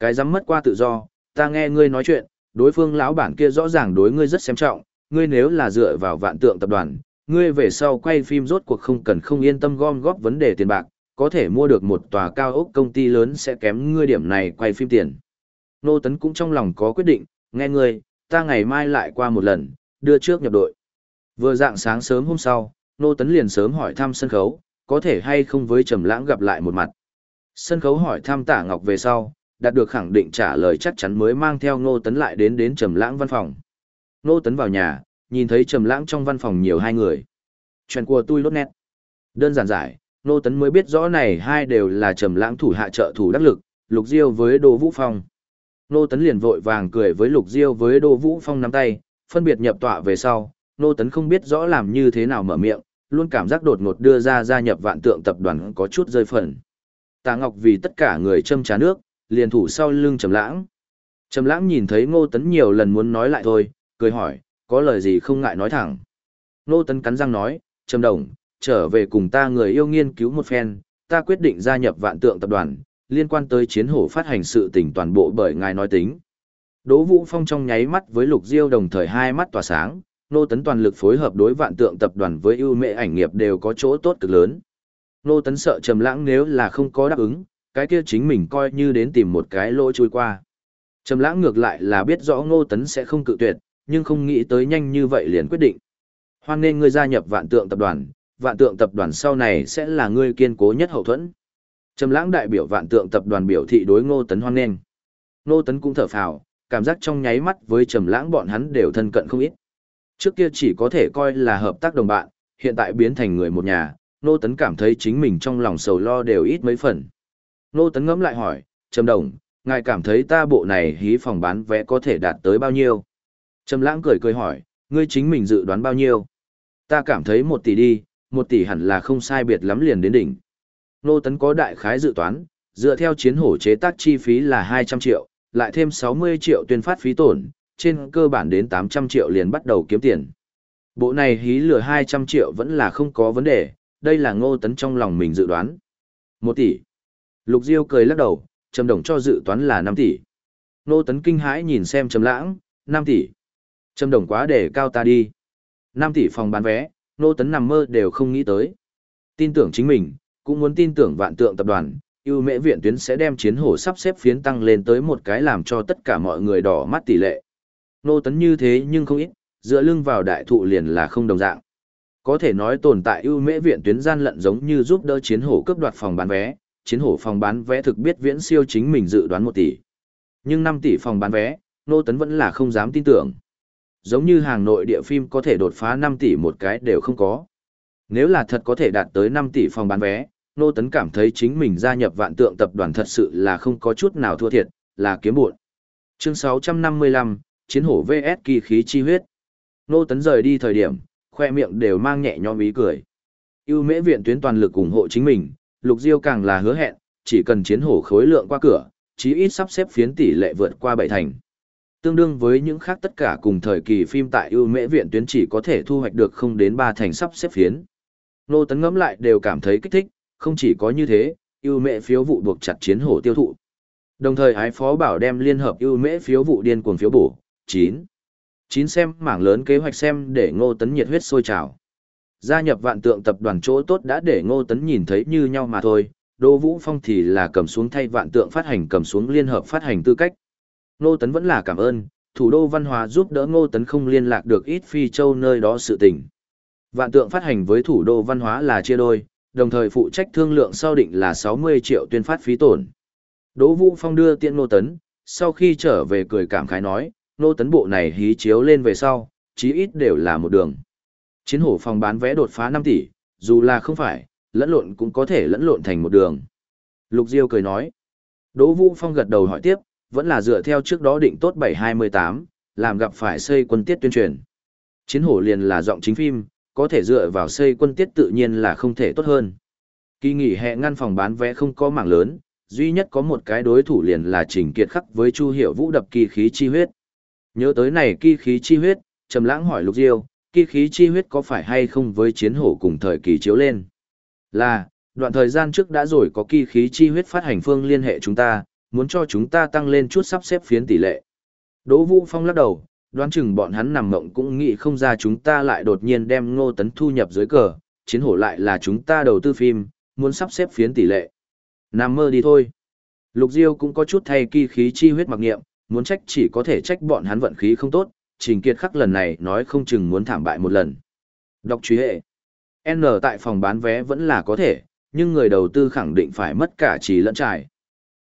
Cái dám mất qua tự do, ta nghe ngươi nói chuyện, đối phương lão bản kia rõ ràng đối ngươi rất xem trọng, ngươi nếu là dựa vào vạn tượng tập đoàn, ngươi về sau quay phim rốt cuộc không cần không yên tâm gom góp vấn đề tiền bạc, có thể mua được một tòa cao ốc công ty lớn sẽ kém ngươi điểm này quay phim tiền. Nô Tấn cũng trong lòng có quyết định, nghe ngươi, ta ngày mai lại qua một lần, đưa trước nhập đội. Vừa dạng sáng sớm hôm sau, Nô Tấn liền sớm hỏi thăm sân khấu, có thể hay không với Trầm Lãng gặp lại một mặt. Sân khấu hỏi thăm Tạ Ngọc về sau, đạt được khẳng định trả lời chắc chắn mới mang theo Nô Tấn lại đến đến Trầm Lãng văn phòng. Nô Tấn vào nhà, nhìn thấy Trầm Lãng trong văn phòng nhiều hai người. Chuyện của tôi lốt nét. Đơn giản giải, Nô Tấn mới biết rõ này hai đều là Trầm Lãng thủ hạ trợ thủ đắc lực, Lục Diêu với Đỗ Vũ Phong. Nô Tấn liền vội vàng cười với Lục Diêu với Đỗ Vũ Phong nắm tay, phân biệt nhập tọa về sau, Nô Tấn không biết rõ làm như thế nào mở miệng, luôn cảm giác đột ngột đưa ra gia nhập vạn tượng tập đoàn có chút rơi phần. Tạ Ngọc vì tất cả người châm trà nước, liền thủ sau lưng Trầm Lãng. Trầm Lãng nhìn thấy Ngô Tấn nhiều lần muốn nói lại thôi, cười hỏi, có lời gì không ngại nói thẳng. Ngô Tấn cắn răng nói, Trầm Đồng, trở về cùng ta người yêu nghiên cứu một phen, ta quyết định gia nhập vạn tượng tập đoàn, liên quan tới chiến hổ phát hành sự tình toàn bộ bởi ngài nói tính. Đỗ Vũ Phong trong nháy mắt với Lục Diêu đồng thời hai mắt tỏa sáng, Nô Tấn toàn lực phối hợp đối vạn tượng tập đoàn với ưu mệ ảnh nghiệp đều có chỗ tốt cực lớn. Nô Tấn sợ Trầm Lãng nếu là không có đáp ứng, cái kia chính mình coi như đến tìm một cái lỗ trôi qua. Trầm Lãng ngược lại là biết rõ Ngô Tấn sẽ không cự tuyệt, nhưng không nghĩ tới nhanh như vậy liền quyết định. Hoan nên ngươi gia nhập Vạn Tượng tập đoàn, Vạn Tượng tập đoàn sau này sẽ là ngươi kiên cố nhất hậu thuẫn. Trầm Lãng đại biểu Vạn Tượng tập đoàn biểu thị đối Ngô Tấn hoan nghênh. Ngô Tấn cũng thở phào, cảm giác trong nháy mắt với Trầm Lãng bọn hắn đều thân cận không ít. Trước kia chỉ có thể coi là hợp tác đồng bạn, hiện tại biến thành người một nhà, Ngô Tấn cảm thấy chính mình trong lòng sầu lo đều ít mấy phần. Ngô Tấn ngẫm lại hỏi, Trầm Đồng, ngài cảm thấy ta bộ này hí phòng bán vé có thể đạt tới bao nhiêu? Trầm Lãng cười cười hỏi, ngươi chính mình dự đoán bao nhiêu? Ta cảm thấy một tỷ đi, một tỷ hẳn là không sai biệt lắm liền đến đỉnh. Nô Tấn có đại khái dự toán, dựa theo chiến hổ chế tác chi phí là 200 triệu, lại thêm 60 triệu tuyên phát phí tổn, trên cơ bản đến 800 triệu liền bắt đầu kiếm tiền. Bộ này hí lừa 200 triệu vẫn là không có vấn đề, đây là ngô tấn trong lòng mình dự đoán. 1 tỷ. Lục Diêu cười lắc đầu, Trầm Đồng cho dự toán là 5 tỷ. Nô tấn kinh hãi nhìn xem Trầm Lãng, 5 tỷ. Trầm Đồng quá để cao ta đi. 5 tỷ phòng bán vé, Nô tấn nằm mơ đều không nghĩ tới. Tin tưởng chính mình, cũng muốn tin tưởng vạn tượng tập đoàn, ưu mễ viện tuyến sẽ đem chiến hổ sắp xếp phiến tăng lên tới một cái làm cho tất cả mọi người đỏ mắt tỷ lệ. Nô tấn như thế nhưng không ít, dựa lưng vào đại thụ liền là không đồng dạng. Có thể nói tồn tại ưu mễ viện tuyến gian lận giống như giúp đỡ chiến hổ cướp đoạt phòng bán vé, chiến hổ phòng bán vé thực biết viễn siêu chính mình dự đoán 1 tỷ. Nhưng 5 tỷ phòng bán vé, nô tấn vẫn là không dám tin tưởng. Giống như hàng nội địa phim có thể đột phá 5 tỷ một cái đều không có. Nếu là thật có thể đạt tới 5 tỷ phòng bán vé, Nô Tấn cảm thấy chính mình gia nhập vạn tượng tập đoàn thật sự là không có chút nào thua thiệt, là kiếm buồn. Chương 655, Chiến hổ VS kỳ khí chi huyết. Nô Tấn rời đi thời điểm, khoe miệng đều mang nhẹ nhõm ý cười. Ưu mễ viện tuyến toàn lực ủng hộ chính mình, Lục Diêu càng là hứa hẹn, chỉ cần chiến hổ khối lượng qua cửa, chí ít sắp xếp phiến tỷ lệ vượt qua bảy thành. Tương đương với những khác tất cả cùng thời kỳ phim tại ưu mễ viện tuyến chỉ có thể thu hoạch được không đến ba thành sắp xếp phiến. Nô Tấn ngẫm lại đều cảm thấy kích thích, không chỉ có như thế, ưu mễ phiếu vụ buộc chặt chiến hổ tiêu thụ. Đồng thời ái phó bảo đem liên hợp ưu mễ phiếu vụ điên cuồng phiếu bổ, 9. 9 xem mảng lớn kế hoạch xem để ngô tấn nhiệt huyết sôi trào. Gia nhập vạn tượng tập đoàn chỗ tốt đã để ngô tấn nhìn thấy như nhau mà thôi, Đỗ Vũ Phong thì là cầm xuống thay vạn tượng phát hành cầm xuống liên hợp phát hành tư cách. Ngô tấn vẫn là cảm ơn, thủ đô văn hóa giúp đỡ ngô tấn không liên lạc được ít phi châu nơi đó sự tình. Vạn tượng phát hành với thủ đô văn hóa là chia đôi, đồng thời phụ trách thương lượng sau định là 60 triệu tuyên phát phí tổn. Đỗ Vũ Phong đưa tiện Ngô Tấn, sau khi trở về cười cảm khái nói, Ngô Tấn bộ này hí chiếu lên về sau, chí ít đều là một đường. Chiến hổ phòng bán vé đột phá 5 tỷ, dù là không phải, lẫn lộn cũng có thể lẫn lộn thành một đường. Lục Diêu cười nói. Đỗ Vũ Phong gật đầu hỏi tiếp, vẫn là dựa theo trước đó định tốt 728, làm gặp phải xây quân tiết tuyên truyền. Chiến hổ liền là giọng chính phim, có thể dựa vào xây quân tiết tự nhiên là không thể tốt hơn. Kỳ nghỉ hè ngăn phòng bán vé không có mảng lớn, duy nhất có một cái đối thủ liền là Trình Kiệt khắc với Chu Hiểu Vũ đập kỳ khí chi huyết. Nhớ tới này kỳ khí chi huyết, Trầm Lãng hỏi Lục Diêu, kỳ khí chi huyết có phải hay không với chiến hổ cùng thời kỳ chiếu lên? Là, đoạn thời gian trước đã rồi có kỳ khí chi huyết phát hành phương liên hệ chúng ta, muốn cho chúng ta tăng lên chút sắp xếp phiến tỷ lệ. Đỗ Vũ Phong lắc đầu, đoán chừng bọn hắn nằm mộng cũng nghĩ không ra chúng ta lại đột nhiên đem ngô tấn thu nhập dưới cờ, chiến hổ lại là chúng ta đầu tư phim, muốn sắp xếp phiến tỷ lệ. Nằm mơ đi thôi. Lục Diêu cũng có chút thay kỳ khí chi huyết mặc nghiệm, muốn trách chỉ có thể trách bọn hắn vận khí không tốt, trình kiệt khắc lần này nói không chừng muốn thảm bại một lần. Đọc truy hệ. N tại phòng bán vé vẫn là có thể, nhưng người đầu tư khẳng định phải mất cả trí lẫn trải.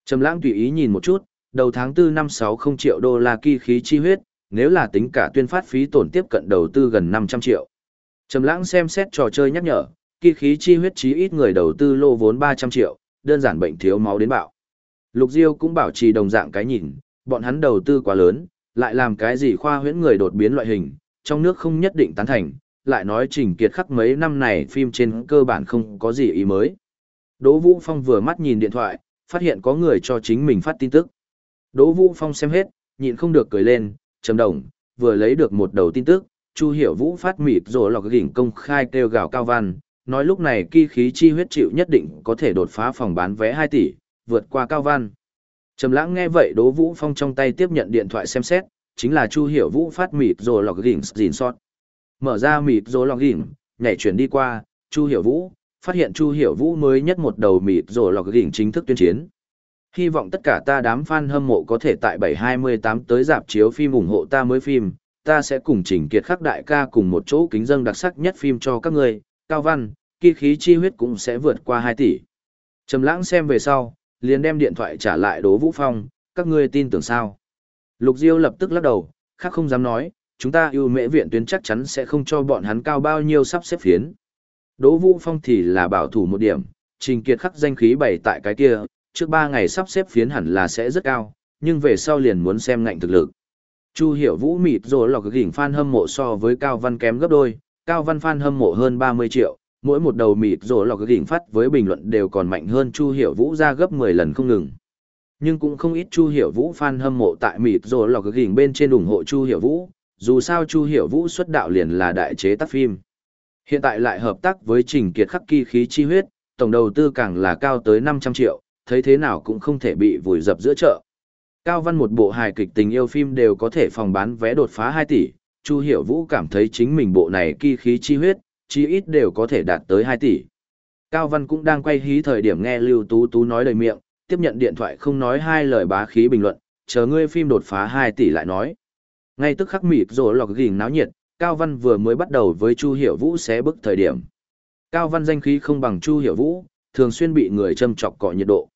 Trầm lãng tùy ý nhìn một chút, đầu tháng 4 năm 60 triệu đô la kỳ khí chi huyết, nếu là tính cả tuyên phát phí tổn tiếp cận đầu tư gần 500 triệu. Trầm lãng xem xét trò chơi nhắc nhở, kỳ khí chi huyết chí ít người đầu tư lô vốn 300 triệu, đơn giản bệnh thiếu máu đến bạo. Lục Diêu cũng bảo trì đồng dạng cái nhìn, bọn hắn đầu tư quá lớn, lại làm cái gì khoa huyễn người đột biến loại hình, trong nước không nhất định tán thành, lại nói trình kiệt khắc mấy năm này phim trên cơ bản không có gì ý mới. Đỗ Vũ Phong vừa mắt nhìn điện thoại, phát hiện có người cho chính mình phát tin tức. Đỗ Vũ Phong xem hết, nhịn không được cười lên, trầm đồng, vừa lấy được một đầu tin tức, Chu Hiểu Vũ phát mịt rồi lọc gỉnh công khai kêu gào cao văn, nói lúc này kỳ khí chi huyết chịu nhất định có thể đột phá phòng bán vé 2 tỷ, vượt qua cao văn. Trầm lãng nghe vậy Đỗ Vũ Phong trong tay tiếp nhận điện thoại xem xét, chính là Chu Hiểu Vũ phát mịt rồi lọc gỉnh gìn sót. Mở ra mịt rồi lọc gỉnh, nhảy chuyển đi qua, Chu Hiểu Vũ, phát hiện Chu Hiểu Vũ mới nhất một đầu mịt rồi lọc gỉnh chính thức tuyên chiến. Hy vọng tất cả ta đám fan hâm mộ có thể tại 728 tới dạp chiếu phim ủng hộ ta mới phim, ta sẽ cùng chỉnh kiệt khắc đại ca cùng một chỗ kính dâng đặc sắc nhất phim cho các người, cao văn, kỳ khí chi huyết cũng sẽ vượt qua 2 tỷ. Trầm lãng xem về sau, liền đem điện thoại trả lại Đỗ Vũ Phong, các ngươi tin tưởng sao? Lục Diêu lập tức lắc đầu, khác không dám nói, chúng ta ưu mễ viện tuyến chắc chắn sẽ không cho bọn hắn cao bao nhiêu sắp xếp phiến. Đỗ Vũ Phong thì là bảo thủ một điểm, trình kiệt khắc danh khí bày tại cái kia, trước ba ngày sắp xếp phiến hẳn là sẽ rất cao, nhưng về sau liền muốn xem ngạnh thực lực. Chu Hiểu Vũ mịt rồi lọc gỉnh fan hâm mộ so với Cao Văn kém gấp đôi, Cao Văn fan hâm mộ hơn 30 triệu, mỗi một đầu mịt rồi lọc gỉnh phát với bình luận đều còn mạnh hơn Chu Hiểu Vũ ra gấp 10 lần không ngừng. Nhưng cũng không ít Chu Hiểu Vũ fan hâm mộ tại mịt rồi lọc gỉnh bên trên ủng hộ Chu Hiểu Vũ, dù sao Chu Hiểu Vũ xuất đạo liền là đại chế tác phim. Hiện tại lại hợp tác với Trình Kiệt khắc kỳ khí chi huyết, tổng đầu tư càng là cao tới 500 triệu, thấy thế nào cũng không thể bị vùi dập giữa chợ. Cao Văn một bộ hài kịch tình yêu phim đều có thể phòng bán vé đột phá 2 tỷ, Chu Hiểu Vũ cảm thấy chính mình bộ này kỳ khí chi huyết, chí ít đều có thể đạt tới 2 tỷ. Cao Văn cũng đang quay hí thời điểm nghe Lưu Tú Tú nói lời miệng, tiếp nhận điện thoại không nói hai lời bá khí bình luận, chờ ngươi phim đột phá 2 tỷ lại nói. Ngay tức khắc mịt rồi lọc gỉnh náo nhiệt, Cao Văn vừa mới bắt đầu với Chu Hiểu Vũ xé bức thời điểm. Cao Văn danh khí không bằng Chu Hiểu Vũ, thường xuyên bị người châm chọc cọ nhiệt độ.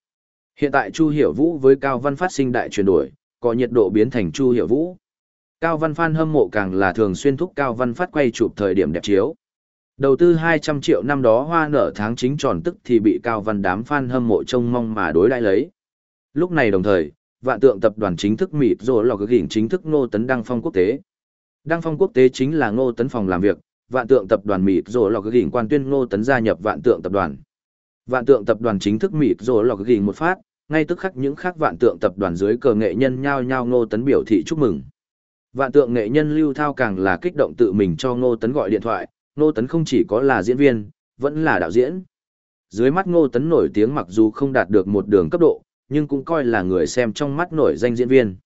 Hiện tại Chu Hiểu Vũ với Cao Văn phát sinh đại chuyển đổi, có nhiệt độ biến thành Chu Hiểu Vũ. Cao Văn fan hâm mộ càng là thường xuyên thúc Cao Văn phát quay chụp thời điểm đẹp chiếu. Đầu tư 200 triệu năm đó hoa nở tháng chính tròn tức thì bị Cao Văn đám fan hâm mộ trông mong mà đối lại lấy. Lúc này đồng thời, vạn tượng tập đoàn chính thức mịt rồi lò cái gỉnh chính thức ngô tấn đăng phong quốc tế. Đăng phong quốc tế chính là ngô tấn phòng làm việc, vạn tượng tập đoàn mịt rồi lò cái gỉnh quan tuyên ngô tấn gia nhập vạn tượng tập đoàn. Vạn tượng tập đoàn chính thức mịt rồi lò cái gỉnh một phát, ngay tức khắc những khác vạn tượng tập đoàn dưới cờ nghệ nhân nhao nhao ngô tấn biểu thị chúc mừng. Vạn tượng nghệ nhân lưu thao càng là kích động tự mình cho ngô tấn gọi điện thoại, ngô tấn không chỉ có là diễn viên, vẫn là đạo diễn. Dưới mắt ngô tấn nổi tiếng mặc dù không đạt được một đường cấp độ, nhưng cũng coi là người xem trong mắt nổi danh diễn viên.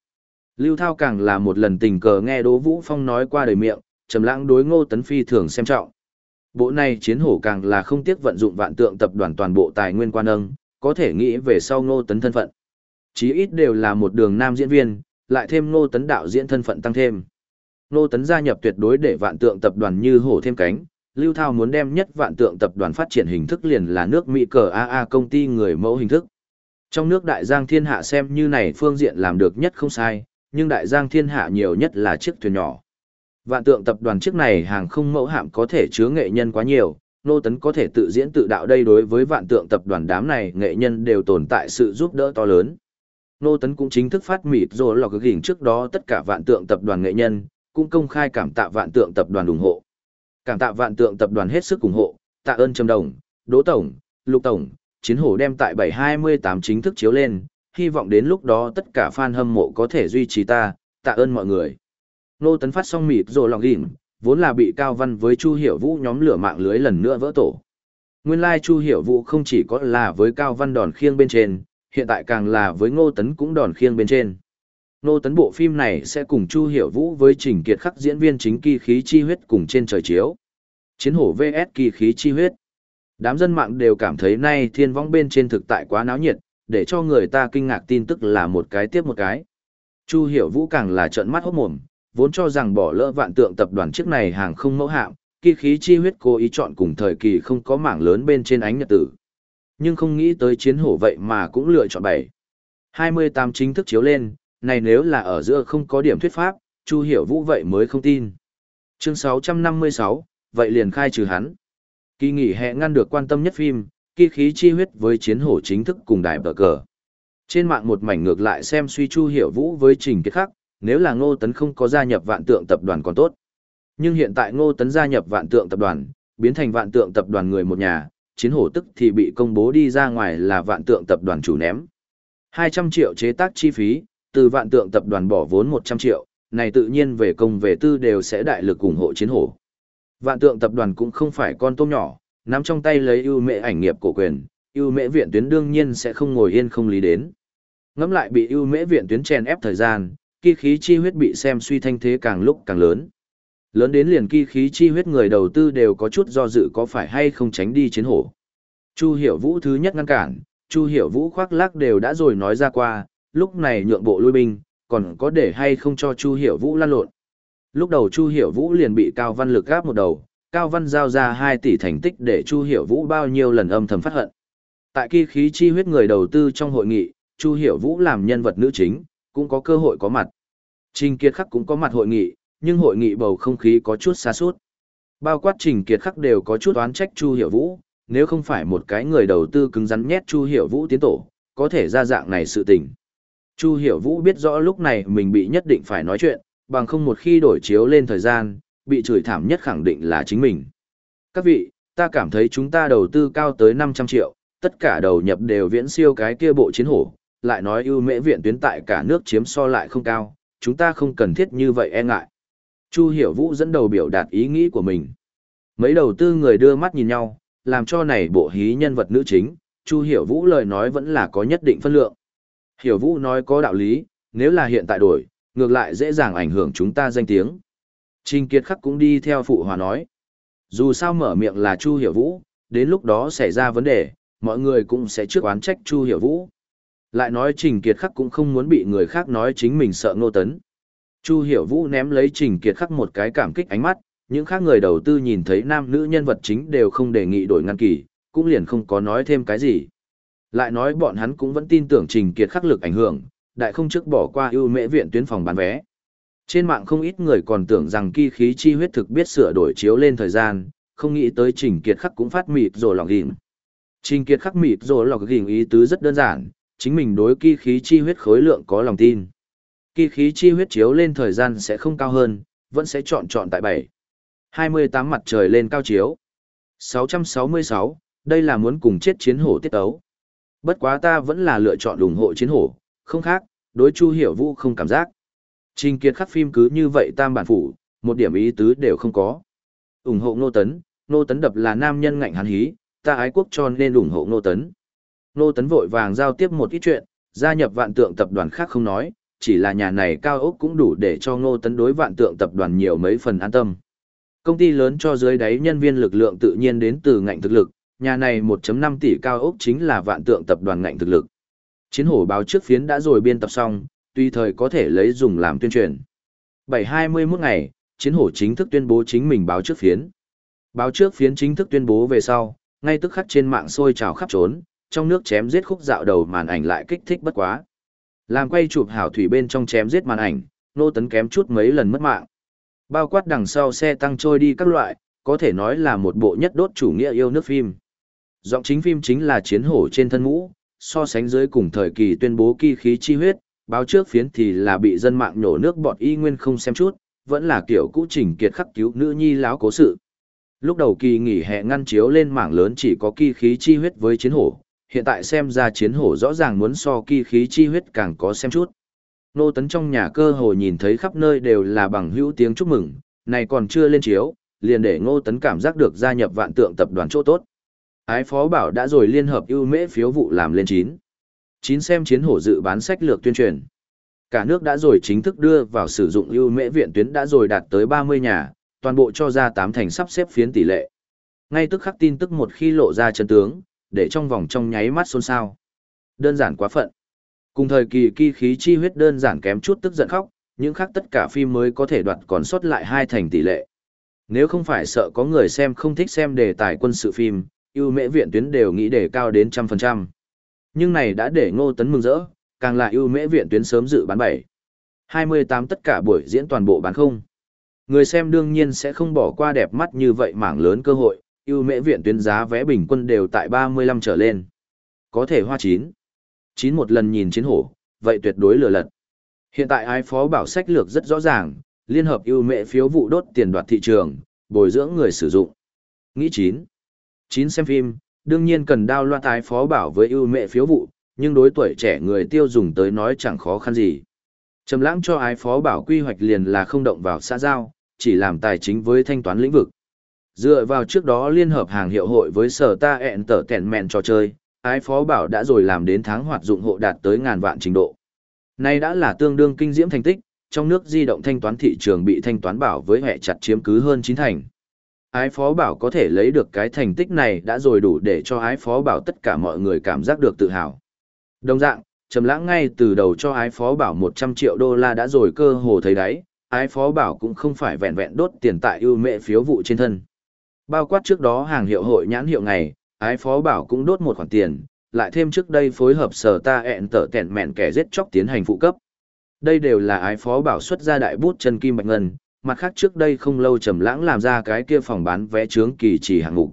Lưu Thao càng là một lần tình cờ nghe Đỗ Vũ Phong nói qua đời miệng, trầm lãng đối Ngô Tấn Phi thường xem trọng. Bộ này chiến hổ càng là không tiếc vận dụng vạn tượng tập đoàn toàn bộ tài nguyên quan âng, có thể nghĩ về sau Ngô Tấn thân phận. Chí ít đều là một đường nam diễn viên, lại thêm Ngô Tấn đạo diễn thân phận tăng thêm. Nô Tấn gia nhập tuyệt đối để vạn tượng tập đoàn như hổ thêm cánh, Lưu Thao muốn đem nhất vạn tượng tập đoàn phát triển hình thức liền là nước Mỹ cờ AA công ty người mẫu hình thức. Trong nước đại giang thiên hạ xem như này phương diện làm được nhất không sai, nhưng đại giang thiên hạ nhiều nhất là chiếc thuyền nhỏ. Vạn tượng tập đoàn chiếc này hàng không mẫu hạm có thể chứa nghệ nhân quá nhiều, nô tấn có thể tự diễn tự đạo đây đối với vạn tượng tập đoàn đám này nghệ nhân đều tồn tại sự giúp đỡ to lớn. Nô tấn cũng chính thức phát mịt rồi lọc gỉnh trước đó tất cả vạn tượng tập đoàn nghệ nhân, cũng công khai cảm tạ vạn tượng tập đoàn ủng hộ. Cảm tạ vạn tượng tập đoàn hết sức ủng hộ, tạ ơn Trầm Đồng, Đỗ Tổng, Lục Tổng, Chiến hổ đem tại 728 chính thức chiếu lên, hy vọng đến lúc đó tất cả fan hâm mộ có thể duy trì ta, tạ ơn mọi người. Nô tấn phát xong mịt rồi lòng gỉnh, vốn là bị Cao Văn với Chu Hiểu Vũ nhóm lửa mạng lưới lần nữa vỡ tổ. Nguyên lai like Chu Hiểu Vũ không chỉ có là với Cao Văn đòn khiêng bên trên, hiện tại càng là với Ngô Tấn cũng đòn khiêng bên trên nô Tấn bộ phim này sẽ cùng Chu Hiểu Vũ với Trình Kiệt khắc diễn viên chính kỳ khí chi huyết cùng trên trời chiếu. Chiến hổ VS kỳ khí chi huyết. Đám dân mạng đều cảm thấy nay thiên vong bên trên thực tại quá náo nhiệt, để cho người ta kinh ngạc tin tức là một cái tiếp một cái. Chu Hiểu Vũ càng là trợn mắt hốt mồm, vốn cho rằng bỏ lỡ vạn tượng tập đoàn chiếc này hàng không mẫu hạng kỳ khí chi huyết cố ý chọn cùng thời kỳ không có mảng lớn bên trên ánh nhật tử. Nhưng không nghĩ tới chiến hổ vậy mà cũng lựa chọn bảy. 28 chính thức chiếu lên, này nếu là ở giữa không có điểm thuyết pháp, Chu Hiểu Vũ vậy mới không tin. Chương 656, vậy liền khai trừ hắn. Kỳ nghỉ hè ngăn được quan tâm nhất phim, kỳ khí chi huyết với chiến hổ chính thức cùng đại bờ cờ. Trên mạng một mảnh ngược lại xem suy Chu Hiểu Vũ với Trình kết Khắc, nếu là Ngô Tấn không có gia nhập vạn tượng tập đoàn còn tốt. Nhưng hiện tại Ngô Tấn gia nhập vạn tượng tập đoàn, biến thành vạn tượng tập đoàn người một nhà, chiến hổ tức thì bị công bố đi ra ngoài là vạn tượng tập đoàn chủ ném. 200 triệu chế tác chi phí, từ vạn tượng tập đoàn bỏ vốn 100 triệu, này tự nhiên về công về tư đều sẽ đại lực ủng hộ chiến hổ. Vạn tượng tập đoàn cũng không phải con tôm nhỏ, nắm trong tay lấy ưu mệ ảnh nghiệp cổ quyền, ưu mệ viện tuyến đương nhiên sẽ không ngồi yên không lý đến. Ngắm lại bị ưu mệ viện tuyến chèn ép thời gian, kỳ khí chi huyết bị xem suy thanh thế càng lúc càng lớn. Lớn đến liền kỳ khí chi huyết người đầu tư đều có chút do dự có phải hay không tránh đi chiến hổ. Chu Hiểu Vũ thứ nhất ngăn cản, Chu Hiểu Vũ khoác lác đều đã rồi nói ra qua, lúc này nhượng bộ lui binh, còn có để hay không cho Chu Hiểu Vũ lan lộn. Lúc đầu Chu Hiểu Vũ liền bị Cao Văn lực gáp một đầu, Cao Văn giao ra 2 tỷ thành tích để Chu Hiểu Vũ bao nhiêu lần âm thầm phát hận. Tại kỳ khí chi huyết người đầu tư trong hội nghị, Chu Hiểu Vũ làm nhân vật nữ chính, cũng có cơ hội có mặt. Trình Kiệt Khắc cũng có mặt hội nghị, nhưng hội nghị bầu không khí có chút xa suốt. Bao quát Trình Kiệt Khắc đều có chút oán trách Chu Hiểu Vũ, nếu không phải một cái người đầu tư cứng rắn nhét Chu Hiểu Vũ tiến tổ, có thể ra dạng này sự tình. Chu Hiểu Vũ biết rõ lúc này mình bị nhất định phải nói chuyện, bằng không một khi đổi chiếu lên thời gian, bị chửi thảm nhất khẳng định là chính mình. Các vị, ta cảm thấy chúng ta đầu tư cao tới 500 triệu, tất cả đầu nhập đều viễn siêu cái kia bộ chiến hổ, lại nói ưu mễ viện tuyến tại cả nước chiếm so lại không cao, chúng ta không cần thiết như vậy e ngại. Chu Hiểu Vũ dẫn đầu biểu đạt ý nghĩ của mình. Mấy đầu tư người đưa mắt nhìn nhau, làm cho này bộ hí nhân vật nữ chính, Chu Hiểu Vũ lời nói vẫn là có nhất định phân lượng. Hiểu Vũ nói có đạo lý, nếu là hiện tại đổi, ngược lại dễ dàng ảnh hưởng chúng ta danh tiếng. Trình Kiệt Khắc cũng đi theo phụ hòa nói. Dù sao mở miệng là Chu Hiểu Vũ, đến lúc đó xảy ra vấn đề, mọi người cũng sẽ trước oán trách Chu Hiểu Vũ. Lại nói Trình Kiệt Khắc cũng không muốn bị người khác nói chính mình sợ ngô tấn. Chu Hiểu Vũ ném lấy Trình Kiệt Khắc một cái cảm kích ánh mắt, những khác người đầu tư nhìn thấy nam nữ nhân vật chính đều không đề nghị đổi ngăn kỳ, cũng liền không có nói thêm cái gì. Lại nói bọn hắn cũng vẫn tin tưởng Trình Kiệt khắc lực ảnh hưởng, đại không trước bỏ qua ưu mễ viện tuyến phòng bán vé. Trên mạng không ít người còn tưởng rằng kỳ khí chi huyết thực biết sửa đổi chiếu lên thời gian, không nghĩ tới Trình Kiệt khắc cũng phát mịt rồi lọc ghiền. Trình Kiệt khắc mịt rồi lọc ghiền ý tứ rất đơn giản, chính mình đối kỳ khí chi huyết khối lượng có lòng tin. Kỳ khí chi huyết chiếu lên thời gian sẽ không cao hơn, vẫn sẽ chọn chọn tại 7. 28 mặt trời lên cao chiếu. 666, đây là muốn cùng chết chiến hổ tiết ấu. Bất quá ta vẫn là lựa chọn ủng hộ chiến hổ, không khác, đối Chu Hiểu Vũ không cảm giác. Trình Kiệt khắc phim cứ như vậy tam bản phủ, một điểm ý tứ đều không có. ủng hộ Nô Tấn, Nô Tấn đập là nam nhân ngạnh hắn hí, ta ái quốc cho nên ủng hộ Nô Tấn. Nô Tấn vội vàng giao tiếp một ít chuyện, gia nhập vạn tượng tập đoàn khác không nói, chỉ là nhà này cao ốc cũng đủ để cho Nô Tấn đối vạn tượng tập đoàn nhiều mấy phần an tâm. Công ty lớn cho dưới đáy nhân viên lực lượng tự nhiên đến từ ngạnh thực lực, nhà này 1.5 tỷ cao ốc chính là vạn tượng tập đoàn ngạnh thực lực. Chiến hổ báo trước phiến đã rồi biên tập xong, tùy thời có thể lấy dùng làm tuyên truyền. 721 ngày, chiến hổ chính thức tuyên bố chính mình báo trước phiến. Báo trước phiến chính thức tuyên bố về sau, ngay tức khắc trên mạng sôi trào khắp trốn, trong nước chém giết khúc dạo đầu màn ảnh lại kích thích bất quá. Làm quay chụp hảo thủy bên trong chém giết màn ảnh, nô tấn kém chút mấy lần mất mạng. Bao quát đằng sau xe tăng trôi đi các loại, có thể nói là một bộ nhất đốt chủ nghĩa yêu nước phim. Giọng chính phim chính là chiến hổ trên thân mũ, so sánh dưới cùng thời kỳ tuyên bố kỳ khí chi huyết, báo trước phiến thì là bị dân mạng nhổ nước bọt y nguyên không xem chút, vẫn là kiểu cũ trình kiệt khắc cứu nữ nhi láo cố sự. Lúc đầu kỳ nghỉ hè ngăn chiếu lên mảng lớn chỉ có kỳ khí chi huyết với chiến hổ, hiện tại xem ra chiến hổ rõ ràng muốn so kỳ khí chi huyết càng có xem chút. Nô tấn trong nhà cơ hồ nhìn thấy khắp nơi đều là bằng hữu tiếng chúc mừng, này còn chưa lên chiếu, liền để ngô tấn cảm giác được gia nhập vạn tượng tập đoàn chỗ tốt. Ái phó bảo đã rồi liên hợp ưu mễ phiếu vụ làm lên chín. Chín xem chiến hổ dự bán sách lược tuyên truyền. Cả nước đã rồi chính thức đưa vào sử dụng ưu mễ viện tuyến đã rồi đạt tới 30 nhà, toàn bộ cho ra tám thành sắp xếp phiến tỷ lệ. Ngay tức khắc tin tức một khi lộ ra chân tướng, để trong vòng trong nháy mắt xôn xao. Đơn giản quá phận. Cùng thời kỳ kỳ khí chi huyết đơn giản kém chút tức giận khóc, những khác tất cả phim mới có thể đoạt còn sót lại hai thành tỷ lệ. Nếu không phải sợ có người xem không thích xem đề tài quân sự phim, ưu mễ viện tuyến đều nghĩ đề cao đến trăm phần trăm. Nhưng này đã để ngô tấn mừng rỡ, càng là ưu mễ viện tuyến sớm dự bán 7. 28 tất cả buổi diễn toàn bộ bán không. Người xem đương nhiên sẽ không bỏ qua đẹp mắt như vậy mảng lớn cơ hội, ưu mễ viện tuyến giá vé bình quân đều tại 35 trở lên. Có thể hoa 9. 9 một lần nhìn chiến hổ, vậy tuyệt đối lừa lật. Hiện tại ai phó bảo sách lược rất rõ ràng, liên hợp ưu mễ phiếu vụ đốt tiền đoạt thị trường, bồi dưỡng người sử dụng. Nghĩ chín. 9 xem phim, đương nhiên cần đao loa tái phó bảo với ưu mẹ phiếu vụ, nhưng đối tuổi trẻ người tiêu dùng tới nói chẳng khó khăn gì. Trầm lãng cho ái phó bảo quy hoạch liền là không động vào xã giao, chỉ làm tài chính với thanh toán lĩnh vực. Dựa vào trước đó liên hợp hàng hiệu hội với sở ta ẹn tở tẹn mẹn trò chơi, ái phó bảo đã rồi làm đến tháng hoạt dụng hộ đạt tới ngàn vạn trình độ. Nay đã là tương đương kinh diễm thành tích, trong nước di động thanh toán thị trường bị thanh toán bảo với hệ chặt chiếm cứ hơn chín thành. Ái phó bảo có thể lấy được cái thành tích này đã rồi đủ để cho ái phó bảo tất cả mọi người cảm giác được tự hào. Đồng dạng, trầm lãng ngay từ đầu cho ái phó bảo 100 triệu đô la đã rồi cơ hồ thấy đáy, ái phó bảo cũng không phải vẹn vẹn đốt tiền tại ưu mệ phiếu vụ trên thân. Bao quát trước đó hàng hiệu hội nhãn hiệu ngày, ái phó bảo cũng đốt một khoản tiền, lại thêm trước đây phối hợp sở ta ẹn tở tẹn mẹn kẻ giết chóc tiến hành phụ cấp. Đây đều là ái phó bảo xuất ra đại bút chân kim bạch ngân, mặt khác trước đây không lâu trầm lãng làm ra cái kia phòng bán vé trướng kỳ chỉ hạng mục.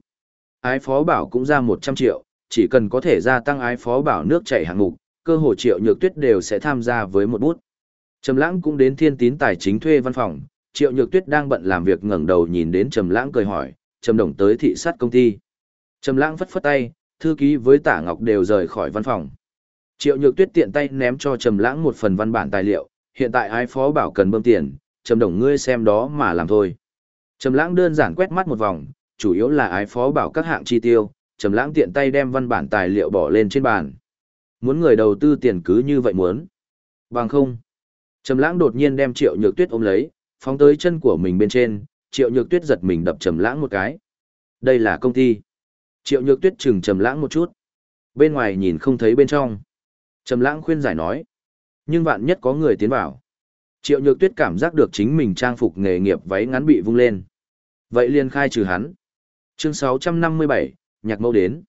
Ái phó bảo cũng ra 100 triệu, chỉ cần có thể gia tăng ái phó bảo nước chảy hạng mục, cơ hồ triệu nhược tuyết đều sẽ tham gia với một bút. Trầm lãng cũng đến thiên tín tài chính thuê văn phòng, triệu nhược tuyết đang bận làm việc ngẩng đầu nhìn đến trầm lãng cười hỏi, trầm đồng tới thị sát công ty. Trầm lãng phất phất tay, thư ký với tả ngọc đều rời khỏi văn phòng. Triệu nhược tuyết tiện tay ném cho trầm lãng một phần văn bản tài liệu, hiện tại ái phó bảo cần bơm tiền, trầm đồng ngươi xem đó mà làm thôi. Trầm lãng đơn giản quét mắt một vòng, chủ yếu là ái phó bảo các hạng chi tiêu, trầm lãng tiện tay đem văn bản tài liệu bỏ lên trên bàn. Muốn người đầu tư tiền cứ như vậy muốn. Bằng không. Trầm lãng đột nhiên đem triệu nhược tuyết ôm lấy, phóng tới chân của mình bên trên, triệu nhược tuyết giật mình đập trầm lãng một cái. Đây là công ty. Triệu nhược tuyết chừng trầm lãng một chút. Bên ngoài nhìn không thấy bên trong. Trầm lãng khuyên giải nói. Nhưng vạn nhất có người tiến vào. Triệu Nhược Tuyết cảm giác được chính mình trang phục nghề nghiệp váy ngắn bị vung lên. Vậy liền khai trừ hắn. Chương 657, nhạc mẫu đến.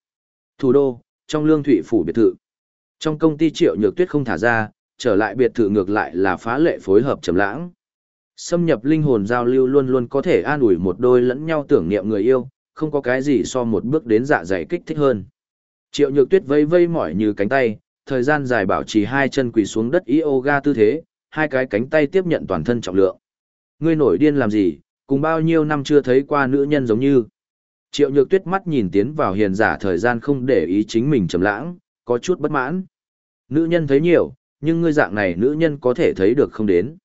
Thủ đô, trong lương thụy phủ biệt thự. Trong công ty Triệu Nhược Tuyết không thả ra, trở lại biệt thự ngược lại là phá lệ phối hợp trầm lãng. Xâm nhập linh hồn giao lưu luôn luôn có thể an ủi một đôi lẫn nhau tưởng niệm người yêu, không có cái gì so một bước đến dạ dày kích thích hơn. Triệu Nhược Tuyết vây vây mỏi như cánh tay, thời gian dài bảo trì hai chân quỳ xuống đất yoga tư thế, hai cái cánh tay tiếp nhận toàn thân trọng lượng. Ngươi nổi điên làm gì, cùng bao nhiêu năm chưa thấy qua nữ nhân giống như. Triệu nhược tuyết mắt nhìn tiến vào hiền giả thời gian không để ý chính mình trầm lãng, có chút bất mãn. Nữ nhân thấy nhiều, nhưng ngươi dạng này nữ nhân có thể thấy được không đến.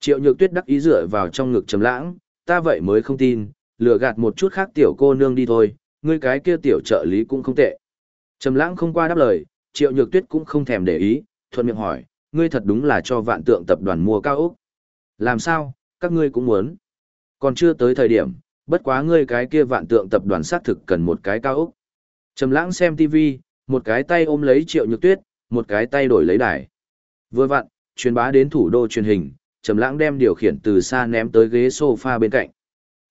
Triệu nhược tuyết đắc ý dựa vào trong ngực trầm lãng, ta vậy mới không tin, lừa gạt một chút khác tiểu cô nương đi thôi, ngươi cái kia tiểu trợ lý cũng không tệ. Trầm lãng không qua đáp lời, triệu nhược tuyết cũng không thèm để ý, thuận miệng hỏi, ngươi thật đúng là cho vạn tượng tập đoàn mua cao ốc. Làm sao, các ngươi cũng muốn. Còn chưa tới thời điểm, bất quá ngươi cái kia vạn tượng tập đoàn xác thực cần một cái cao ốc. Trầm lãng xem TV, một cái tay ôm lấy triệu nhược tuyết, một cái tay đổi lấy đài. Vừa vặn, truyền bá đến thủ đô truyền hình, Trầm lãng đem điều khiển từ xa ném tới ghế sofa bên cạnh.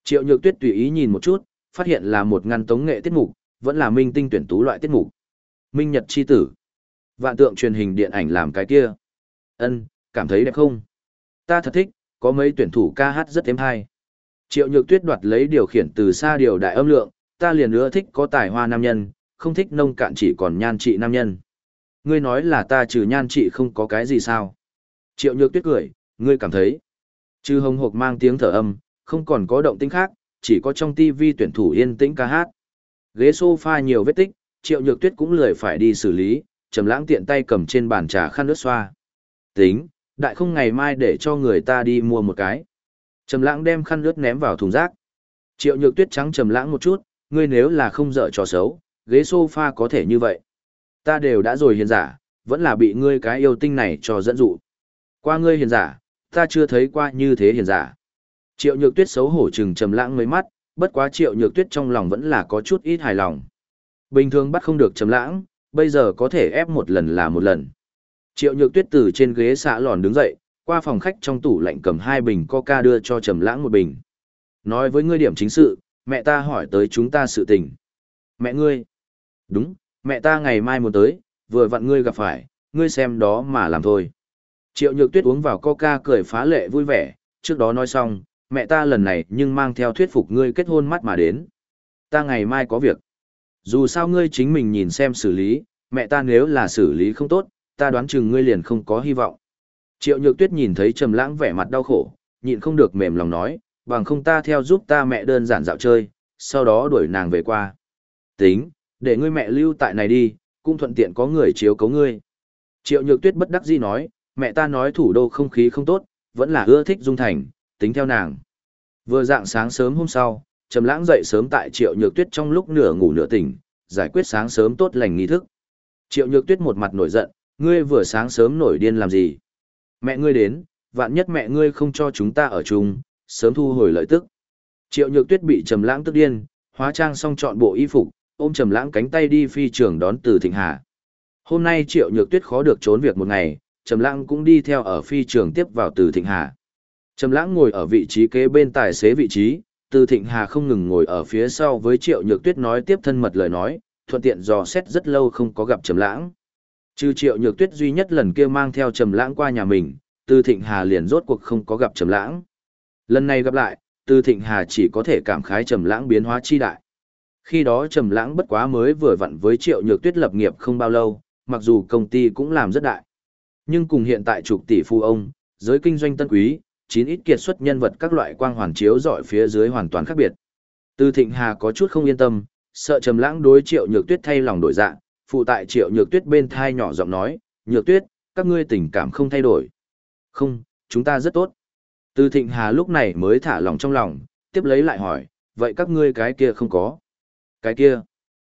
Triệu nhược tuyết tùy ý nhìn một chút, phát hiện là một ngăn tống nghệ tiết mục, vẫn là minh tinh tuyển tú loại tiết mục. Minh Nhật chi tử. Vạn tượng truyền hình điện ảnh làm cái kia. Ân, cảm thấy đẹp không? Ta thật thích, có mấy tuyển thủ ca hát rất êm hay. Triệu Nhược Tuyết đoạt lấy điều khiển từ xa điều đại âm lượng, ta liền nữa thích có tài hoa nam nhân, không thích nông cạn chỉ còn nhan trị nam nhân. Ngươi nói là ta trừ nhan trị không có cái gì sao? Triệu Nhược Tuyết cười, ngươi cảm thấy. Trừ hồng hộc mang tiếng thở âm, không còn có động tĩnh khác, chỉ có trong tivi tuyển thủ yên tĩnh ca hát. Ghế sofa nhiều vết tích, Triệu Nhược Tuyết cũng lười phải đi xử lý, trầm lãng tiện tay cầm trên bàn trà khăn nước xoa. Tính, đại không ngày mai để cho người ta đi mua một cái. Trầm lãng đem khăn lướt ném vào thùng rác. Triệu nhược tuyết trắng trầm lãng một chút, ngươi nếu là không dở trò xấu, ghế sofa có thể như vậy. Ta đều đã rồi hiền giả, vẫn là bị ngươi cái yêu tinh này cho dẫn dụ. Qua ngươi hiền giả, ta chưa thấy qua như thế hiền giả. Triệu nhược tuyết xấu hổ trừng trầm lãng mấy mắt, bất quá triệu nhược tuyết trong lòng vẫn là có chút ít hài lòng. Bình thường bắt không được trầm lãng, bây giờ có thể ép một lần là một lần. Triệu nhược tuyết từ trên ghế xạ lòn đứng dậy, qua phòng khách trong tủ lạnh cầm hai bình coca đưa cho trầm lãng một bình. Nói với ngươi điểm chính sự, mẹ ta hỏi tới chúng ta sự tình. Mẹ ngươi? Đúng, mẹ ta ngày mai muốn tới, vừa vặn ngươi gặp phải, ngươi xem đó mà làm thôi. Triệu nhược tuyết uống vào coca cười phá lệ vui vẻ, trước đó nói xong, mẹ ta lần này nhưng mang theo thuyết phục ngươi kết hôn mắt mà đến. Ta ngày mai có việc. Dù sao ngươi chính mình nhìn xem xử lý, mẹ ta nếu là xử lý không tốt, ta đoán chừng ngươi liền không có hy vọng. Triệu nhược tuyết nhìn thấy trầm lãng vẻ mặt đau khổ, nhịn không được mềm lòng nói, bằng không ta theo giúp ta mẹ đơn giản dạo chơi, sau đó đuổi nàng về qua. Tính, để ngươi mẹ lưu tại này đi, cũng thuận tiện có người chiếu cố ngươi. Triệu nhược tuyết bất đắc dĩ nói, mẹ ta nói thủ đô không khí không tốt, vẫn là ưa thích dung thành, tính theo nàng. Vừa dạng sáng sớm hôm sau, Trầm Lãng dậy sớm tại Triệu Nhược Tuyết trong lúc nửa ngủ nửa tỉnh, giải quyết sáng sớm tốt lành nghi thức. Triệu Nhược Tuyết một mặt nổi giận, ngươi vừa sáng sớm nổi điên làm gì? Mẹ ngươi đến, vạn nhất mẹ ngươi không cho chúng ta ở chung, sớm thu hồi lợi tức. Triệu Nhược Tuyết bị Trầm Lãng tức điên, hóa trang xong chọn bộ y phục, ôm Trầm Lãng cánh tay đi phi trường đón Từ Thịnh Hà. Hôm nay Triệu Nhược Tuyết khó được trốn việc một ngày, Trầm Lãng cũng đi theo ở phi trường tiếp vào Từ Thịnh Hà. Trầm Lãng ngồi ở vị trí kế bên tài xế vị trí, Từ Thịnh Hà không ngừng ngồi ở phía sau với Triệu Nhược Tuyết nói tiếp thân mật lời nói, thuận tiện dò xét rất lâu không có gặp Trầm Lãng. Trừ Triệu Nhược Tuyết duy nhất lần kia mang theo Trầm Lãng qua nhà mình, Từ Thịnh Hà liền rốt cuộc không có gặp Trầm Lãng. Lần này gặp lại, Từ Thịnh Hà chỉ có thể cảm khái Trầm Lãng biến hóa chi đại. Khi đó Trầm Lãng bất quá mới vừa vặn với Triệu Nhược Tuyết lập nghiệp không bao lâu, mặc dù công ty cũng làm rất đại. Nhưng cùng hiện tại chục tỷ phu ông, giới kinh doanh tân quý, chín ít kiệt xuất nhân vật các loại quang hoàn chiếu dọi phía dưới hoàn toàn khác biệt. Từ Thịnh Hà có chút không yên tâm, sợ Trầm Lãng đối Triệu Nhược Tuyết thay lòng đổi dạ, phụ tại Triệu Nhược Tuyết bên thai nhỏ giọng nói, "Nhược Tuyết, các ngươi tình cảm không thay đổi." "Không, chúng ta rất tốt." Từ Thịnh Hà lúc này mới thả lòng trong lòng, tiếp lấy lại hỏi, "Vậy các ngươi cái kia không có?" "Cái kia?"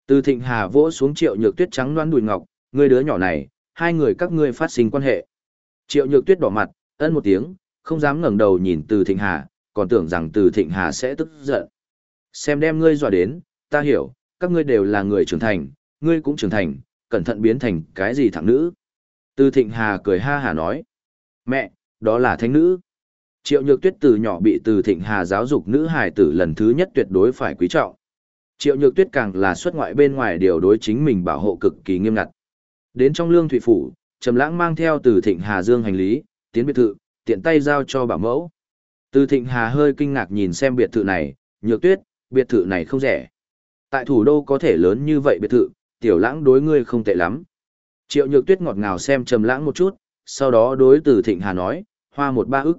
Từ Thịnh Hà vỗ xuống Triệu Nhược Tuyết trắng loáng đùi ngọc, "Ngươi đứa nhỏ này, hai người các ngươi phát sinh quan hệ." Triệu Nhược Tuyết đỏ mặt, ân một tiếng, không dám ngẩng đầu nhìn từ thịnh hà, còn tưởng rằng từ thịnh hà sẽ tức giận. Xem đem ngươi dọa đến, ta hiểu, các ngươi đều là người trưởng thành, ngươi cũng trưởng thành, cẩn thận biến thành cái gì thằng nữ. Từ thịnh hà cười ha hà nói, mẹ, đó là thánh nữ. Triệu nhược tuyết từ nhỏ bị từ thịnh hà giáo dục nữ hài tử lần thứ nhất tuyệt đối phải quý trọng. Triệu nhược tuyết càng là xuất ngoại bên ngoài điều đối chính mình bảo hộ cực kỳ nghiêm ngặt. Đến trong lương thủy phủ, Trầm lãng mang theo từ thịnh hà dương hành lý, tiến biệt thự, tiện tay giao cho bảo mẫu. Từ Thịnh Hà hơi kinh ngạc nhìn xem biệt thự này, nhược tuyết, biệt thự này không rẻ. Tại thủ đô có thể lớn như vậy biệt thự, tiểu lãng đối ngươi không tệ lắm. Triệu nhược tuyết ngọt ngào xem trầm lãng một chút, sau đó đối từ Thịnh Hà nói, hoa một ba ức.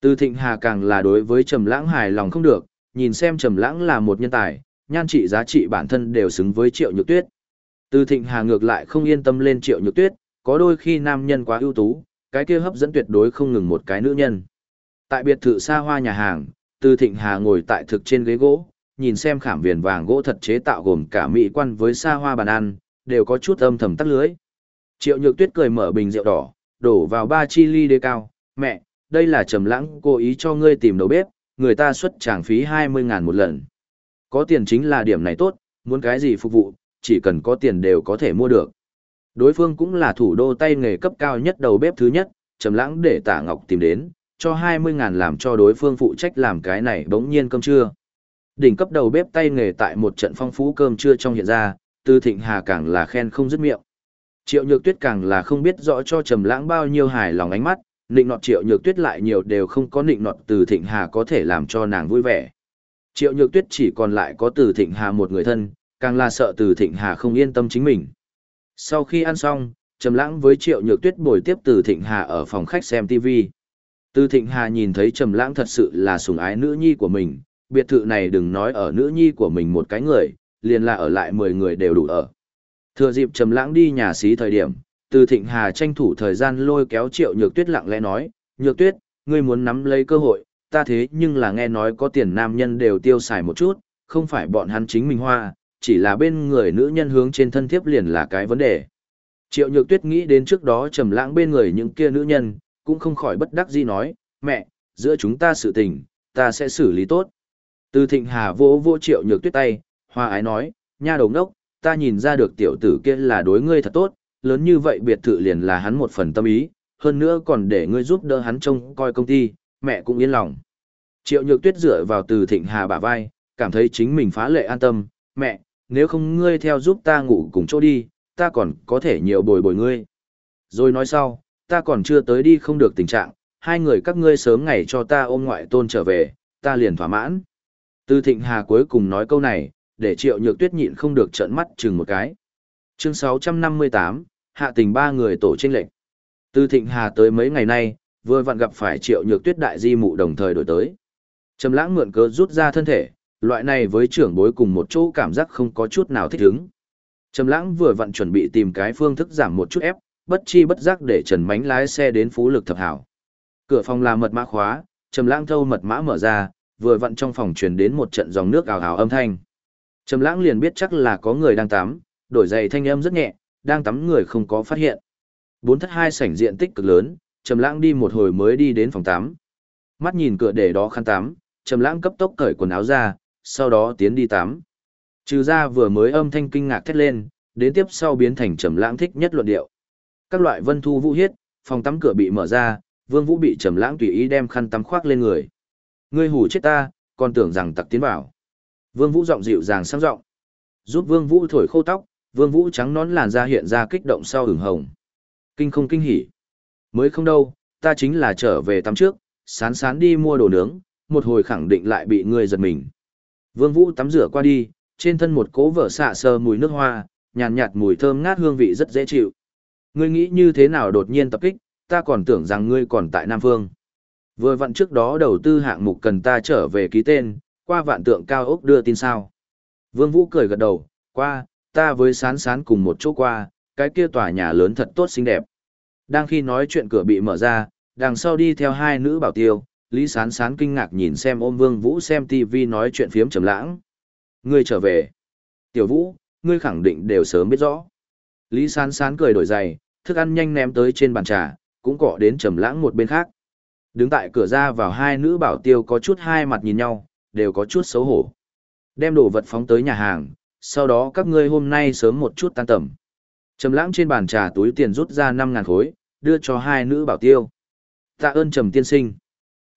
Từ Thịnh Hà càng là đối với trầm lãng hài lòng không được, nhìn xem trầm lãng là một nhân tài, nhan trị giá trị bản thân đều xứng với triệu nhược tuyết. Từ Thịnh Hà ngược lại không yên tâm lên triệu nhược tuyết, có đôi khi nam nhân quá ưu tú, cái kia hấp dẫn tuyệt đối không ngừng một cái nữ nhân. Tại biệt thự xa hoa nhà hàng, Từ Thịnh Hà ngồi tại thực trên ghế gỗ, nhìn xem khảm viền vàng gỗ thật chế tạo gồm cả mỹ quan với xa hoa bàn ăn, đều có chút âm thầm tắt lưới. Triệu Nhược Tuyết cười mở bình rượu đỏ, đổ vào ba chi ly đê cao, "Mẹ, đây là Trầm Lãng cố ý cho ngươi tìm đầu bếp, người ta xuất tràng phí 20 ngàn một lần. Có tiền chính là điểm này tốt, muốn cái gì phục vụ, chỉ cần có tiền đều có thể mua được." Đối phương cũng là thủ đô tay nghề cấp cao nhất đầu bếp thứ nhất, Trầm Lãng để Tạ Ngọc tìm đến, cho 20 ngàn làm cho đối phương phụ trách làm cái này bỗng nhiên cơm trưa. Đỉnh cấp đầu bếp tay nghề tại một trận phong phú cơm trưa trong hiện ra, Tư Thịnh Hà càng là khen không dứt miệng. Triệu Nhược Tuyết càng là không biết rõ cho Trầm Lãng bao nhiêu hài lòng ánh mắt, nịnh nọt Triệu Nhược Tuyết lại nhiều đều không có nịnh nọt Từ Thịnh Hà có thể làm cho nàng vui vẻ. Triệu Nhược Tuyết chỉ còn lại có Từ Thịnh Hà một người thân, càng là sợ Từ Thịnh Hà không yên tâm chính mình. Sau khi ăn xong, Trầm Lãng với Triệu Nhược Tuyết buổi tiếp Từ Thịnh Hà ở phòng khách xem TV. Từ Thịnh Hà nhìn thấy Trầm Lãng thật sự là sủng ái nữ nhi của mình, biệt thự này đừng nói ở nữ nhi của mình một cái người, liền là ở lại 10 người đều đủ ở. Thừa dịp Trầm Lãng đi nhà xí thời điểm, Từ Thịnh Hà tranh thủ thời gian lôi kéo Triệu Nhược Tuyết lặng lẽ nói, "Nhược Tuyết, ngươi muốn nắm lấy cơ hội, ta thế nhưng là nghe nói có tiền nam nhân đều tiêu xài một chút, không phải bọn hắn chính mình hoa, chỉ là bên người nữ nhân hướng trên thân thiếp liền là cái vấn đề. Triệu Nhược Tuyết nghĩ đến trước đó trầm lãng bên người những kia nữ nhân, cũng không khỏi bất đắc dĩ nói, mẹ, giữa chúng ta sự tình, ta sẽ xử lý tốt. Từ Thịnh Hà vỗ vỗ Triệu Nhược Tuyết tay, hoa ái nói, nha đầu ngốc, ta nhìn ra được tiểu tử kia là đối ngươi thật tốt, lớn như vậy biệt thự liền là hắn một phần tâm ý, hơn nữa còn để ngươi giúp đỡ hắn trông coi công ty, mẹ cũng yên lòng. Triệu Nhược Tuyết dựa vào Từ Thịnh Hà bả vai, cảm thấy chính mình phá lệ an tâm, mẹ, nếu không ngươi theo giúp ta ngủ cùng chỗ đi, ta còn có thể nhiều bồi bồi ngươi. Rồi nói sau, ta còn chưa tới đi không được tình trạng, hai người các ngươi sớm ngày cho ta ôm ngoại tôn trở về, ta liền thỏa mãn. Từ Thịnh Hà cuối cùng nói câu này, để Triệu Nhược Tuyết nhịn không được trợn mắt chừng một cái. Chương 658, hạ tình ba người tổ trên lệnh. Từ Thịnh Hà tới mấy ngày nay, vừa vặn gặp phải Triệu Nhược Tuyết đại di mụ đồng thời đổi tới. Trầm Lãng mượn cớ rút ra thân thể, loại này với trưởng bối cùng một chỗ cảm giác không có chút nào thích ứng. Trầm Lãng vừa vặn chuẩn bị tìm cái phương thức giảm một chút ép, bất chi bất giác để Trần Mánh lái xe đến Phú Lực Thập Hảo. Cửa phòng là mật mã khóa, Trầm Lãng thâu mật mã mở ra, vừa vặn trong phòng truyền đến một trận dòng nước ào ào âm thanh. Trầm Lãng liền biết chắc là có người đang tắm, đổi giày thanh âm rất nhẹ, đang tắm người không có phát hiện. Bốn thất hai sảnh diện tích cực lớn, Trầm Lãng đi một hồi mới đi đến phòng tắm. Mắt nhìn cửa để đó khăn tắm, Trầm Lãng cấp tốc cởi quần áo ra, sau đó tiến đi tắm. Trừ ra vừa mới âm thanh kinh ngạc thét lên, đến tiếp sau biến thành Trầm Lãng thích nhất luận điệu. Các loại vân thu vũ hiết, phòng tắm cửa bị mở ra, Vương Vũ bị Trầm Lãng tùy ý đem khăn tắm khoác lên người. Ngươi hù chết ta, còn tưởng rằng tặc tiến vào. Vương Vũ giọng dịu dàng sang giọng. Giúp Vương Vũ thổi khô tóc, Vương Vũ trắng nón làn da hiện ra kích động sau ửng hồng. Kinh không kinh hỉ. Mới không đâu, ta chính là trở về tắm trước, sán sán đi mua đồ nướng, một hồi khẳng định lại bị ngươi giật mình. Vương Vũ tắm rửa qua đi, trên thân một cố vở xạ sờ mùi nước hoa, nhàn nhạt, nhạt mùi thơm ngát hương vị rất dễ chịu. Ngươi nghĩ như thế nào đột nhiên tập kích, ta còn tưởng rằng ngươi còn tại Nam Phương. Vừa vặn trước đó đầu tư hạng mục cần ta trở về ký tên, qua vạn tượng cao ốc đưa tin sao. Vương Vũ cười gật đầu, qua, ta với sán sán cùng một chỗ qua, cái kia tòa nhà lớn thật tốt xinh đẹp. Đang khi nói chuyện cửa bị mở ra, đằng sau đi theo hai nữ bảo tiêu, Lý Sán Sán kinh ngạc nhìn xem ôm Vương Vũ xem TV nói chuyện phiếm trầm lãng. Ngươi trở về. Tiểu Vũ, ngươi khẳng định đều sớm biết rõ. Lý Sán Sán cười đổi giày, thức ăn nhanh ném tới trên bàn trà, cũng cọ đến trầm lãng một bên khác. Đứng tại cửa ra vào hai nữ bảo tiêu có chút hai mặt nhìn nhau, đều có chút xấu hổ. Đem đồ vật phóng tới nhà hàng, sau đó các ngươi hôm nay sớm một chút tan tầm. Trầm lãng trên bàn trà túi tiền rút ra 5.000 khối, đưa cho hai nữ bảo tiêu. Tạ ơn Trầm tiên sinh.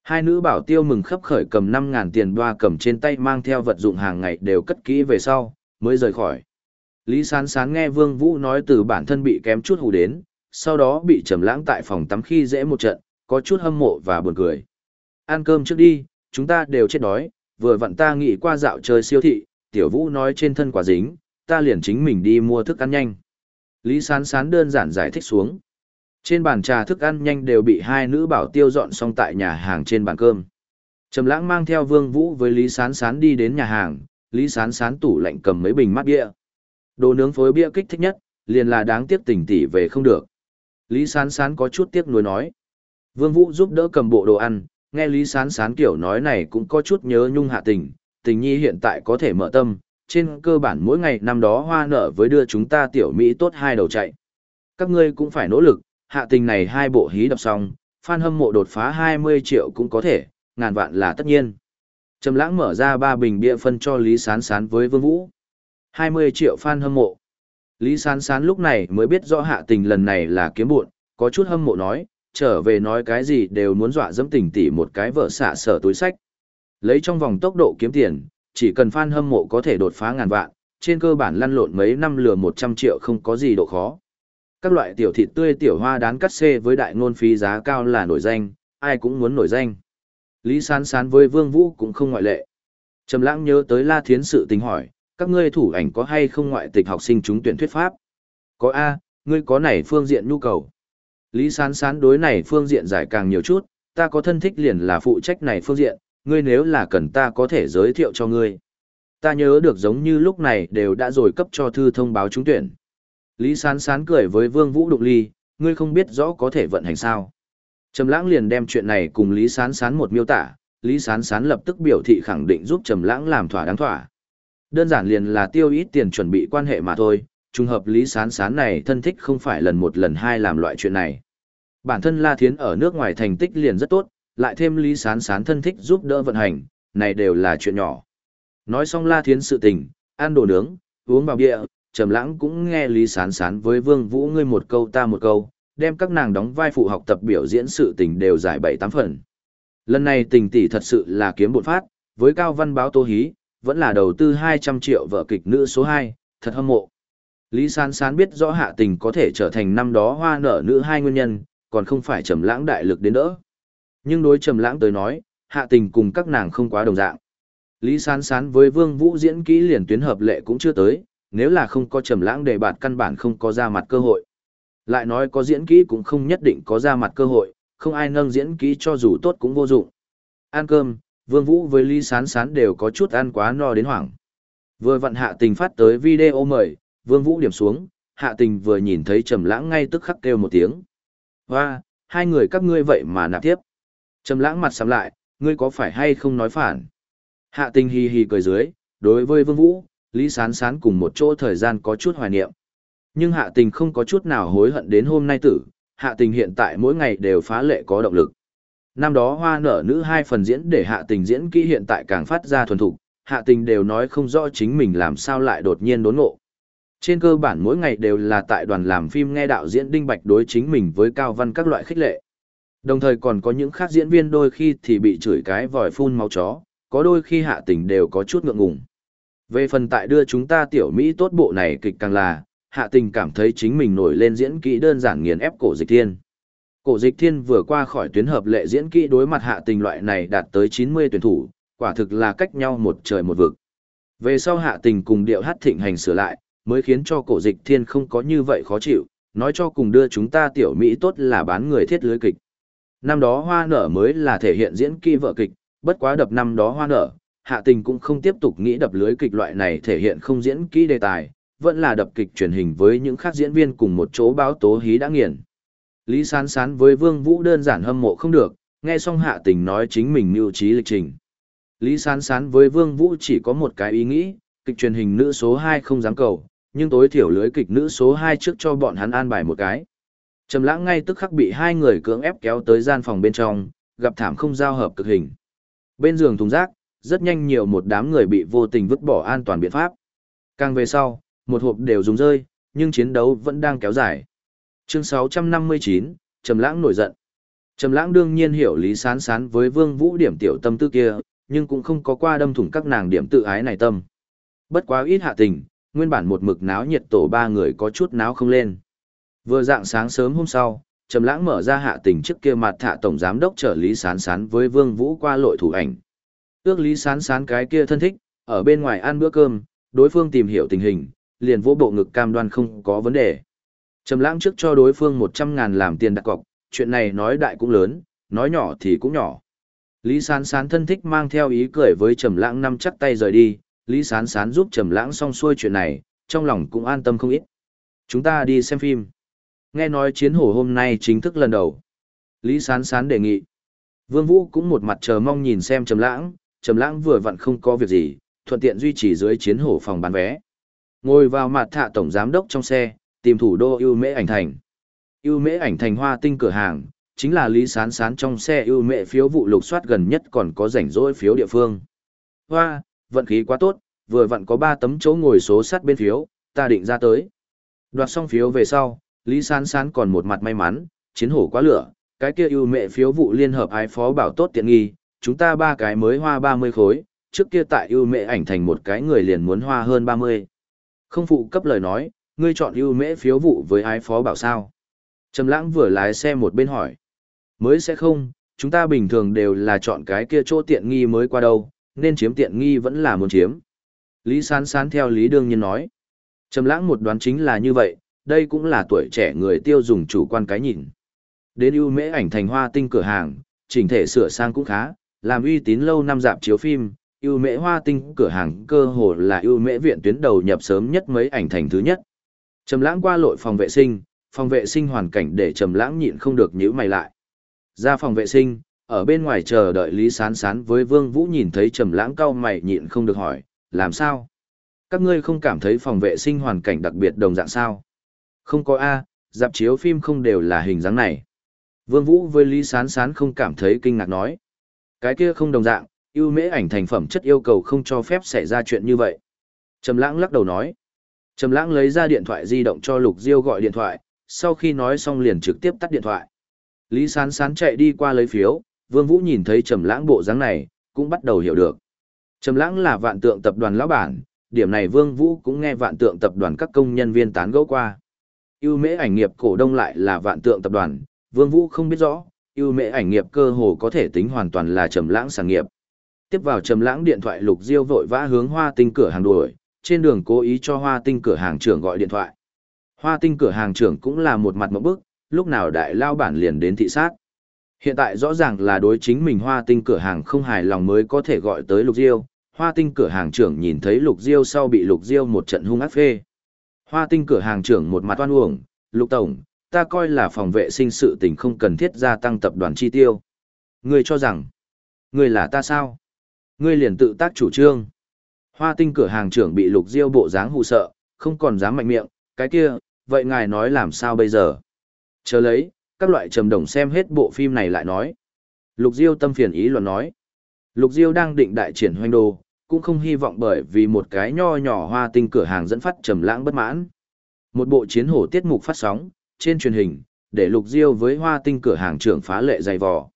Hai nữ bảo tiêu mừng khấp khởi cầm 5.000 tiền đoa cầm trên tay mang theo vật dụng hàng ngày đều cất kỹ về sau, mới rời khỏi. Lý Sán Sán nghe Vương Vũ nói từ bản thân bị kém chút hù đến, sau đó bị trầm lãng tại phòng tắm khi dễ một trận, có chút hâm mộ và buồn cười. Ăn cơm trước đi, chúng ta đều chết đói, vừa vặn ta nghĩ qua dạo chơi siêu thị, tiểu vũ nói trên thân quả dính, ta liền chính mình đi mua thức ăn nhanh. Lý Sán Sán đơn giản giải thích xuống. Trên bàn trà thức ăn nhanh đều bị hai nữ bảo tiêu dọn xong tại nhà hàng trên bàn cơm. Trầm lãng mang theo Vương Vũ với Lý Sán Sán đi đến nhà hàng, Lý Sán Sán tủ lạnh cầm mấy bình mắt bia. Đồ nướng phối bia kích thích nhất, liền là đáng tiếc tỉnh tỉ về không được. Lý Sán Sán có chút tiếc nuối nói. Vương Vũ giúp đỡ cầm bộ đồ ăn, nghe Lý Sán Sán kiểu nói này cũng có chút nhớ nhung hạ tình, tình nhi hiện tại có thể mở tâm, trên cơ bản mỗi ngày năm đó hoa nở với đưa chúng ta tiểu Mỹ tốt hai đầu chạy. Các ngươi cũng phải nỗ lực, hạ tình này hai bộ hí đọc xong, fan hâm mộ đột phá 20 triệu cũng có thể, ngàn vạn là tất nhiên. Trầm lãng mở ra ba bình bia phân cho Lý Sán Sán với Vương Vũ. 20 triệu fan hâm mộ. Lý Sán Sán lúc này mới biết rõ hạ tình lần này là kiếm buộn, có chút hâm mộ nói, trở về nói cái gì đều muốn dọa dẫm tình tỷ một cái vợ xạ sở túi sách. Lấy trong vòng tốc độ kiếm tiền, chỉ cần fan hâm mộ có thể đột phá ngàn vạn, trên cơ bản lăn lộn mấy năm lừa 100 triệu không có gì độ khó. Các loại tiểu thịt tươi tiểu hoa đán cắt xê với đại ngôn phí giá cao là nổi danh, ai cũng muốn nổi danh. Lý Sán Sán với Vương Vũ cũng không ngoại lệ. Trầm lãng nhớ tới La Thiến sự tình hỏi, các ngươi thủ ảnh có hay không ngoại tịch học sinh chúng tuyển thuyết pháp? Có A, ngươi có này phương diện nhu cầu. Lý Sán Sán đối này phương diện giải càng nhiều chút, ta có thân thích liền là phụ trách này phương diện, ngươi nếu là cần ta có thể giới thiệu cho ngươi. Ta nhớ được giống như lúc này đều đã rồi cấp cho thư thông báo trúng tuyển. Lý Sán Sán cười với Vương Vũ Đục Ly, ngươi không biết rõ có thể vận hành sao. Trầm Lãng liền đem chuyện này cùng Lý Sán Sán một miêu tả, Lý Sán Sán lập tức biểu thị khẳng định giúp Trầm Lãng làm thỏa đáng thỏa. Đơn giản liền là tiêu ít tiền chuẩn bị quan hệ mà thôi, trùng hợp Lý Sán Sán này thân thích không phải lần một lần hai làm loại chuyện này. Bản thân La Thiến ở nước ngoài thành tích liền rất tốt, lại thêm Lý Sán Sán thân thích giúp đỡ vận hành, này đều là chuyện nhỏ. Nói xong La Thiến sự tình, ăn đồ nướng, uống vào bia, Trầm Lãng cũng nghe Lý Sán Sán với Vương Vũ ngươi một câu ta một câu, đem các nàng đóng vai phụ học tập biểu diễn sự tình đều giải bảy tám phần. Lần này tình tỷ thật sự là kiếm bột phát, với Cao Văn báo Tô Hí, vẫn là đầu tư 200 triệu vợ kịch nữ số 2, thật hâm mộ. Lý Sán Sán biết rõ hạ tình có thể trở thành năm đó hoa nở nữ hai nguyên nhân, còn không phải trầm lãng đại lực đến đỡ. Nhưng đối trầm lãng tới nói, hạ tình cùng các nàng không quá đồng dạng. Lý Sán Sán với Vương Vũ diễn kỹ liền tuyến hợp lệ cũng chưa tới, nếu là không có trầm lãng đề bạt căn bản không có ra mặt cơ hội. Lại nói có diễn kỹ cũng không nhất định có ra mặt cơ hội, không ai nâng diễn kỹ cho dù tốt cũng vô dụng. Ăn cơm, Vương Vũ với Lý Sán Sán đều có chút ăn quá no đến hoảng. Vừa vận hạ tình phát tới video mời, Vương Vũ điểm xuống, hạ tình vừa nhìn thấy trầm lãng ngay tức khắc kêu một tiếng. Hoa, hai người các ngươi vậy mà nạp tiếp. Trầm lãng mặt sầm lại, ngươi có phải hay không nói phản? Hạ tình hì hì cười dưới, đối với Vương Vũ, Lý Sán Sán cùng một chỗ thời gian có chút hoài niệm. Nhưng hạ tình không có chút nào hối hận đến hôm nay tử, hạ tình hiện tại mỗi ngày đều phá lệ có động lực. Năm đó hoa nở nữ hai phần diễn để hạ tình diễn kỹ hiện tại càng phát ra thuần thục, hạ tình đều nói không rõ chính mình làm sao lại đột nhiên đốn ngộ. Trên cơ bản mỗi ngày đều là tại đoàn làm phim nghe đạo diễn Đinh Bạch đối chính mình với Cao Văn các loại khích lệ. Đồng thời còn có những khác diễn viên đôi khi thì bị chửi cái vòi phun máu chó, có đôi khi hạ tình đều có chút ngượng ngùng. Về phần tại đưa chúng ta tiểu Mỹ tốt bộ này kịch càng là, hạ tình cảm thấy chính mình nổi lên diễn kỹ đơn giản nghiền ép cổ dịch thiên. Cổ dịch thiên vừa qua khỏi tuyến hợp lệ diễn kỹ đối mặt hạ tình loại này đạt tới 90 tuyển thủ, quả thực là cách nhau một trời một vực. Về sau hạ tình cùng điệu hát thịnh hành sửa lại, mới khiến cho cổ dịch thiên không có như vậy khó chịu, nói cho cùng đưa chúng ta tiểu Mỹ tốt là bán người thiết lưới kịch. Năm đó hoa nở mới là thể hiện diễn kỹ vợ kịch, bất quá đập năm đó hoa nở, hạ tình cũng không tiếp tục nghĩ đập lưới kịch loại này thể hiện không diễn kỹ đề tài, vẫn là đập kịch truyền hình với những khác diễn viên cùng một chỗ báo tố hí đã nghiền. Lý Sán Sán với Vương Vũ đơn giản hâm mộ không được, nghe xong hạ tình nói chính mình mưu trí lịch trình. Lý Sán Sán với Vương Vũ chỉ có một cái ý nghĩ, kịch truyền hình nữ số 2 không dám cầu, nhưng tối thiểu lưới kịch nữ số 2 trước cho bọn hắn an bài một cái. Trầm lãng ngay tức khắc bị hai người cưỡng ép kéo tới gian phòng bên trong, gặp thảm không giao hợp cực hình. Bên giường thùng rác, rất nhanh nhiều một đám người bị vô tình vứt bỏ an toàn biện pháp. Càng về sau, một hộp đều dùng rơi, nhưng chiến đấu vẫn đang kéo dài. Chương 659, Trầm Lãng nổi giận. Trầm Lãng đương nhiên hiểu Lý Sán Sán với Vương Vũ điểm tiểu tâm tư kia, nhưng cũng không có qua đâm thủng các nàng điểm tự ái này tâm. Bất quá ít hạ tình, nguyên bản một mực náo nhiệt tổ ba người có chút náo không lên. Vừa dạng sáng sớm hôm sau, Trầm Lãng mở ra hạ tình trước kia mặt thạ tổng giám đốc trợ Lý Sán Sán với Vương Vũ qua lội thủ ảnh. Ước Lý Sán Sán cái kia thân thích, ở bên ngoài ăn bữa cơm, đối phương tìm hiểu tình hình, liền vỗ bộ ngực cam đoan không có vấn đề. Trầm lãng trước cho đối phương 100 ngàn làm tiền đặt cọc, chuyện này nói đại cũng lớn, nói nhỏ thì cũng nhỏ. Lý Sán Sán thân thích mang theo ý cười với Trầm lãng năm chắc tay rời đi, Lý Sán Sán giúp Trầm lãng xong xuôi chuyện này, trong lòng cũng an tâm không ít. Chúng ta đi xem phim. Nghe nói chiến hổ hôm nay chính thức lần đầu. Lý Sán Sán đề nghị. Vương Vũ cũng một mặt chờ mong nhìn xem Trầm lãng, Trầm lãng vừa vặn không có việc gì, thuận tiện duy trì dưới chiến hổ phòng bán vé. Ngồi vào mặt thạ tổng giám đốc trong xe, tìm thủ đô ưu mễ ảnh thành. ưu mễ ảnh thành hoa tinh cửa hàng, chính là lý sán sán trong xe ưu mễ phiếu vụ lục soát gần nhất còn có rảnh rỗi phiếu địa phương. Hoa, vận khí quá tốt, vừa vặn có 3 tấm chỗ ngồi số sắt bên phiếu, ta định ra tới. Đoạt xong phiếu về sau, Lý Sán Sán còn một mặt may mắn, chiến hổ quá lửa, cái kia ưu mẹ phiếu vụ liên hợp ái phó bảo tốt tiện nghi, chúng ta ba cái mới hoa 30 khối, trước kia tại ưu mẹ ảnh thành một cái người liền muốn hoa hơn 30. Không phụ cấp lời nói, ngươi chọn ưu mẹ phiếu vụ với ái phó bảo sao. Trầm lãng vừa lái xe một bên hỏi. Mới sẽ không, chúng ta bình thường đều là chọn cái kia chỗ tiện nghi mới qua đâu, nên chiếm tiện nghi vẫn là muốn chiếm. Lý sán sán theo lý đương nhiên nói. Trầm lãng một đoán chính là như vậy, đây cũng là tuổi trẻ người tiêu dùng chủ quan cái nhìn. Đến ưu mễ ảnh thành hoa tinh cửa hàng, chỉnh thể sửa sang cũng khá, làm uy tín lâu năm dạp chiếu phim, ưu mễ hoa tinh cửa hàng cơ hồ là ưu mễ viện tuyến đầu nhập sớm nhất mấy ảnh thành thứ nhất. Trầm lãng qua lội phòng vệ sinh, phòng vệ sinh hoàn cảnh để trầm lãng nhịn không được nhíu mày lại. Ra phòng vệ sinh, ở bên ngoài chờ đợi Lý Sán Sán với Vương Vũ nhìn thấy trầm lãng cau mày nhịn không được hỏi, làm sao? Các ngươi không cảm thấy phòng vệ sinh hoàn cảnh đặc biệt đồng dạng sao? Không có A, dạp chiếu phim không đều là hình dáng này. Vương Vũ với Lý Sán Sán không cảm thấy kinh ngạc nói. Cái kia không đồng dạng, ưu mễ ảnh thành phẩm chất yêu cầu không cho phép xảy ra chuyện như vậy. Trầm lãng lắc đầu nói. Trầm lãng lấy ra điện thoại di động cho Lục Diêu gọi điện thoại, sau khi nói xong liền trực tiếp tắt điện thoại. Lý Sán Sán chạy đi qua lấy phiếu, Vương Vũ nhìn thấy Trầm lãng bộ dáng này, cũng bắt đầu hiểu được. Trầm lãng là vạn tượng tập đoàn lão bản, điểm này Vương Vũ cũng nghe vạn tượng tập đoàn các công nhân viên tán gẫu qua. Ưu mễ ảnh nghiệp cổ đông lại là vạn tượng tập đoàn, Vương Vũ không biết rõ, ưu mễ ảnh nghiệp cơ hồ có thể tính hoàn toàn là trầm lãng sản nghiệp. Tiếp vào trầm lãng điện thoại Lục Diêu vội vã hướng Hoa Tinh cửa hàng đuổi, trên đường cố ý cho Hoa Tinh cửa hàng trưởng gọi điện thoại. Hoa Tinh cửa hàng trưởng cũng là một mặt ngộp bức, lúc nào đại lao bản liền đến thị sát. Hiện tại rõ ràng là đối chính mình Hoa Tinh cửa hàng không hài lòng mới có thể gọi tới Lục Diêu. Hoa Tinh cửa hàng trưởng nhìn thấy Lục Diêu sau bị Lục Diêu một trận hung ác phê. Hoa Tinh cửa hàng trưởng một mặt oan uổng, "Lục tổng, ta coi là phòng vệ sinh sự tình không cần thiết gia tăng tập đoàn chi tiêu. Ngươi cho rằng, ngươi là ta sao? Ngươi liền tự tác chủ trương. Hoa tinh cửa hàng trưởng bị lục diêu bộ dáng hù sợ, không còn dám mạnh miệng, cái kia, vậy ngài nói làm sao bây giờ? Chờ lấy, các loại trầm đồng xem hết bộ phim này lại nói. Lục diêu tâm phiền ý luận nói. Lục diêu đang định đại triển hoành đồ, cũng không hy vọng bởi vì một cái nho nhỏ hoa tinh cửa hàng dẫn phát trầm lãng bất mãn. Một bộ chiến hổ tiết mục phát sóng, trên truyền hình, để Lục Diêu với hoa tinh cửa hàng trưởng phá lệ dày vò.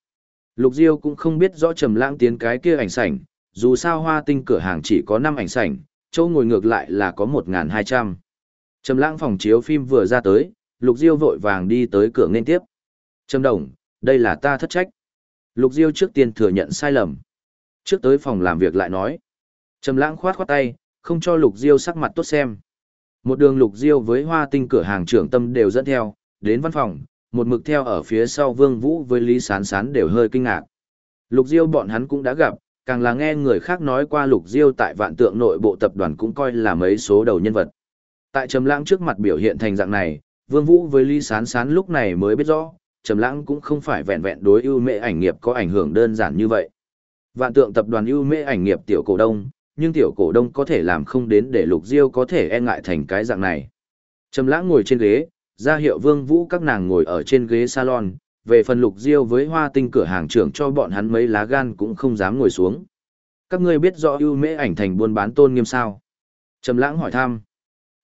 Lục Diêu cũng không biết rõ Trầm Lãng tiến cái kia ảnh sảnh, dù sao hoa tinh cửa hàng chỉ có 5 ảnh sảnh, chỗ ngồi ngược lại là có 1.200. Trầm Lãng phòng chiếu phim vừa ra tới, Lục Diêu vội vàng đi tới cửa nên tiếp. Trâm Đồng, đây là ta thất trách. Lục Diêu trước tiên thừa nhận sai lầm. Trước tới phòng làm việc lại nói. Trầm Lãng khoát khoát tay, không cho Lục Diêu sắc mặt tốt xem. Một đường lục diêu với hoa tinh cửa hàng trưởng tâm đều dẫn theo, đến văn phòng, một mực theo ở phía sau Vương Vũ với Lý Sán Sán đều hơi kinh ngạc. Lục diêu bọn hắn cũng đã gặp, càng là nghe người khác nói qua lục diêu tại vạn tượng nội bộ tập đoàn cũng coi là mấy số đầu nhân vật. Tại Trầm Lãng trước mặt biểu hiện thành dạng này, Vương Vũ với Lý Sán Sán lúc này mới biết rõ, Trầm Lãng cũng không phải vẹn vẹn đối ưu mễ ảnh nghiệp có ảnh hưởng đơn giản như vậy. Vạn tượng tập đoàn ưu mễ ảnh nghiệp tiểu cổ đông, nhưng tiểu cổ đông có thể làm không đến để lục diêu có thể e ngại thành cái dạng này. Trầm lãng ngồi trên ghế, ra hiệu vương vũ các nàng ngồi ở trên ghế salon, về phần lục diêu với hoa tinh cửa hàng trưởng cho bọn hắn mấy lá gan cũng không dám ngồi xuống. Các ngươi biết rõ ưu mễ ảnh thành buôn bán tôn nghiêm sao? Trầm lãng hỏi thăm.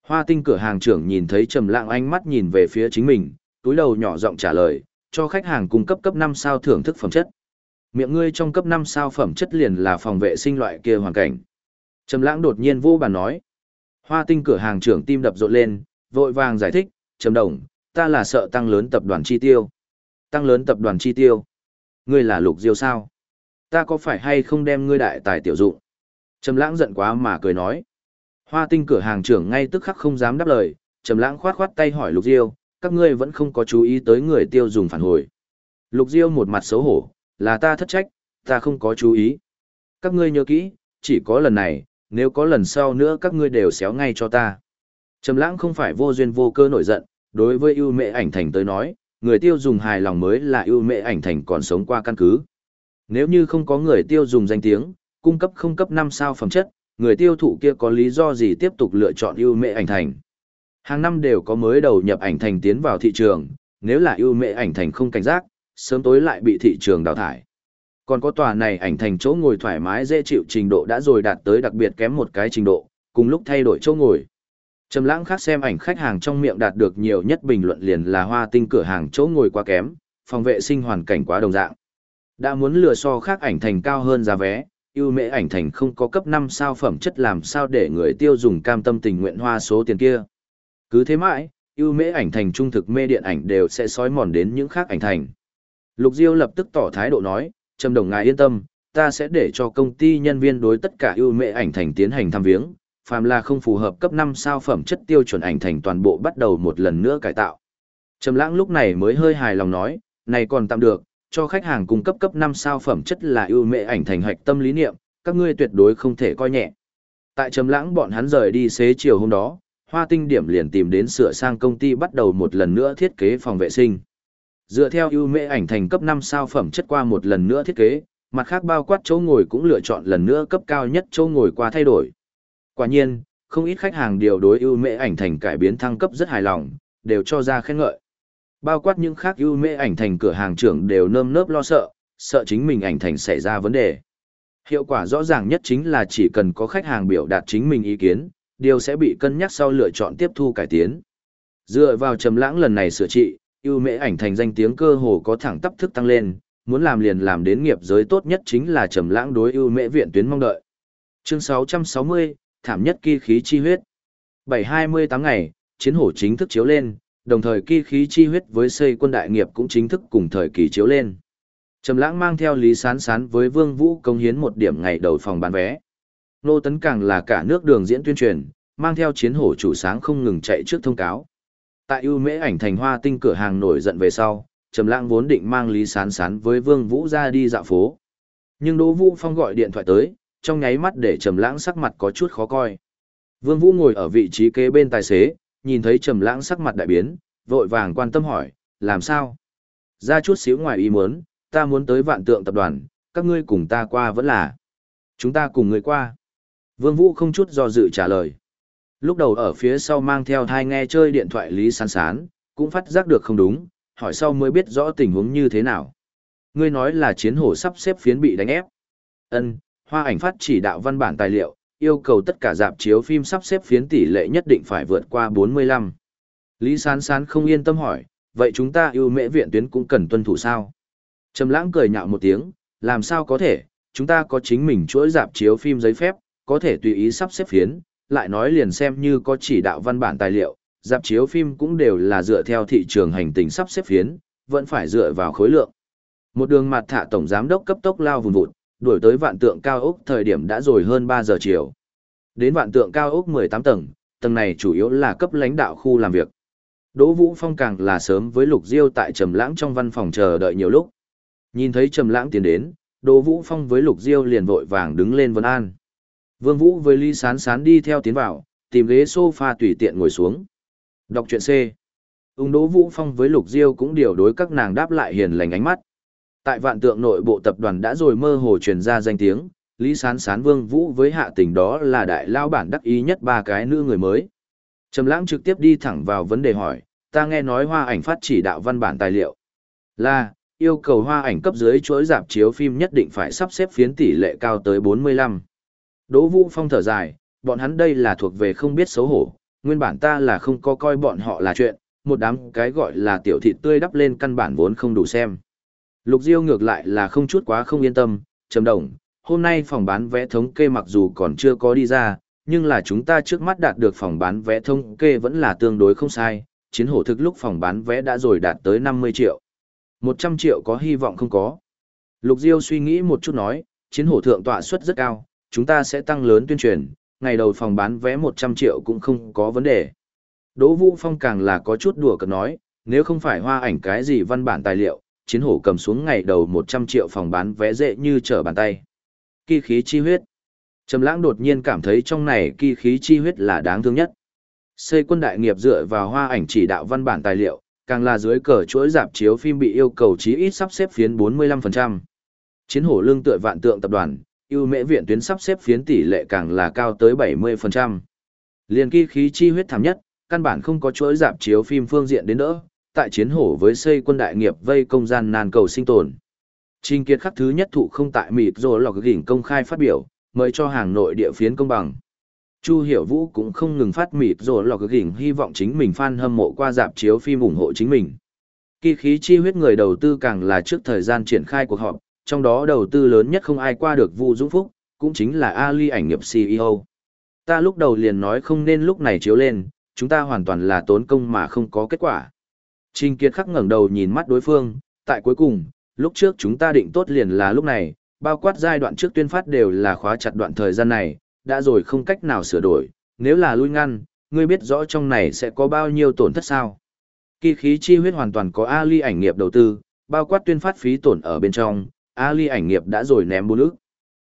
Hoa tinh cửa hàng trưởng nhìn thấy trầm lãng ánh mắt nhìn về phía chính mình, túi đầu nhỏ giọng trả lời, cho khách hàng cung cấp cấp 5 sao thưởng thức phẩm chất. Miệng ngươi trong cấp 5 sao phẩm chất liền là phòng vệ sinh loại kia hoàn cảnh. Trầm lãng đột nhiên vô bàn nói. Hoa tinh cửa hàng trưởng tim đập rộn lên, vội vàng giải thích, Trầm đồng, ta là sợ tăng lớn tập đoàn chi tiêu. Tăng lớn tập đoàn chi tiêu. Ngươi là lục diêu sao? Ta có phải hay không đem ngươi đại tài tiểu dụng? Trầm lãng giận quá mà cười nói. Hoa tinh cửa hàng trưởng ngay tức khắc không dám đáp lời, Trầm lãng khoát khoát tay hỏi lục diêu, các ngươi vẫn không có chú ý tới người tiêu dùng phản hồi. Lục diêu một mặt xấu hổ, là ta thất trách, ta không có chú ý. Các ngươi nhớ kỹ, chỉ có lần này, nếu có lần sau nữa các ngươi đều xéo ngay cho ta. Trầm lãng không phải vô duyên vô cơ nổi giận, đối với ưu mệ ảnh thành tới nói, người tiêu dùng hài lòng mới là ưu mệ ảnh thành còn sống qua căn cứ. Nếu như không có người tiêu dùng danh tiếng, cung cấp không cấp 5 sao phẩm chất, người tiêu thụ kia có lý do gì tiếp tục lựa chọn ưu mệ ảnh thành. Hàng năm đều có mới đầu nhập ảnh thành tiến vào thị trường, nếu là ưu mệ ảnh thành không cảnh giác, sớm tối lại bị thị trường đào thải còn có tòa này ảnh thành chỗ ngồi thoải mái dễ chịu trình độ đã rồi đạt tới đặc biệt kém một cái trình độ, cùng lúc thay đổi chỗ ngồi. Trầm lãng khác xem ảnh khách hàng trong miệng đạt được nhiều nhất bình luận liền là hoa tinh cửa hàng chỗ ngồi quá kém, phòng vệ sinh hoàn cảnh quá đồng dạng. Đã muốn lừa so khác ảnh thành cao hơn giá vé, ưu mệ ảnh thành không có cấp 5 sao phẩm chất làm sao để người tiêu dùng cam tâm tình nguyện hoa số tiền kia. Cứ thế mãi, ưu mễ ảnh thành trung thực mê điện ảnh đều sẽ sói mòn đến những khác ảnh thành. Lục Diêu lập tức tỏ thái độ nói, Trầm Đồng ngài yên tâm, ta sẽ để cho công ty nhân viên đối tất cả ưu mễ ảnh thành tiến hành thăm viếng, phàm là không phù hợp cấp 5 sao phẩm chất tiêu chuẩn ảnh thành toàn bộ bắt đầu một lần nữa cải tạo. Trầm Lãng lúc này mới hơi hài lòng nói, này còn tạm được, cho khách hàng cung cấp cấp 5 sao phẩm chất là ưu mễ ảnh thành hạch tâm lý niệm, các ngươi tuyệt đối không thể coi nhẹ. Tại Trầm Lãng bọn hắn rời đi xế chiều hôm đó, Hoa Tinh Điểm liền tìm đến sửa sang công ty bắt đầu một lần nữa thiết kế phòng vệ sinh. Dựa theo ưu mễ ảnh thành cấp 5 sao phẩm chất qua một lần nữa thiết kế, mặt khác bao quát chỗ ngồi cũng lựa chọn lần nữa cấp cao nhất chỗ ngồi qua thay đổi. Quả nhiên, không ít khách hàng điều đối ưu mễ ảnh thành cải biến thăng cấp rất hài lòng, đều cho ra khen ngợi. Bao quát những khác ưu mễ ảnh thành cửa hàng trưởng đều nơm nớp lo sợ, sợ chính mình ảnh thành xảy ra vấn đề. Hiệu quả rõ ràng nhất chính là chỉ cần có khách hàng biểu đạt chính mình ý kiến, điều sẽ bị cân nhắc sau lựa chọn tiếp thu cải tiến. Dựa vào trầm lãng lần này sửa trị, ưu mễ ảnh thành danh tiếng cơ hồ có thẳng tắp thức tăng lên, muốn làm liền làm đến nghiệp giới tốt nhất chính là trầm lãng đối ưu mễ viện tuyến mong đợi. Chương 660, thảm nhất kỳ khí chi huyết. 728 ngày, chiến hổ chính thức chiếu lên, đồng thời kỳ khí chi huyết với xây quân đại nghiệp cũng chính thức cùng thời kỳ chiếu lên. Trầm lãng mang theo Lý Sán Sán với Vương Vũ công hiến một điểm ngày đầu phòng bán vé. Nô tấn càng là cả nước đường diễn tuyên truyền, mang theo chiến hổ chủ sáng không ngừng chạy trước thông cáo. Tại ưu mễ ảnh thành hoa tinh cửa hàng nổi giận về sau, Trầm lãng vốn định mang Lý Sán Sán với Vương Vũ ra đi dạo phố. Nhưng Đỗ Vũ Phong gọi điện thoại tới, trong nháy mắt để Trầm lãng sắc mặt có chút khó coi. Vương Vũ ngồi ở vị trí kế bên tài xế, nhìn thấy Trầm lãng sắc mặt đại biến, vội vàng quan tâm hỏi, làm sao? Ra chút xíu ngoài ý muốn, ta muốn tới vạn tượng tập đoàn, các ngươi cùng ta qua vẫn là. Chúng ta cùng người qua. Vương Vũ không chút do dự trả lời. Lúc đầu ở phía sau mang theo thai nghe chơi điện thoại Lý Sán Sán, cũng phát giác được không đúng, hỏi sau mới biết rõ tình huống như thế nào. Ngươi nói là chiến hổ sắp xếp phiến bị đánh ép. Ân, hoa ảnh phát chỉ đạo văn bản tài liệu, yêu cầu tất cả dạp chiếu phim sắp xếp phiến tỷ lệ nhất định phải vượt qua 45. Lý Sán Sán không yên tâm hỏi, vậy chúng ta yêu mễ viện tuyến cũng cần tuân thủ sao? Trầm lãng cười nhạo một tiếng, làm sao có thể, chúng ta có chính mình chuỗi dạp chiếu phim giấy phép, có thể tùy ý sắp xếp phiến, lại nói liền xem như có chỉ đạo văn bản tài liệu, dạp chiếu phim cũng đều là dựa theo thị trường hành tình sắp xếp phiến, vẫn phải dựa vào khối lượng. Một đường mặt thả tổng giám đốc cấp tốc lao vùng vụt, đuổi tới vạn tượng cao ốc thời điểm đã rồi hơn 3 giờ chiều. Đến vạn tượng cao ốc 18 tầng, tầng này chủ yếu là cấp lãnh đạo khu làm việc. Đỗ Vũ Phong càng là sớm với Lục Diêu tại Trầm Lãng trong văn phòng chờ đợi nhiều lúc. Nhìn thấy Trầm Lãng tiến đến, Đỗ Vũ Phong với Lục Diêu liền vội vàng đứng lên vấn an. Vương Vũ với Lý Sán Sán đi theo tiến vào, tìm ghế sofa tùy tiện ngồi xuống. Đọc truyện C. Ung Đỗ Vũ Phong với Lục Diêu cũng điều đối các nàng đáp lại hiền lành ánh mắt. Tại vạn tượng nội bộ tập đoàn đã rồi mơ hồ truyền ra danh tiếng, Lý Sán Sán Vương Vũ với hạ tình đó là đại lao bản đắc ý nhất ba cái nữ người mới. Trầm lãng trực tiếp đi thẳng vào vấn đề hỏi, ta nghe nói hoa ảnh phát chỉ đạo văn bản tài liệu. Là, yêu cầu hoa ảnh cấp dưới chuỗi giảm chiếu phim nhất định phải sắp xếp phiến tỷ lệ cao tới 45. Đỗ Vũ Phong thở dài, bọn hắn đây là thuộc về không biết xấu hổ, nguyên bản ta là không có coi bọn họ là chuyện, một đám cái gọi là tiểu thịt tươi đắp lên căn bản vốn không đủ xem. Lục Diêu ngược lại là không chút quá không yên tâm, trầm đồng, hôm nay phòng bán vé thống kê mặc dù còn chưa có đi ra, nhưng là chúng ta trước mắt đạt được phòng bán vé thống kê vẫn là tương đối không sai, chiến hổ thực lúc phòng bán vé đã rồi đạt tới 50 triệu. 100 triệu có hy vọng không có. Lục Diêu suy nghĩ một chút nói, chiến hổ thượng tọa suất rất cao, chúng ta sẽ tăng lớn tuyên truyền, ngày đầu phòng bán vé 100 triệu cũng không có vấn đề. Đỗ Vũ Phong càng là có chút đùa cợt nói, nếu không phải hoa ảnh cái gì văn bản tài liệu, chiến hổ cầm xuống ngày đầu 100 triệu phòng bán vé dễ như trở bàn tay. Kỳ khí chi huyết. Trầm lãng đột nhiên cảm thấy trong này kỳ khí chi huyết là đáng thương nhất. Xây quân đại nghiệp dựa vào hoa ảnh chỉ đạo văn bản tài liệu, càng là dưới cờ chuỗi dạp chiếu phim bị yêu cầu chí ít sắp xếp phiến 45%. Chiến hổ lương tựa vạn tượng tập đoàn, ưu mễ viện tuyến sắp xếp phiến tỷ lệ càng là cao tới 70%. Liên kỳ khí chi huyết thảm nhất, căn bản không có chuỗi dạp chiếu phim phương diện đến đỡ, tại chiến hổ với xây quân đại nghiệp vây công gian nan cầu sinh tồn. Trình kiệt khắc thứ nhất thụ không tại mịt rồi lọc gỉnh công khai phát biểu, mới cho hàng nội địa phiến công bằng. Chu Hiểu Vũ cũng không ngừng phát mịt rồi lọc gỉnh hy vọng chính mình fan hâm mộ qua dạp chiếu phim ủng hộ chính mình. Kỳ khí chi huyết người đầu tư càng là trước thời gian triển khai cuộc họp, trong đó đầu tư lớn nhất không ai qua được Vu Dũng Phúc, cũng chính là Ali ảnh nghiệp CEO. Ta lúc đầu liền nói không nên lúc này chiếu lên, chúng ta hoàn toàn là tốn công mà không có kết quả. Trình Kiệt khắc ngẩng đầu nhìn mắt đối phương, tại cuối cùng, lúc trước chúng ta định tốt liền là lúc này, bao quát giai đoạn trước tuyên phát đều là khóa chặt đoạn thời gian này, đã rồi không cách nào sửa đổi, nếu là lui ngăn, ngươi biết rõ trong này sẽ có bao nhiêu tổn thất sao. Kỳ khí chi huyết hoàn toàn có Ali ảnh nghiệp đầu tư, bao quát tuyên phát phí tổn ở bên trong, Ali ảnh nghiệp đã rồi ném bốn ức.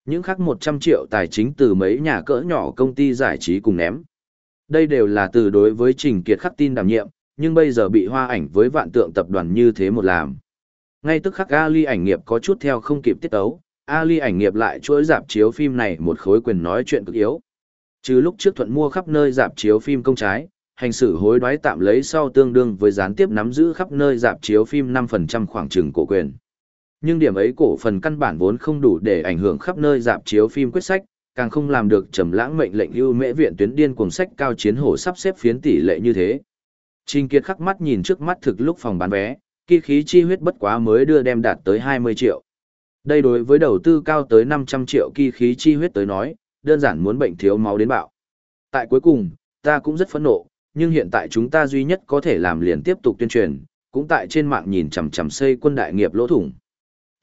Những khác 100 triệu tài chính từ mấy nhà cỡ nhỏ công ty giải trí cùng ném. Đây đều là từ đối với Trình Kiệt khắc tin đảm nhiệm, nhưng bây giờ bị hoa ảnh với vạn tượng tập đoàn như thế một làm. Ngay tức khắc Ali ảnh nghiệp có chút theo không kịp tiết ấu, Ali ảnh nghiệp lại chuỗi dạp chiếu phim này một khối quyền nói chuyện cực yếu. Chứ lúc trước thuận mua khắp nơi dạp chiếu phim công trái, hành xử hối đoái tạm lấy sau tương đương với gián tiếp nắm giữ khắp nơi dạp chiếu phim 5% khoảng trừng cổ quyền. Nhưng điểm ấy cổ phần căn bản vốn không đủ để ảnh hưởng khắp nơi dạp chiếu phim quyết sách, càng không làm được trầm lãng mệnh lệnh ưu mễ viện tuyến điên cuồng sách cao chiến hổ sắp xếp phiến tỷ lệ như thế. Trình Kiệt khắc mắt nhìn trước mắt thực lúc phòng bán vé, kỳ khí chi huyết bất quá mới đưa đem đạt tới 20 triệu. Đây đối với đầu tư cao tới 500 triệu kỳ khí chi huyết tới nói, đơn giản muốn bệnh thiếu máu đến bạo. Tại cuối cùng, ta cũng rất phẫn nộ, nhưng hiện tại chúng ta duy nhất có thể làm liền tiếp tục tuyên truyền, cũng tại trên mạng nhìn chằm chằm xây quân đại nghiệp lỗ thủng.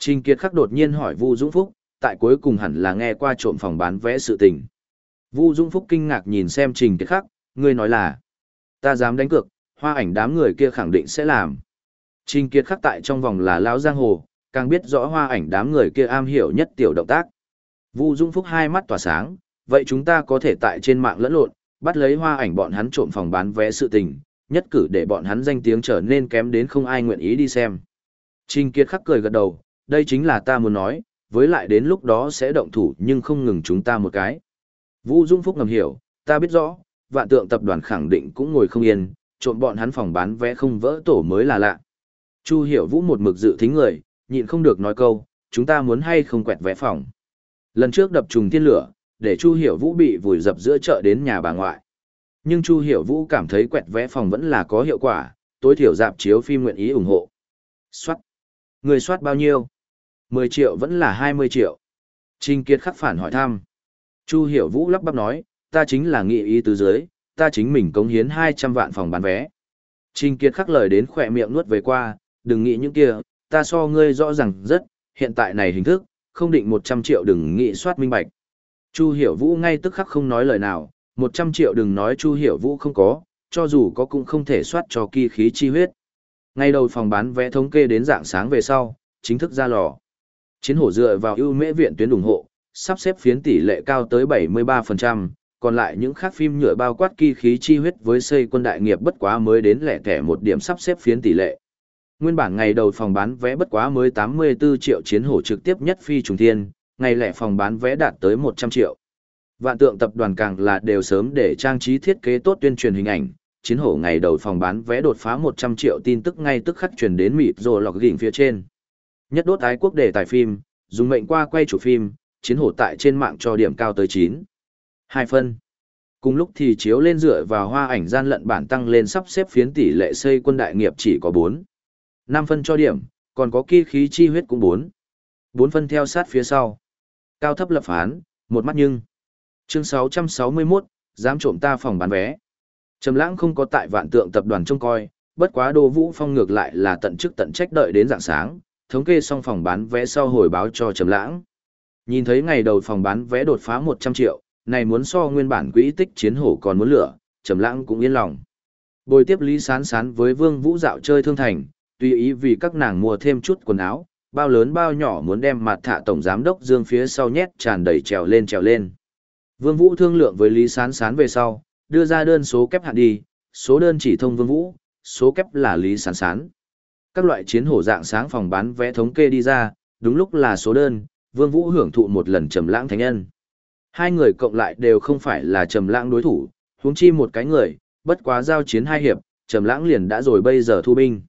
Trình Kiệt khắc đột nhiên hỏi Vu Dũng Phúc, tại cuối cùng hẳn là nghe qua trộm phòng bán vé sự tình. Vu Dũng Phúc kinh ngạc nhìn xem Trình Kiệt khắc, ngươi nói là, ta dám đánh cược, hoa ảnh đám người kia khẳng định sẽ làm. Trình Kiệt khắc tại trong vòng là lão giang hồ, càng biết rõ hoa ảnh đám người kia am hiểu nhất tiểu động tác. Vu Dung Phúc hai mắt tỏa sáng, vậy chúng ta có thể tại trên mạng lẫn lộn, bắt lấy hoa ảnh bọn hắn trộm phòng bán vé sự tình, nhất cử để bọn hắn danh tiếng trở nên kém đến không ai nguyện ý đi xem. Trình Kiệt khắc cười gật đầu, đây chính là ta muốn nói, với lại đến lúc đó sẽ động thủ nhưng không ngừng chúng ta một cái. Vũ Dung Phúc ngầm hiểu, ta biết rõ, vạn tượng tập đoàn khẳng định cũng ngồi không yên, trộm bọn hắn phòng bán vé không vỡ tổ mới là lạ. Chu Hiểu Vũ một mực dự thính người, nhịn không được nói câu, chúng ta muốn hay không quẹt vé phòng. Lần trước đập trùng thiên lửa, để Chu Hiểu Vũ bị vùi dập giữa chợ đến nhà bà ngoại. Nhưng Chu Hiểu Vũ cảm thấy quẹt vé phòng vẫn là có hiệu quả, tối thiểu dạp chiếu phim nguyện ý ủng hộ. Xoát. Người soát bao nhiêu? 10 triệu vẫn là 20 triệu. Trình Kiệt khắc phản hỏi thăm. Chu Hiểu Vũ lắp bắp nói, ta chính là nghị ý từ dưới, ta chính mình cống hiến 200 vạn phòng bán vé. Trình Kiệt khắc lời đến khỏe miệng nuốt về qua, đừng nghĩ những kia, ta so ngươi rõ ràng rất, hiện tại này hình thức, không định 100 triệu đừng nghĩ soát minh bạch. Chu Hiểu Vũ ngay tức khắc không nói lời nào, 100 triệu đừng nói Chu Hiểu Vũ không có, cho dù có cũng không thể soát cho kỳ khí chi huyết. Ngay đầu phòng bán vé thống kê đến dạng sáng về sau, chính thức ra lò. Chiến hổ dựa vào ưu mễ viện tuyến ủng hộ, sắp xếp phiến tỷ lệ cao tới 73%, còn lại những khác phim nhựa bao quát kỳ khí chi huyết với xây quân đại nghiệp bất quá mới đến lẻ thẻ một điểm sắp xếp phiến tỷ lệ. Nguyên bản ngày đầu phòng bán vé bất quá mới 84 triệu chiến hổ trực tiếp nhất phi trùng thiên, ngày lẻ phòng bán vé đạt tới 100 triệu. Vạn tượng tập đoàn càng là đều sớm để trang trí thiết kế tốt tuyên truyền hình ảnh, chiến hổ ngày đầu phòng bán vé đột phá 100 triệu tin tức ngay tức khắc truyền đến mịt rồi lọc gỉnh phía trên. Nhất đốt ái quốc đề tài phim, dùng mệnh qua quay chủ phim, chiến hổ tại trên mạng cho điểm cao tới 9. Hai phân. Cùng lúc thì chiếu lên dựa vào hoa ảnh gian lận bản tăng lên sắp xếp phiến tỷ lệ xây quân đại nghiệp chỉ có 4. 5 phân cho điểm, còn có kỳ khí chi huyết cũng 4. 4 phân theo sát phía sau. Cao thấp lập phán, một mắt nhưng. Chương 661, dám trộm ta phòng bán vé. Trầm lãng không có tại vạn tượng tập đoàn trông coi, bất quá Đô Vũ Phong ngược lại là tận chức tận trách đợi đến dạng sáng, thống kê xong phòng bán vé sau hồi báo cho Trầm lãng. Nhìn thấy ngày đầu phòng bán vé đột phá 100 triệu, này muốn so nguyên bản quỹ tích chiến hổ còn muốn lửa, Trầm lãng cũng yên lòng. Bồi tiếp Lý Sán Sán với Vương Vũ dạo chơi thương thành, tùy ý vì các nàng mua thêm chút quần áo, bao lớn bao nhỏ muốn đem mặt thả tổng giám đốc Dương phía sau nhét tràn đầy trèo lên trèo lên. Vương Vũ thương lượng với Lý Sán Sán về sau, đưa ra đơn số kép hạn đi, số đơn chỉ thông Vương Vũ, số kép là Lý Sán Sán. Các loại chiến hổ dạng sáng phòng bán vé thống kê đi ra, đúng lúc là số đơn, Vương Vũ hưởng thụ một lần trầm lãng thánh nhân. Hai người cộng lại đều không phải là trầm lãng đối thủ, huống chi một cái người, bất quá giao chiến hai hiệp, trầm lãng liền đã rồi bây giờ thu binh.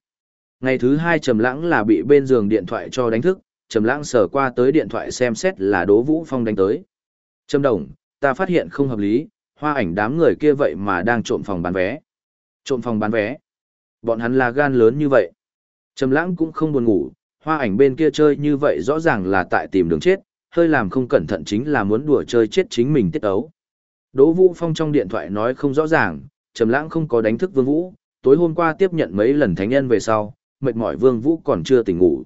Ngày thứ hai Trầm Lãng là bị bên giường điện thoại cho đánh thức, Trầm Lãng sờ qua tới điện thoại xem xét là Đỗ Vũ Phong đánh tới. "Trầm Đồng, ta phát hiện không hợp lý, hoa ảnh đám người kia vậy mà đang trộm phòng bán vé." "Trộm phòng bán vé?" Bọn hắn là gan lớn như vậy. Trầm Lãng cũng không buồn ngủ, hoa ảnh bên kia chơi như vậy rõ ràng là tại tìm đường chết, hơi làm không cẩn thận chính là muốn đùa chơi chết chính mình tiết ấu. Đỗ Vũ Phong trong điện thoại nói không rõ ràng, Trầm Lãng không có đánh thức Vương Vũ, tối hôm qua tiếp nhận mấy lần thánh nhân về sau, mệt mỏi Vương Vũ còn chưa tỉnh ngủ.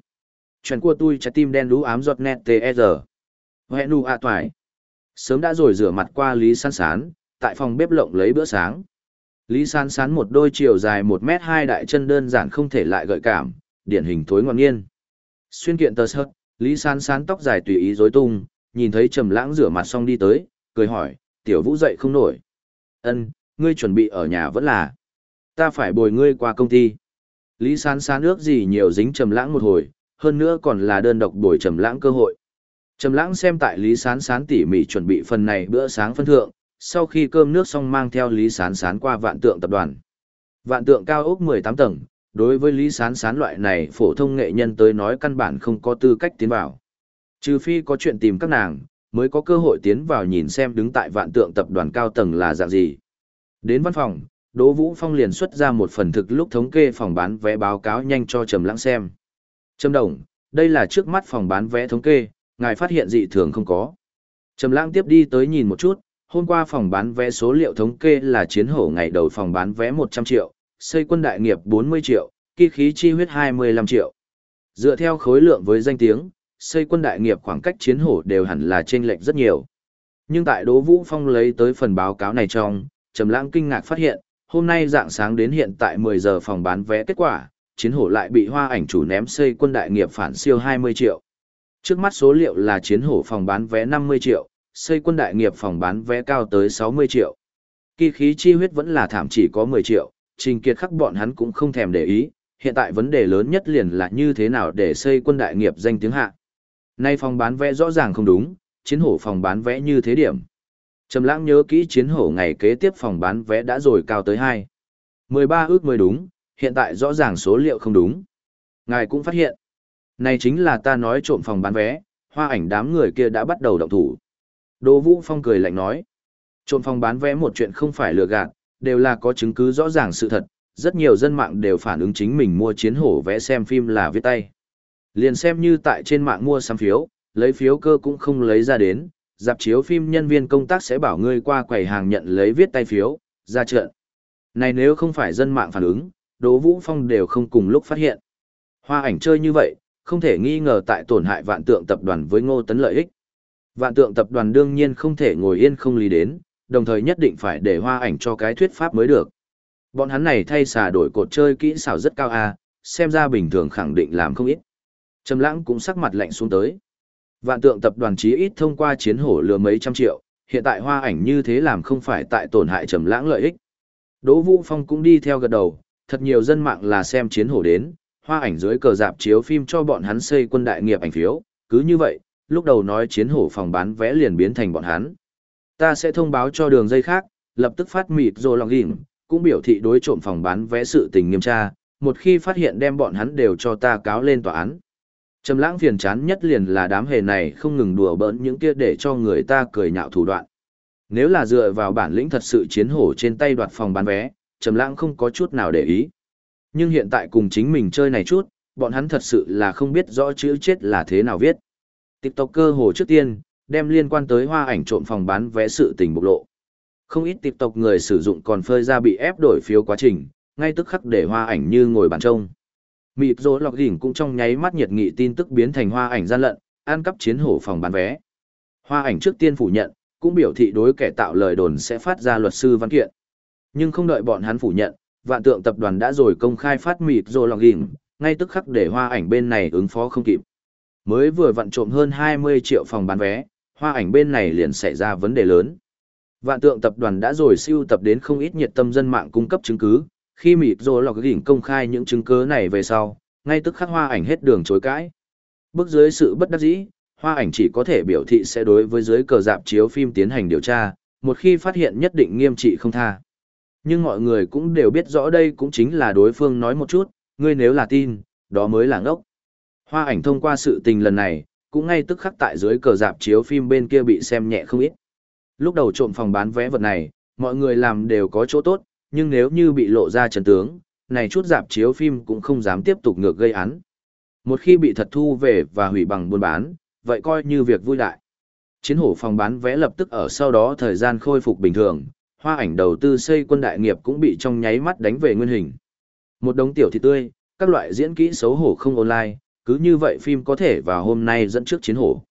Chuyện của tôi trái tim đen đú ám giọt nét TR. E Hẹn nu à toại. Sớm đã rồi rửa mặt qua Lý San Sán, tại phòng bếp lộng lấy bữa sáng. Lý San Sán một đôi chiều dài 1 mét 2 đại chân đơn giản không thể lại gợi cảm, điển hình thối ngoan nghiên. Xuyên kiện tờ sợt, Lý San Sán tóc dài tùy ý rối tung, nhìn thấy Trầm Lãng rửa mặt xong đi tới, cười hỏi, "Tiểu Vũ dậy không nổi?" "Ân, ngươi chuẩn bị ở nhà vẫn là?" "Ta phải bồi ngươi qua công ty." Lý sán sán ước gì nhiều dính trầm lãng một hồi, hơn nữa còn là đơn độc bồi trầm lãng cơ hội. Trầm lãng xem tại Lý sán sán tỉ mỉ chuẩn bị phần này bữa sáng phân thượng, sau khi cơm nước xong mang theo Lý Sán Sán qua vạn tượng tập đoàn. Vạn tượng cao ốc 18 tầng, đối với Lý Sán Sán loại này phổ thông nghệ nhân tới nói căn bản không có tư cách tiến vào. Trừ phi có chuyện tìm các nàng, mới có cơ hội tiến vào nhìn xem đứng tại vạn tượng tập đoàn cao tầng là dạng gì. Đến văn phòng, Đỗ Vũ Phong liền xuất ra một phần thực lúc thống kê phòng bán vé báo cáo nhanh cho Trầm Lãng xem. Trầm Đồng, đây là trước mắt phòng bán vé thống kê, ngài phát hiện dị thường không có. Trầm Lãng tiếp đi tới nhìn một chút, hôm qua phòng bán vé số liệu thống kê là chiến hổ ngày đầu phòng bán vé 100 triệu, xây quân đại nghiệp 40 triệu, kỳ khí chi huyết 25 triệu. Dựa theo khối lượng với danh tiếng, xây quân đại nghiệp khoảng cách chiến hổ đều hẳn là chênh lệch rất nhiều. Nhưng tại Đỗ Vũ Phong lấy tới phần báo cáo này trong, Trầm Lãng kinh ngạc phát hiện, hôm nay dạng sáng đến hiện tại 10 giờ phòng bán vé kết quả, chiến hổ lại bị hoa ảnh chủ ném xây quân đại nghiệp phản siêu 20 triệu. Trước mắt số liệu là chiến hổ phòng bán vé 50 triệu, xây quân đại nghiệp phòng bán vé cao tới 60 triệu. Kỳ khí chi huyết vẫn là thảm chỉ có 10 triệu, trình kiệt khắc bọn hắn cũng không thèm để ý, hiện tại vấn đề lớn nhất liền là như thế nào để xây quân đại nghiệp danh tiếng hạ. Nay phòng bán vé rõ ràng không đúng, chiến hổ phòng bán vé như thế điểm. Trầm lãng nhớ kỹ chiến hổ ngày kế tiếp phòng bán vé đã rồi cao tới 2. 13 ước mới đúng, hiện tại rõ ràng số liệu không đúng. Ngài cũng phát hiện. Này chính là ta nói trộm phòng bán vé, hoa ảnh đám người kia đã bắt đầu động thủ. Đỗ Vũ Phong cười lạnh nói. Trộm phòng bán vé một chuyện không phải lừa gạt, đều là có chứng cứ rõ ràng sự thật. Rất nhiều dân mạng đều phản ứng chính mình mua chiến hổ vẽ xem phim là viết tay. Liền xem như tại trên mạng mua sắm phiếu, lấy phiếu cơ cũng không lấy ra đến, dạp chiếu phim nhân viên công tác sẽ bảo ngươi qua quầy hàng nhận lấy viết tay phiếu, ra trận. Này nếu không phải dân mạng phản ứng, Đỗ Vũ Phong đều không cùng lúc phát hiện. Hoa ảnh chơi như vậy, không thể nghi ngờ tại tổn hại vạn tượng tập đoàn với ngô tấn lợi ích. Vạn tượng tập đoàn đương nhiên không thể ngồi yên không lý đến, đồng thời nhất định phải để hoa ảnh cho cái thuyết pháp mới được. Bọn hắn này thay xà đổi cột chơi kỹ xảo rất cao a, xem ra bình thường khẳng định làm không ít. Trầm lãng cũng sắc mặt lạnh xuống tới. Vạn tượng tập đoàn chí ít thông qua chiến hổ lừa mấy trăm triệu, hiện tại hoa ảnh như thế làm không phải tại tổn hại trầm lãng lợi ích. Đỗ Vũ Phong cũng đi theo gật đầu, thật nhiều dân mạng là xem chiến hổ đến, hoa ảnh dưới cờ dạp chiếu phim cho bọn hắn xây quân đại nghiệp ảnh phiếu, cứ như vậy, lúc đầu nói chiến hổ phòng bán vé liền biến thành bọn hắn. Ta sẽ thông báo cho đường dây khác, lập tức phát mịt rồi lòng ghiểm, cũng biểu thị đối trộm phòng bán vé sự tình nghiêm tra, một khi phát hiện đem bọn hắn đều cho ta cáo lên tòa án. Trầm lãng phiền chán nhất liền là đám hề này không ngừng đùa bỡn những kia để cho người ta cười nhạo thủ đoạn. Nếu là dựa vào bản lĩnh thật sự chiến hổ trên tay đoạt phòng bán vé, Trầm lãng không có chút nào để ý. Nhưng hiện tại cùng chính mình chơi này chút, bọn hắn thật sự là không biết rõ chữ chết là thế nào viết. TikToker hồ trước tiên, đem liên quan tới hoa ảnh trộm phòng bán vé sự tình bộc lộ. Không ít TikTok người sử dụng còn phơi ra bị ép đổi phiếu quá trình, ngay tức khắc để hoa ảnh như ngồi bàn trông. Mịp rỗ lọc đỉnh cũng trong nháy mắt nhiệt nghị tin tức biến thành hoa ảnh gian lận, ăn cắp chiến hổ phòng bán vé. Hoa ảnh trước tiên phủ nhận, cũng biểu thị đối kẻ tạo lời đồn sẽ phát ra luật sư văn kiện. Nhưng không đợi bọn hắn phủ nhận, vạn tượng tập đoàn đã rồi công khai phát mịp rô lọc đỉnh, ngay tức khắc để hoa ảnh bên này ứng phó không kịp. Mới vừa vặn trộm hơn 20 triệu phòng bán vé, hoa ảnh bên này liền xảy ra vấn đề lớn. Vạn tượng tập đoàn đã rồi siêu tập đến không ít nhiệt tâm dân mạng cung cấp chứng cứ, khi mịp rồi lọc gỉnh công khai những chứng cứ này về sau, ngay tức khắc hoa ảnh hết đường chối cãi. Bước dưới sự bất đắc dĩ, hoa ảnh chỉ có thể biểu thị sẽ đối với dưới cờ dạp chiếu phim tiến hành điều tra, một khi phát hiện nhất định nghiêm trị không tha. Nhưng mọi người cũng đều biết rõ đây cũng chính là đối phương nói một chút, ngươi nếu là tin, đó mới là ngốc. Hoa ảnh thông qua sự tình lần này, cũng ngay tức khắc tại dưới cờ dạp chiếu phim bên kia bị xem nhẹ không ít. Lúc đầu trộm phòng bán vé vật này, mọi người làm đều có chỗ tốt, nhưng nếu như bị lộ ra trần tướng, này chút dạp chiếu phim cũng không dám tiếp tục ngược gây án. Một khi bị thật thu về và hủy bằng buôn bán, vậy coi như việc vui đại. Chiến hổ phòng bán vé lập tức ở sau đó thời gian khôi phục bình thường, hoa ảnh đầu tư xây quân đại nghiệp cũng bị trong nháy mắt đánh về nguyên hình. Một đống tiểu thì tươi, các loại diễn kỹ xấu hổ không online, cứ như vậy phim có thể vào hôm nay dẫn trước chiến hổ.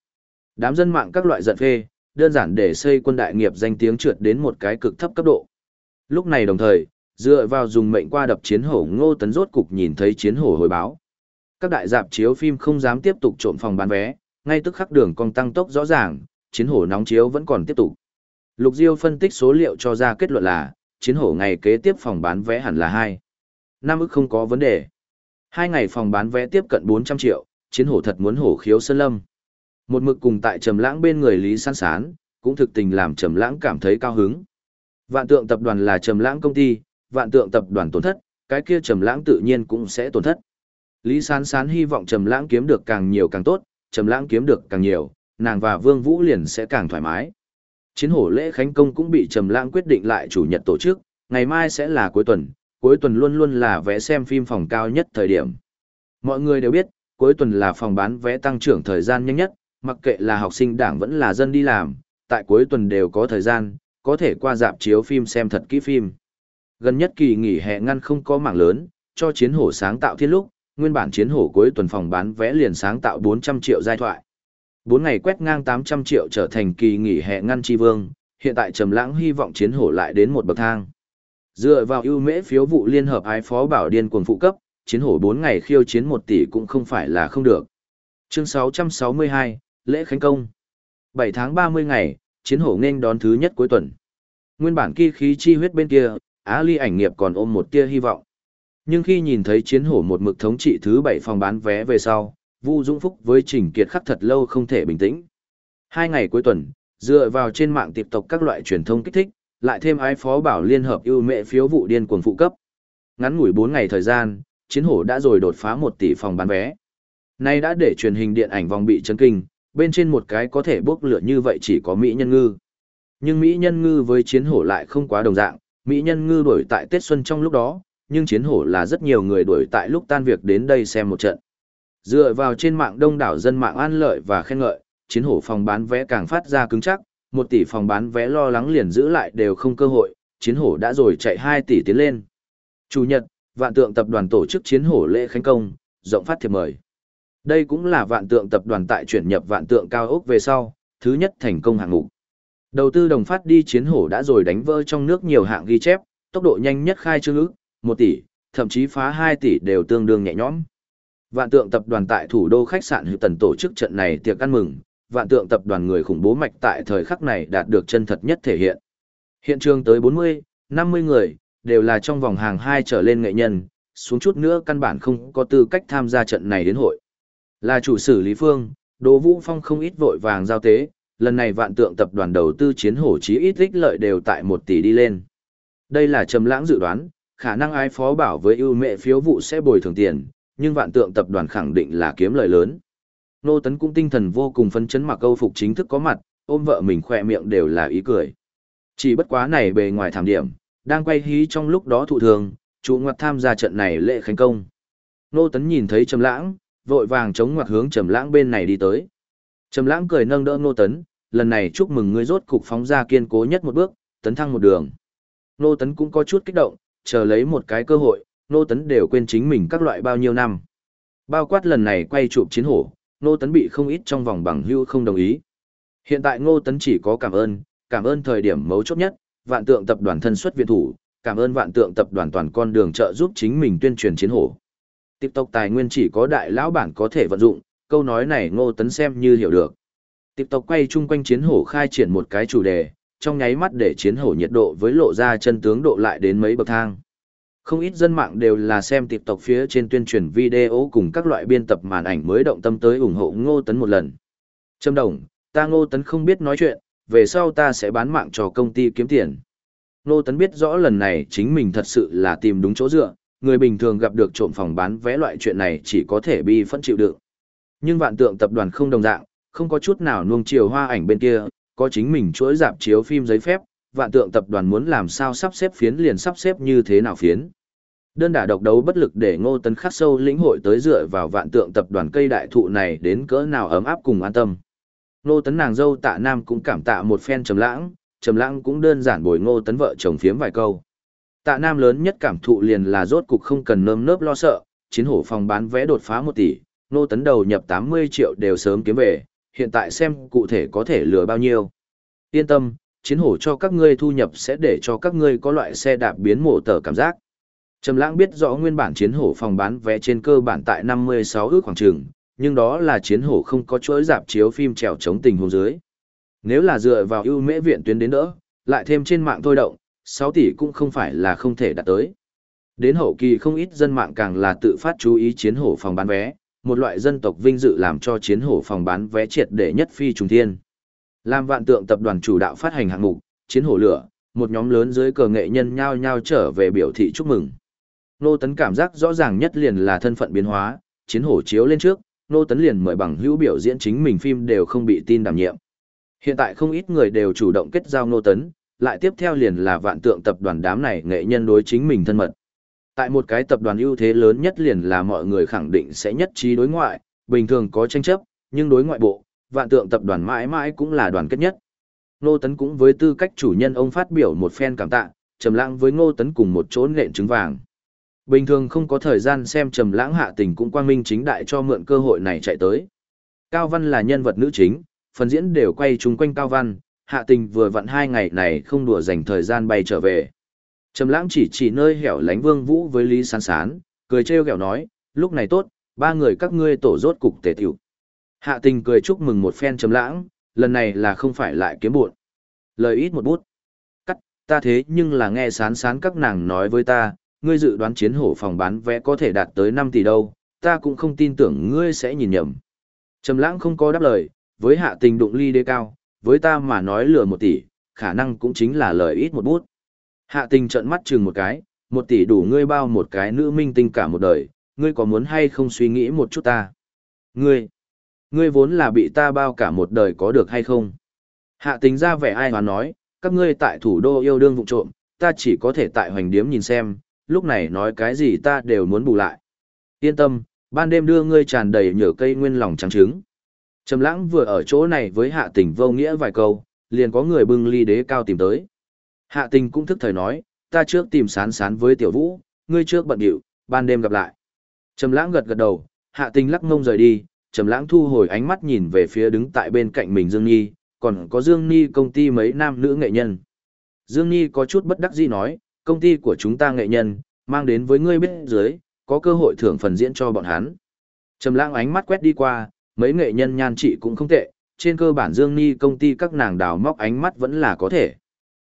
Đám dân mạng các loại giận phê, đơn giản để xây quân đại nghiệp danh tiếng trượt đến một cái cực thấp cấp độ. Lúc này đồng thời, dựa vào dùng mệnh qua đập chiến hổ ngô tấn rốt cục nhìn thấy chiến hổ hồi báo. Các đại dạp chiếu phim không dám tiếp tục trộm phòng bán vé, ngay tức khắc đường cong tăng tốc rõ ràng, chiến hổ nóng chiếu vẫn còn tiếp tục. Lục Diêu phân tích số liệu cho ra kết luận là, chiến hổ ngày kế tiếp phòng bán vé hẳn là 2. Năm ức không có vấn đề. Hai ngày phòng bán vé tiếp cận 400 triệu, chiến hổ thật muốn hổ khiếu sơn lâm. Một mực cùng tại trầm lãng bên người Lý San Sán, cũng thực tình làm Trầm Lãng cảm thấy cao hứng. Vạn Tượng tập đoàn là Trầm Lãng công ty, Vạn Tượng tập đoàn tổn thất, cái kia Trầm Lãng tự nhiên cũng sẽ tổn thất. Lý San Sán hy vọng Trầm Lãng kiếm được càng nhiều càng tốt, Trầm Lãng kiếm được càng nhiều, nàng và Vương Vũ liền sẽ càng thoải mái. Chiến hổ lễ khánh công cũng bị Trầm Lãng quyết định lại chủ nhật tổ chức, ngày mai sẽ là cuối tuần, cuối tuần luôn luôn là vé xem phim phòng cao nhất thời điểm. Mọi người đều biết, cuối tuần là phòng bán vé tăng trưởng thời gian nhanh nhất, mặc kệ là học sinh đảng vẫn là dân đi làm, tại cuối tuần đều có thời gian, có thể qua dạp chiếu phim xem thật kỹ phim. Gần nhất kỳ nghỉ hè ngăn không có mảng lớn, cho chiến hổ sáng tạo thiên lúc, nguyên bản chiến hổ cuối tuần phòng bán vé liền sáng tạo 400 triệu giai thoại. 4 ngày quét ngang 800 triệu trở thành kỳ nghỉ hè ngăn chi vương, hiện tại Trầm Lãng hy vọng chiến hổ lại đến một bậc thang. Dựa vào ưu mễ phiếu vụ liên hợp ái phó bảo điên cuồng phụ cấp, chiến hổ 4 ngày khiêu chiến 1 tỷ cũng không phải là không được. Chương 662, lễ khánh công. 7 tháng 30 ngày, chiến hổ nên đón thứ nhất cuối tuần. Nguyên bản kỳ khí chi huyết bên kia, Á Ly ảnh nghiệp còn ôm một tia hy vọng. Nhưng khi nhìn thấy chiến hổ một mực thống trị thứ 7 phòng bán vé về sau, Vu Dũng Phúc với Trình Kiệt khắc thật lâu không thể bình tĩnh. Hai ngày cuối tuần, dựa vào trên mạng tiệp tộc các loại truyền thông kích thích, lại thêm ái phó bảo liên hợp ưu mệ phiếu vụ điên cuồng phụ cấp. Ngắn ngủi 4 ngày thời gian, chiến hổ đã rồi đột phá 1 tỷ phòng bán vé. Nay đã để truyền hình điện ảnh vòng bị chấn kinh, bên trên một cái có thể bốc lửa như vậy chỉ có Mỹ Nhân Ngư. Nhưng Mỹ Nhân Ngư với chiến hổ lại không quá đồng dạng, Mỹ Nhân Ngư đổi tại Tết Xuân trong lúc đó, nhưng chiến hổ là rất nhiều người đuổi tại lúc tan việc đến đây xem một trận. Dựa vào trên mạng đông đảo dân mạng an lợi và khen ngợi, chiến hổ phòng bán vé càng phát ra cứng chắc, một tỷ phòng bán vé lo lắng liền giữ lại đều không cơ hội, chiến hổ đã rồi chạy 2 tỷ tiến lên. Chủ nhật, vạn tượng tập đoàn tổ chức chiến hổ lễ khánh công, rộng phát thiệp mời. Đây cũng là vạn tượng tập đoàn tại chuyển nhập vạn tượng cao ốc về sau, thứ nhất thành công hạng mục. Đầu tư đồng phát đi chiến hổ đã rồi đánh vỡ trong nước nhiều hạng ghi chép, tốc độ nhanh nhất khai trương ước, 1 tỷ, thậm chí phá 2 tỷ đều tương đương nhẹ nhõm. Vạn tượng tập đoàn tại thủ đô khách sạn Hữu Tần tổ chức trận này tiệc ăn mừng, vạn tượng tập đoàn người khủng bố mạch tại thời khắc này đạt được chân thật nhất thể hiện. Hiện trường tới 40, 50 người, đều là trong vòng hàng 2 trở lên nghệ nhân, xuống chút nữa căn bản không có tư cách tham gia trận này đến hội. Là chủ sử Lý Phương, Đỗ Vũ Phong không ít vội vàng giao tế, lần này vạn tượng tập đoàn đầu tư chiến hổ chí ít ích lợi đều tại 1 tỷ đi lên. Đây là trầm lãng dự đoán, khả năng ai phó bảo với ưu mẹ phiếu vụ sẽ bồi thường tiền, nhưng vạn tượng tập đoàn khẳng định là kiếm lợi lớn. Nô Tấn cũng tinh thần vô cùng phấn chấn mặc câu phục chính thức có mặt, ôm vợ mình khỏe miệng đều là ý cười. Chỉ bất quá này bề ngoài thảm điểm, đang quay hí trong lúc đó thụ thường, chủ ngoặt tham gia trận này lễ khánh công. Nô Tấn nhìn thấy Trầm Lãng, vội vàng chống ngoặt hướng Trầm Lãng bên này đi tới. Trầm Lãng cười nâng đỡ Nô Tấn, lần này chúc mừng ngươi rốt cục phóng ra kiên cố nhất một bước, tấn thăng một đường. Nô Tấn cũng có chút kích động, chờ lấy một cái cơ hội, Nô Tấn đều quên chính mình các loại bao nhiêu năm. Bao quát lần này quay chụp chiến hổ, Ngô Tấn bị không ít trong vòng bằng hưu không đồng ý. Hiện tại Ngô Tấn chỉ có cảm ơn, cảm ơn thời điểm mấu chốt nhất, vạn tượng tập đoàn thân xuất viện thủ, cảm ơn vạn tượng tập đoàn toàn con đường trợ giúp chính mình tuyên truyền chiến hổ. TikTok tài nguyên chỉ có đại lão bản có thể vận dụng, câu nói này Ngô Tấn xem như hiểu được. TikTok quay chung quanh chiến hổ khai triển một cái chủ đề, trong nháy mắt để chiến hổ nhiệt độ với lộ ra chân tướng độ lại đến mấy bậc thang. Không ít dân mạng đều là xem tiệp tộc phía trên tuyên truyền video cùng các loại biên tập màn ảnh mới động tâm tới ủng hộ Ngô Tấn một lần. Trâm Đồng, ta Ngô Tấn không biết nói chuyện, về sau ta sẽ bán mạng cho công ty kiếm tiền. Ngô Tấn biết rõ lần này chính mình thật sự là tìm đúng chỗ dựa, người bình thường gặp được trộm phòng bán vé loại chuyện này chỉ có thể bi phẫn chịu đựng. Nhưng vạn tượng tập đoàn không đồng dạng, không có chút nào nuông chiều hoa ảnh bên kia, có chính mình chuỗi dạp chiếu phim giấy phép, vạn tượng tập đoàn muốn làm sao sắp xếp phiến liền sắp xếp như thế nào phiến. Đơn đả độc đấu bất lực để Ngô Tấn khắc sâu lĩnh hội tới dựa vào vạn tượng tập đoàn cây đại thụ này đến cỡ nào ấm áp cùng an tâm. Ngô Tấn nàng dâu Tạ Nam cũng cảm tạ một phen trầm lãng, trầm lãng cũng đơn giản bồi Ngô Tấn vợ chồng phiếm vài câu. Tạ Nam lớn nhất cảm thụ liền là rốt cục không cần nơm nớp lo sợ, chiến hổ phòng bán vé đột phá 1 tỷ, Ngô Tấn đầu nhập 80 triệu đều sớm kiếm về, hiện tại xem cụ thể có thể lừa bao nhiêu. Yên tâm, chiến hổ cho các ngươi thu nhập sẽ để cho các ngươi có loại xe đạp biến mổ tờ cảm giác. Trầm Lãng biết rõ nguyên bản chiến hổ phòng bán vé trên cơ bản tại 56 ước khoảng chừng, nhưng đó là chiến hổ không có chuỗi dạp chiếu phim trèo chống tình huống dưới. Nếu là dựa vào ưu mễ viện tuyến đến đỡ, lại thêm trên mạng thôi động, 6 tỷ cũng không phải là không thể đạt tới. Đến hậu kỳ không ít dân mạng càng là tự phát chú ý chiến hổ phòng bán vé, một loại dân tộc vinh dự làm cho chiến hổ phòng bán vé triệt để nhất phi trùng thiên. Làm vạn tượng tập đoàn chủ đạo phát hành hạng mục, chiến hổ lửa, một nhóm lớn dưới cờ nghệ nhân nhao nhao trở về biểu thị chúc mừng. Nô Tấn cảm giác rõ ràng nhất liền là thân phận biến hóa, chiến hổ chiếu lên trước, Nô Tấn liền mời bằng hữu biểu diễn chính mình phim đều không bị tin đảm nhiệm. Hiện tại không ít người đều chủ động kết giao Nô Tấn, lại tiếp theo liền là vạn tượng tập đoàn đám này nghệ nhân đối chính mình thân mật. Tại một cái tập đoàn ưu thế lớn nhất liền là mọi người khẳng định sẽ nhất trí đối ngoại, bình thường có tranh chấp, nhưng đối ngoại bộ, vạn tượng tập đoàn mãi mãi cũng là đoàn kết nhất. Nô Tấn cũng với tư cách chủ nhân ông phát biểu một phen cảm tạ, Trầm Lãng với Ngô Tấn cùng một chỗ nện trứng vàng. Bình thường không có thời gian xem Trầm Lãng hạ tình cũng quang minh chính đại cho mượn cơ hội này chạy tới. Cao Văn là nhân vật nữ chính, phần diễn đều quay chung quanh Cao Văn, hạ tình vừa vặn hai ngày này không đùa dành thời gian bay trở về. Trầm Lãng chỉ chỉ nơi hẻo lánh Vương Vũ với Lý Sán Sán, cười trêu ghẹo nói, lúc này tốt, ba người các ngươi tổ rốt cục tề tiểu. Hạ tình cười chúc mừng một phen Trầm Lãng, lần này là không phải lại kiếm buồn. Lời ít một bút. Cắt, ta thế nhưng là nghe sán sán các nàng nói với ta, ngươi dự đoán chiến hổ phòng bán vé có thể đạt tới 5 tỷ đâu, ta cũng không tin tưởng ngươi sẽ nhìn nhầm. Trầm lãng không có đáp lời, với hạ tình đụng ly đế cao, với ta mà nói lừa một tỷ, khả năng cũng chính là lời ít một bút. Hạ tình trợn mắt chừng một cái, một tỷ đủ ngươi bao một cái nữ minh tinh cả một đời, ngươi có muốn hay không suy nghĩ một chút ta? Ngươi, ngươi vốn là bị ta bao cả một đời có được hay không? Hạ tình ra vẻ ai hoán nói, các ngươi tại thủ đô yêu đương vụ trộm, ta chỉ có thể tại hoành điếm nhìn xem, lúc này nói cái gì ta đều muốn bù lại. Yên tâm, ban đêm đưa ngươi tràn đầy nhở cây nguyên lòng trắng trứng. Trầm lãng vừa ở chỗ này với hạ tình vô nghĩa vài câu, liền có người bưng ly đế cao tìm tới. Hạ tình cũng thức thời nói, ta trước tìm sán sán với tiểu vũ, ngươi trước bận điệu, ban đêm gặp lại. Trầm lãng gật gật đầu, hạ tình lắc mông rời đi, trầm lãng thu hồi ánh mắt nhìn về phía đứng tại bên cạnh mình Dương Nhi, còn có Dương Ni công ty mấy nam nữ nghệ nhân. Dương Ni có chút bất đắc dĩ nói, công ty của chúng ta nghệ nhân, mang đến với ngươi biết dưới, có cơ hội thưởng phần diễn cho bọn hắn. Trầm lãng ánh mắt quét đi qua, mấy nghệ nhân nhan trị cũng không tệ, trên cơ bản Dương Ni công ty các nàng đào móc ánh mắt vẫn là có thể.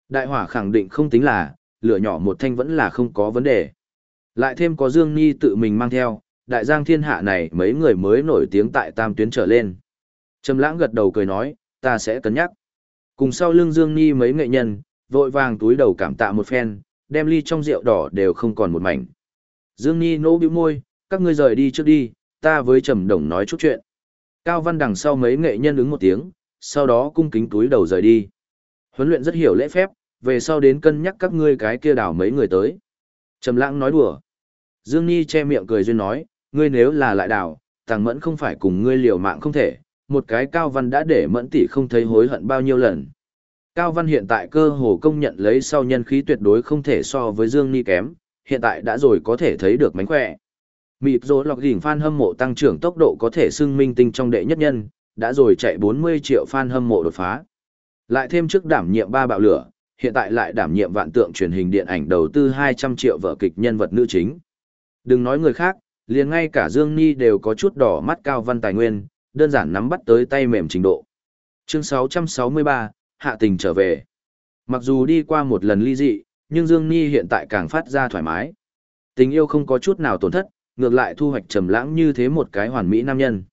Đại hỏa khẳng định không tính là, lửa nhỏ một thanh vẫn là không có vấn đề. Lại thêm có Dương Ni tự mình mang theo, đại giang thiên hạ này mấy người mới nổi tiếng tại tam tuyến trở lên. Trầm lãng gật đầu cười nói, ta sẽ cân nhắc. Cùng sau lưng Dương Ni mấy nghệ nhân, vội vàng túi đầu cảm tạ một phen, đem ly trong rượu đỏ đều không còn một mảnh. Dương Ni nỗ bĩu môi, các ngươi rời đi trước đi, ta với Trầm Đồng nói chút chuyện. Cao Văn đằng sau mấy nghệ nhân ứng một tiếng, sau đó cung kính túi đầu rời đi. Huấn luyện rất hiểu lễ phép, về sau đến cân nhắc các ngươi cái kia đảo mấy người tới. Trầm Lãng nói đùa. Dương Ni che miệng cười duyên nói, ngươi nếu là lại đảo, Tàng Mẫn không phải cùng ngươi liều mạng không thể, một cái Cao Văn đã để mẫn tỷ không thấy hối hận bao nhiêu lần. Cao Văn hiện tại cơ hồ công nhận lấy sau nhân khí tuyệt đối không thể so với Dương Ni kém, hiện tại đã rồi có thể thấy được mánh khỏe. Mịp rối lọc đỉnh fan hâm mộ tăng trưởng tốc độ có thể xưng minh tinh trong đệ nhất nhân, đã rồi chạy 40 triệu fan hâm mộ đột phá. Lại thêm trước đảm nhiệm ba bạo lửa, hiện tại lại đảm nhiệm vạn tượng truyền hình điện ảnh đầu tư 200 triệu vở kịch nhân vật nữ chính. Đừng nói người khác, liền ngay cả Dương Ni đều có chút đỏ mắt cao văn tài nguyên, đơn giản nắm bắt tới tay mềm trình độ. Chương 663, Hạ tình trở về. Mặc dù đi qua một lần ly dị, nhưng Dương Ni hiện tại càng phát ra thoải mái. Tình yêu không có chút nào tổn thất, ngược lại thu hoạch trầm lãng như thế một cái hoàn mỹ nam nhân.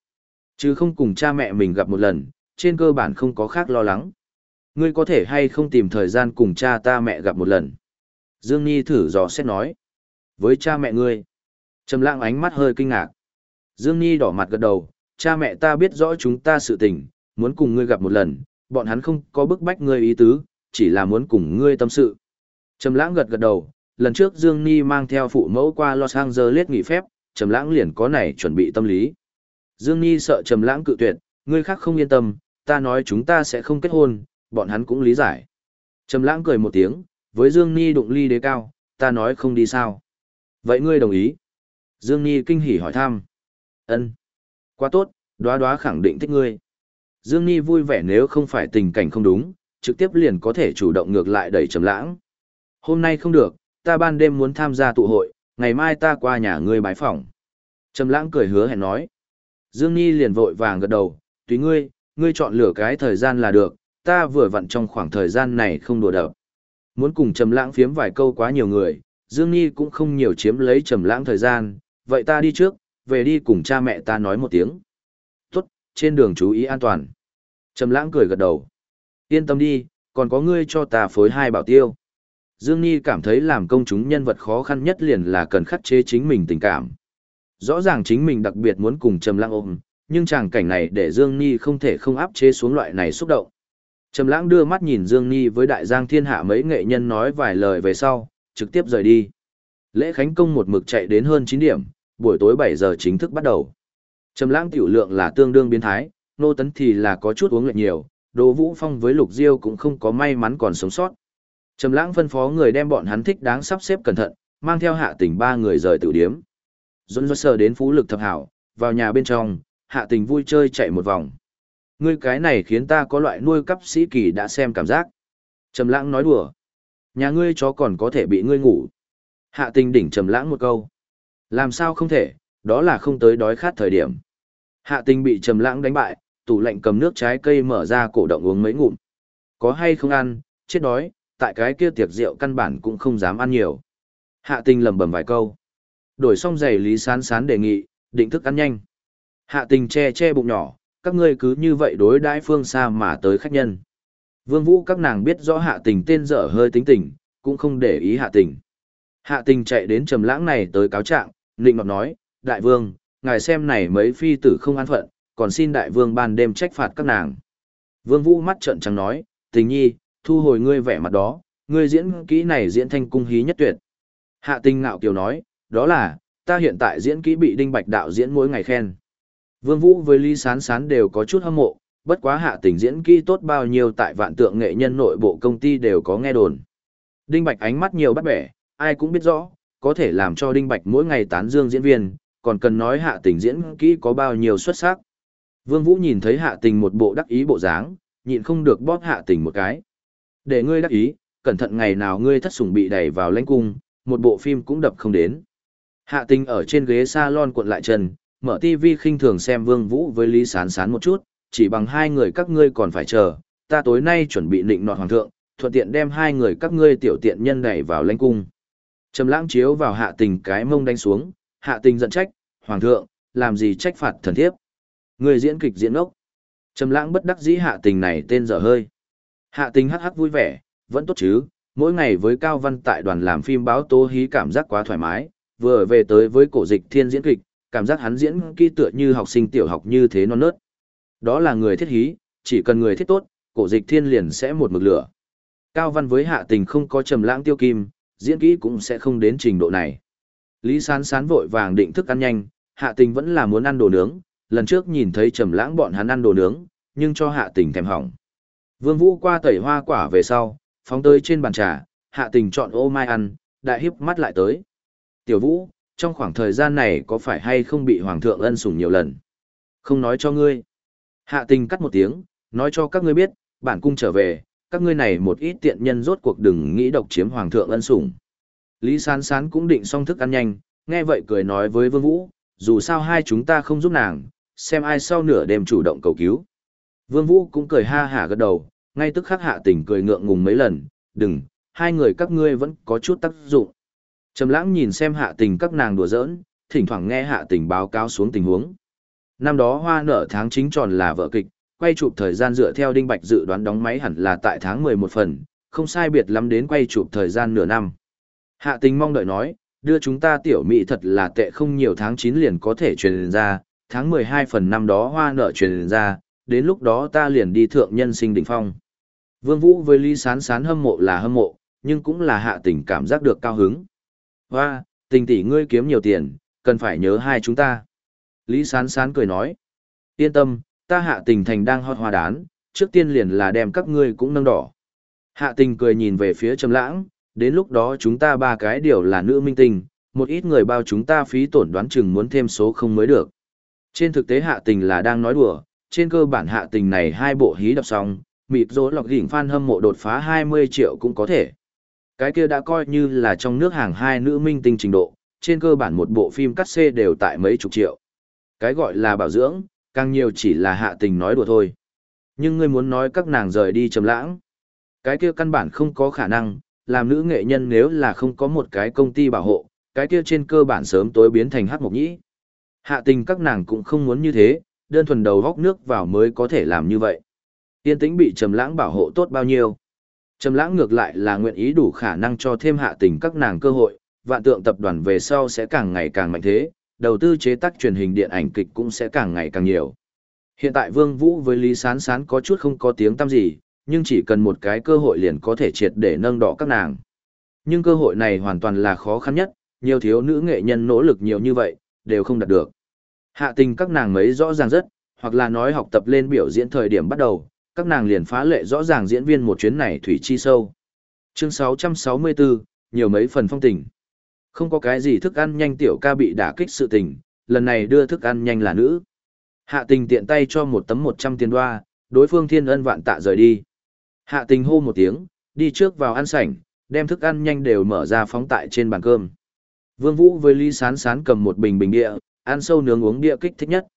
Chứ không cùng cha mẹ mình gặp một lần, trên cơ bản không có khác lo lắng. Ngươi có thể hay không tìm thời gian cùng cha ta mẹ gặp một lần. Dương Ni thử dò xét nói. Với cha mẹ ngươi. Trầm lãng ánh mắt hơi kinh ngạc. Dương Ni đỏ mặt gật đầu, cha mẹ ta biết rõ chúng ta sự tình, muốn cùng ngươi gặp một lần, bọn hắn không có bức bách ngươi ý tứ, chỉ là muốn cùng ngươi tâm sự. Trầm lãng gật gật đầu, lần trước Dương Ni mang theo phụ mẫu qua Los Angeles nghỉ phép, Trầm lãng liền có này chuẩn bị tâm lý. Dương Ni sợ Trầm lãng cự tuyệt, ngươi khác không yên tâm, ta nói chúng ta sẽ không kết hôn, bọn hắn cũng lý giải. Trầm lãng cười một tiếng, với Dương Ni đụng ly đế cao, ta nói không đi sao. Vậy ngươi đồng ý? Dương Ni kinh hỉ hỏi thăm. Ân. Quá tốt, đoá đoá khẳng định thích ngươi. Dương Nhi vui vẻ nếu không phải tình cảnh không đúng, trực tiếp liền có thể chủ động ngược lại đẩy trầm lãng. Hôm nay không được, ta ban đêm muốn tham gia tụ hội, ngày mai ta qua nhà ngươi bái phỏng. Trầm lãng cười hứa hẹn nói. Dương Nhi liền vội vàng gật đầu, tùy ngươi, ngươi chọn lựa cái thời gian là được, ta vừa vặn trong khoảng thời gian này không đùa đập. Muốn cùng Trầm lãng phiếm vài câu quá nhiều người, Dương Nhi cũng không nhiều chiếm lấy Trầm lãng thời gian, vậy ta đi trước, về đi cùng cha mẹ ta nói một tiếng. Trên đường chú ý an toàn. Trầm lãng cười gật đầu. Yên tâm đi, còn có ngươi cho ta phối hai bảo tiêu. Dương Nhi cảm thấy làm công chúng nhân vật khó khăn nhất liền là cần khắc chế chính mình tình cảm. Rõ ràng chính mình đặc biệt muốn cùng Trầm Lãng ôm, nhưng tràng cảnh này để Dương Nhi không thể không áp chế xuống loại này xúc động. Trầm Lãng đưa mắt nhìn Dương Nhi với đại giang thiên hạ mấy nghệ nhân nói vài lời về sau, trực tiếp rời đi. Lễ khánh công một mực chạy đến hơn 9 điểm, buổi tối 7 giờ chính thức bắt đầu. Trầm Lãng tiểu lượng là tương đương biến thái, nô tấn thì là có chút uống lệch nhiều, Đỗ Vũ Phong với Lục Diêu cũng không có may mắn còn sống sót. Trầm Lãng phân phó người đem bọn hắn thích đáng sắp xếp cẩn thận, mang theo Hạ Tình ba người rời tử điếm. Dỗn dơ sờ đến phú lực thập hảo, vào nhà bên trong, Hạ Tình vui chơi chạy một vòng. Ngươi cái này khiến ta có loại nuôi cấp sĩ kỳ đã xem cảm giác. Trầm Lãng nói đùa. Nhà ngươi chó còn có thể bị ngươi ngủ. Hạ Tình đỉnh Trầm Lãng một câu. Làm sao không thể, đó là không tới đói khát thời điểm. Hạ Tình bị Trầm Lãng đánh bại, tủ lạnh cầm nước trái cây mở ra cổ động uống mấy ngụm. Có hay không ăn, chết đói, tại cái kia tiệc rượu căn bản cũng không dám ăn nhiều. Hạ tình lầm bầm vài câu. Đổi xong giày lý sán sán đề nghị, định thức ăn nhanh. Hạ tình che che bụng nhỏ, các ngươi cứ như vậy đối đãi phương xa mà tới khách nhân. Vương vũ các nàng biết rõ hạ tình tên dở hơi tính tình, cũng không để ý hạ tình. Hạ tình chạy đến trầm lãng này tới cáo trạng, nịnh ngọc nói, đại vương, ngài xem này mấy phi tử không an phận, còn xin đại vương ban đêm trách phạt các nàng. Vương vũ mắt trợn trắng nói, tình nhi, thu hồi ngươi vẻ mặt đó, ngươi diễn kỹ này diễn thanh cung hí nhất tuyệt. Hạ tình ngạo kiều nói, đó là, ta hiện tại diễn kỹ bị đinh bạch đạo diễn mỗi ngày khen. Vương Vũ với Lý Sán Sán đều có chút hâm mộ, bất quá hạ tình diễn kỹ tốt bao nhiêu tại vạn tượng nghệ nhân nội bộ công ty đều có nghe đồn. Đinh Bạch ánh mắt nhiều bắt bẻ, ai cũng biết rõ, có thể làm cho Đinh Bạch mỗi ngày tán dương diễn viên, còn cần nói hạ tình diễn kỹ có bao nhiêu xuất sắc. Vương Vũ nhìn thấy hạ tình một bộ đắc ý bộ dáng, nhịn không được bóp hạ tình một cái. Để ngươi đắc ý, cẩn thận ngày nào ngươi thất sủng bị đẩy vào lãnh cung, một bộ phim cũng đập không đến. Hạ tình ở trên ghế salon cuộn lại chân, mở TV khinh thường xem Vương Vũ với Lý Sán Sán một chút, chỉ bằng hai người các ngươi còn phải chờ, ta tối nay chuẩn bị định nọt hoàng thượng, thuận tiện đem hai người các ngươi tiểu tiện nhân đẩy vào lãnh cung. Trầm lãng chiếu vào hạ tình cái mông đánh xuống, hạ tình giận trách, hoàng thượng, làm gì trách phạt thần thiếp. Người diễn kịch diễn ốc. Trầm lãng bất đắc dĩ hạ tình này tên dở hơi. Hạ tình hắc hắc vui vẻ, vẫn tốt chứ, mỗi ngày với Cao Văn tại đoàn làm phim báo tố hí cảm giác quá thoải mái, vừa về tới với cổ dịch thiên diễn kịch, cảm giác hắn diễn kỹ tựa như học sinh tiểu học như thế non nớt. Đó là người thiết hí, chỉ cần người thiết tốt, cổ dịch thiên liền sẽ một mực lửa. Cao Văn với hạ tình không có trầm lãng tiêu kim, diễn kỹ cũng sẽ không đến trình độ này. Lý Sán Sán vội vàng định thức ăn nhanh, hạ tình vẫn là muốn ăn đồ nướng, lần trước nhìn thấy trầm lãng bọn hắn ăn đồ nướng, nhưng cho hạ tình thèm hỏng. Vương Vũ qua tẩy hoa quả về sau, phóng tới trên bàn trà, hạ tình chọn ô mai ăn, đại hiếp mắt lại tới. Tiểu Vũ, trong khoảng thời gian này có phải hay không bị Hoàng thượng ân sủng nhiều lần? Không nói cho ngươi. Hạ tình cắt một tiếng, nói cho các ngươi biết, bản cung trở về, các ngươi này một ít tiện nhân rốt cuộc đừng nghĩ độc chiếm Hoàng thượng ân sủng. Lý Sán Sán cũng định xong thức ăn nhanh, nghe vậy cười nói với Vương Vũ, dù sao hai chúng ta không giúp nàng, xem ai sau nửa đêm chủ động cầu cứu. Vương Vũ cũng cười ha hả gật đầu, ngay tức khắc hạ Tỉnh cười ngượng ngùng mấy lần, đừng, hai người các ngươi vẫn có chút tác dụng. Trầm lãng nhìn xem hạ tình các nàng đùa giỡn, thỉnh thoảng nghe hạ tình báo cáo xuống tình huống. Năm đó hoa nở tháng chính tròn là vợ kịch, quay chụp thời gian dựa theo Đinh Bạch dự đoán đóng máy hẳn là tại tháng 11 phần, không sai biệt lắm đến quay chụp thời gian nửa năm. Hạ tình mong đợi nói, đưa chúng ta tiểu mỹ thật là tệ không nhiều tháng 9 liền có thể truyền ra, tháng 12 phần năm đó hoa nợ truyền ra, đến lúc đó ta liền đi thượng nhân sinh đỉnh phong. Vương Vũ với Lý Sán Sán hâm mộ là hâm mộ, nhưng cũng là hạ tình cảm giác được cao hứng. Hoa, tình tỷ ngươi kiếm nhiều tiền, cần phải nhớ hai chúng ta. Lý Sán Sán cười nói. Yên tâm, ta hạ tình thành đang hot hoa đán, trước tiên liền là đem các ngươi cũng nâng đỏ. Hạ tình cười nhìn về phía trầm lãng, đến lúc đó chúng ta ba cái điều là nữ minh tinh, một ít người bao chúng ta phí tổn đoán chừng muốn thêm số không mới được. Trên thực tế hạ tình là đang nói đùa, trên cơ bản hạ tình này hai bộ hí đập xong, mịp rối lọc đỉnh fan hâm mộ đột phá 20 triệu cũng có thể. Cái kia đã coi như là trong nước hàng hai nữ minh tinh trình độ, trên cơ bản một bộ phim cắt xê đều tại mấy chục triệu. Cái gọi là bảo dưỡng, càng nhiều chỉ là hạ tình nói đùa thôi. Nhưng ngươi muốn nói các nàng rời đi trầm lãng. Cái kia căn bản không có khả năng, làm nữ nghệ nhân nếu là không có một cái công ty bảo hộ, cái kia trên cơ bản sớm tối biến thành hát mộc nhĩ. Hạ tình các nàng cũng không muốn như thế, đơn thuần đầu góc nước vào mới có thể làm như vậy. Yên tĩnh bị Trầm Lãng bảo hộ tốt bao nhiêu. Trầm Lãng ngược lại là nguyện ý đủ khả năng cho thêm hạ tình các nàng cơ hội, vạn tượng tập đoàn về sau sẽ càng ngày càng mạnh thế, đầu tư chế tác truyền hình điện ảnh kịch cũng sẽ càng ngày càng nhiều. Hiện tại Vương Vũ với Lý Sán Sán có chút không có tiếng tăm gì, nhưng chỉ cần một cái cơ hội liền có thể triệt để nâng đỏ các nàng. Nhưng cơ hội này hoàn toàn là khó khăn nhất, nhiều thiếu nữ nghệ nhân nỗ lực nhiều như vậy, đều không đạt được. Hạ tình các nàng mấy rõ ràng rất, hoặc là nói học tập lên biểu diễn thời điểm bắt đầu, các nàng liền phá lệ rõ ràng diễn viên một chuyến này thủy chi sâu. Chương 664, nhiều mấy phần phong tình. Không có cái gì thức ăn nhanh tiểu ca bị đả kích sự tình, lần này đưa thức ăn nhanh là nữ. Hạ tình tiện tay cho một tấm 100 tiền đoa, đối phương thiên ân vạn tạ rời đi. Hạ tình hô một tiếng, đi trước vào ăn sảnh, đem thức ăn nhanh đều mở ra phóng tại trên bàn cơm. Vương Vũ với Lý Sán Sán cầm một bình bình địa, ăn sâu nướng uống địa kích thích nhất.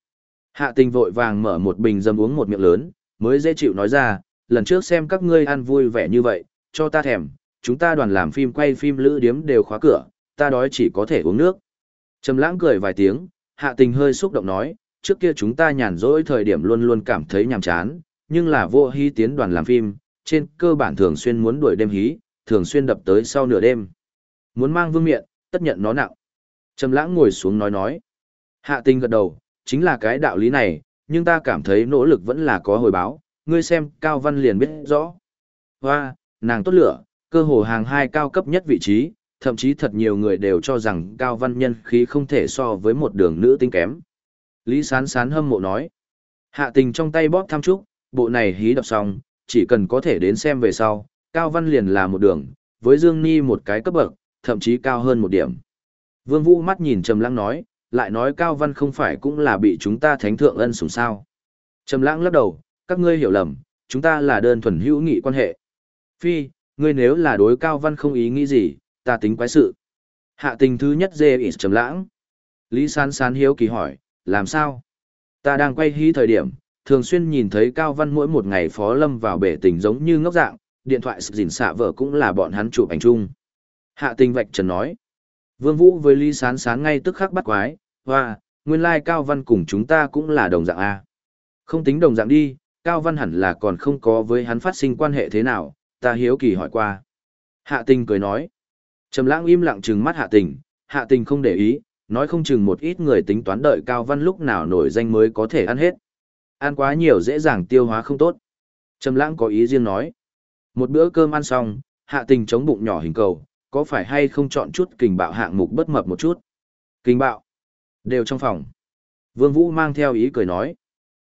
Hạ tình vội vàng mở một bình dâm uống một miệng lớn, mới dễ chịu nói ra, lần trước xem các ngươi ăn vui vẻ như vậy, cho ta thèm, chúng ta đoàn làm phim quay phim lữ điếm đều khóa cửa, ta đói chỉ có thể uống nước. Trầm lãng cười vài tiếng, hạ tình hơi xúc động nói, trước kia chúng ta nhàn rỗi thời điểm luôn luôn cảm thấy nhàm chán, nhưng là vô hy tiến đoàn làm phim, trên cơ bản thường xuyên muốn đuổi đêm hí, thường xuyên đập tới sau nửa đêm. Muốn mang vương miện, tất nhận nó nặng. Trầm lãng ngồi xuống nói nói. Hạ tinh gật đầu, chính là cái đạo lý này, nhưng ta cảm thấy nỗ lực vẫn là có hồi báo, ngươi xem, Cao Văn liền biết rõ. Hoa, nàng tốt lửa, cơ hồ hàng hai cao cấp nhất vị trí, thậm chí thật nhiều người đều cho rằng Cao Văn nhân khí không thể so với một đường nữ tinh kém. Lý Sán Sán hâm mộ nói. Hạ tình trong tay bóp tham trúc, bộ này hí đọc xong, chỉ cần có thể đến xem về sau, Cao Văn liền là một đường, với Dương Ni một cái cấp bậc, thậm chí cao hơn một điểm. Vương Vũ mắt nhìn Trầm Lãng nói, lại nói Cao Văn không phải cũng là bị chúng ta thánh thượng ân sủng sao? Trầm Lãng lắc đầu, các ngươi hiểu lầm, chúng ta là đơn thuần hữu nghị quan hệ. Phi, ngươi nếu là đối Cao Văn không ý nghĩ gì, ta tính quái sự. Hạ tình thứ nhất dê ỉ Trầm Lãng. Lý Sán Sán hiếu kỳ hỏi, làm sao? Ta đang quay hí thời điểm, thường xuyên nhìn thấy Cao Văn mỗi một ngày phó lâm vào bể tình giống như ngốc dạng, điện thoại dình xạ vợ cũng là bọn hắn chụp ảnh chung. Hạ tình vạch trần nói. Vương Vũ với Lý Sán Sán ngay tức khắc bắt quái, hoa, nguyên lai Cao Văn cùng chúng ta cũng là đồng dạng A. Không tính đồng dạng đi, Cao Văn hẳn là còn không có với hắn phát sinh quan hệ thế nào, ta hiếu kỳ hỏi qua. Hạ tình cười nói. Trầm lãng im lặng trừng mắt hạ tình, hạ tình không để ý, nói không chừng một ít người tính toán đợi Cao Văn lúc nào nổi danh mới có thể ăn hết. Ăn quá nhiều dễ dàng tiêu hóa không tốt. Trầm lãng có ý riêng nói. Một bữa cơm ăn xong, hạ tình chống bụng nhỏ hình cầu, có phải hay không chọn chút kình bạo hạng mục bất mập một chút? Kình bạo. Đều trong phòng. Vương Vũ mang theo ý cười nói.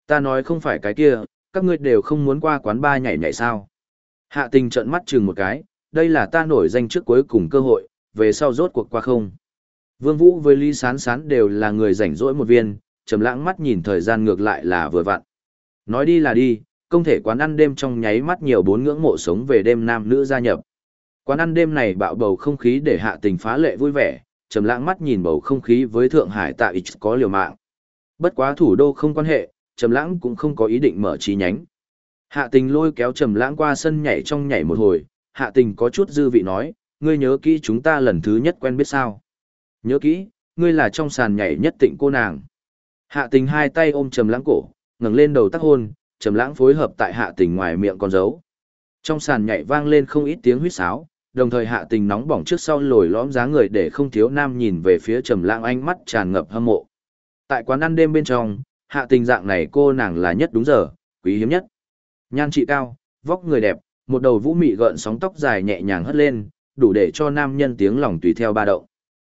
Ta nói không phải cái kia, các ngươi đều không muốn qua quán ba nhảy nhảy sao. Hạ tình trợn mắt chừng một cái, đây là ta nổi danh trước cuối cùng cơ hội, về sau rốt cuộc qua không. Vương Vũ với Lý Sán Sán đều là người rảnh rỗi một viên, trầm lãng mắt nhìn thời gian ngược lại là vừa vặn. Nói đi là đi, công thể quán ăn đêm trong nháy mắt nhiều bốn ngưỡng mộ sống về đêm nam nữ gia nhập. Quán ăn đêm này bạo bầu không khí để hạ tình phá lệ vui vẻ, trầm lãng mắt nhìn bầu không khí với Thượng Hải tại ít có liều mạng. Bất quá thủ đô không quan hệ, trầm lãng cũng không có ý định mở chi nhánh. Hạ tình lôi kéo trầm lãng qua sân nhảy trong nhảy một hồi, hạ tình có chút dư vị nói, ngươi nhớ kỹ chúng ta lần thứ nhất quen biết sao. Nhớ kỹ, ngươi là trong sàn nhảy nhất tịnh cô nàng. Hạ tình hai tay ôm trầm lãng cổ, ngẩng lên đầu tác hôn, trầm lãng phối hợp tại hạ tình ngoài miệng con dấu. Trong sàn nhảy vang lên không ít tiếng huýt sáo, đồng thời hạ tình nóng bỏng trước sau lồi lõm giá người để không thiếu nam nhìn về phía trầm lãng ánh mắt tràn ngập hâm mộ. Tại quán ăn đêm bên trong, hạ tình dạng này cô nàng là nhất đúng giờ, quý hiếm nhất. Nhan trị cao, vóc người đẹp, một đầu vũ mị gợn sóng tóc dài nhẹ nhàng hất lên, đủ để cho nam nhân tiếng lòng tùy theo ba động.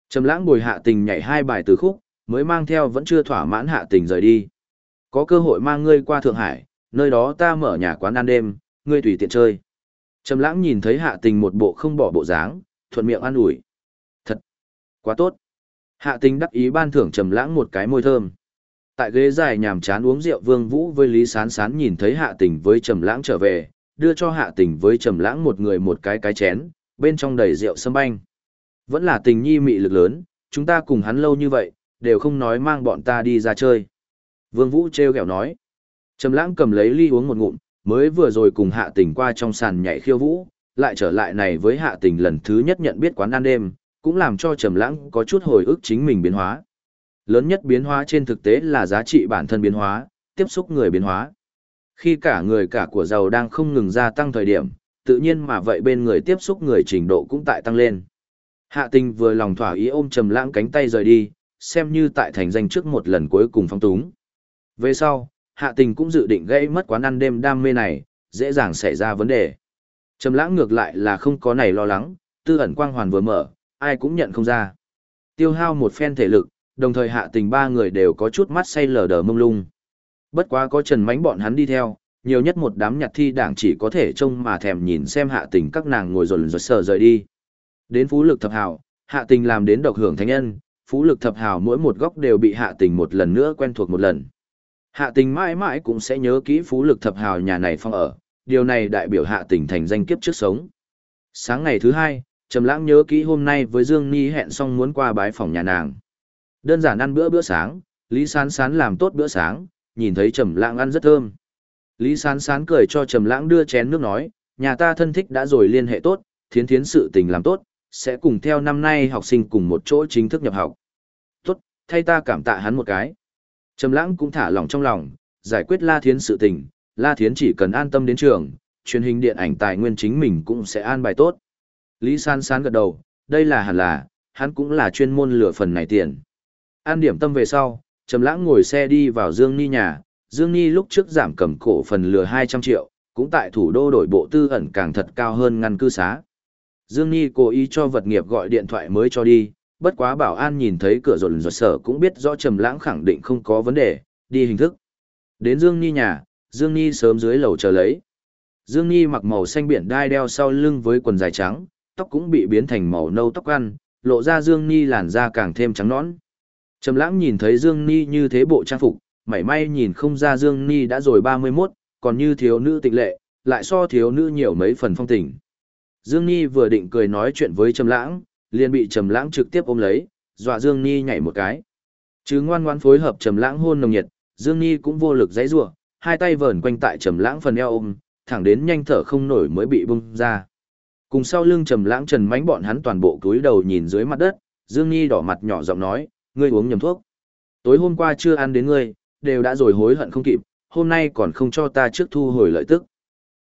Trầm lãng bồi hạ tình nhảy hai bài từ khúc, mới mang theo vẫn chưa thỏa mãn hạ tình rời đi. Có cơ hội mang ngươi qua Thượng Hải, nơi đó ta mở nhà quán ăn đêm, ngươi tùy tiện chơi. Trầm lãng nhìn thấy hạ tình một bộ không bỏ bộ dáng, thuận miệng an ủi. Thật, quá tốt. Hạ tình đắc ý ban thưởng trầm lãng một cái môi thơm. Tại ghế dài nhàm chán uống rượu Vương Vũ với Lý Sán Sán nhìn thấy hạ tình với trầm lãng trở về, đưa cho hạ tình với trầm lãng một người một cái cái chén, bên trong đầy rượu sâm banh. Vẫn là tình nhi mị lực lớn, chúng ta cùng hắn lâu như vậy, đều không nói mang bọn ta đi ra chơi. Vương Vũ treo kẹo nói. Trầm lãng cầm lấy ly uống một ngụm, mới vừa rồi cùng hạ tình qua trong sàn nhảy khiêu vũ, lại trở lại này với hạ tình lần thứ nhất nhận biết quán ăn đêm, cũng làm cho trầm lãng có chút hồi ức chính mình biến hóa. Lớn nhất biến hóa trên thực tế là giá trị bản thân biến hóa, tiếp xúc người biến hóa. Khi cả người cả của giàu đang không ngừng gia tăng thời điểm, tự nhiên mà vậy bên người tiếp xúc người trình độ cũng tại tăng lên. Hạ tình vừa lòng thỏa ý ôm trầm lãng cánh tay rời đi, xem như tại thành danh trước một lần cuối cùng phong túng. Về sau, hạ tình cũng dự định gây mất quán ăn đêm đam mê này, dễ dàng xảy ra vấn đề. Trầm lãng ngược lại là không có này lo lắng, tư ẩn quang hoàn vừa mở, ai cũng nhận không ra. Tiêu hao một phen thể lực, đồng thời hạ tình ba người đều có chút mắt say lờ đờ mông lung. Bất quá có trần mánh bọn hắn đi theo, nhiều nhất một đám nhặt thi đảng chỉ có thể trông mà thèm nhìn xem hạ tình các nàng ngồi rồn rột sờ rời đi. Đến phú lực thập hào, hạ tình làm đến độc hưởng thánh nhân, phú lực thập hào mỗi một góc đều bị hạ tình một lần nữa quen thuộc một lần. Hạ tình mãi mãi cũng sẽ nhớ kỹ phú lực thập hào nhà này phong ở, điều này đại biểu hạ tình thành danh kiếp trước sống. Sáng ngày thứ hai, Trầm Lãng nhớ kỹ hôm nay với Dương Ni hẹn xong muốn qua bái phòng nhà nàng. Đơn giản ăn bữa bữa sáng, Lý Sán Sán làm tốt bữa sáng, nhìn thấy Trầm Lãng ăn rất thơm. Lý Sán Sán cười cho Trầm Lãng đưa chén nước nói, nhà ta thân thích đã rồi liên hệ tốt, thiến thiến sự tình làm tốt, sẽ cùng theo năm nay học sinh cùng một chỗ chính thức nhập học. Tốt, thay ta cảm tạ hắn một cái. Trầm Lãng cũng thả lỏng trong lòng, giải quyết La Thiến sự tình, La Thiến chỉ cần an tâm đến trường, truyền hình điện ảnh tài nguyên chính mình cũng sẽ an bài tốt. Lý San San gật đầu, đây là hẳn là, hắn cũng là chuyên môn lựa phần này tiền. An điểm tâm về sau, Trầm Lãng ngồi xe đi vào Dương Ni nhà, Dương Ni lúc trước giảm cầm cổ phần lừa 200 triệu, cũng tại thủ đô đổi bộ tư ẩn càng thật cao hơn ngăn cư xá. Dương Ni cố ý cho vật nghiệp gọi điện thoại mới cho đi, bất quá bảo an nhìn thấy cửa rộn rộn sở cũng biết rõ Trầm Lãng khẳng định không có vấn đề, đi hình thức. Đến Dương Ni nhà, Dương Ni sớm dưới lầu chờ lấy. Dương Ni mặc màu xanh biển đai đeo sau lưng với quần dài trắng, tóc cũng bị biến thành màu nâu tóc ăn, lộ ra Dương Ni làn da càng thêm trắng nõn. Trầm Lãng nhìn thấy Dương Ni như thế bộ trang phục, mảy may nhìn không ra Dương Ni đã rồi 31, còn như thiếu nữ tịch lệ, lại so thiếu nữ nhiều mấy phần phong tình. Dương Nhi vừa định cười nói chuyện với Trầm Lãng, liền bị Trầm Lãng trực tiếp ôm lấy, dọa Dương Nhi nhảy một cái. Chứ ngoan ngoãn phối hợp Trầm Lãng hôn nồng nhiệt, Dương Nhi cũng vô lực giãy giụa, hai tay vờn quanh tại Trầm Lãng phần eo ôm, thẳng đến nhanh thở không nổi mới bị bung ra. Cùng sau lưng Trầm Lãng Trần Mánh bọn hắn toàn bộ cúi đầu nhìn dưới mặt đất, Dương Nhi đỏ mặt nhỏ giọng nói, ngươi uống nhầm thuốc. Tối hôm qua chưa ăn đến ngươi, đều đã rồi hối hận không kịp, hôm nay còn không cho ta trước thu hồi lợi tức.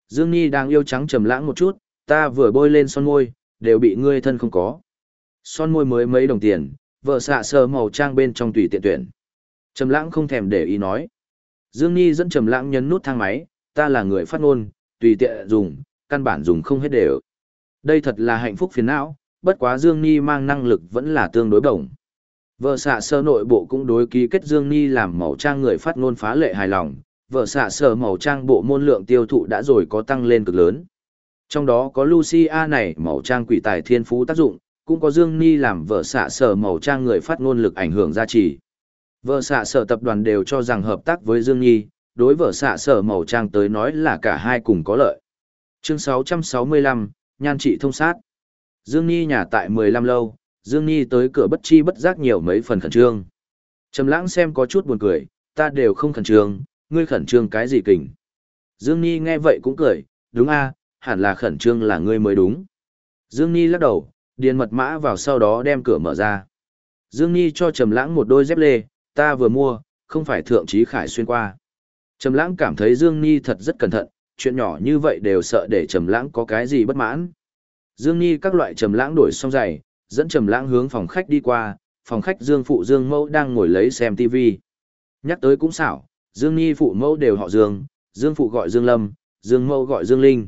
Dương Nhi đang yêu trắng Trầm Lãng một chút, ta vừa bôi lên son môi, đều bị ngươi thân không có. Son môi mới mấy đồng tiền, vợ xạ sờ màu trang bên trong tùy tiện tuyển. Trầm lãng không thèm để ý nói. Dương Nhi dẫn Trầm lãng nhấn nút thang máy, ta là người phát ngôn, tùy tiện dùng, căn bản dùng không hết đều. Đây thật là hạnh phúc phiền não, bất quá Dương Nhi mang năng lực vẫn là tương đối bổng. Vợ xạ sơ nội bộ cũng đối ký kết Dương Nhi làm màu trang người phát ngôn phá lệ hài lòng, vợ xạ sở màu trang bộ môn lượng tiêu thụ đã rồi có tăng lên cực lớn. Trong đó có Lucia này màu trang quỷ tài thiên phú tác dụng, cũng có Dương Ni làm vợ xạ sở màu trang người phát ngôn lực ảnh hưởng gia trì. Vợ xạ sở tập đoàn đều cho rằng hợp tác với Dương Nhi, đối vợ xạ sở màu trang tới nói là cả hai cùng có lợi. Chương 665, Nhan trị thông sát. Dương Nhi nhà tại 15 lâu, Dương Nhi tới cửa bất chi bất giác nhiều mấy phần khẩn trương. Trầm lãng xem có chút buồn cười, ta đều không khẩn trương, ngươi khẩn trương cái gì kình. Dương Nhi nghe vậy cũng cười, đúng a, hẳn là khẩn trương là ngươi mới đúng. Dương Nhi lắc đầu, điền mật mã vào sau đó đem cửa mở ra. Dương Nhi cho Trầm Lãng một đôi dép lê, ta vừa mua, không phải thượng trí khải xuyên qua. Trầm Lãng cảm thấy Dương Nhi thật rất cẩn thận, chuyện nhỏ như vậy đều sợ để Trầm Lãng có cái gì bất mãn. Dương Nhi các loại Trầm Lãng đổi xong giày, dẫn Trầm Lãng hướng phòng khách đi qua, phòng khách Dương phụ Dương Mẫu đang ngồi lấy xem TV. Nhắc tới cũng xảo, Dương Nhi phụ mẫu đều họ Dương, Dương phụ gọi Dương Lâm, Dương Mẫu gọi Dương Linh.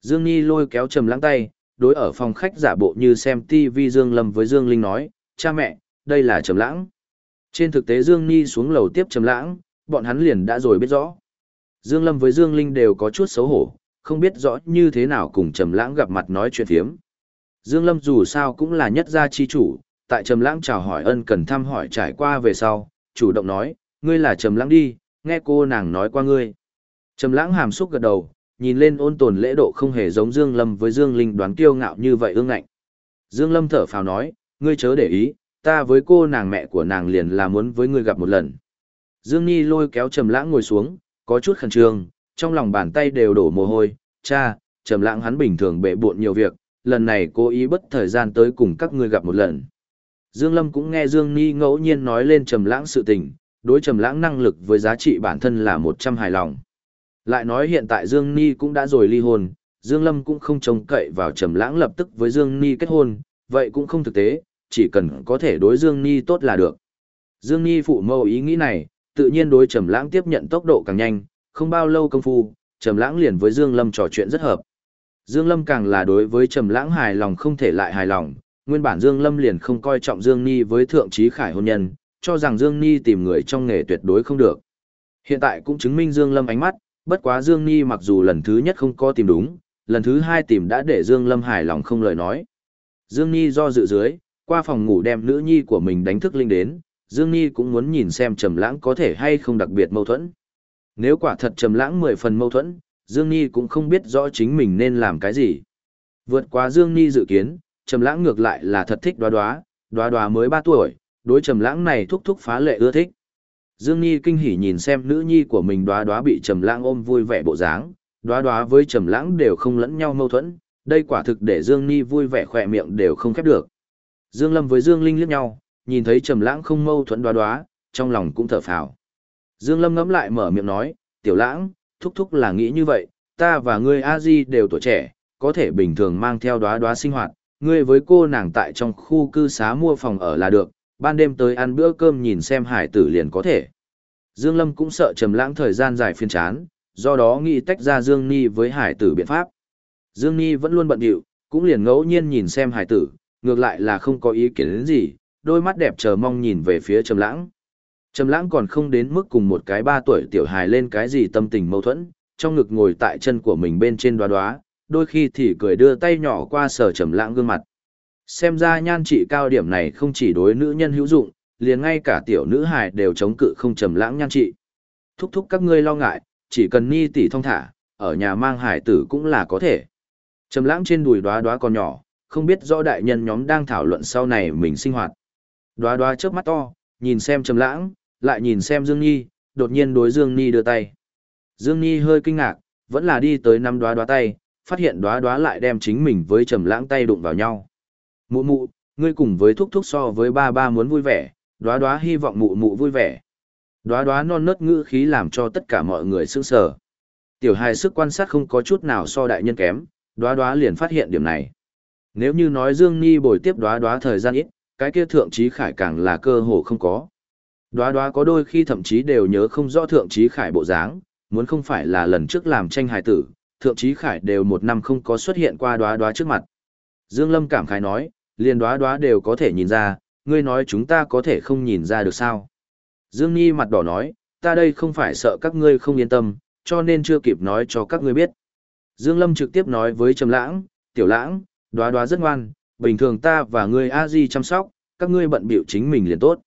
Dương Nhi lôi kéo Trầm Lãng tay, đối ở phòng khách giả bộ như xem TV Dương Lâm với Dương Linh nói, cha mẹ, đây là Trầm Lãng. Trên thực tế Dương Nhi xuống lầu tiếp Trầm Lãng, bọn hắn liền đã rồi biết rõ. Dương Lâm với Dương Linh đều có chút xấu hổ, không biết rõ như thế nào cùng Trầm Lãng gặp mặt nói chuyện phiếm. Dương Lâm dù sao cũng là nhất gia chi chủ, tại Trầm Lãng chào hỏi ân cần thăm hỏi trải qua về sau, chủ động nói, ngươi là Trầm Lãng đi, nghe cô nàng nói qua ngươi. Trầm Lãng hàm xúc gật đầu, nhìn lên ôn tồn lễ độ không hề giống Dương Lâm với Dương Linh đoán kiêu ngạo như vậy ương ngạnh. Dương Lâm thở phào nói, ngươi chớ để ý, ta với cô nàng mẹ của nàng liền là muốn với ngươi gặp một lần. Dương Nhi lôi kéo Trầm Lãng ngồi xuống, có chút khẩn trương, trong lòng bàn tay đều đổ mồ hôi, cha, Trầm Lãng hắn bình thường bệ bội nhiều việc, lần này cố ý bất thời gian tới cùng các ngươi gặp một lần. Dương Lâm cũng nghe Dương Nhi ngẫu nhiên nói lên Trầm Lãng sự tình, đối Trầm Lãng năng lực với giá trị bản thân là một trăm hài lòng. Lại nói hiện tại Dương Ni cũng đã rồi ly hôn, Dương Lâm cũng không trông cậy vào Trầm Lãng lập tức với Dương Ni kết hôn, vậy cũng không thực tế, chỉ cần có thể đối Dương Ni tốt là được. Dương Ni phụ mâu ý nghĩ này, tự nhiên đối Trầm Lãng tiếp nhận tốc độ càng nhanh, không bao lâu công phu, Trầm Lãng liền với Dương Lâm trò chuyện rất hợp. Dương Lâm càng là đối với Trầm Lãng hài lòng không thể lại hài lòng, nguyên bản Dương Lâm liền không coi trọng Dương Ni với thượng trí khải hôn nhân, cho rằng Dương Ni tìm người trong nghề tuyệt đối không được. Hiện tại cũng chứng minh Dương Lâm ánh mắt, bất quá Dương Ni mặc dù lần thứ nhất không có tìm đúng, lần thứ hai tìm đã để Dương Lâm hài lòng không lời nói. Dương Ni do dự dưới, qua phòng ngủ đem nữ nhi của mình đánh thức linh đến, Dương Ni cũng muốn nhìn xem Trầm Lãng có thể hay không đặc biệt mâu thuẫn. Nếu quả thật Trầm Lãng mười phần mâu thuẫn, Dương Ni cũng không biết rõ chính mình nên làm cái gì. Vượt quá Dương Ni dự kiến, Trầm Lãng ngược lại là thật thích Đoá Đoá, Đoá Đoá mới 3 tuổi, đối Trầm Lãng này thúc thúc phá lệ ưa thích. Dương Nhi kinh hỉ nhìn xem nữ nhi của mình Đoá Đoá bị Trầm Lãng ôm vui vẻ bộ dáng, Đoá Đoá với Trầm Lãng đều không lẫn nhau mâu thuẫn, đây quả thực để Dương Nhi vui vẻ khỏe miệng đều không khép được. Dương Lâm với Dương Linh liếc nhau, nhìn thấy Trầm Lãng không mâu thuẫn Đoá Đoá, trong lòng cũng thở phào. Dương Lâm ngẫm lại mở miệng nói, "Tiểu Lãng, thúc thúc là nghĩ như vậy, ta và ngươi a di đều tuổi trẻ, có thể bình thường mang theo đóa đóa sinh hoạt, ngươi với cô nàng tại trong khu cư xá mua phòng ở là được, ban đêm tới ăn bữa cơm nhìn xem hải tử liền có thể. Dương Lâm cũng sợ trầm lãng thời gian dài phiên chán, do đó nghĩ tách ra Dương Ni với hải tử biện pháp. Dương Ni vẫn luôn bận rộn, cũng liền ngẫu nhiên nhìn xem hải tử, ngược lại là không có ý kiến gì, đôi mắt đẹp chờ mong nhìn về phía trầm lãng. Trầm lãng còn không đến mức cùng một cái ba tuổi tiểu hài lên cái gì tâm tình mâu thuẫn, trong ngực ngồi tại chân của mình bên trên đoá đoá, đôi khi thì cười đưa tay nhỏ qua sờ trầm lãng gương mặt. Xem ra nhan trị cao điểm này không chỉ đối nữ nhân hữu dụng, liền ngay cả tiểu nữ hài đều chống cự không trầm lãng nhan trị. Thúc thúc các ngươi lo ngại, chỉ cần ni tỷ thông thả, ở nhà mang hải tử cũng là có thể. Trầm lãng trên đùi đóa đóa còn nhỏ, không biết rõ đại nhân nhóm đang thảo luận sau này mình sinh hoạt. đóa đóa chớp mắt to, nhìn xem Trầm lãng, lại nhìn xem Dương Nhi, đột nhiên đối Dương Nhi đưa tay. Dương Nhi hơi kinh ngạc, vẫn là đi tới năm đóa đóa tay, phát hiện đóa đóa lại đem chính mình với trầm lãng tay đụng vào nhau. Mụ mụ, ngươi cùng với thúc thúc so với ba ba muốn vui vẻ, đoá đoá hy vọng mụ mụ vui vẻ. Đoá đoá non nớt ngữ khí làm cho tất cả mọi người sững sờ. Tiểu hài sức quan sát không có chút nào so đại nhân kém, đoá đoá liền phát hiện điểm này. Nếu như nói Dương Nhi bồi tiếp đoá đoá thời gian ít, cái kia thượng trí khải càng là cơ hồ không có. Đoá đoá có đôi khi thậm chí đều nhớ không rõ thượng trí khải bộ dáng, muốn không phải là lần trước làm tranh hài tử, thượng trí khải đều một năm không có xuất hiện qua đoá đoá trước mặt. Dương Lâm cảm khái nói, liền đoá đoá đều có thể nhìn ra, ngươi nói chúng ta có thể không nhìn ra được sao. Dương Nhi mặt đỏ nói, ta đây không phải sợ các ngươi không yên tâm, cho nên chưa kịp nói cho các ngươi biết. Dương Lâm trực tiếp nói với Trầm Lãng, Tiểu Lãng, đoá đoá rất ngoan, bình thường ta và ngươi a di chăm sóc, các ngươi bận biểu chính mình liền tốt.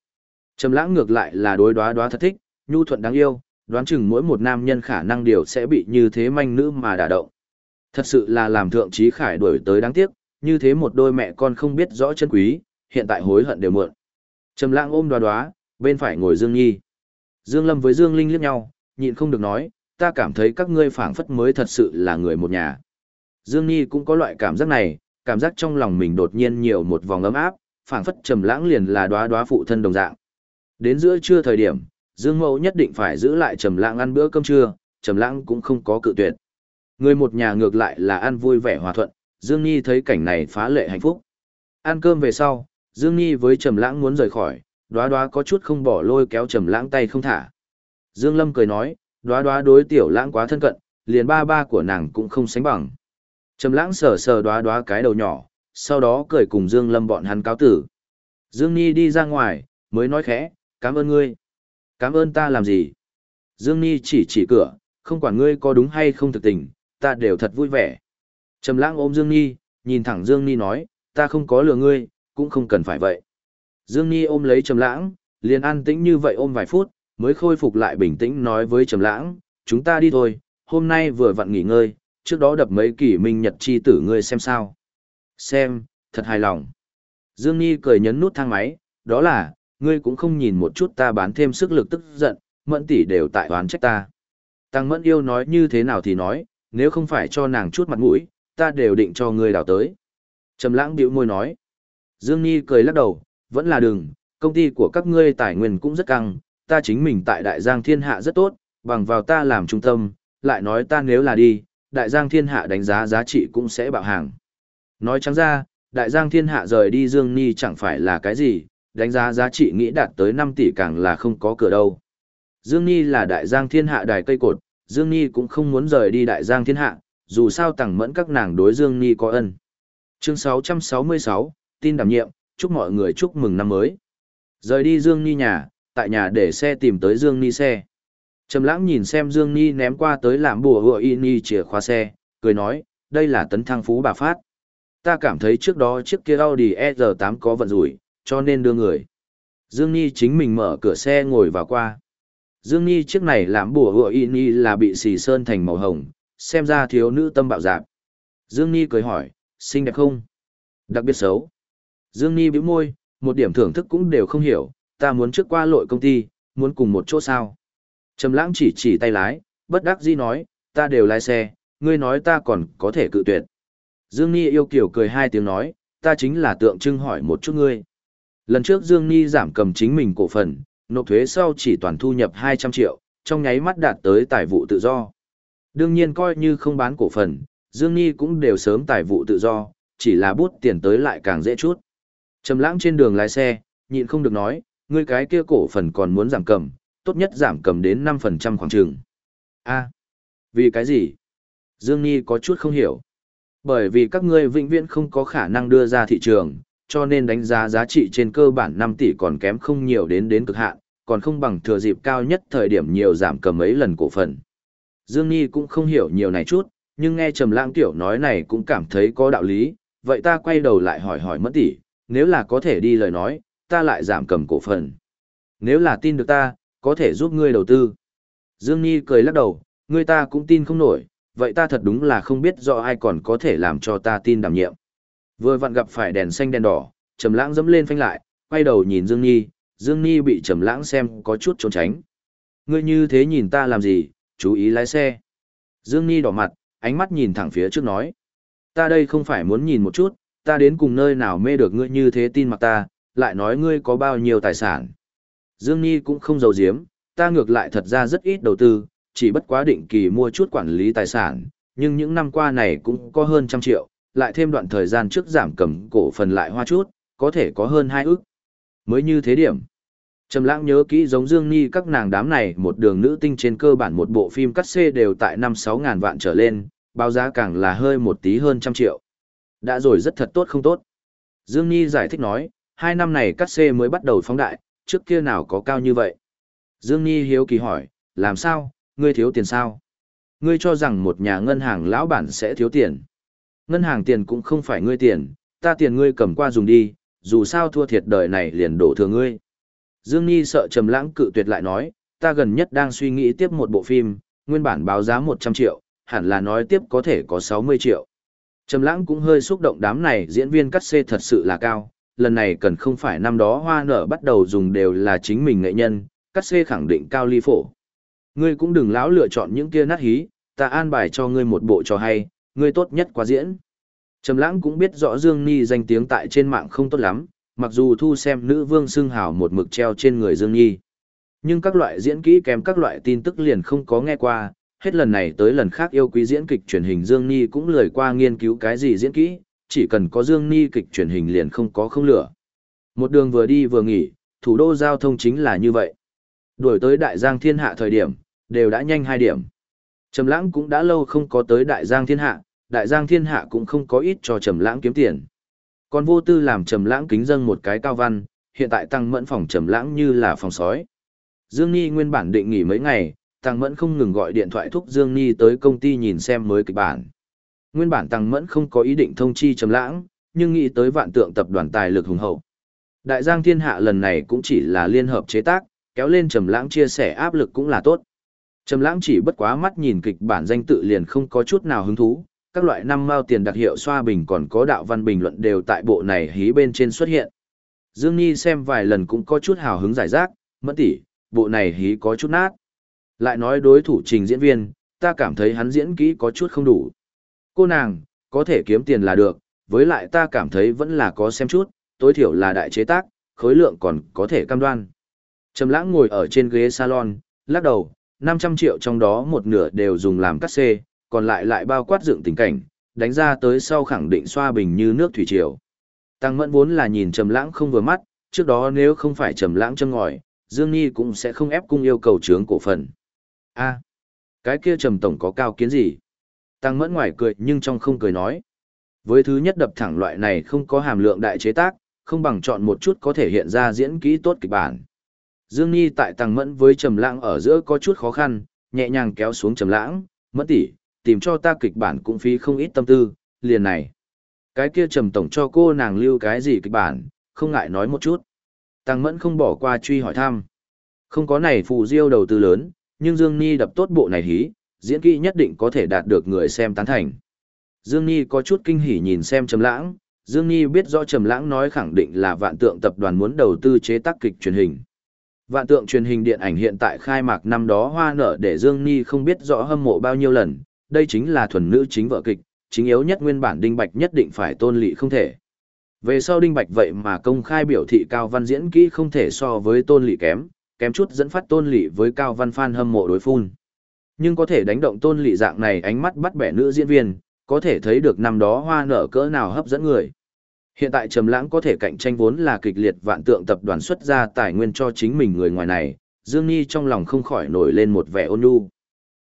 Trầm Lãng ngược lại là đối đoá đoá thật thích, nhu thuận đáng yêu, đoán chừng mỗi một nam nhân khả năng đều sẽ bị như thế manh nữ mà đả động. Thật sự là làm thượng trí khải đuổi tới đáng tiếc, như thế một đôi mẹ con không biết rõ chân quý, hiện tại hối hận đều muộn. Trầm lãng ôm đoá đoá, bên phải ngồi Dương Nhi. Dương Lâm với Dương Linh liếc nhau, nhịn không được nói, ta cảm thấy các ngươi phảng phất mới thật sự là người một nhà. Dương Nhi cũng có loại cảm giác này, cảm giác trong lòng mình đột nhiên nhiều một vòng ấm áp, phảng phất trầm lãng liền là đoá đoá phụ thân đồng dạng. Đến giữa trưa thời điểm, Dương Mẫu nhất định phải giữ lại Trầm Lãng ăn bữa cơm trưa, Trầm Lãng cũng không có cự tuyệt. Người một nhà ngược lại là ăn vui vẻ hòa thuận, Dương Nhi thấy cảnh này phá lệ hạnh phúc. Ăn cơm về sau, Dương Nhi với Trầm Lãng muốn rời khỏi, Đóa Đóa có chút không bỏ lôi kéo Trầm Lãng tay không thả. Dương Lâm cười nói, Đóa Đóa đối tiểu Lãng quá thân cận, liền ba ba của nàng cũng không sánh bằng. Trầm Lãng sờ sờ Đóa Đóa cái đầu nhỏ, sau đó cười cùng Dương Lâm bọn hắn cáo tử. Dương Nhi đi ra ngoài, mới nói khẽ, "Cảm ơn ngươi." Cảm ơn ta làm gì? Dương Nhi chỉ chỉ cửa, không quản ngươi có đúng hay không thực tình, ta đều thật vui vẻ. Trầm lãng ôm Dương Ni, nhìn thẳng Dương Ni nói, ta không có lừa ngươi, cũng không cần phải vậy. Dương Ni ôm lấy Trầm lãng, liền an tĩnh như vậy ôm vài phút, mới khôi phục lại bình tĩnh nói với Trầm lãng, chúng ta đi thôi, hôm nay vừa vặn nghỉ ngơi, trước đó đập mấy kỷ minh nhật chi tử ngươi xem sao. Xem, thật hài lòng. Dương Ni cười nhấn nút thang máy, đó là, ngươi cũng không nhìn một chút ta bán thêm sức lực tức giận, mẫn tỷ đều tại oán trách ta. Tăng mẫn yêu nói như thế nào thì nói, nếu không phải cho nàng chút mặt mũi, ta đều định cho ngươi đào tới. Trầm lãng biểu môi nói. Dương Nhi cười lắc đầu, vẫn là đừng, công ty của các ngươi tài nguyên cũng rất căng, ta chính mình tại đại giang thiên hạ rất tốt, bằng vào ta làm trung tâm, lại nói ta nếu là đi, đại giang thiên hạ đánh giá giá trị cũng sẽ bạo hàng. Nói trắng ra, đại giang thiên hạ rời đi Dương Nhi chẳng phải là cái gì, đánh giá giá trị nghĩ đạt tới 5 tỷ càng là không có cửa đâu. Dương Nhi là đại giang thiên hạ đài cây cột, Dương Nhi cũng không muốn rời đi đại giang thiên hạ, dù sao tẳng mẫn các nàng đối Dương Ni có ân. Chương 666, tin đảm nhiệm, chúc mọi người chúc mừng năm mới. Rời đi Dương Ni nhà, tại nhà để xe tìm tới Dương Ni xe. Trầm lãng nhìn xem Dương Ni ném qua tới làm bùa hựa y ni chìa khóa xe, cười nói, đây là tấn thăng phú bà phát. Ta cảm thấy trước đó chiếc kia Audi R8 có vận rủi, cho nên đưa người. Dương Ni chính mình mở cửa xe ngồi vào qua. Dương Ni chiếc này làm bùa hựa y ni là bị xì sơn thành màu hồng, xem ra thiếu nữ tâm bạo dạp. Dương Ni cười hỏi, xinh đẹp không? Đặc biệt xấu. Dương Ni bĩu môi, một điểm thưởng thức cũng đều không hiểu, ta muốn trước qua lội công ty, muốn cùng một chỗ sao. Trầm lãng chỉ chỉ tay lái, bất đắc dĩ nói, ta đều lái xe, ngươi nói ta còn có thể cự tuyệt. Dương Ni yêu kiều cười hai tiếng nói, ta chính là tượng trưng hỏi một chút ngươi. Lần trước Dương Ni giảm cầm chính mình cổ phần, nộp thuế sau chỉ toàn thu nhập 200 triệu, trong nháy mắt đạt tới tài vụ tự do. Đương nhiên coi như không bán cổ phần, Dương Nhi cũng đều sớm tài vụ tự do, chỉ là bút tiền tới lại càng dễ chút. Trầm lãng trên đường lái xe, nhịn không được nói, ngươi cái kia cổ phần còn muốn giảm cầm, tốt nhất giảm cầm đến 5% khoảng trường. A, vì cái gì? Dương Nhi có chút không hiểu. Bởi vì các ngươi vĩnh viễn không có khả năng đưa ra thị trường, cho nên đánh giá giá trị trên cơ bản 5 tỷ còn kém không nhiều đến đến cực hạn, còn không bằng thừa dịp cao nhất thời điểm nhiều giảm cầm mấy lần cổ phần. Dương Nhi cũng không hiểu nhiều này chút, nhưng nghe Trầm Lãng tiểu nói này cũng cảm thấy có đạo lý, vậy ta quay đầu lại hỏi hỏi mất tỷ, nếu là có thể đi lời nói, ta lại giảm cầm cổ phần. Nếu là tin được ta, có thể giúp ngươi đầu tư. Dương Nhi cười lắc đầu, ngươi ta cũng tin không nổi, vậy ta thật đúng là không biết rõ ai còn có thể làm cho ta tin đảm nhiệm. Vừa vặn gặp phải đèn xanh đèn đỏ, Trầm Lãng dẫm lên phanh lại, quay đầu nhìn Dương Nhi, Dương Nhi bị Trầm Lãng xem có chút trốn tránh. Ngươi như thế nhìn ta làm gì, chú ý lái xe. Dương Nhi đỏ mặt, ánh mắt nhìn thẳng phía trước nói. Ta đây không phải muốn nhìn một chút, ta đến cùng nơi nào mê được ngươi như thế tin mặc ta, lại nói ngươi có bao nhiêu tài sản. Dương Nhi cũng không giàu giếm, ta ngược lại thật ra rất ít đầu tư, chỉ bất quá định kỳ mua chút quản lý tài sản, nhưng những năm qua này cũng có hơn trăm triệu, lại thêm đoạn thời gian trước giảm cầm cổ phần lại hoa chút, có thể có hơn hai ức. Mới như thế điểm. Trầm lãng nhớ kỹ giống Dương Nhi các nàng đám này một đường nữ tinh trên cơ bản một bộ phim cắt xê đều tại 5-6 ngàn vạn trở lên, báo giá càng là hơi một tí hơn trăm triệu. Đã rồi rất thật tốt không tốt. Dương Nhi giải thích nói, hai năm này cắt xê mới bắt đầu phóng đại, trước kia nào có cao như vậy. Dương Nhi hiếu kỳ hỏi, làm sao, ngươi thiếu tiền sao? Ngươi cho rằng một nhà ngân hàng lão bản sẽ thiếu tiền. Ngân hàng tiền cũng không phải ngươi tiền, ta tiền ngươi cầm qua dùng đi, dù sao thua thiệt đời này liền đổ thừa ngươi. Dương Nhi sợ Trầm Lãng cự tuyệt lại nói, ta gần nhất đang suy nghĩ tiếp một bộ phim, nguyên bản báo giá 100 triệu, hẳn là nói tiếp có thể có 60 triệu. Trầm Lãng cũng hơi xúc động đám này diễn viên cắt xê thật sự là cao, lần này cần không phải năm đó hoa nở bắt đầu dùng đều là chính mình nghệ nhân, cắt xê khẳng định cao ly phổ. Ngươi cũng đừng lão lựa chọn những kia nát hí, ta an bài cho ngươi một bộ cho hay, ngươi tốt nhất quá diễn. Trầm lãng cũng biết rõ Dương Nhi danh tiếng tại trên mạng không tốt lắm, mặc dù thu xem nữ vương xưng hào một mực treo trên người Dương Nhi. Nhưng các loại diễn kỹ kèm các loại tin tức liền không có nghe qua, hết lần này tới lần khác yêu quý diễn kịch truyền hình Dương Nhi cũng lười qua nghiên cứu cái gì diễn kỹ, chỉ cần có Dương Nhi kịch truyền hình liền không có không lửa. Một đường vừa đi vừa nghỉ, thủ đô giao thông chính là như vậy. Đuổi tới Đại Giang Thiên Hạ thời điểm, đều đã nhanh hai điểm. Trầm Lãng cũng đã lâu không có tới Đại Giang Thiên Hạ, Đại Giang Thiên Hạ cũng không có ít cho Trầm Lãng kiếm tiền. Còn vô tư làm Trầm Lãng kính dâng một cái cao văn, hiện tại tăng mẫn phòng Trầm Lãng như là phòng sói. Dương Nhi nguyên bản định nghỉ mấy ngày, Tăng Mẫn không ngừng gọi điện thoại thúc Dương Nhi tới công ty nhìn xem mới kịch bản. Nguyên bản Tăng Mẫn không có ý định thông chi Trầm Lãng, nhưng nghĩ tới vạn tượng tập đoàn tài lực hùng hậu. Đại Giang Thiên Hạ lần này cũng chỉ là liên hợp chế tác, kéo lên Trầm Lãng chia sẻ áp lực cũng là tốt. Trầm Lãng chỉ bất quá mắt nhìn kịch bản danh tự liền không có chút nào hứng thú, các loại năm mao tiền đặc hiệu xoa bình còn có đạo văn bình luận đều tại bộ này hí bên trên xuất hiện. Dương Nhi xem vài lần cũng có chút hào hứng giải rác, mẫn tỷ, bộ này hí có chút nát. Lại nói đối thủ trình diễn viên, ta cảm thấy hắn diễn kỹ có chút không đủ. Cô nàng, có thể kiếm tiền là được, với lại ta cảm thấy vẫn là có xem chút, tối thiểu là đại chế tác, khối lượng còn có thể cam đoan. Trầm lãng ngồi ở trên ghế salon, lắc đầu, 500 triệu trong đó một nửa đều dùng làm cắt xê, còn lại lại bao quát dựng tình cảnh, đánh ra tới sau khẳng định xoa bình như nước thủy triều. Tăng mẫn vốn là nhìn trầm lãng không vừa mắt, trước đó nếu không phải trầm lãng châm ngòi, Dương Nhi cũng sẽ không ép cung yêu cầu trướng cổ phần. A, cái kia trầm tổng có cao kiến gì? Tăng mẫn ngoài cười nhưng trong không cười nói. Với thứ nhất đập thẳng loại này không có hàm lượng đại chế tác, không bằng chọn một chút có thể hiện ra diễn kỹ tốt kịch bản. Dương Nhi tại Tăng Mẫn với Trầm Lãng ở giữa có chút khó khăn, nhẹ nhàng kéo xuống Trầm Lãng, "Mẫn tỷ, tìm cho ta kịch bản cũng phí không ít tâm tư, liền này. Cái kia Trầm tổng cho cô nàng lưu cái gì kịch bản, không ngại nói một chút." Tăng Mẫn không bỏ qua truy hỏi thăm. Không có này phù diêu đầu tư lớn, nhưng Dương Nhi đập tốt bộ này hí, diễn kỹ nhất định có thể đạt được người xem tán thành. Dương Nhi có chút kinh hỉ nhìn xem Trầm Lãng, Dương Nhi biết rõ Trầm Lãng nói khẳng định là Vạn Tượng tập đoàn muốn đầu tư chế tác kịch truyền hình. Vạn Tượng truyền hình điện ảnh hiện tại khai mạc năm đó hoa nở để Dương Nhi không biết rõ hâm mộ bao nhiêu lần, đây chính là thuần nữ chính vợ kịch, chính yếu nhất nguyên bản Đinh Bạch nhất định phải tôn lị không thể. Về sau Đinh Bạch vậy mà công khai biểu thị Cao Văn diễn kỹ không thể so với tôn lị kém, kém chút dẫn phát tôn lị với Cao Văn fan hâm mộ đối phun. Nhưng có thể đánh động tôn lị dạng này ánh mắt bắt bẻ nữ diễn viên, có thể thấy được năm đó hoa nở cỡ nào hấp dẫn người. Hiện tại Trầm Lãng có thể cạnh tranh vốn là kịch liệt vạn tượng tập đoàn xuất ra tài nguyên cho chính mình người ngoài này, Dương Nhi trong lòng không khỏi nổi lên một vẻ ôn nhu.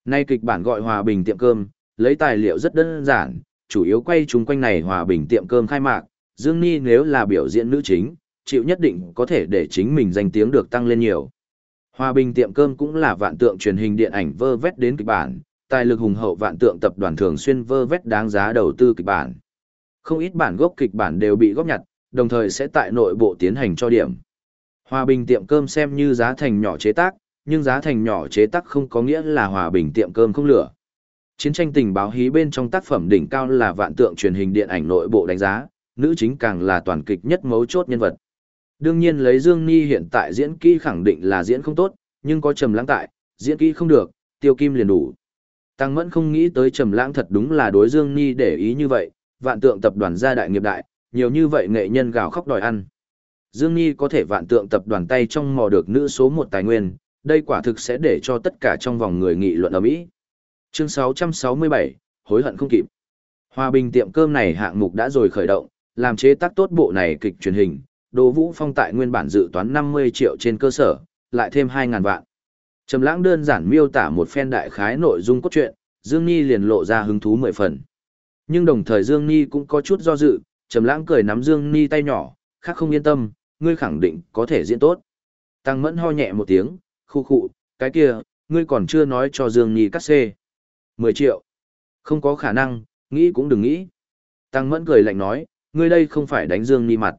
Nay kịch bản gọi Hòa Bình tiệm cơm, lấy tài liệu rất đơn giản, chủ yếu quay chúng quanh này Hòa Bình tiệm cơm khai mạc, Dương ni nếu là biểu diễn nữ chính, chịu nhất định có thể để chính mình danh tiếng được tăng lên nhiều. Hòa Bình tiệm cơm cũng là vạn tượng truyền hình điện ảnh vơ vét đến kịch bản, tài lực hùng hậu vạn tượng tập đoàn thường xuyên vơ vét đáng giá đầu tư kịch bản. Không ít bản gốc kịch bản đều bị góp nhặt, đồng thời sẽ tại nội bộ tiến hành cho điểm. Hòa bình tiệm cơm xem như giá thành nhỏ chế tác, nhưng giá thành nhỏ chế tác không có nghĩa là hòa bình tiệm cơm không lửa. Chiến tranh tình báo hí bên trong tác phẩm đỉnh cao là vạn tượng truyền hình điện ảnh nội bộ đánh giá, nữ chính càng là toàn kịch nhất mấu chốt nhân vật. Đương nhiên lấy Dương Ni hiện tại diễn kỹ khẳng định là diễn không tốt, nhưng có trầm lãng tại, diễn kỹ không được, tiêu kim liền đủ. Tăng Mẫn không nghĩ tới trầm lãng thật đúng là đối Dương Ni để ý như vậy, vạn tượng tập đoàn gia đại nghiệp đại, nhiều như vậy nghệ nhân gào khóc đòi ăn. Dương Nhi có thể vạn tượng tập đoàn tay trong mò được nữ số một tài nguyên, đây quả thực sẽ để cho tất cả trong vòng người nghị luận ở Mỹ. Chương 667, hối hận không kịp. Hòa bình tiệm cơm này hạng mục đã rồi khởi động, làm chế tác tốt bộ này kịch truyền hình, Đỗ Vũ Phong tại nguyên bản dự toán 50 triệu trên cơ sở, lại thêm 2.000 vạn. Trầm lãng đơn giản miêu tả một phen đại khái nội dung cốt truyện, Dương Nhi liền lộ ra hứng thú mười phần. Nhưng đồng thời Dương Ni cũng có chút do dự, Trầm Lãng cười nắm Dương Ni tay nhỏ, khác không yên tâm, ngươi khẳng định có thể diễn tốt. Tăng Mẫn ho nhẹ một tiếng, khu khụ, cái kia, ngươi còn chưa nói cho Dương Nhi cắt xê. 10 triệu. Không có khả năng, nghĩ cũng đừng nghĩ. Tăng Mẫn cười lạnh nói, ngươi đây không phải đánh Dương Nhi mặt.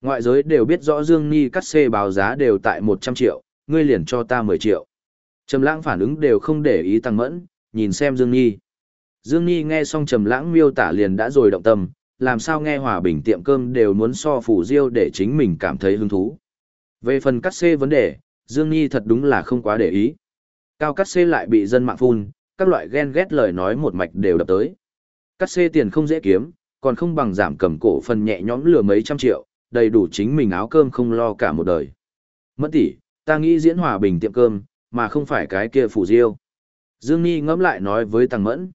Ngoại giới đều biết rõ Dương Nhi cắt xê báo giá đều tại 100 triệu, ngươi liền cho ta 10 triệu. Trầm Lãng phản ứng đều không để ý Tăng Mẫn, nhìn xem Dương Nhi. Dương Nhi nghe xong trầm lãng miêu tả liền đã rồi động tâm, làm sao nghe hòa bình tiệm cơm đều muốn so phủ diêu để chính mình cảm thấy hứng thú. Về phần cắt xê vấn đề, Dương Nhi thật đúng là không quá để ý. Cao cắt xê lại bị dân mạng phun, các loại ghen ghét lời nói một mạch đều đập tới. Cắt xê tiền không dễ kiếm, còn không bằng giảm cầm cổ phần nhẹ nhõm lừa mấy trăm triệu, đầy đủ chính mình áo cơm không lo cả một đời. Mất tỷ, ta nghĩ diễn hòa bình tiệm cơm, mà không phải cái kia phủ diêu. Dương Nhi ngẫm lại nói với Tăng Mẫn.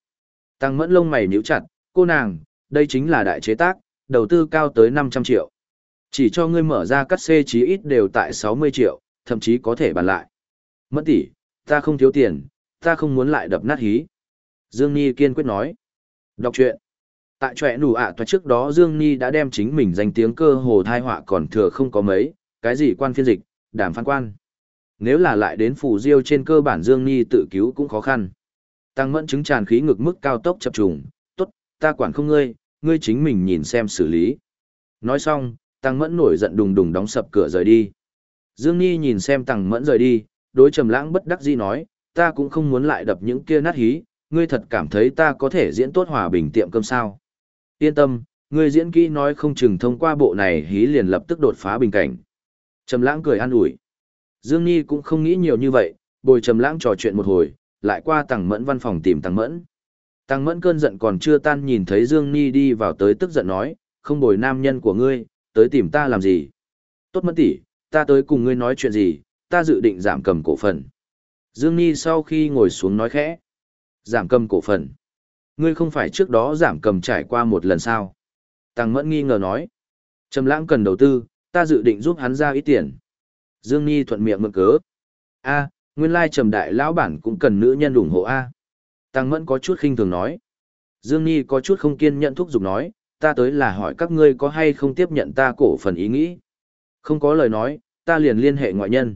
Tăng mẫn lông mày nhíu chặt, cô nàng, đây chính là đại chế tác, đầu tư cao tới 500 triệu. Chỉ cho ngươi mở ra cắt xê chí ít đều tại 60 triệu, thậm chí có thể bàn lại. Mẫn tỷ, ta không thiếu tiền, ta không muốn lại đập nát hí. Dương Ni kiên quyết nói. Đọc truyện. Tại trọe nụ ạ à trước đó Dương Ni đã đem chính mình danh tiếng cơ hồ thai họa còn thừa không có mấy, cái gì quan phiên dịch, đàm phán quan. Nếu là lại đến phủ diêu trên cơ bản Dương Ni tự cứu cũng khó khăn. Tăng mẫn chứng tràn khí ngực mức cao tốc chập trùng, tốt, ta quản không ngươi, ngươi chính mình nhìn xem xử lý. Nói xong, tăng mẫn nổi giận đùng đùng đóng sập cửa rời đi. Dương Nhi nhìn xem Tằng mẫn rời đi, đối trầm lãng bất đắc dĩ nói, ta cũng không muốn lại đập những kia nát hí, ngươi thật cảm thấy ta có thể diễn tốt hòa bình tiệm cơm sao. Yên tâm, ngươi diễn kỹ nói không chừng thông qua bộ này hí liền lập tức đột phá bình cảnh. Trầm lãng cười an ủi. Dương Nhi cũng không nghĩ nhiều như vậy, bồi trầm lãng trò chuyện một hồi, lại qua Tằng Mẫn văn phòng tìm Tằng Mẫn. Tằng Mẫn cơn giận còn chưa tan nhìn thấy Dương Ni đi vào tới tức giận nói, không bồi nam nhân của ngươi, tới tìm ta làm gì? Tốt Mẫn tỷ, ta tới cùng ngươi nói chuyện gì, ta dự định giảm cầm cổ phần. Dương Nhi sau khi ngồi xuống nói khẽ. Giảm cầm cổ phần. Ngươi không phải trước đó giảm cầm trải qua một lần sao? Tăng Mẫn nghi ngờ nói. Trầm lãng cần đầu tư, ta dự định giúp hắn ra ít tiền. Dương Nhi thuận miệng mượn cớ. A, nguyên lai trầm đại lão bản cũng cần nữ nhân ủng hộ A. Tăng Mẫn có chút khinh thường nói. Dương Nhi có chút không kiên nhẫn thúc giục nói, ta tới là hỏi các ngươi có hay không tiếp nhận ta cổ phần ý nghĩ. Không có lời nói, ta liền liên hệ ngoại nhân.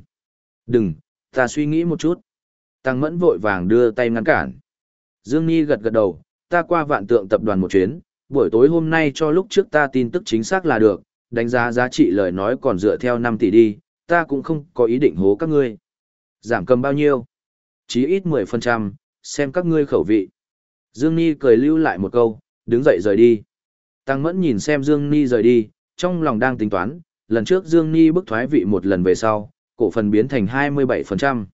Đừng, ta suy nghĩ một chút. Tăng Mẫn vội vàng đưa tay ngăn cản. Dương Nhi gật gật đầu, ta qua vạn tượng tập đoàn một chuyến, buổi tối hôm nay cho lúc trước ta tin tức chính xác là được, đánh giá giá trị lời nói còn dựa theo 5 tỷ đi, ta cũng không có ý định hố các ngươi. Giảm cầm bao nhiêu? Chí ít 10%, xem các ngươi khẩu vị. Dương Ni cười lưu lại một câu, đứng dậy rời đi. Tăng Mẫn nhìn xem Dương Ni rời đi, trong lòng đang tính toán, lần trước Dương Ni bức thoái vị một lần về sau, cổ phần biến thành 27%.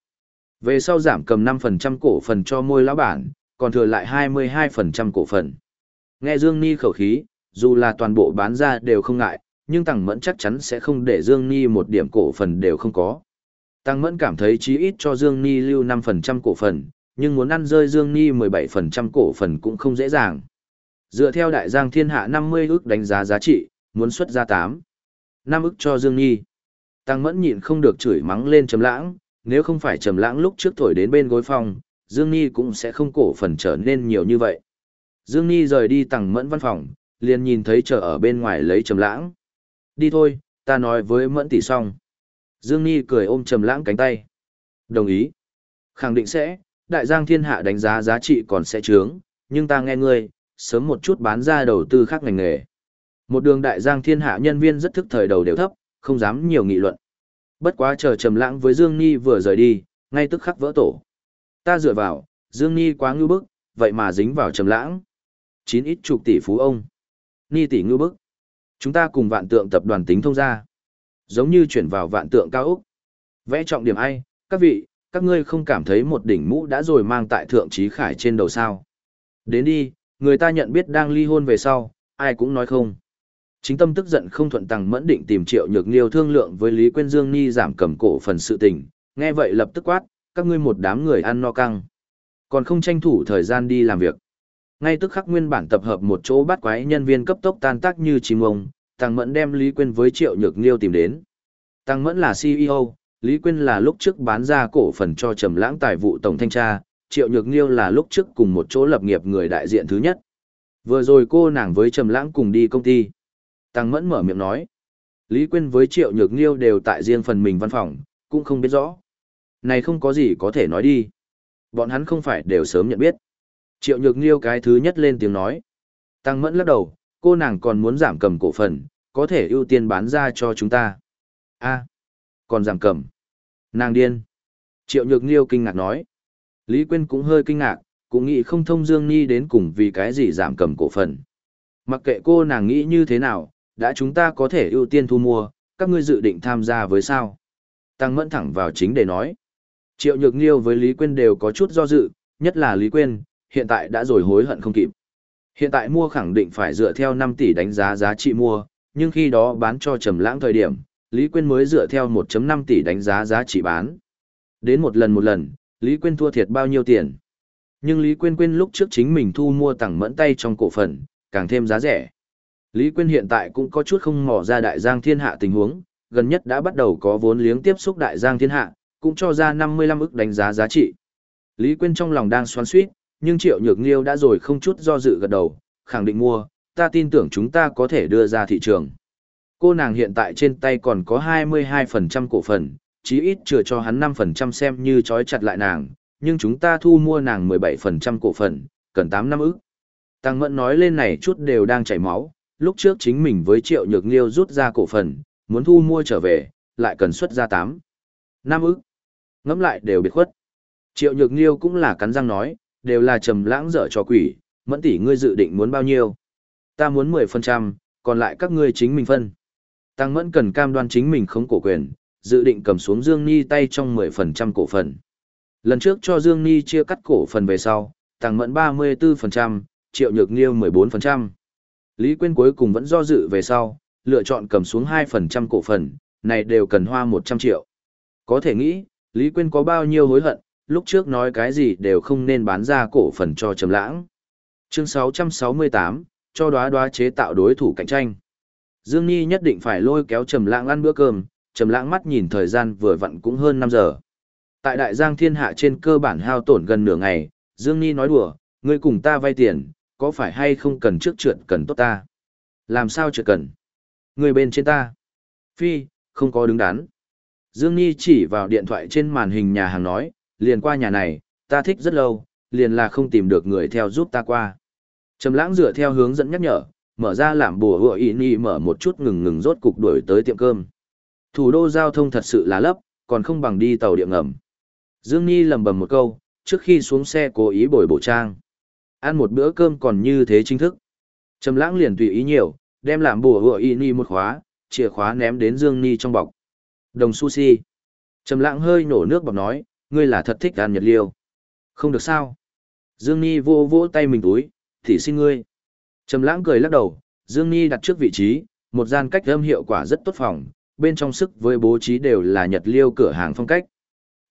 Về sau giảm cầm 5% cổ phần cho môi lão bản, còn thừa lại 22% cổ phần. Nghe Dương Ni khẩu khí, dù là toàn bộ bán ra đều không ngại, nhưng Tăng Mẫn chắc chắn sẽ không để Dương Ni một điểm cổ phần đều không có. Tăng Mẫn cảm thấy chí ít cho Dương Ni lưu 5% cổ phần, nhưng muốn ăn rơi Dương Ni 17% cổ phần cũng không dễ dàng. Dựa theo đại giang thiên hạ 50 ước đánh giá giá trị, muốn xuất ra 8. Nam ức cho Dương Nhi, Tăng Mẫn nhịn không được chửi mắng lên Trầm Lãng, nếu không phải Trầm Lãng lúc trước thổi đến bên gối phòng, Dương Nhi cũng sẽ không cổ phần trở nên nhiều như vậy. Dương Nhi rời đi Tăng Mẫn văn phòng, liền nhìn thấy chờ ở bên ngoài lấy Trầm Lãng. Đi thôi, ta nói với Mẫn tỷ xong. Dương Nhi cười ôm Trầm Lãng cánh tay. Đồng ý. Khẳng định sẽ, đại giang thiên hạ đánh giá giá trị còn sẽ trướng, nhưng ta nghe ngươi, sớm một chút bán ra đầu tư khác ngành nghề. Một đường đại giang thiên hạ nhân viên rất thức thời đầu đều thấp, không dám nhiều nghị luận. Bất quá chờ trầm lãng với Dương Ni vừa rời đi, ngay tức khắc vỡ tổ. Ta dựa vào, Dương Ni quá ngưu bức, vậy mà dính vào trầm lãng. Chín ít chục tỷ phú ông. Ni tỷ ngưu bức. Chúng ta cùng vạn tượng tập đoàn tính thông ra. Giống như chuyển vào vạn tượng cao ốc. Vẽ trọng điểm ai, các vị, các ngươi không cảm thấy một đỉnh mũ đã rồi mang tại thượng trí khải trên đầu sao. Đến đi, người ta nhận biết đang ly hôn về sau, ai cũng nói không. Chính tâm tức giận không thuận tăng mẫn định tìm triệu nhược liêu thương lượng với Lý Quyên Dương nhi giảm cầm cổ phần sự tình, nghe vậy lập tức quát, các ngươi một đám người ăn no căng. Còn không tranh thủ thời gian đi làm việc. Ngay tức khắc nguyên bản tập hợp một chỗ bắt quái nhân viên cấp tốc tan tác như chim ông, Tăng Mẫn đem Lý Quyên với Triệu Nhược Liêu tìm đến. Tăng Mẫn là CEO, Lý Quyên là lúc trước bán ra cổ phần cho Trầm Lãng tài vụ tổng thanh tra, Triệu Nhược Nghiêu là lúc trước cùng một chỗ lập nghiệp người đại diện thứ nhất. Vừa rồi cô nàng với Trầm Lãng cùng đi công ty. Tăng Mẫn mở miệng nói. Lý Quyên với Triệu Nhược Nghiêu đều tại riêng phần mình văn phòng, cũng không biết rõ. Này không có gì có thể nói đi. Bọn hắn không phải đều sớm nhận biết. Triệu Nhược Nghiêu cái thứ nhất lên tiếng nói. Tăng Mẫn lắc đầu, cô nàng còn muốn giảm cầm cổ phần, có thể ưu tiên bán ra cho chúng ta. A, còn giảm cầm. Nàng điên. Triệu Nhược Nghiêu kinh ngạc nói. Lý Quyên cũng hơi kinh ngạc, cũng nghĩ không thông Dương Nhi đến cùng vì cái gì giảm cầm cổ phần. Mặc kệ cô nàng nghĩ như thế nào, đã chúng ta có thể ưu tiên thu mua, các ngươi dự định tham gia với sao. Tăng mẫn thẳng vào chính để nói. Triệu Nhược Nghiêu với Lý Quyên đều có chút do dự, nhất là Lý Quyên, hiện tại đã rồi hối hận không kịp. Hiện tại mua khẳng định phải dựa theo 5 tỷ đánh giá giá trị mua, nhưng khi đó bán cho trầm lãng thời điểm, Lý Quyên mới dựa theo 1.5 tỷ đánh giá giá trị bán. Đến một lần một lần, Lý Quyên thua thiệt bao nhiêu tiền. Nhưng Lý Quyên quên lúc trước chính mình thu mua tặng mẫn tay trong cổ phần, càng thêm giá rẻ. Lý Quyên hiện tại cũng có chút không mò ra đại giang thiên hạ tình huống, gần nhất đã bắt đầu có vốn liếng tiếp xúc đại giang thiên hạ, cũng cho ra 55 ức đánh giá giá trị. Lý Quyên trong lòng đang xoắn xuýt, nhưng Triệu Nhược Liêu đã rồi không chút do dự gật đầu, khẳng định mua, ta tin tưởng chúng ta có thể đưa ra thị trường. Cô nàng hiện tại trên tay còn có 22% cổ phần, chí ít chừa cho hắn 5% xem như trói chặt lại nàng, nhưng chúng ta thu mua nàng 17% cổ phần, cần 8 năm ức. Tăng Mẫn nói lên này chút đều đang chảy máu, lúc trước chính mình với Triệu Nhược Liêu rút ra cổ phần, muốn thu mua trở về, lại cần xuất ra 8. năm ức. Ngẫm lại đều biệt khuất. Triệu Nhược Liêu cũng là cắn răng nói, đều là trầm lãng dở cho quỷ, Mẫn tỷ ngươi dự định muốn bao nhiêu? Ta muốn 10%, còn lại các ngươi chính mình phân. Tăng Mẫn cần cam đoan chính mình không cổ quyền, dự định cầm xuống Dương Ni tay trong 10% cổ phần. Lần trước cho Dương Ni chia cắt cổ phần về sau, Tăng Mẫn 34%, Triệu Nhược Nghiêu 14%. Lý Quyên cuối cùng vẫn do dự về sau, lựa chọn cầm xuống 2% cổ phần, này đều cần hoa 100 triệu. Có thể nghĩ, Lý Quyên có bao nhiêu hối hận, lúc trước nói cái gì đều không nên bán ra cổ phần cho Trầm Lãng. Chương 668, cho đóa đóa chế tạo đối thủ cạnh tranh. Dương Nhi nhất định phải lôi kéo Trầm Lãng ăn bữa cơm, Trầm Lãng mắt nhìn thời gian vừa vặn cũng hơn 5 giờ. Tại Đại Giang Thiên Hạ trên cơ bản hao tổn gần nửa ngày, Dương Nhi nói đùa, ngươi cùng ta vay tiền, có phải hay không cần trước trượt cần tốt ta? Làm sao trượt cần? Người bên trên ta. Phi, không có đứng đắn. Dương Nhi chỉ vào điện thoại trên màn hình nhà hàng nói, liền qua nhà này, ta thích rất lâu, liền là không tìm được người theo giúp ta qua. Trầm lãng dựa theo hướng dẫn nhắc nhở, mở ra làm bùa hựa ý nhi mở một chút ngừng ngừng rốt cục đuổi tới tiệm cơm. Thủ đô giao thông thật sự là lấp, còn không bằng đi tàu điện ngầm. Dương Nhi lầm bầm một câu, trước khi xuống xe cố ý bồi bổ trang. Ăn một bữa cơm còn như thế chính thức. Trầm lãng liền tùy ý nhiều, đem làm bùa hựa y ni một khóa, chìa khóa ném đến Dương ni trong bọc. Đồng sushi. Trầm lãng hơi nổ nước bọc nói, ngươi là thật thích ăn nhật liêu. Không được sao. Dương ni vô vỗ tay mình túi, thì xin ngươi. Trầm lãng cười lắc đầu, Dương ni đặt trước vị trí, một gian cách âm hiệu quả rất tốt phòng, bên trong sức với bố trí đều là nhật liêu cửa hàng phong cách.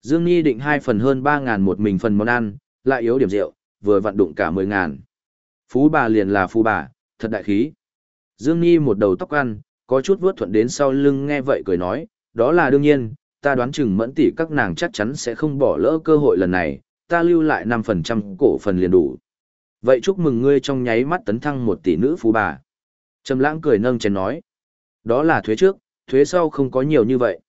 Dương ni định hai phần hơn ba ngàn một mình phần món ăn, lại yếu điểm rượu, vừa vặn đụng cả mười ngàn. Phú bà liền là phú bà, thật đại khí. Dương Nhi một đầu tóc ăn, có chút vuốt thuận đến sau lưng nghe vậy cười nói, đó là đương nhiên, ta đoán chừng mẫn tỷ các nàng chắc chắn sẽ không bỏ lỡ cơ hội lần này, ta lưu lại 5% cổ phần liền đủ. Vậy chúc mừng ngươi trong nháy mắt tấn thăng một tỷ nữ phú bà. Trầm lãng cười nâng chén nói, đó là thuế trước, thuế sau không có nhiều như vậy.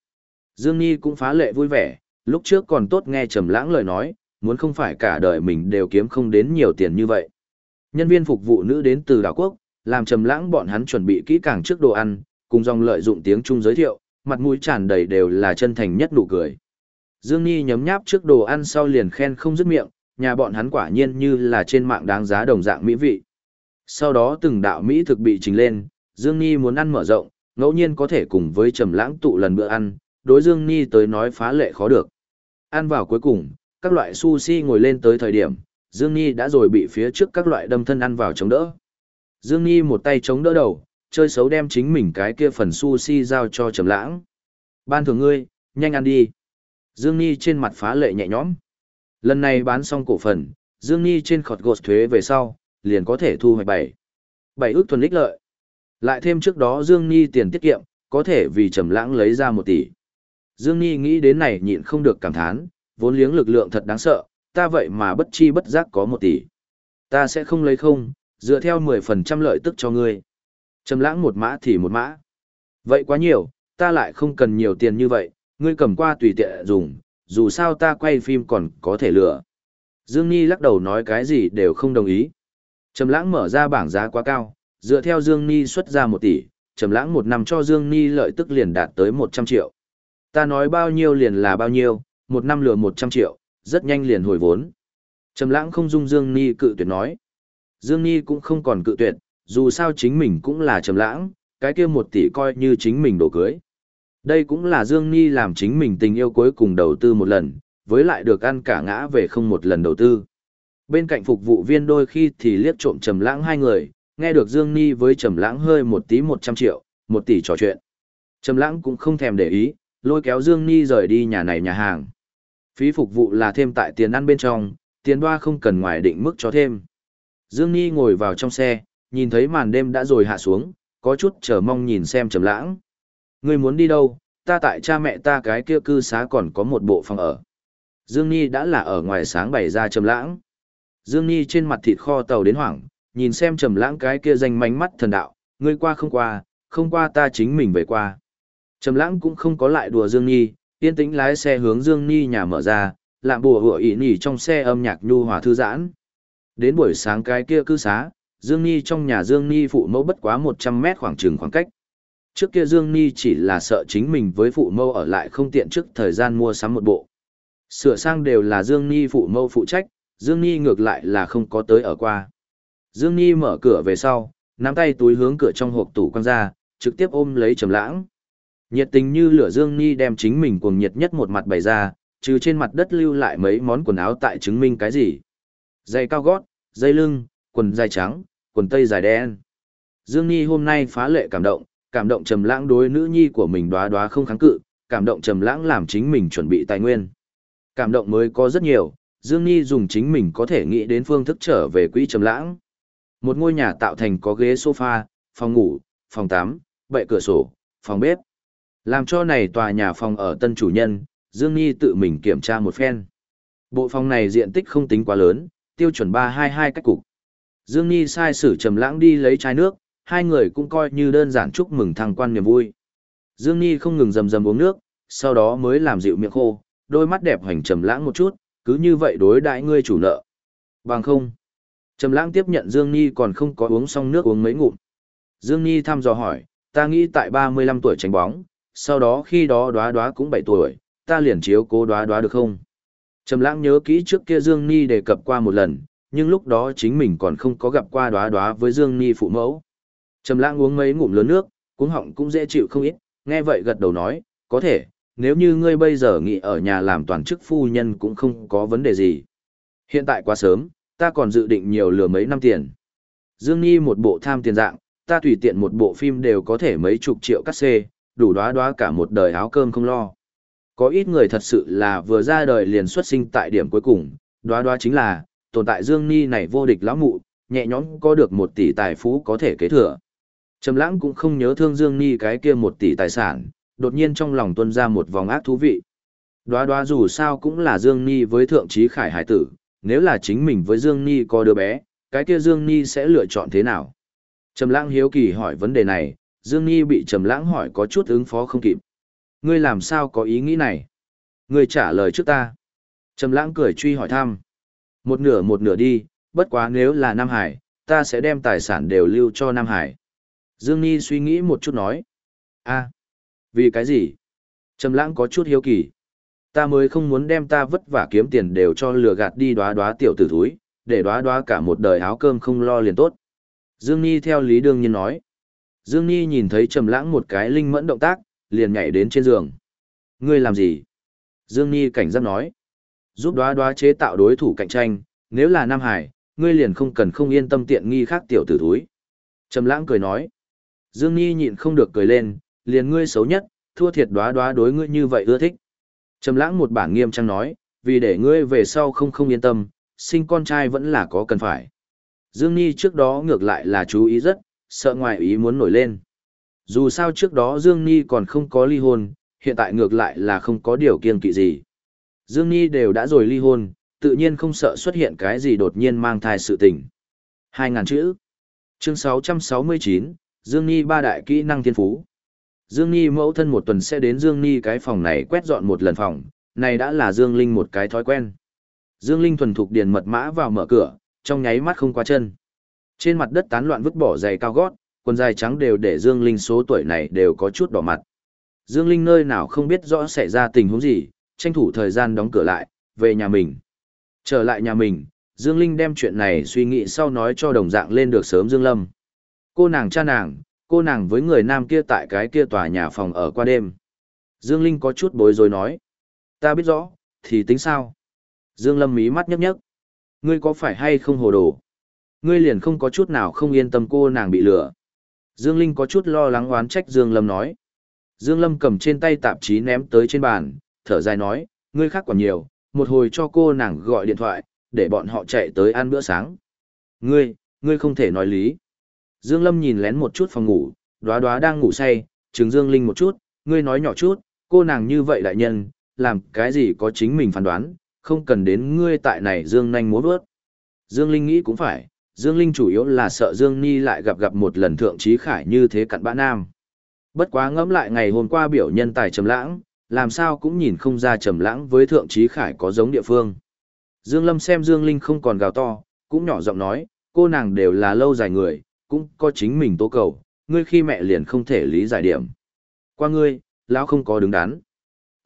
Dương Nhi cũng phá lệ vui vẻ, lúc trước còn tốt nghe Trầm lãng lời nói, muốn không phải cả đời mình đều kiếm không đến nhiều tiền như vậy. Nhân viên phục vụ nữ đến từ đảo quốc, làm Trầm lãng bọn hắn chuẩn bị kỹ càng trước đồ ăn, cùng dòng lợi dụng tiếng Trung giới thiệu, mặt mũi tràn đầy đều là chân thành nhất nụ cười. Dương Nhi nhấm nháp trước đồ ăn sau liền khen không dứt miệng, nhà bọn hắn quả nhiên như là trên mạng đáng giá đồng dạng mỹ vị. Sau đó từng đạo mỹ thực bị trình lên, Dương Nhi muốn ăn mở rộng, ngẫu nhiên có thể cùng với Trầm Lãng tụ lần bữa ăn, đối Dương Nhi tới nói phá lệ khó được. Ăn vào cuối cùng, các loại sushi ngồi lên tới thời điểm, Dương Nhi đã rồi bị phía trước các loại đâm thân ăn vào chống đỡ. Dương Nhi một tay chống đỡ đầu, chơi xấu đem chính mình cái kia phần sushi giao cho Trầm Lãng. Ban thưởng ngươi, nhanh ăn đi. Dương Nhi trên mặt phá lệ nhẹ nhõm. Lần này bán xong cổ phần, Dương Nhi trên khọt gột thuế về sau, liền có thể thu hoạch bảy bảy ước thuần ích lợi. Lại thêm trước đó Dương Nhi tiền tiết kiệm, có thể vì Trầm Lãng lấy ra một tỷ. Dương Nhi nghĩ đến này nhịn không được cảm thán, vốn liếng lực lượng thật đáng sợ, ta vậy mà bất chi bất giác có một tỷ. Ta sẽ không lấy không, dựa theo 10% lợi tức cho ngươi. Trầm lãng một mã thì một mã. Vậy quá nhiều, ta lại không cần nhiều tiền như vậy, ngươi cầm qua tùy tiện dùng, dù sao ta quay phim còn có thể lựa. Dương ni lắc đầu nói cái gì đều không đồng ý. Trầm lãng mở ra bảng giá quá cao, dựa theo Dương ni xuất ra 1 tỷ, Trầm lãng một năm cho Dương ni lợi tức liền đạt tới 100 triệu. Ta nói bao nhiêu liền là bao nhiêu, một năm lừa 100 triệu, rất nhanh liền hồi vốn. Trầm lãng không dung Dương Nhi cự tuyệt nói. Dương Nhi cũng không còn cự tuyệt, dù sao chính mình cũng là trầm lãng, cái kia một tỷ coi như chính mình đổ cưới. Đây cũng là Dương Nhi làm chính mình tình yêu cuối cùng đầu tư một lần, với lại được ăn cả ngã về không một lần đầu tư. Bên cạnh phục vụ viên đôi khi thì liếc trộm trầm lãng hai người, nghe được Dương Nhi với trầm lãng hơi một tí một trăm triệu, một tỷ trò chuyện. Trầm lãng cũng không thèm để ý, lôi kéo Dương Nhi rời đi nhà này nhà hàng. Phí phục vụ là thêm tại tiền ăn bên trong, tiền đoa không cần ngoài định mức cho thêm. Dương Nhi ngồi vào trong xe, nhìn thấy màn đêm đã rồi hạ xuống, có chút chờ mong nhìn xem trầm lãng. Ngươi muốn đi đâu, ta tại cha mẹ ta cái kia cư xá còn có một bộ phòng ở. Dương Nhi đã là ở ngoài sáng bày ra trầm lãng. Dương Nhi trên mặt thịt kho tàu đến hoảng, nhìn xem trầm lãng cái kia danh mánh mắt thần đạo, ngươi qua không qua, không qua ta chính mình về qua. Trầm lãng cũng không có lại đùa Dương Nhi, yên tĩnh lái xe hướng Dương Nhi nhà mở ra, lạm bùa hựa ỉ nỉ trong xe âm nhạc nhu hòa thư giãn. Đến buổi sáng cái kia cư xá, Dương Ni trong nhà Dương Ni phụ mẫu bất quá 100 mét khoảng trường khoảng cách. Trước kia Dương Ni chỉ là sợ chính mình với phụ mẫu ở lại không tiện trước thời gian mua sắm một bộ. Sửa sang đều là Dương Ni phụ mẫu phụ trách, Dương Ni ngược lại là không có tới ở qua. Dương Ni mở cửa về sau, nắm tay túi hướng cửa trong hộp tủ quăng ra, trực tiếp ôm lấy trầm lãng. Nhiệt tình như lửa Dương Ni đem chính mình cuồng nhiệt nhất một mặt bày ra, trừ trên mặt đất lưu lại mấy món quần áo tại chứng minh cái gì. Giày cao gót, dây lưng, quần dài trắng, quần tây dài đen. Dương Nhi hôm nay phá lệ cảm động, cảm động trầm lãng đối nữ nhi của mình đoá đoá không kháng cự, cảm động trầm lãng làm chính mình chuẩn bị tài nguyên. Cảm động mới có rất nhiều, Dương Nhi dùng chính mình có thể nghĩ đến phương thức trở về quỹ trầm lãng. Một ngôi nhà tạo thành có ghế sofa, phòng ngủ, phòng tắm, bệ cửa sổ, phòng bếp. Làm cho này tòa nhà phòng ở tân chủ nhân, Dương Nhi tự mình kiểm tra một phen. Bộ phòng này diện tích không tính quá lớn, tiêu chuẩn 322 cách cục. Dương Nhi sai sử trầm lãng đi lấy chai nước, hai người cũng coi như đơn giản chúc mừng thăng quan niềm vui. Dương Nhi không ngừng rầm rầm uống nước, sau đó mới làm dịu miệng khô, đôi mắt đẹp hoành trầm lãng một chút, cứ như vậy đối đãi ngươi chủ nợ. Bằng không. Trầm lãng tiếp nhận Dương Nhi còn không có uống xong nước uống mấy ngụm. Dương Nhi thăm dò hỏi, ta nghĩ tại 35 tuổi tránh bóng, sau đó khi đó đoá đoá cũng 7 tuổi, ta liền chiếu cố đoá đoá được không? Trầm lãng nhớ kỹ trước kia Dương ni đề cập qua một lần, nhưng lúc đó chính mình còn không có gặp qua đoá đoá với Dương ni phụ mẫu. Trầm lãng uống mấy ngụm lớn nước, cuống họng cũng dễ chịu không ít, nghe vậy gật đầu nói, có thể, nếu như ngươi bây giờ nghỉ ở nhà làm toàn chức phu nhân cũng không có vấn đề gì. Hiện tại quá sớm, ta còn dự định nhiều lừa mấy năm tiền. Dương Nhi một bộ tham tiền dạng, ta tùy tiện một bộ phim đều có thể mấy chục triệu cắt xê, đủ đoá đoá cả một đời áo cơm không lo. Có ít người thật sự là vừa ra đời liền xuất sinh tại điểm cuối cùng, đoá đoá chính là, tồn tại Dương Ni này vô địch lão mụ, nhẹ nhõm có được một tỷ tài phú có thể kế thừa. Trầm lãng cũng không nhớ thương Dương Ni cái kia một tỷ tài sản, đột nhiên trong lòng tuôn ra một vòng ác thú vị. Đoá đoá dù sao cũng là Dương Ni với thượng trí khải hải tử, nếu là chính mình với Dương Ni có đứa bé, cái kia Dương Ni sẽ lựa chọn thế nào? Trầm lãng hiếu kỳ hỏi vấn đề này, Dương Nhi bị Trầm lãng hỏi có chút ứng phó không kịp. Ngươi làm sao có ý nghĩ này? Ngươi trả lời trước ta. Trầm lãng cười truy hỏi thăm. Một nửa một nửa đi, bất quá nếu là Nam Hải, ta sẽ đem tài sản đều lưu cho Nam Hải. Dương Nhi suy nghĩ một chút nói. a vì cái gì? Trầm lãng có chút hiếu kỳ. Ta mới không muốn đem ta vất vả kiếm tiền đều cho lừa gạt đi đóa đóa tiểu tử thúi, để đóa đóa cả một đời áo cơm không lo liền tốt. Dương Nhi theo lý đương nhiên nói. Dương Ni nhìn thấy Trầm lãng một cái linh mẫn động tác, liền nhảy đến trên giường. Ngươi làm gì? Dương Ni cảnh giác nói. Giúp đóa đóa chế tạo đối thủ cạnh tranh, nếu là Nam Hải, ngươi liền không cần không yên tâm tiện nghi khác tiểu tử thối." Trầm lãng cười nói. Dương Ni nhịn không được cười lên, liền ngươi xấu nhất, thua thiệt đóa đóa đối ngươi như vậy ưa thích. Trầm lãng một bản nghiêm trang nói, vì để ngươi về sau không không yên tâm, sinh con trai vẫn là có cần phải. Dương Ni trước đó ngược lại là chú ý rất, sợ ngoài ý muốn nổi lên. Dù sao trước đó Dương Ni còn không có ly hôn, hiện tại ngược lại là không có điều kiên kỵ gì. Dương Ni đều đã rồi ly hôn, tự nhiên không sợ xuất hiện cái gì đột nhiên mang thai sự tình. 2000 chữ. Chương 669, Dương Ni ba đại kỹ năng thiên phú. Dương Ni mẫu thân một tuần sẽ đến Dương Ni cái phòng này quét dọn một lần phòng, này đã là Dương Linh một cái thói quen. Dương Linh thuần thục điền mật mã vào mở cửa, trong nháy mắt không qua chân. Trên mặt đất tán loạn vứt bỏ giày cao gót, quần dài trắng đều để Dương Linh số tuổi này đều có chút đỏ mặt. Dương Linh nơi nào không biết rõ xảy ra tình huống gì, tranh thủ thời gian đóng cửa lại, về nhà mình. Trở lại nhà mình, Dương Linh đem chuyện này suy nghĩ sau nói cho đồng dạng lên được sớm Dương Lâm. Cô nàng cha nàng, cô nàng với người nam kia tại cái kia tòa nhà phòng ở qua đêm. Dương Linh có chút bối rối nói. Ta biết rõ, thì tính sao? Dương Lâm mí mắt nhấp nhấp. Ngươi có phải hay không hồ đồ? Ngươi liền không có chút nào không yên tâm cô nàng bị lừa. Dương Linh có chút lo lắng oán trách Dương Lâm nói. Dương Lâm cầm trên tay tạp chí ném tới trên bàn, thở dài nói, ngươi khác còn nhiều, một hồi cho cô nàng gọi điện thoại, để bọn họ chạy tới ăn bữa sáng. Ngươi, ngươi không thể nói lý. Dương Lâm nhìn lén một chút phòng ngủ, đóa đóa đang ngủ say, trừng Dương Linh một chút, ngươi nói nhỏ chút, cô nàng như vậy đại nhân, làm cái gì có chính mình phán đoán, không cần đến ngươi tại này Dương Nanh múa bước. Dương Linh nghĩ cũng phải, Dương Linh chủ yếu là sợ Dương Ni lại gặp gặp một lần thượng trí khải như thế cặn bã nam. Bất quá ngẫm lại ngày hôm qua biểu nhân tài trầm lãng, làm sao cũng nhìn không ra trầm lãng với thượng trí khải có giống địa phương. Dương Lâm xem Dương Linh không còn gào to, cũng nhỏ giọng nói, cô nàng đều là lâu dài người, cũng có chính mình tố cầu, ngươi khi mẹ liền không thể lý giải điểm. Qua ngươi, lão không có đứng đắn.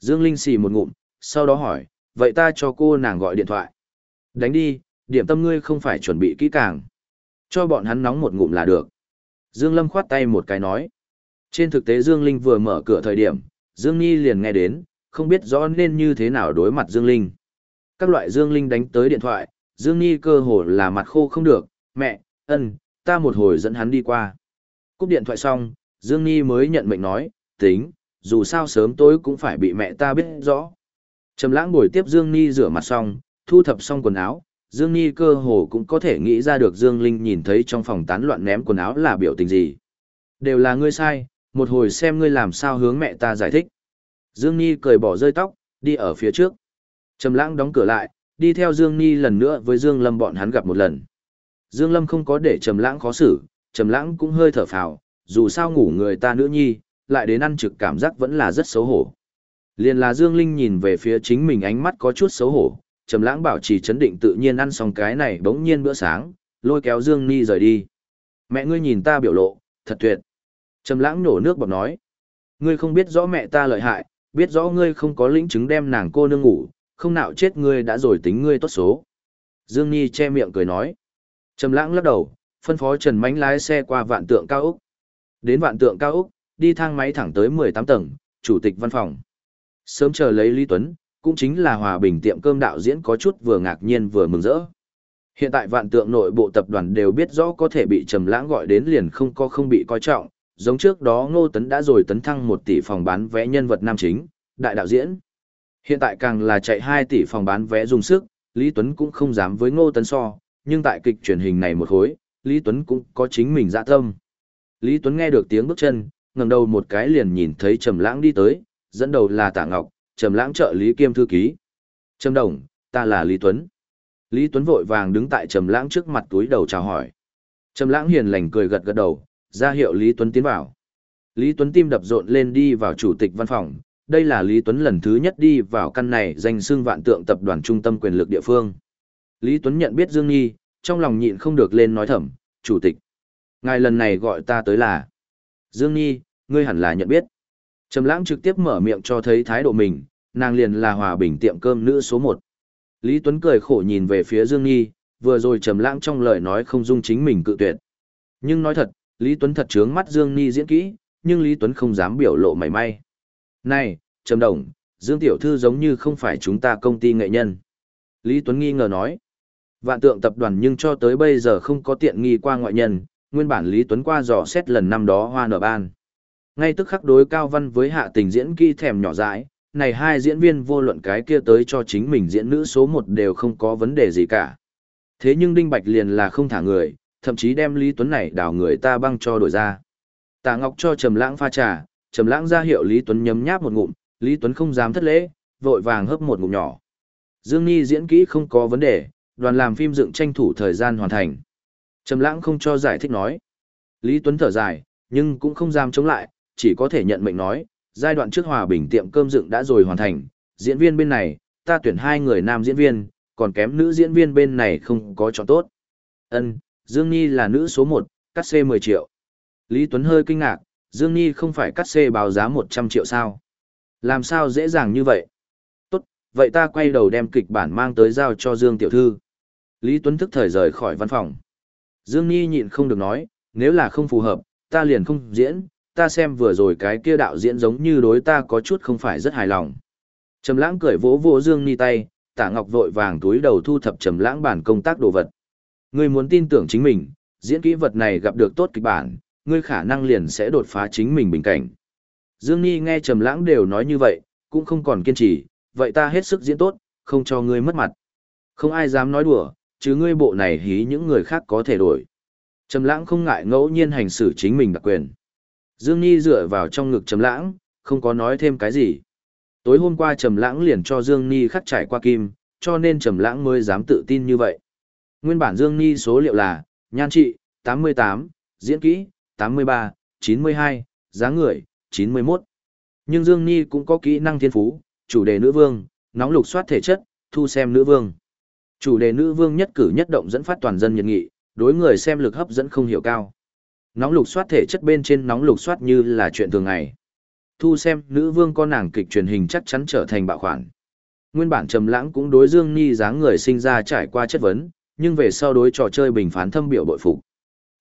Dương Linh xì một ngụm, sau đó hỏi, vậy ta cho cô nàng gọi điện thoại. Đánh đi, điểm tâm ngươi không phải chuẩn bị kỹ càng. Cho bọn hắn nóng một ngụm là được. Dương Lâm khoát tay một cái nói. Trên thực tế Dương Linh vừa mở cửa thời điểm, Dương Nhi liền nghe đến, không biết rõ nên như thế nào đối mặt Dương Linh. Các loại Dương Linh đánh tới điện thoại, Dương Nhi cơ hồ là mặt khô không được, mẹ, ân, ta một hồi dẫn hắn đi qua. Cúp điện thoại xong, Dương Nhi mới nhận mệnh nói, tính, dù sao sớm tối cũng phải bị mẹ ta biết rõ. Trầm lãng buổi tiếp Dương Nhi rửa mặt xong, thu thập xong quần áo, Dương Ni cơ hồ cũng có thể nghĩ ra được Dương Linh nhìn thấy trong phòng tán loạn ném quần áo là biểu tình gì. Đều là ngươi sai, một hồi xem ngươi làm sao hướng mẹ ta giải thích. Dương Ni cười bỏ rơi tóc, đi ở phía trước. Trầm lãng đóng cửa lại, đi theo Dương Ni lần nữa với Dương Lâm bọn hắn gặp một lần. Dương Lâm không có để Trầm lãng khó xử, Trầm lãng cũng hơi thở phào, dù sao ngủ người ta nữ nhi, lại đến ăn trực cảm giác vẫn là rất xấu hổ. Liên là Dương Linh nhìn về phía chính mình ánh mắt có chút xấu hổ, Trầm lãng bảo trì chấn định tự nhiên ăn xong cái này bỗng nhiên bữa sáng, lôi kéo Dương Ni rời đi. Mẹ ngươi nhìn ta biểu lộ, thật tuyệt. Trầm lãng nổ nước bọt nói. Ngươi không biết rõ mẹ ta lợi hại, biết rõ ngươi không có lĩnh chứng đem nàng cô nương ngủ, không nạo chết ngươi đã rồi tính ngươi tốt số. Dương Nhi che miệng cười nói. Trầm lãng lắc đầu, phân phó Trần Mánh lái xe qua vạn tượng cao Úc. Đến vạn tượng cao Úc, đi thang máy thẳng tới 18 tầng, chủ tịch văn phòng. Sớm chờ lấy Lý Tuấn, cũng chính là hòa bình tiệm cơm đạo diễn có chút vừa ngạc nhiên vừa mừng rỡ. Hiện tại vạn tượng nội bộ tập đoàn đều biết rõ có thể bị trầm lãng gọi đến liền không có không bị coi trọng, giống trước đó Ngô Tấn đã rồi tấn thăng 1 tỷ phòng bán vé nhân vật nam chính, đại đạo diễn. Hiện tại càng là chạy 2 tỷ phòng bán vé dùng sức, Lý Tuấn cũng không dám với Ngô Tấn so, nhưng tại kịch truyền hình này một hồi Lý Tuấn cũng có chính mình dạ tâm. Lý Tuấn nghe được tiếng bước chân, ngẩng đầu một cái liền nhìn thấy Trầm Lãng đi tới, dẫn đầu là Tạ Ngọc, Trầm Lãng trợ lý kiêm thư ký. "Trầm Đồng, ta là Lý Tuấn." Lý Tuấn vội vàng đứng tại Trầm Lãng trước mặt túi đầu chào hỏi. Trầm Lãng hiền lành cười gật gật đầu, ra hiệu Lý Tuấn tiến vào. Lý Tuấn tim đập rộn lên đi vào chủ tịch văn phòng, đây là Lý Tuấn lần thứ nhất đi vào căn này danh xưng vạn tượng tập đoàn trung tâm quyền lực địa phương. Lý Tuấn nhận biết Dương Nhi, trong lòng nhịn không được lên nói thầm, chủ tịch. Ngài lần này gọi ta tới là Dương Nhi, ngươi hẳn là nhận biết. Trầm lãng trực tiếp mở miệng cho thấy thái độ mình, nàng liền là hòa bình tiệm cơm nữ số 1. Lý Tuấn cười khổ nhìn về phía Dương Nhi, vừa rồi trầm lãng trong lời nói không dung chính mình cự tuyệt. Nhưng nói thật, Lý Tuấn thật trướng mắt Dương Nhi diễn kỹ, nhưng Lý Tuấn không dám biểu lộ mảy may. Này, Trầm Đồng, Dương Tiểu Thư giống như không phải chúng ta công ty nghệ nhân. Lý Tuấn nghi ngờ nói. Vạn tượng tập đoàn nhưng cho tới bây giờ không có tiện nghi qua ngoại nhân, nguyên bản Lý Tuấn qua dò xét lần năm đó hoa nở ban. Ngay tức khắc đối cao văn với hạ tình diễn kỹ thèm nhỏ dãi, này hai diễn viên vô luận cái kia tới cho chính mình diễn nữ số một đều không có vấn đề gì cả. Thế nhưng Đinh Bạch liền là không thả người, thậm chí đem Lý Tuấn này đào người ta băng cho đổi ra. Tả Ngọc cho Trầm Lãng pha trà, Trầm Lãng ra hiệu Lý Tuấn nhấm nháp một ngụm, Lý Tuấn không dám thất lễ, vội vàng hớp một ngụm nhỏ. Dương Nhi diễn kỹ không có vấn đề, đoàn làm phim dựng tranh thủ thời gian hoàn thành. Trầm Lãng không cho giải thích nói. Lý Tuấn thở dài, nhưng cũng không dám chống lại, chỉ có thể nhận mệnh nói, giai đoạn trước hòa bình tiệm cơm dựng đã rồi hoàn thành, diễn viên bên này, ta tuyển hai người nam diễn viên, còn kém nữ diễn viên bên này không có chọn tốt. Ân, Dương Nhi là nữ số 1, cắt xê 10 triệu. Lý Tuấn hơi kinh ngạc, Dương Nhi không phải cắt xê báo giá 100 triệu sao? Làm sao dễ dàng như vậy? Tốt, vậy ta quay đầu đem kịch bản mang tới giao cho Dương Tiểu Thư. Lý Tuấn thức thời rời khỏi văn phòng. Dương Nhi nhịn không được nói, nếu là không phù hợp, ta liền không diễn, ta xem vừa rồi cái kia đạo diễn giống như đối ta có chút không phải rất hài lòng. Trầm lãng cười vỗ vỗ Dương ni tay, Tạ Ngọc vội vàng túi đầu thu thập Trầm lãng bản công tác đồ vật. Ngươi muốn tin tưởng chính mình, diễn kỹ vật này gặp được tốt kịch bản, ngươi khả năng liền sẽ đột phá chính mình bình cảnh. Dương ni nghe Trầm Lãng đều nói như vậy, cũng không còn kiên trì, vậy ta hết sức diễn tốt, không cho ngươi mất mặt. Không ai dám nói đùa, chứ ngươi bộ này hí những người khác có thể đổi. Trầm Lãng không ngại ngẫu nhiên hành xử chính mình đặc quyền. Dương Nhi dựa vào trong ngực Trầm Lãng, không có nói thêm cái gì. Tối hôm qua Trầm Lãng liền cho Dương Nhi khắc trải qua kim, cho nên Trầm Lãng mới dám tự tin như vậy. Nguyên bản Dương Nhi số liệu là, nhan trị, 88, diễn kỹ, 83, 92, dáng người, 91. Nhưng Dương Nhi cũng có kỹ năng thiên phú, chủ đề nữ vương, nóng lục soát thể chất, thu xem nữ vương. Chủ đề nữ vương nhất cử nhất động dẫn phát toàn dân nhiệt nghị, đối người xem lực hấp dẫn không hiểu cao. Nóng lục soát thể chất bên trên nóng lục soát như là chuyện thường ngày. Thu xem nữ vương con nàng kịch truyền hình chắc chắn trở thành bạo khoản. Nguyên bản Trầm Lãng cũng đối Dương Nhi dáng người sinh ra trải qua chất vấn, nhưng về sau đối trò chơi bình phán thâm biểu bội phục.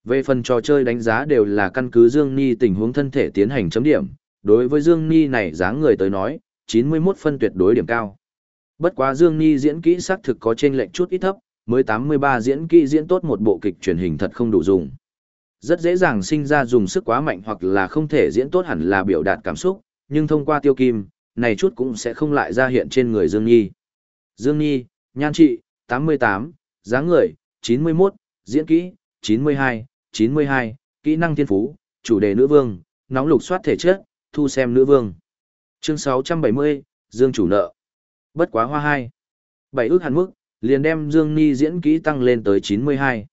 Về phần trò chơi đánh giá đều là căn cứ Dương Ni tình huống thân thể tiến hành chấm điểm, đối với Dương Ni này dáng người tới nói, 91 phân tuyệt đối điểm cao. Bất quá Dương Ni diễn kỹ xác thực có trên lệnh chút ít thấp, mới 83 diễn kỹ diễn tốt một bộ kịch truyền hình thật không đủ dùng. Rất dễ dàng sinh ra dùng sức quá mạnh hoặc là không thể diễn tốt hẳn là biểu đạt cảm xúc, nhưng thông qua tiêu kim, này chút cũng sẽ không lại ra hiện trên người Dương Nhi. Dương Nhi, nhan trị, 88, dáng người, 91, diễn kỹ, 92, 92, kỹ năng thiên phú, chủ đề nữ vương, nóng lục soát thể chất, thu xem nữ vương. Chương 670, Dương chủ nợ. Bất quá hoa 2. Bảy ước hạn mức, liền đem Dương nhi diễn kỹ tăng lên tới 92.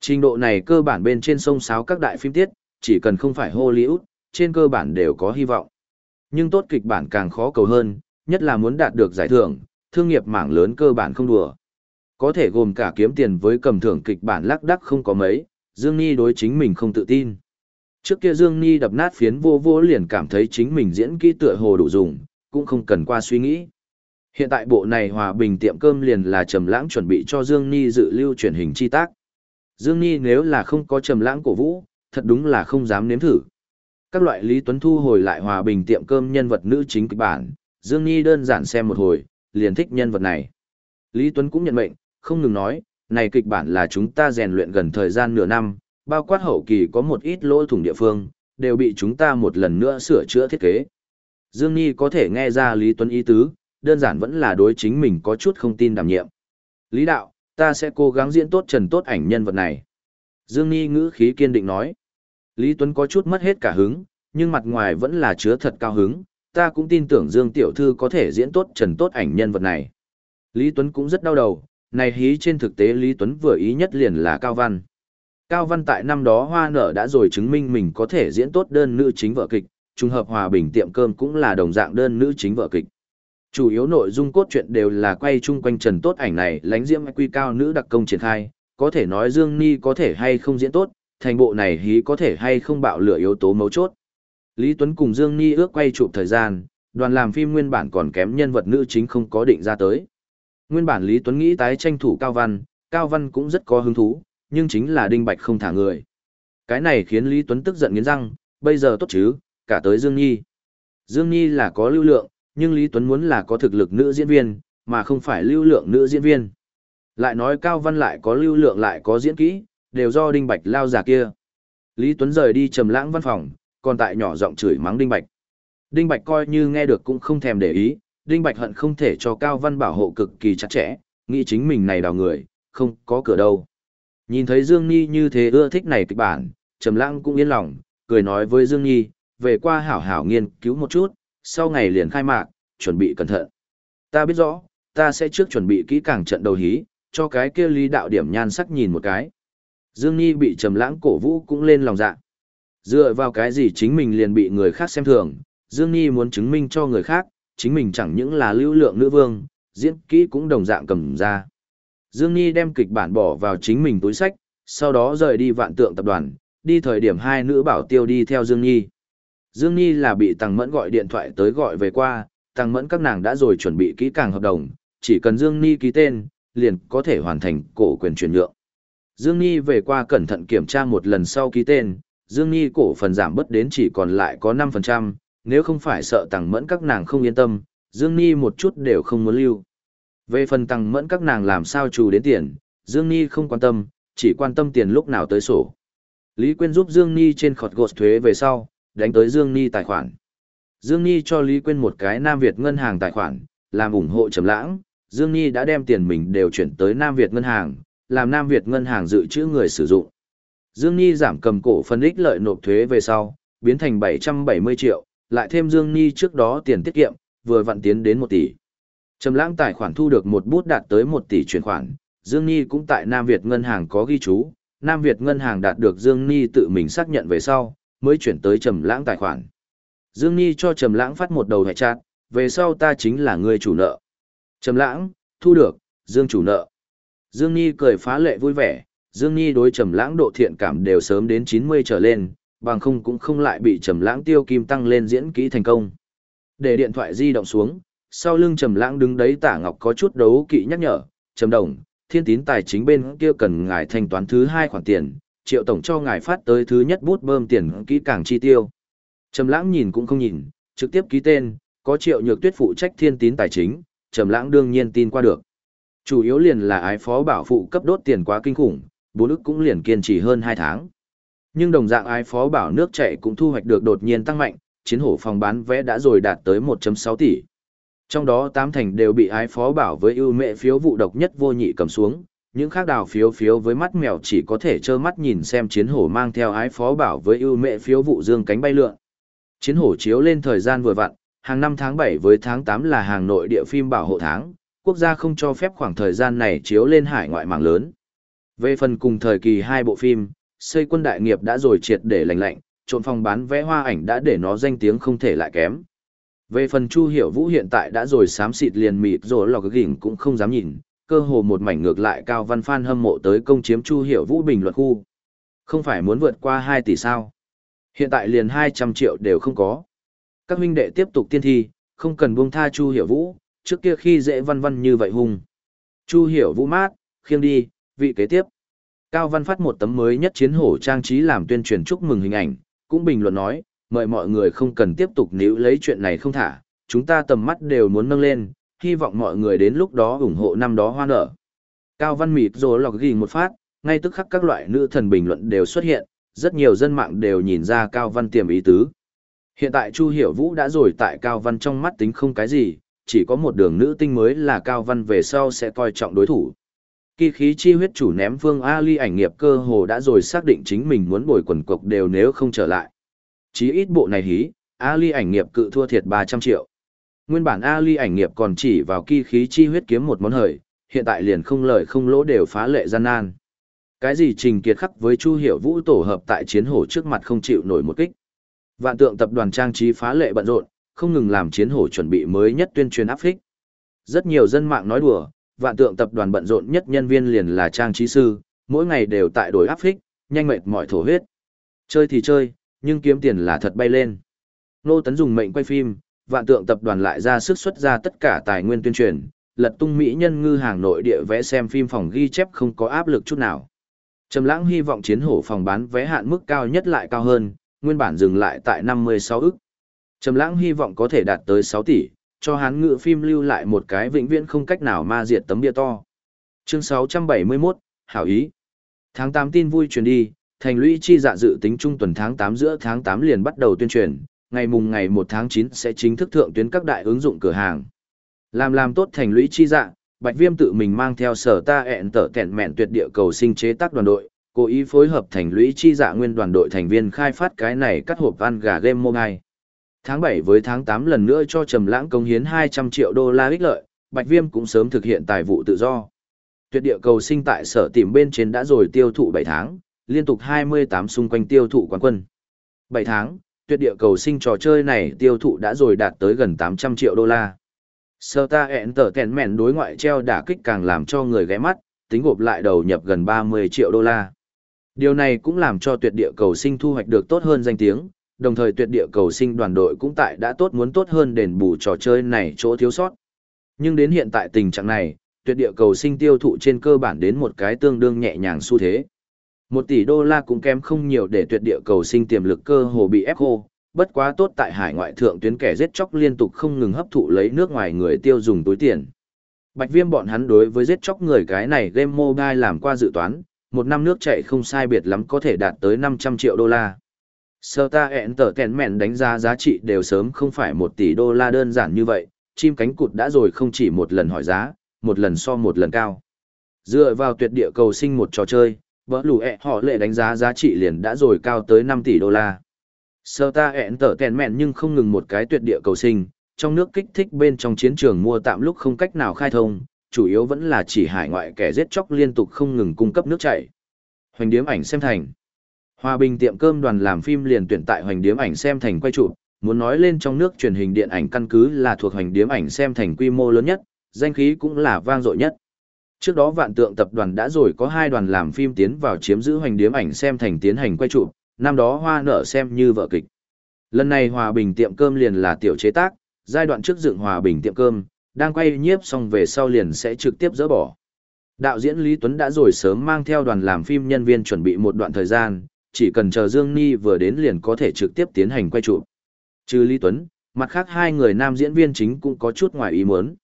Trình độ này cơ bản bên trên sông sáo các đại phim tiết, chỉ cần không phải Hollywood, trên cơ bản đều có hy vọng. Nhưng tốt kịch bản càng khó cầu hơn, nhất là muốn đạt được giải thưởng, thương nghiệp mảng lớn cơ bản không đùa. Có thể gồm cả kiếm tiền với cầm thưởng kịch bản lắc đắc không có mấy, Dương Ni đối chính mình không tự tin. Trước kia Dương Ni đập nát phiến vô vô liền cảm thấy chính mình diễn kỹ tựa hồ đủ dùng, cũng không cần qua suy nghĩ. Hiện tại bộ này hòa bình tiệm cơm liền là trầm lãng chuẩn bị cho Dương Ni dự lưu truyền hình chi tác. Dương Ni nếu là không có trầm lãng cổ vũ, thật đúng là không dám nếm thử. Các loại Lý Tuấn thu hồi lại hòa bình tiệm cơm nhân vật nữ chính kịch bản, Dương Ni đơn giản xem một hồi, liền thích nhân vật này. Lý Tuấn cũng nhận mệnh, không ngừng nói, này kịch bản là chúng ta rèn luyện gần thời gian nửa năm, bao quát hậu kỳ có một ít lỗ thủng địa phương, đều bị chúng ta một lần nữa sửa chữa thiết kế. Dương Nhi có thể nghe ra Lý Tuấn ý tứ, đơn giản vẫn là đối chính mình có chút không tin đảm nhiệm. Lý đạo, ta sẽ cố gắng diễn tốt trần tốt ảnh nhân vật này. Dương Nhi ngữ khí kiên định nói. Lý Tuấn có chút mất hết cả hứng, nhưng mặt ngoài vẫn là chứa thật cao hứng, ta cũng tin tưởng Dương Tiểu Thư có thể diễn tốt trần tốt ảnh nhân vật này. Lý Tuấn cũng rất đau đầu, này hí trên thực tế Lý Tuấn vừa ý nhất liền là Cao Văn. Cao Văn tại năm đó hoa nở đã rồi chứng minh mình có thể diễn tốt đơn nữ chính vợ kịch, trùng hợp hòa bình tiệm cơm cũng là đồng dạng đơn nữ chính vợ kịch. Chủ yếu nội dung cốt truyện đều là quay chung quanh trần tốt ảnh này lánh diễm quy cao nữ đặc công triển khai, có thể nói Dương Ni có thể hay không diễn tốt, thành bộ này hí có thể hay không bạo lửa yếu tố mấu chốt. Lý Tuấn cùng Dương Ni ước quay chụp thời gian, đoàn làm phim nguyên bản còn kém nhân vật nữ chính không có định ra tới. Nguyên bản Lý Tuấn nghĩ tái tranh thủ Cao Văn, Cao Văn cũng rất có hứng thú, nhưng chính là Đinh Bạch không thả người. Cái này khiến Lý Tuấn tức giận nghiến răng, bây giờ tốt chứ, cả tới Dương Nhi. Dương Nhi là có lưu lượng, nhưng Lý Tuấn muốn là có thực lực nữ diễn viên, mà không phải lưu lượng nữ diễn viên. Lại nói Cao Văn lại có lưu lượng lại có diễn kỹ, đều do Đinh Bạch lao giả kia. Lý Tuấn rời đi trầm lãng văn phòng, còn tại nhỏ giọng chửi mắng Đinh Bạch. Đinh Bạch coi như nghe được cũng không thèm để ý, Đinh Bạch hận không thể cho Cao Văn bảo hộ cực kỳ chặt chẽ, nghĩ chính mình này đào người, không có cửa đâu. Nhìn thấy Dương Nhi như thế ưa thích này kịch bản, Trầm Lãng cũng yên lòng, cười nói với Dương Nhi, về qua hảo hảo nghiên cứu một chút, sau ngày liền khai mạc, chuẩn bị cẩn thận. Ta biết rõ, ta sẽ trước chuẩn bị kỹ càng trận đầu hí, cho cái kia Lý đạo điểm nhan sắc nhìn một cái. Dương Nhi bị Trầm Lãng cổ vũ cũng lên lòng dạ. Dựa vào cái gì chính mình liền bị người khác xem thường, Dương Nhi muốn chứng minh cho người khác, chính mình chẳng những là lưu lượng nữ vương, diễn kỹ cũng đồng dạng cầm ra. Dương Nhi đem kịch bản bỏ vào chính mình túi sách, sau đó rời đi vạn tượng tập đoàn, đi thời điểm hai nữ bảo tiêu đi theo Dương Nhi. Dương Nhi là bị Tăng Mẫn gọi điện thoại tới gọi về qua, Tăng Mẫn các nàng đã rồi chuẩn bị kỹ càng hợp đồng, chỉ cần Dương Nhi ký tên, liền có thể hoàn thành cổ quyền chuyển nhượng. Dương Nhi về qua cẩn thận kiểm tra một lần sau ký tên, Dương Nhi cổ phần giảm bớt đến chỉ còn lại có 5%, nếu không phải sợ Tăng Mẫn các nàng không yên tâm, Dương Nhi một chút đều không muốn lưu. Về phần tăng mẫn các nàng làm sao trù đến tiền, Dương Nhi không quan tâm, chỉ quan tâm tiền lúc nào tới sổ. Lý Quyên giúp Dương Nhi trên khọt gột thuế về sau, đánh tới Dương Ni tài khoản. Dương Ni cho Lý Quyên một cái Nam Việt ngân hàng tài khoản, làm ủng hộ trầm lãng. Dương Ni đã đem tiền mình đều chuyển tới Nam Việt ngân hàng, làm Nam Việt ngân hàng dự trữ người sử dụng. Dương Ni giảm cầm cổ phân ích lợi nộp thuế về sau, biến thành 770 triệu, lại thêm Dương Ni trước đó tiền tiết kiệm, vừa vặn tiến đến 1 tỷ. Trầm lãng tài khoản thu được một bút đạt tới 1 tỷ chuyển khoản, Dương Nhi cũng tại Nam Việt ngân hàng có ghi chú, Nam Việt ngân hàng đạt được Dương Nhi tự mình xác nhận về sau, mới chuyển tới Trầm lãng tài khoản. Dương Nhi cho Trầm lãng phát một đầu hệ chat, về sau ta chính là người chủ nợ. Trầm lãng, thu được, Dương chủ nợ. Dương Nhi cười phá lệ vui vẻ, Dương Nhi đối Trầm lãng độ thiện cảm đều sớm đến 90 trở lên, bằng không cũng không lại bị Trầm lãng tiêu kim tăng lên diễn kỹ thành công. Để điện thoại di động xuống, sau lưng trầm lãng đứng đấy tả ngọc có chút đấu kỵ nhắc nhở trầm đồng thiên tín tài chính bên kia cần ngài thanh toán thứ hai khoản tiền triệu tổng cho ngài phát tới thứ nhất bút bơm tiền kỹ càng chi tiêu. Trầm lãng nhìn cũng không nhìn trực tiếp ký tên có triệu nhược tuyết phụ trách thiên tín tài chính trầm lãng đương nhiên tin qua được. Chủ yếu liền là ái phó bảo phụ cấp đốt tiền quá kinh khủng bố đức cũng liền kiên trì hơn hai tháng. Nhưng đồng dạng ái phó bảo nước chạy cũng thu hoạch được đột nhiên tăng mạnh chiến hổ phòng bán vé đã rồi đạt tới 1.6 tỷ. Trong đó tám thành đều bị ái phó bảo với ưu mệ phiếu vụ độc nhất vô nhị cầm xuống, những khác đào phiếu phiếu với mắt mèo chỉ có thể trơ mắt nhìn xem chiến hổ mang theo ái phó bảo với ưu mệ phiếu vụ dương cánh bay lượn. Chiến hổ chiếu lên thời gian vừa vặn, hàng năm tháng bảy với tháng tám là hàng nội địa phim bảo hộ tháng, quốc gia không cho phép khoảng thời gian này chiếu lên hải ngoại mạng lớn. Về phần cùng thời kỳ hai bộ phim, xây quân đại nghiệp đã rồi triệt để lành lạnh, trộn phòng bán vẽ hoa ảnh đã để nó danh tiếng không thể lại kém. Về phần Chu Hiểu Vũ hiện tại đã rồi xám xịt liền mịt rồi lò cái gỉnh cũng không dám nhìn, cơ hồ một mảnh ngược lại cao văn phan hâm mộ tới công chiếm Chu Hiểu Vũ bình luận khu. Không phải muốn vượt qua 2 tỷ sao? Hiện tại liền 200 triệu đều không có. Các huynh đệ tiếp tục tiên thi, không cần buông tha Chu Hiểu Vũ, trước kia khi dễ văn văn như vậy hung. Chu Hiểu Vũ mát, khiêng đi, vị kế tiếp. Cao Văn phát một tấm mới nhất chiến hổ trang trí làm tuyên truyền chúc mừng hình ảnh, cũng bình luận nói, mời mọi người không cần tiếp tục níu lấy chuyện này không thả, chúng ta tầm mắt đều muốn nâng lên, hy vọng mọi người đến lúc đó ủng hộ năm đó hoa nở. Cao Văn mịt rồi lọc ghi một phát, ngay tức khắc các loại nữ thần bình luận đều xuất hiện, rất nhiều dân mạng đều nhìn ra Cao Văn tiềm ý tứ. Hiện tại Chu Hiểu Vũ đã rồi tại Cao Văn trong mắt tính không cái gì, chỉ có một đường nữ tinh mới là Cao Văn về sau sẽ coi trọng đối thủ. Kỳ khí chi huyết chủ ném Vương Ali ảnh nghiệp cơ hồ đã rồi xác định chính mình muốn bồi quần cục đều nếu không trở lại. Chí ít bộ này hí, Ali ảnh nghiệp cự thua thiệt 300 triệu. Nguyên bản Ali ảnh nghiệp còn chỉ vào kỳ khí chi huyết kiếm một món hời, hiện tại liền không lời không lỗ đều phá lệ gian nan. Cái gì trình kiệt khắc với Chu Hiểu Vũ tổ hợp tại chiến hổ trước mặt không chịu nổi một kích. Vạn tượng tập đoàn trang trí phá lệ bận rộn, không ngừng làm chiến hổ chuẩn bị mới nhất tuyên truyền áp phích. Rất nhiều dân mạng nói đùa, vạn tượng tập đoàn bận rộn nhất nhân viên liền là trang trí sư, mỗi ngày đều tại đổi áp phích, nhanh mệt mỏi thổ huyết. Chơi thì chơi, nhưng kiếm tiền là thật bay lên. Nô Tấn dùng mệnh quay phim, vạn tượng tập đoàn lại ra sức xuất ra tất cả tài nguyên tuyên truyền, lật tung mỹ nhân ngư hàng nội địa vẽ xem phim phòng ghi chép không có áp lực chút nào. Trầm Lãng hy vọng chiến hổ phòng bán vé hạn mức cao nhất lại cao hơn, nguyên bản dừng lại tại 56 ức. Trầm Lãng hy vọng có thể đạt tới 6 tỷ, cho hắn ngựa phim lưu lại một cái vĩnh viễn không cách nào ma diệt tấm bia to. Chương 671, hảo ý. Tháng 8 tin vui truyền đi, thành lũy chi dạ dự tính trung tuần tháng 8 giữa tháng 8 liền bắt đầu tuyên truyền, ngày mùng ngày 1 tháng 9 sẽ chính thức thượng tuyến các đại ứng dụng cửa hàng. Làm làm tốt thành lũy chi dạng, Bạch Viêm tự mình mang theo sở ta ẹn tở kẹn mẹn tuyệt địa cầu sinh chế tác đoàn đội, cố ý phối hợp thành lũy chi dạ nguyên đoàn đội thành viên khai phát cái này cắt hộp ăn gà game mobile. Tháng 7 với tháng 8 lần nữa cho Trầm Lãng công hiến 200 triệu đô la ích lợi, Bạch Viêm cũng sớm thực hiện tài vụ tự do. Tuyệt địa cầu sinh tại sở tìm bên trên đã rồi tiêu thụ 7 tháng, liên tục 28 xung quanh tiêu thụ quán quân. 7 tháng, tuyệt địa cầu sinh trò chơi này tiêu thụ đã rồi đạt tới gần 800 triệu đô la. Sơ ta ẹn tở kèn mẹn đối ngoại treo đả kích càng làm cho người ghé mắt, tính gộp lại đầu nhập gần 30 triệu đô la. Điều này cũng làm cho tuyệt địa cầu sinh thu hoạch được tốt hơn danh tiếng, đồng thời tuyệt địa cầu sinh đoàn đội cũng tại đã tốt muốn tốt hơn đền bù trò chơi này chỗ thiếu sót. Nhưng đến hiện tại tình trạng này, tuyệt địa cầu sinh tiêu thụ trên cơ bản đến một cái tương đương nhẹ nhàng xu thế. Một tỷ đô la cũng kém không nhiều để tuyệt địa cầu sinh tiềm lực cơ hồ bị ép khô, bất quá tốt tại hải ngoại thượng tuyến kẻ giết chóc liên tục không ngừng hấp thụ lấy nước ngoài người tiêu dùng túi tiền. Bạch viêm bọn hắn đối với giết chóc người cái này game mobile làm qua dự toán, một năm nước chạy không sai biệt lắm có thể đạt tới 500 triệu đô la. Sơ ta ẹn tở kèn mẹn đánh giá giá trị đều sớm không phải một tỷ đô la đơn giản như vậy, chim cánh cụt đã rồi không chỉ một lần hỏi giá, một lần so một lần cao. Dựa vào tuyệt địa cầu sinh một trò chơi, vỡ lù ẹ họ lệ đánh giá giá trị liền đã rồi cao tới 5 tỷ đô la. Sơ ta ẹn tở kèn mẹn nhưng không ngừng một cái tuyệt địa cầu sinh, trong nước kích thích bên trong chiến trường mua tạm lúc không cách nào khai thông, chủ yếu vẫn là chỉ hải ngoại kẻ giết chóc liên tục không ngừng cung cấp nước chảy. Hoành điếm ảnh xem thành. Hòa bình tiệm cơm đoàn làm phim liền tuyển tại hoành điếm ảnh xem thành quay chụp, muốn nói lên trong nước truyền hình điện ảnh căn cứ là thuộc hoành điếm ảnh xem thành quy mô lớn nhất, danh khí cũng là vang dội nhất. Trước đó vạn tượng tập đoàn đã rồi có hai đoàn làm phim tiến vào chiếm giữ hoành điếm ảnh xem thành tiến hành quay chụp, năm đó hoa nở xem như vợ kịch. Lần này hòa bình tiệm cơm liền là tiểu chế tác, giai đoạn trước dựng hòa bình tiệm cơm, đang quay nhiếp xong về sau liền sẽ trực tiếp dỡ bỏ. Đạo diễn Lý Tuấn đã rồi sớm mang theo đoàn làm phim nhân viên chuẩn bị một đoạn thời gian, chỉ cần chờ Dương Ni vừa đến liền có thể trực tiếp tiến hành quay chụp. Trừ Lý Tuấn, mặt khác hai người nam diễn viên chính cũng có chút ngoài ý muốn.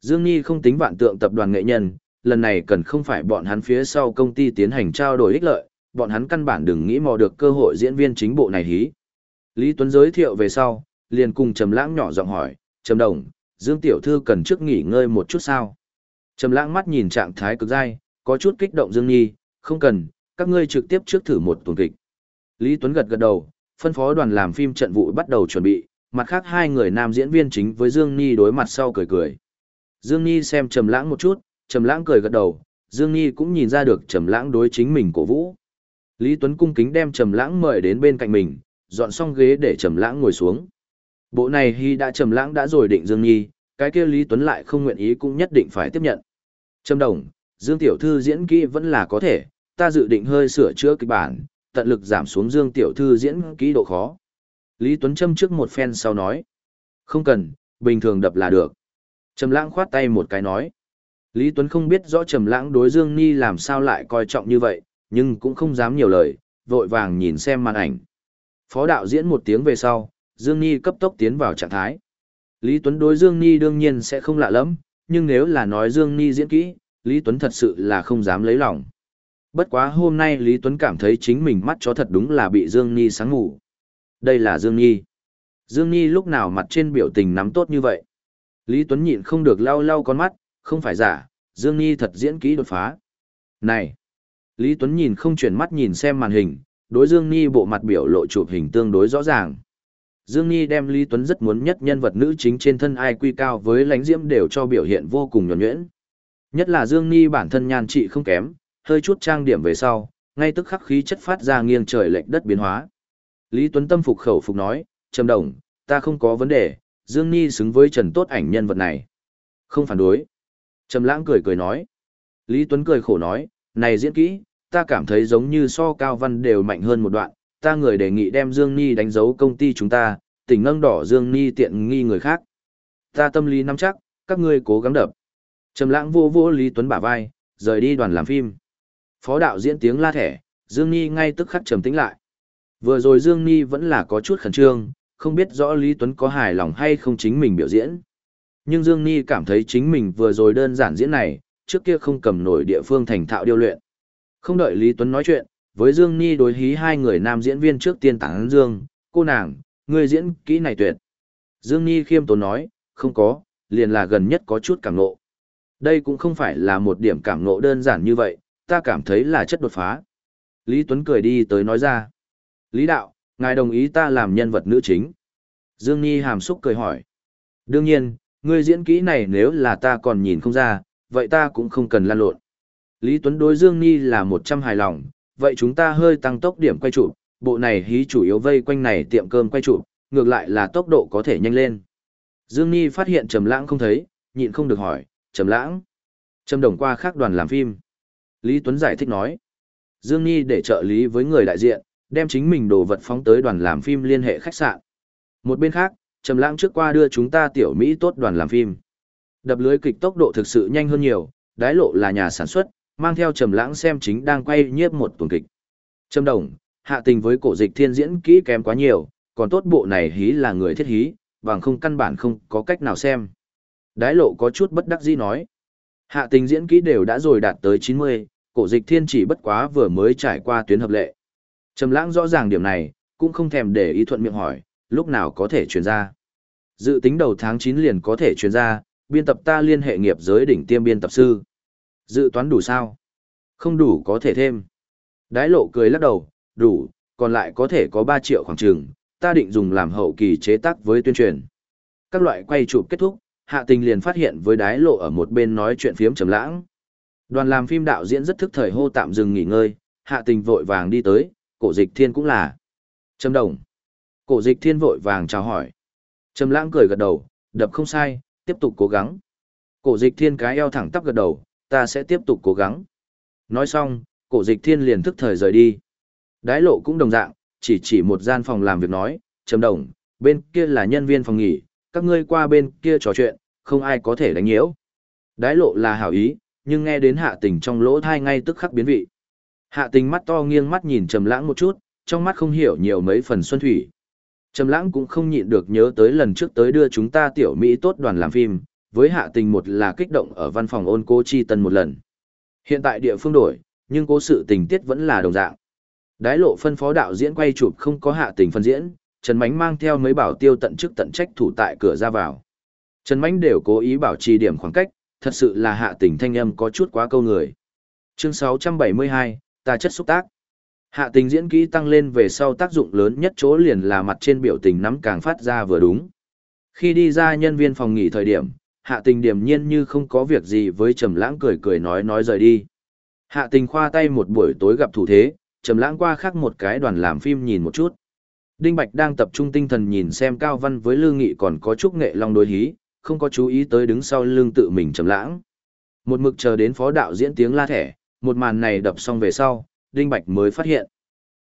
Dương Ni không tính vạn tượng tập đoàn nghệ nhân, lần này cần không phải bọn hắn phía sau công ty tiến hành trao đổi ích lợi, bọn hắn căn bản đừng nghĩ mò được cơ hội diễn viên chính bộ này hí. Lý Tuấn giới thiệu về sau, liền cùng Trầm Lãng nhỏ giọng hỏi, "Trầm Đồng, Dương tiểu thư cần trước nghỉ ngơi một chút sao?" Trầm Lãng mắt nhìn trạng thái cực dai, có chút kích động Dương Nhi, "Không cần, các ngươi trực tiếp trước thử một tuần kịch." Lý Tuấn gật gật đầu, phân phó đoàn làm phim trận vụ bắt đầu chuẩn bị, mặt khác hai người nam diễn viên chính với Dương Nhi đối mặt sau cười cười. Dương Nhi xem Trầm Lãng một chút, Trầm Lãng cười gật đầu, Dương Nhi cũng nhìn ra được Trầm Lãng đối chính mình cổ vũ. Lý Tuấn cung kính đem Trầm Lãng mời đến bên cạnh mình, dọn xong ghế để Trầm Lãng ngồi xuống. Bộ này hy đã Trầm Lãng đã rồi định Dương Nhi, cái kia Lý Tuấn lại không nguyện ý cũng nhất định phải tiếp nhận. Trầm Đồng, Dương tiểu thư diễn kỹ vẫn là có thể, ta dự định hơi sửa chữa kịch bản, tận lực giảm xuống Dương tiểu thư diễn kỹ độ khó. Lý Tuấn châm trước một phen sau nói. Không cần, bình thường đập là được. Trầm lãng khoát tay một cái nói. Lý Tuấn không biết rõ Trầm lãng đối Dương Ni làm sao lại coi trọng như vậy, nhưng cũng không dám nhiều lời, vội vàng nhìn xem màn ảnh. Phó đạo diễn một tiếng về sau, Dương Ni cấp tốc tiến vào trạng thái. Lý Tuấn đối Dương Ni đương nhiên sẽ không lạ lắm, nhưng nếu là nói Dương Ni diễn kỹ, Lý Tuấn thật sự là không dám lấy lòng. Bất quá hôm nay Lý Tuấn cảm thấy chính mình mắt chó thật đúng là bị Dương Ni sáng ngủ. Đây là Dương Nhi. Dương Nhi lúc nào mặt trên biểu tình nắm tốt như vậy. Lý Tuấn nhịn không được lau lau con mắt, không phải giả, Dương Nhi thật diễn kỹ đột phá. Này! Lý Tuấn nhìn không chuyển mắt nhìn xem màn hình, đối Dương Nhi bộ mặt biểu lộ chụp hình tương đối rõ ràng. Dương Nhi đem Lý Tuấn rất muốn nhất nhân vật nữ chính trên thân ai quy cao với lãnh diễm đều cho biểu hiện vô cùng nhuẩn nhuyễn. Nhất là Dương Nhi bản thân nhan trị không kém, hơi chút trang điểm về sau, ngay tức khắc khí chất phát ra nghiêng trời lệch đất biến hóa. Lý Tuấn tâm phục khẩu phục nói, Trầm Đồng, ta không có vấn đề, Dương Nhi xứng với Trần Tốt ảnh nhân vật này. Không phản đối. Trầm Lãng cười cười nói. Lý Tuấn cười khổ nói, này diễn kỹ, ta cảm thấy giống như so cao văn đều mạnh hơn một đoạn, ta người đề nghị đem Dương Nhi đánh dấu công ty chúng ta, tỉnh nâng đỏ Dương Nhi tiện nghi người khác. Ta tâm lý nắm chắc, các ngươi cố gắng đập. Trầm Lãng vô vô Lý Tuấn bả vai, rời đi đoàn làm phim. Phó đạo diễn tiếng la thẻ, Dương Nhi ngay tức khắc trầm tĩnh lại. Vừa rồi Dương Nhi vẫn là có chút khẩn trương, không biết rõ Lý Tuấn có hài lòng hay không chính mình biểu diễn. Nhưng Dương Nhi cảm thấy chính mình vừa rồi đơn giản diễn này, trước kia không cầm nổi địa phương thành thạo điêu luyện. Không đợi Lý Tuấn nói chuyện, với Dương Nhi đối hí hai người nam diễn viên trước tiên tặng Dương, cô nàng, người diễn kỹ này tuyệt. Dương Nhi khiêm tốn nói, không có, liền là gần nhất có chút cảm ngộ. Đây cũng không phải là một điểm cảm ngộ đơn giản như vậy, ta cảm thấy là chất đột phá. Lý Tuấn cười đi tới nói ra. Lý đạo, ngài đồng ý ta làm nhân vật nữ chính. Dương Nhi hàm xúc cười hỏi. Đương nhiên, ngươi diễn kỹ này nếu là ta còn nhìn không ra, vậy ta cũng không cần lan lộn. Lý Tuấn đối Dương Nhi là một trăm hài lòng, vậy chúng ta hơi tăng tốc điểm quay trụ. bộ này hí chủ yếu vây quanh này tiệm cơm quay trụ, ngược lại là tốc độ có thể nhanh lên. Dương Nhi phát hiện Trầm Lãng không thấy, nhịn không được hỏi, "Trầm Lãng?" Trầm Đồng qua khác đoàn làm phim. Lý Tuấn giải thích nói. Dương Nhi để trợ lý với người đại diện, đem chính mình đồ vật phóng tới đoàn làm phim liên hệ khách sạn. Một bên khác, Trầm Lãng trước qua đưa chúng ta tiểu Mỹ tốt đoàn làm phim. Đập lưới kịch tốc độ thực sự nhanh hơn nhiều, đái lộ là nhà sản xuất, mang theo Trầm Lãng xem chính đang quay nhiếp một tuần kịch. Trầm Đồng, hạ tình với cổ dịch thiên diễn kỹ kém quá nhiều, còn tốt bộ này hí là người thiết hí, bằng không căn bản không có cách nào xem. Đái lộ có chút bất đắc dĩ nói. Hạ tình diễn kỹ đều đã rồi đạt tới 90, cổ dịch thiên chỉ bất quá vừa mới trải qua tuyến hợp lệ. Trầm lãng rõ ràng điểm này, cũng không thèm để ý thuận miệng hỏi, lúc nào có thể truyền ra. Dự tính đầu tháng 9 liền có thể truyền ra, biên tập ta liên hệ nghiệp giới đỉnh tiêm biên tập sư. Dự toán đủ sao? Không đủ có thể thêm. Đái lộ cười lắc đầu, đủ, còn lại có thể có 3 triệu khoảng trường, ta định dùng làm hậu kỳ chế tác với tuyên truyền. Các loại quay chụp kết thúc, hạ tình liền phát hiện với đái lộ ở một bên nói chuyện phiếm trầm lãng. Đoàn làm phim đạo diễn rất thức thời hô tạm dừng nghỉ ngơi, hạ tình vội vàng đi tới, cổ dịch thiên cũng là. Trầm đồng. Cổ dịch thiên vội vàng chào hỏi. Trầm lãng cười gật đầu, đập không sai, tiếp tục cố gắng. Cổ dịch thiên cái eo thẳng tắp gật đầu, ta sẽ tiếp tục cố gắng. Nói xong, cổ dịch thiên liền thức thời rời đi. Đái lộ cũng đồng dạng, chỉ chỉ một gian phòng làm việc nói, trầm đồng, bên kia là nhân viên phòng nghỉ, các ngươi qua bên kia trò chuyện, không ai có thể đánh nhiễu. Đái lộ là hảo ý, nhưng nghe đến hạ tình trong lỗ thai ngay tức khắc biến vị. Hạ tình mắt to nghiêng mắt nhìn trầm lãng một chút, trong mắt không hiểu nhiều mấy phần xuân thủy. Trầm lãng cũng không nhịn được nhớ tới lần trước tới đưa chúng ta tiểu Mỹ tốt đoàn làm phim, với hạ tình một là kích động ở văn phòng ôn cô chi tân một lần. Hiện tại địa phương đổi, nhưng cố sự tình tiết vẫn là đồng dạng. Đái lộ phân phó đạo diễn quay chụp không có hạ tình phân diễn, Trần Mánh mang theo mấy bảo tiêu tận chức tận trách thủ tại cửa ra vào. Trần Mánh đều cố ý bảo trì điểm khoảng cách, thật sự là hạ tình thanh âm có chút quá câu người. Chương 672, ta chất xúc tác. Hạ tình diễn kỹ tăng lên về sau tác dụng lớn nhất chỗ liền là mặt trên biểu tình nắm càng phát ra vừa đúng. Khi đi ra nhân viên phòng nghỉ thời điểm, hạ tình điềm nhiên như không có việc gì với trầm lãng cười cười nói nói rời đi. Hạ tình khoa tay một buổi tối gặp thủ thế, trầm lãng qua khác một cái đoàn làm phim nhìn một chút. Đinh Bạch đang tập trung tinh thần nhìn xem Cao Văn với Lương Nghị còn có chút nghệ long đối hí, không có chú ý tới đứng sau lưng tự mình trầm lãng. Một mực chờ đến phó đạo diễn tiếng la thẻ, một màn này đập xong về sau, Đinh Bạch mới phát hiện.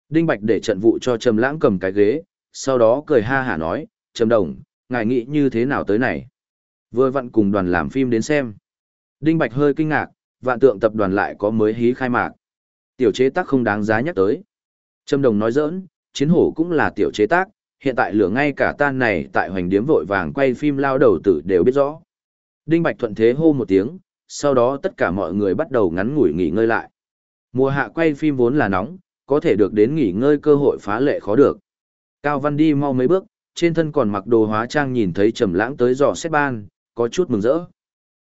Đinh Bạch để trận vụ cho Trầm Lãng cầm cái ghế, sau đó cười ha hả nói, "Trầm Đồng, ngài nghĩ như thế nào tới này?" Vừa vặn cùng đoàn làm phim đến xem. Đinh Bạch hơi kinh ngạc, vạn tượng tập đoàn lại có mới hí khai mạc. Tiểu chế tác không đáng giá nhắc tới. Trầm Đồng nói giỡn, chiến hổ cũng là tiểu chế tác, hiện tại lửa ngay cả tan này tại hoành điếm vội vàng quay phim lao đầu tử đều biết rõ. Đinh Bạch thuận thế hô một tiếng, sau đó tất cả mọi người bắt đầu ngắn ngủi nghỉ ngơi lại. Mùa hạ quay phim vốn là nóng, có thể được đến nghỉ ngơi cơ hội phá lệ khó được. Cao Văn đi mau mấy bước, trên thân còn mặc đồ hóa trang nhìn thấy Trầm Lãng tới dò xét ban, có chút mừng rỡ.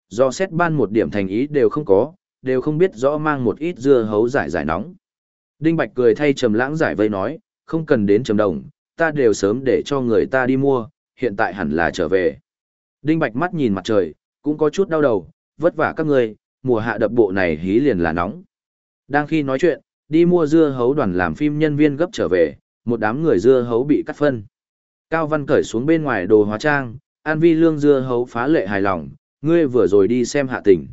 Do xét ban một điểm thành ý đều không có, đều không biết rõ mang một ít dưa hấu giải giải nóng. Đinh Bạch cười thay Trầm Lãng giải vây nói, không cần đến Trầm Đồng, ta đều sớm để cho người ta đi mua, hiện tại hẳn là trở về. Đinh Bạch mắt nhìn mặt trời, cũng có chút đau đầu, vất vả các ngươi, mùa hạ đập bộ này hí liền là nóng. Đang khi nói chuyện, đi mua dưa hấu đoàn làm phim nhân viên gấp trở về, một đám người dưa hấu bị cắt phân. Cao Văn cởi xuống bên ngoài đồ hóa trang, An Vi Lương dưa hấu phá lệ hài lòng, ngươi vừa rồi đi xem hạ tỉnh.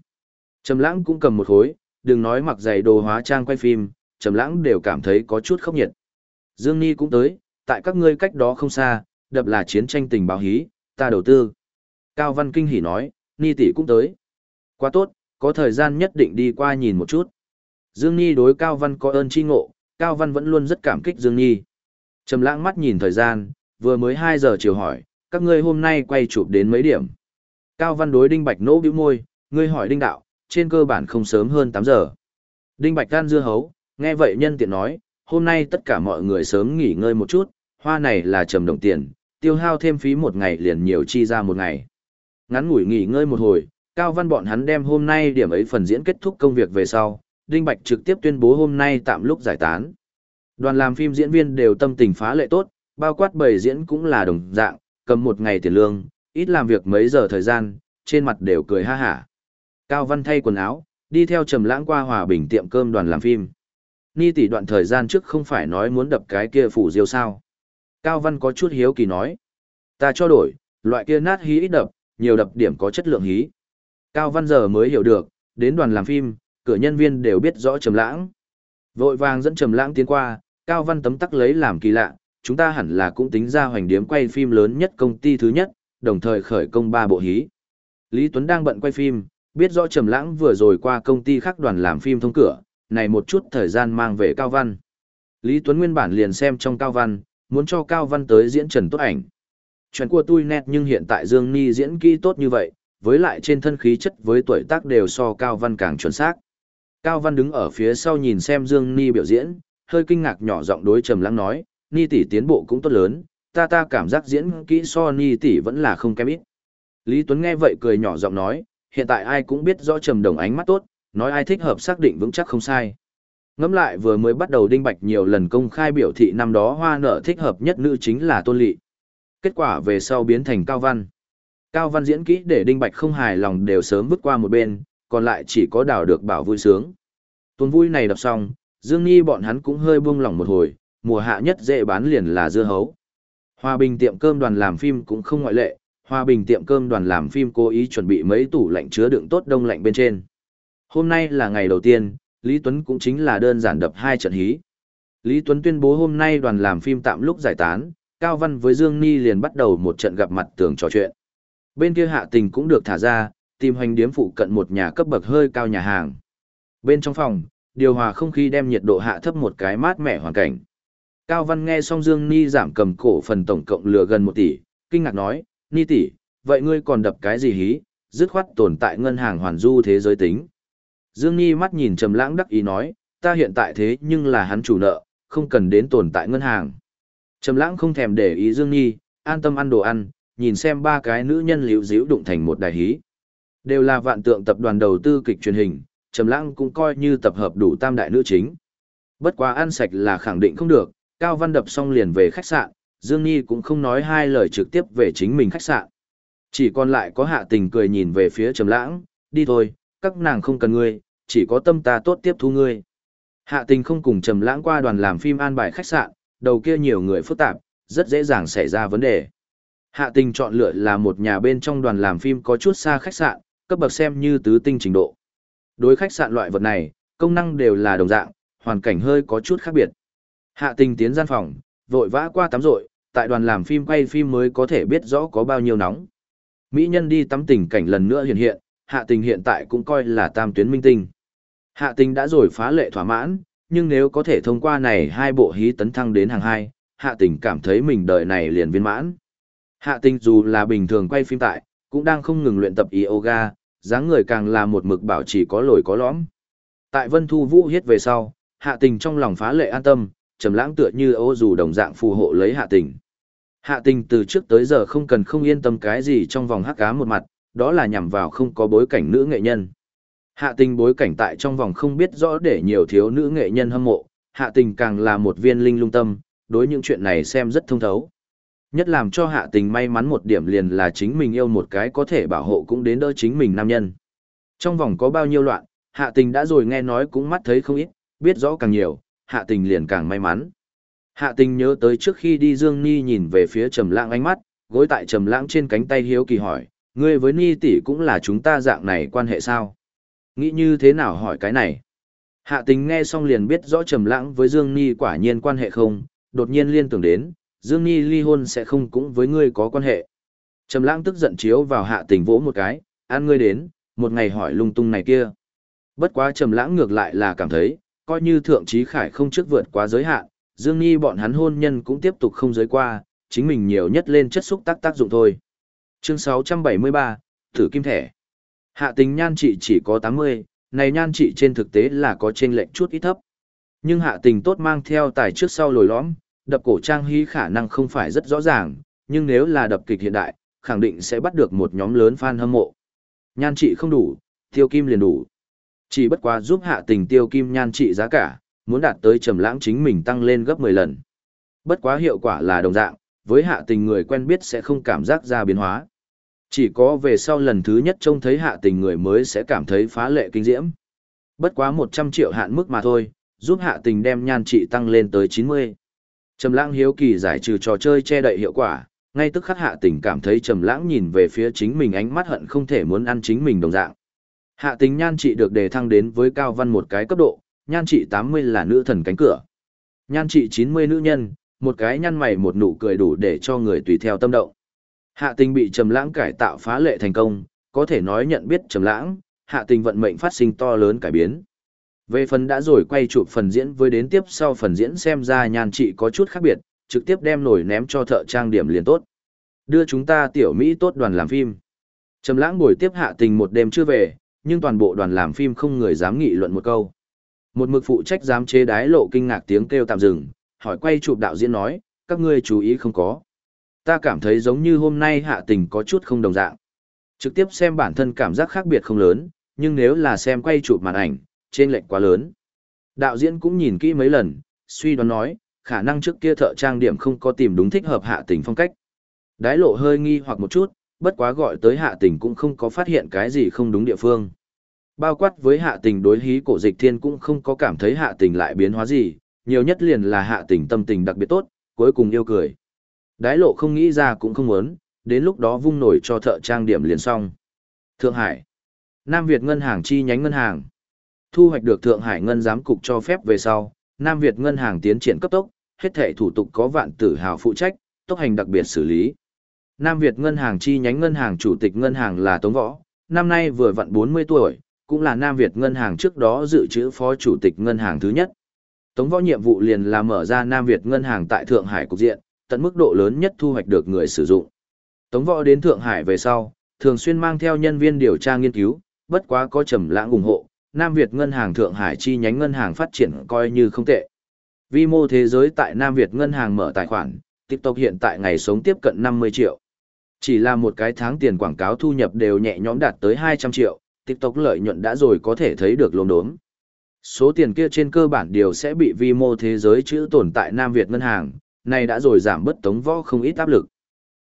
Trầm Lãng cũng cầm một khối, đừng nói mặc giày đồ hóa trang quay phim, Trầm Lãng đều cảm thấy có chút khốc nhiệt. Dương Ni cũng tới, tại các ngươi cách đó không xa, đập là chiến tranh tình báo hí, ta đầu tư. Cao Văn kinh hỉ nói, Ni tỷ cũng tới. Quá tốt, có thời gian nhất định đi qua nhìn một chút. Dương Nhi đối Cao Văn có ơn chi ngộ, Cao Văn vẫn luôn rất cảm kích Dương Nhi. Trầm lãng mắt nhìn thời gian, vừa mới 2 giờ chiều hỏi, các ngươi hôm nay quay chụp đến mấy điểm? Cao Văn đối Đinh Bạch nỗ bĩu môi, ngươi hỏi Đinh đạo, trên cơ bản không sớm hơn 8 giờ. Đinh Bạch gan dưa hấu, nghe vậy nhân tiện nói, hôm nay tất cả mọi người sớm nghỉ ngơi một chút, hoa này là trầm đồng tiền, tiêu hao thêm phí một ngày liền nhiều chi ra một ngày. Ngắn ngủi nghỉ ngơi một hồi, Cao Văn bọn hắn đem hôm nay điểm ấy phần diễn kết thúc công việc về sau, Đinh Bạch trực tiếp tuyên bố hôm nay tạm lúc giải tán. Đoàn làm phim diễn viên đều tâm tình phá lệ tốt, bao quát bầy diễn cũng là đồng dạng, cầm một ngày tiền lương, ít làm việc mấy giờ thời gian, trên mặt đều cười ha hả. Cao Văn thay quần áo, đi theo Trầm Lãng qua Hòa Bình tiệm cơm đoàn làm phim. Ni tỷ đoạn thời gian trước không phải nói muốn đập cái kia phủ diêu sao? Cao Văn có chút hiếu kỳ nói, ta cho đổi, loại kia nát hí ít đập, nhiều đập điểm có chất lượng hí. Cao Văn giờ mới hiểu được, đến đoàn làm phim, cửa nhân viên đều biết rõ Trầm Lãng. Vội vàng dẫn Trầm Lãng tiến qua, Cao Văn tấm tắc lấy làm kỳ lạ, chúng ta hẳn là cũng tính ra hoành điếm quay phim lớn nhất công ty thứ nhất, đồng thời khởi công ba bộ hí. Lý Tuấn đang bận quay phim, biết rõ Trầm Lãng vừa rồi qua công ty khác đoàn làm phim thông cửa, này một chút thời gian mang về Cao Văn. Lý Tuấn nguyên bản liền xem trong Cao Văn, muốn cho Cao Văn tới diễn Trần Tốt Ảnh. Chuyện của tôi nét nhưng hiện tại Dương Ni diễn kỹ tốt như vậy, với lại trên thân khí chất với tuổi tác đều so Cao Văn càng chuẩn xác. Cao Văn đứng ở phía sau nhìn xem Dương Ni biểu diễn, hơi kinh ngạc nhỏ giọng đối Trầm Lãng nói, Ni tỷ tiến bộ cũng tốt lớn, ta ta cảm giác diễn kỹ so Ni tỷ vẫn là không kém ít. Lý Tuấn nghe vậy cười nhỏ giọng nói, hiện tại ai cũng biết rõ Trầm Đồng ánh mắt tốt, nói ai thích hợp xác định vững chắc không sai. Ngẫm lại vừa mới bắt đầu đinh bạch nhiều lần công khai biểu thị năm đó hoa nợ thích hợp nhất nữ chính là Tôn Lệ. Kết quả về sau biến thành Cao Văn. Cao Văn diễn kỹ để đinh bạch không hài lòng đều sớm vứt qua một bên, còn lại chỉ có đào được bảo vui sướng. Tuần vui này đọc xong, Dương Nhi bọn hắn cũng hơi buông lỏng một hồi, mùa hạ nhất dễ bán liền là dưa hấu. Hòa Bình tiệm cơm đoàn làm phim cũng không ngoại lệ, Hòa Bình tiệm cơm đoàn làm phim cố ý chuẩn bị mấy tủ lạnh chứa đựng tốt đông lạnh bên trên. Hôm nay là ngày đầu tiên, Lý Tuấn cũng chính là đơn giản đập hai trận hí. Lý Tuấn tuyên bố hôm nay đoàn làm phim tạm lúc giải tán, Cao Văn với Dương Ni liền bắt đầu một trận gặp mặt tưởng trò chuyện. Bên kia hạ tình cũng được thả ra, tìm hoành điếm phụ cận một nhà cấp bậc hơi cao nhà hàng. Bên trong phòng, điều hòa không khí đem nhiệt độ hạ thấp một cái mát mẻ hoàn cảnh. Cao Văn nghe xong Dương Ni giảm cầm cổ phần tổng cộng lừa gần một tỷ, kinh ngạc nói, Ni tỷ, vậy ngươi còn đập cái gì hí, dứt khoát tồn tại ngân hàng hoàn du thế giới tính. Dương Ni mắt nhìn trầm lãng đắc ý nói, ta hiện tại thế nhưng là hắn chủ nợ, không cần đến tồn tại ngân hàng. Trầm lãng không thèm để ý Dương Nhi, an tâm ăn đồ ăn, nhìn xem ba cái nữ nhân liễu díu đụng thành một đài hí. Đều là vạn tượng tập đoàn đầu tư kịch truyền hình, Trầm lãng cũng coi như tập hợp đủ tam đại nữ chính. Bất quá ăn sạch là khẳng định không được, Cao Văn đập xong liền về khách sạn, Dương Nhi cũng không nói hai lời trực tiếp về chính mình khách sạn. Chỉ còn lại có hạ tình cười nhìn về phía Trầm lãng, đi thôi, các nàng không cần ngươi, chỉ có tâm ta tốt tiếp thu ngươi. Hạ tình không cùng Trầm lãng qua đoàn làm phim an bài khách sạn, đầu kia nhiều người phức tạp, rất dễ dàng xảy ra vấn đề. Hạ tình chọn lựa là một nhà bên trong đoàn làm phim có chút xa khách sạn, cấp bậc xem như tứ tinh trình độ. Đối khách sạn loại vật này, công năng đều là đồng dạng, hoàn cảnh hơi có chút khác biệt. Hạ tình tiến gian phòng, vội vã qua tắm rội, tại đoàn làm phim quay phim mới có thể biết rõ có bao nhiêu nóng. Mỹ nhân đi tắm tình cảnh lần nữa hiện hiện, hạ tình hiện tại cũng coi là tam tuyến minh tinh. Hạ tình đã rồi phá lệ thỏa mãn, nhưng nếu có thể thông qua này hai bộ hí tấn thăng đến hàng hai, hạ tình cảm thấy mình đời này liền viên mãn. Hạ tình dù là bình thường quay phim tại, cũng đang không ngừng luyện tập yoga, dáng người càng là một mực bảo trì có lồi có lõm. Tại Vân Thu Vũ hiết về sau, hạ tình trong lòng phá lệ an tâm, trầm lãng tựa như ô dù đồng dạng phù hộ lấy hạ tình. Hạ tình từ trước tới giờ không cần không yên tâm cái gì trong vòng hắc cá một mặt, đó là nhằm vào không có bối cảnh nữ nghệ nhân. Hạ tình bối cảnh tại trong vòng không biết rõ để nhiều thiếu nữ nghệ nhân hâm mộ, hạ tình càng là một viên linh lung tâm, đối những chuyện này xem rất thông thấu. Nhất làm cho hạ tình may mắn một điểm liền là chính mình yêu một cái có thể bảo hộ cũng đến đỡ chính mình nam nhân. Trong vòng có bao nhiêu loạn, hạ tình đã rồi nghe nói cũng mắt thấy không ít, biết rõ càng nhiều, hạ tình liền càng may mắn. Hạ tình nhớ tới trước khi đi Dương Ni nhìn về phía Trầm Lãng ánh mắt, gối tại Trầm Lãng trên cánh tay hiếu kỳ hỏi, ngươi với Ni tỷ cũng là chúng ta dạng này quan hệ sao? Nghĩ như thế nào hỏi cái này? Hạ tình nghe xong liền biết rõ Trầm Lãng với Dương Ni quả nhiên quan hệ không, đột nhiên liên tưởng đến, Dương Nhi ly hôn sẽ không cũng với ngươi có quan hệ. Trầm Lãng tức giận chiếu vào Hạ tình vỗ một cái, an ngươi đến, một ngày hỏi lung tung này kia. Bất quá Trầm Lãng ngược lại là cảm thấy, coi như thượng trí khải không trước vượt quá giới hạn, Dương Nhi bọn hắn hôn nhân cũng tiếp tục không giới qua, chính mình nhiều nhất lên chất xúc tác tác dụng thôi. Chương 673, Thử Kim Thẻ Hạ tình nhan trị chỉ có 80, này nhan trị trên thực tế là có trên lệnh chút ít thấp. Nhưng hạ tình tốt mang theo tài trước sau lồi lõm, đập cổ trang hí khả năng không phải rất rõ ràng, nhưng nếu là đập kịch hiện đại, khẳng định sẽ bắt được một nhóm lớn fan hâm mộ. Nhan trị không đủ, tiêu kim liền đủ. Chỉ bất quá giúp hạ tình tiêu kim nhan trị giá cả, muốn đạt tới trầm lãng chính mình tăng lên gấp 10 lần. Bất quá hiệu quả là đồng dạng, với hạ tình người quen biết sẽ không cảm giác ra biến hóa. Chỉ có về sau lần thứ nhất trông thấy hạ tình người mới sẽ cảm thấy phá lệ kinh diễm. Bất quá 100 triệu hạn mức mà thôi, giúp hạ tình đem nhan trị tăng lên tới 90. Trầm lãng hiếu kỳ giải trừ trò chơi che đậy hiệu quả, ngay tức khắc hạ tình cảm thấy trầm lãng nhìn về phía chính mình ánh mắt hận không thể muốn ăn chính mình đồng dạng. Hạ tình nhan trị được đề thăng đến với cao văn một cái cấp độ, nhan trị 80 là nữ thần cánh cửa. Nhan trị 90 nữ nhân, một cái nhăn mày một nụ cười đủ để cho người tùy theo tâm động. Hạ tình bị trầm lãng cải tạo phá lệ thành công, có thể nói nhận biết trầm lãng, hạ tình vận mệnh phát sinh to lớn cải biến. Về phần đã rồi quay chụp phần diễn với đến tiếp sau phần diễn xem ra nhan trị có chút khác biệt, trực tiếp đem nổi ném cho thợ trang điểm liền tốt. Đưa chúng ta tiểu Mỹ tốt đoàn làm phim. Trầm lãng buổi tiếp hạ tình một đêm chưa về, nhưng toàn bộ đoàn làm phim không người dám nghị luận một câu. Một mực phụ trách giám chế đái lộ kinh ngạc tiếng kêu tạm dừng, hỏi quay chụp đạo diễn nói, các ngươi chú ý không có. Ta cảm thấy giống như hôm nay hạ tình có chút không đồng dạng. Trực tiếp xem bản thân cảm giác khác biệt không lớn, nhưng nếu là xem quay chụp màn ảnh, trên lệnh quá lớn. Đạo diễn cũng nhìn kỹ mấy lần, suy đoán nói, khả năng trước kia thợ trang điểm không có tìm đúng thích hợp hạ tình phong cách. Đái lộ hơi nghi hoặc một chút, bất quá gọi tới hạ tình cũng không có phát hiện cái gì không đúng địa phương. Bao quát với hạ tình đối hí cổ dịch thiên cũng không có cảm thấy hạ tình lại biến hóa gì, nhiều nhất liền là hạ tình tâm tình đặc biệt tốt, cuối cùng yêu cười. Đái lộ không nghĩ ra cũng không muốn, đến lúc đó vung nổi cho thợ trang điểm liền xong. Thượng Hải Nam Việt Ngân hàng chi nhánh ngân hàng Thu hoạch được Thượng Hải Ngân giám cục cho phép về sau, Nam Việt Ngân hàng tiến triển cấp tốc, hết thảy thủ tục có vạn tử hào phụ trách, tốc hành đặc biệt xử lý. Nam Việt Ngân hàng chi nhánh ngân hàng chủ tịch ngân hàng là Tống Võ, năm nay vừa vặn 40 tuổi, cũng là Nam Việt Ngân hàng trước đó dự trữ phó chủ tịch ngân hàng thứ nhất. Tống Võ nhiệm vụ liền là mở ra Nam Việt Ngân hàng tại Thượng Hải cục diện, tận mức độ lớn nhất thu hoạch được người sử dụng. Tống Võ đến Thượng Hải về sau, thường xuyên mang theo nhân viên điều tra nghiên cứu, bất quá có trầm lãng ủng hộ, Nam Việt Ngân hàng Thượng Hải chi nhánh ngân hàng phát triển coi như không tệ. Vi mô thế giới tại Nam Việt Ngân hàng mở tài khoản, TikTok hiện tại ngày sống tiếp cận 50 triệu. Chỉ là một cái tháng tiền quảng cáo thu nhập đều nhẹ nhõm đạt tới 200 triệu, TikTok lợi nhuận đã rồi có thể thấy được lốm đốm. Số tiền kia trên cơ bản đều sẽ bị vi mô thế giới chữ tồn tại Nam Việt ngân hàng, này đã rồi giảm bất tống võ không ít áp lực.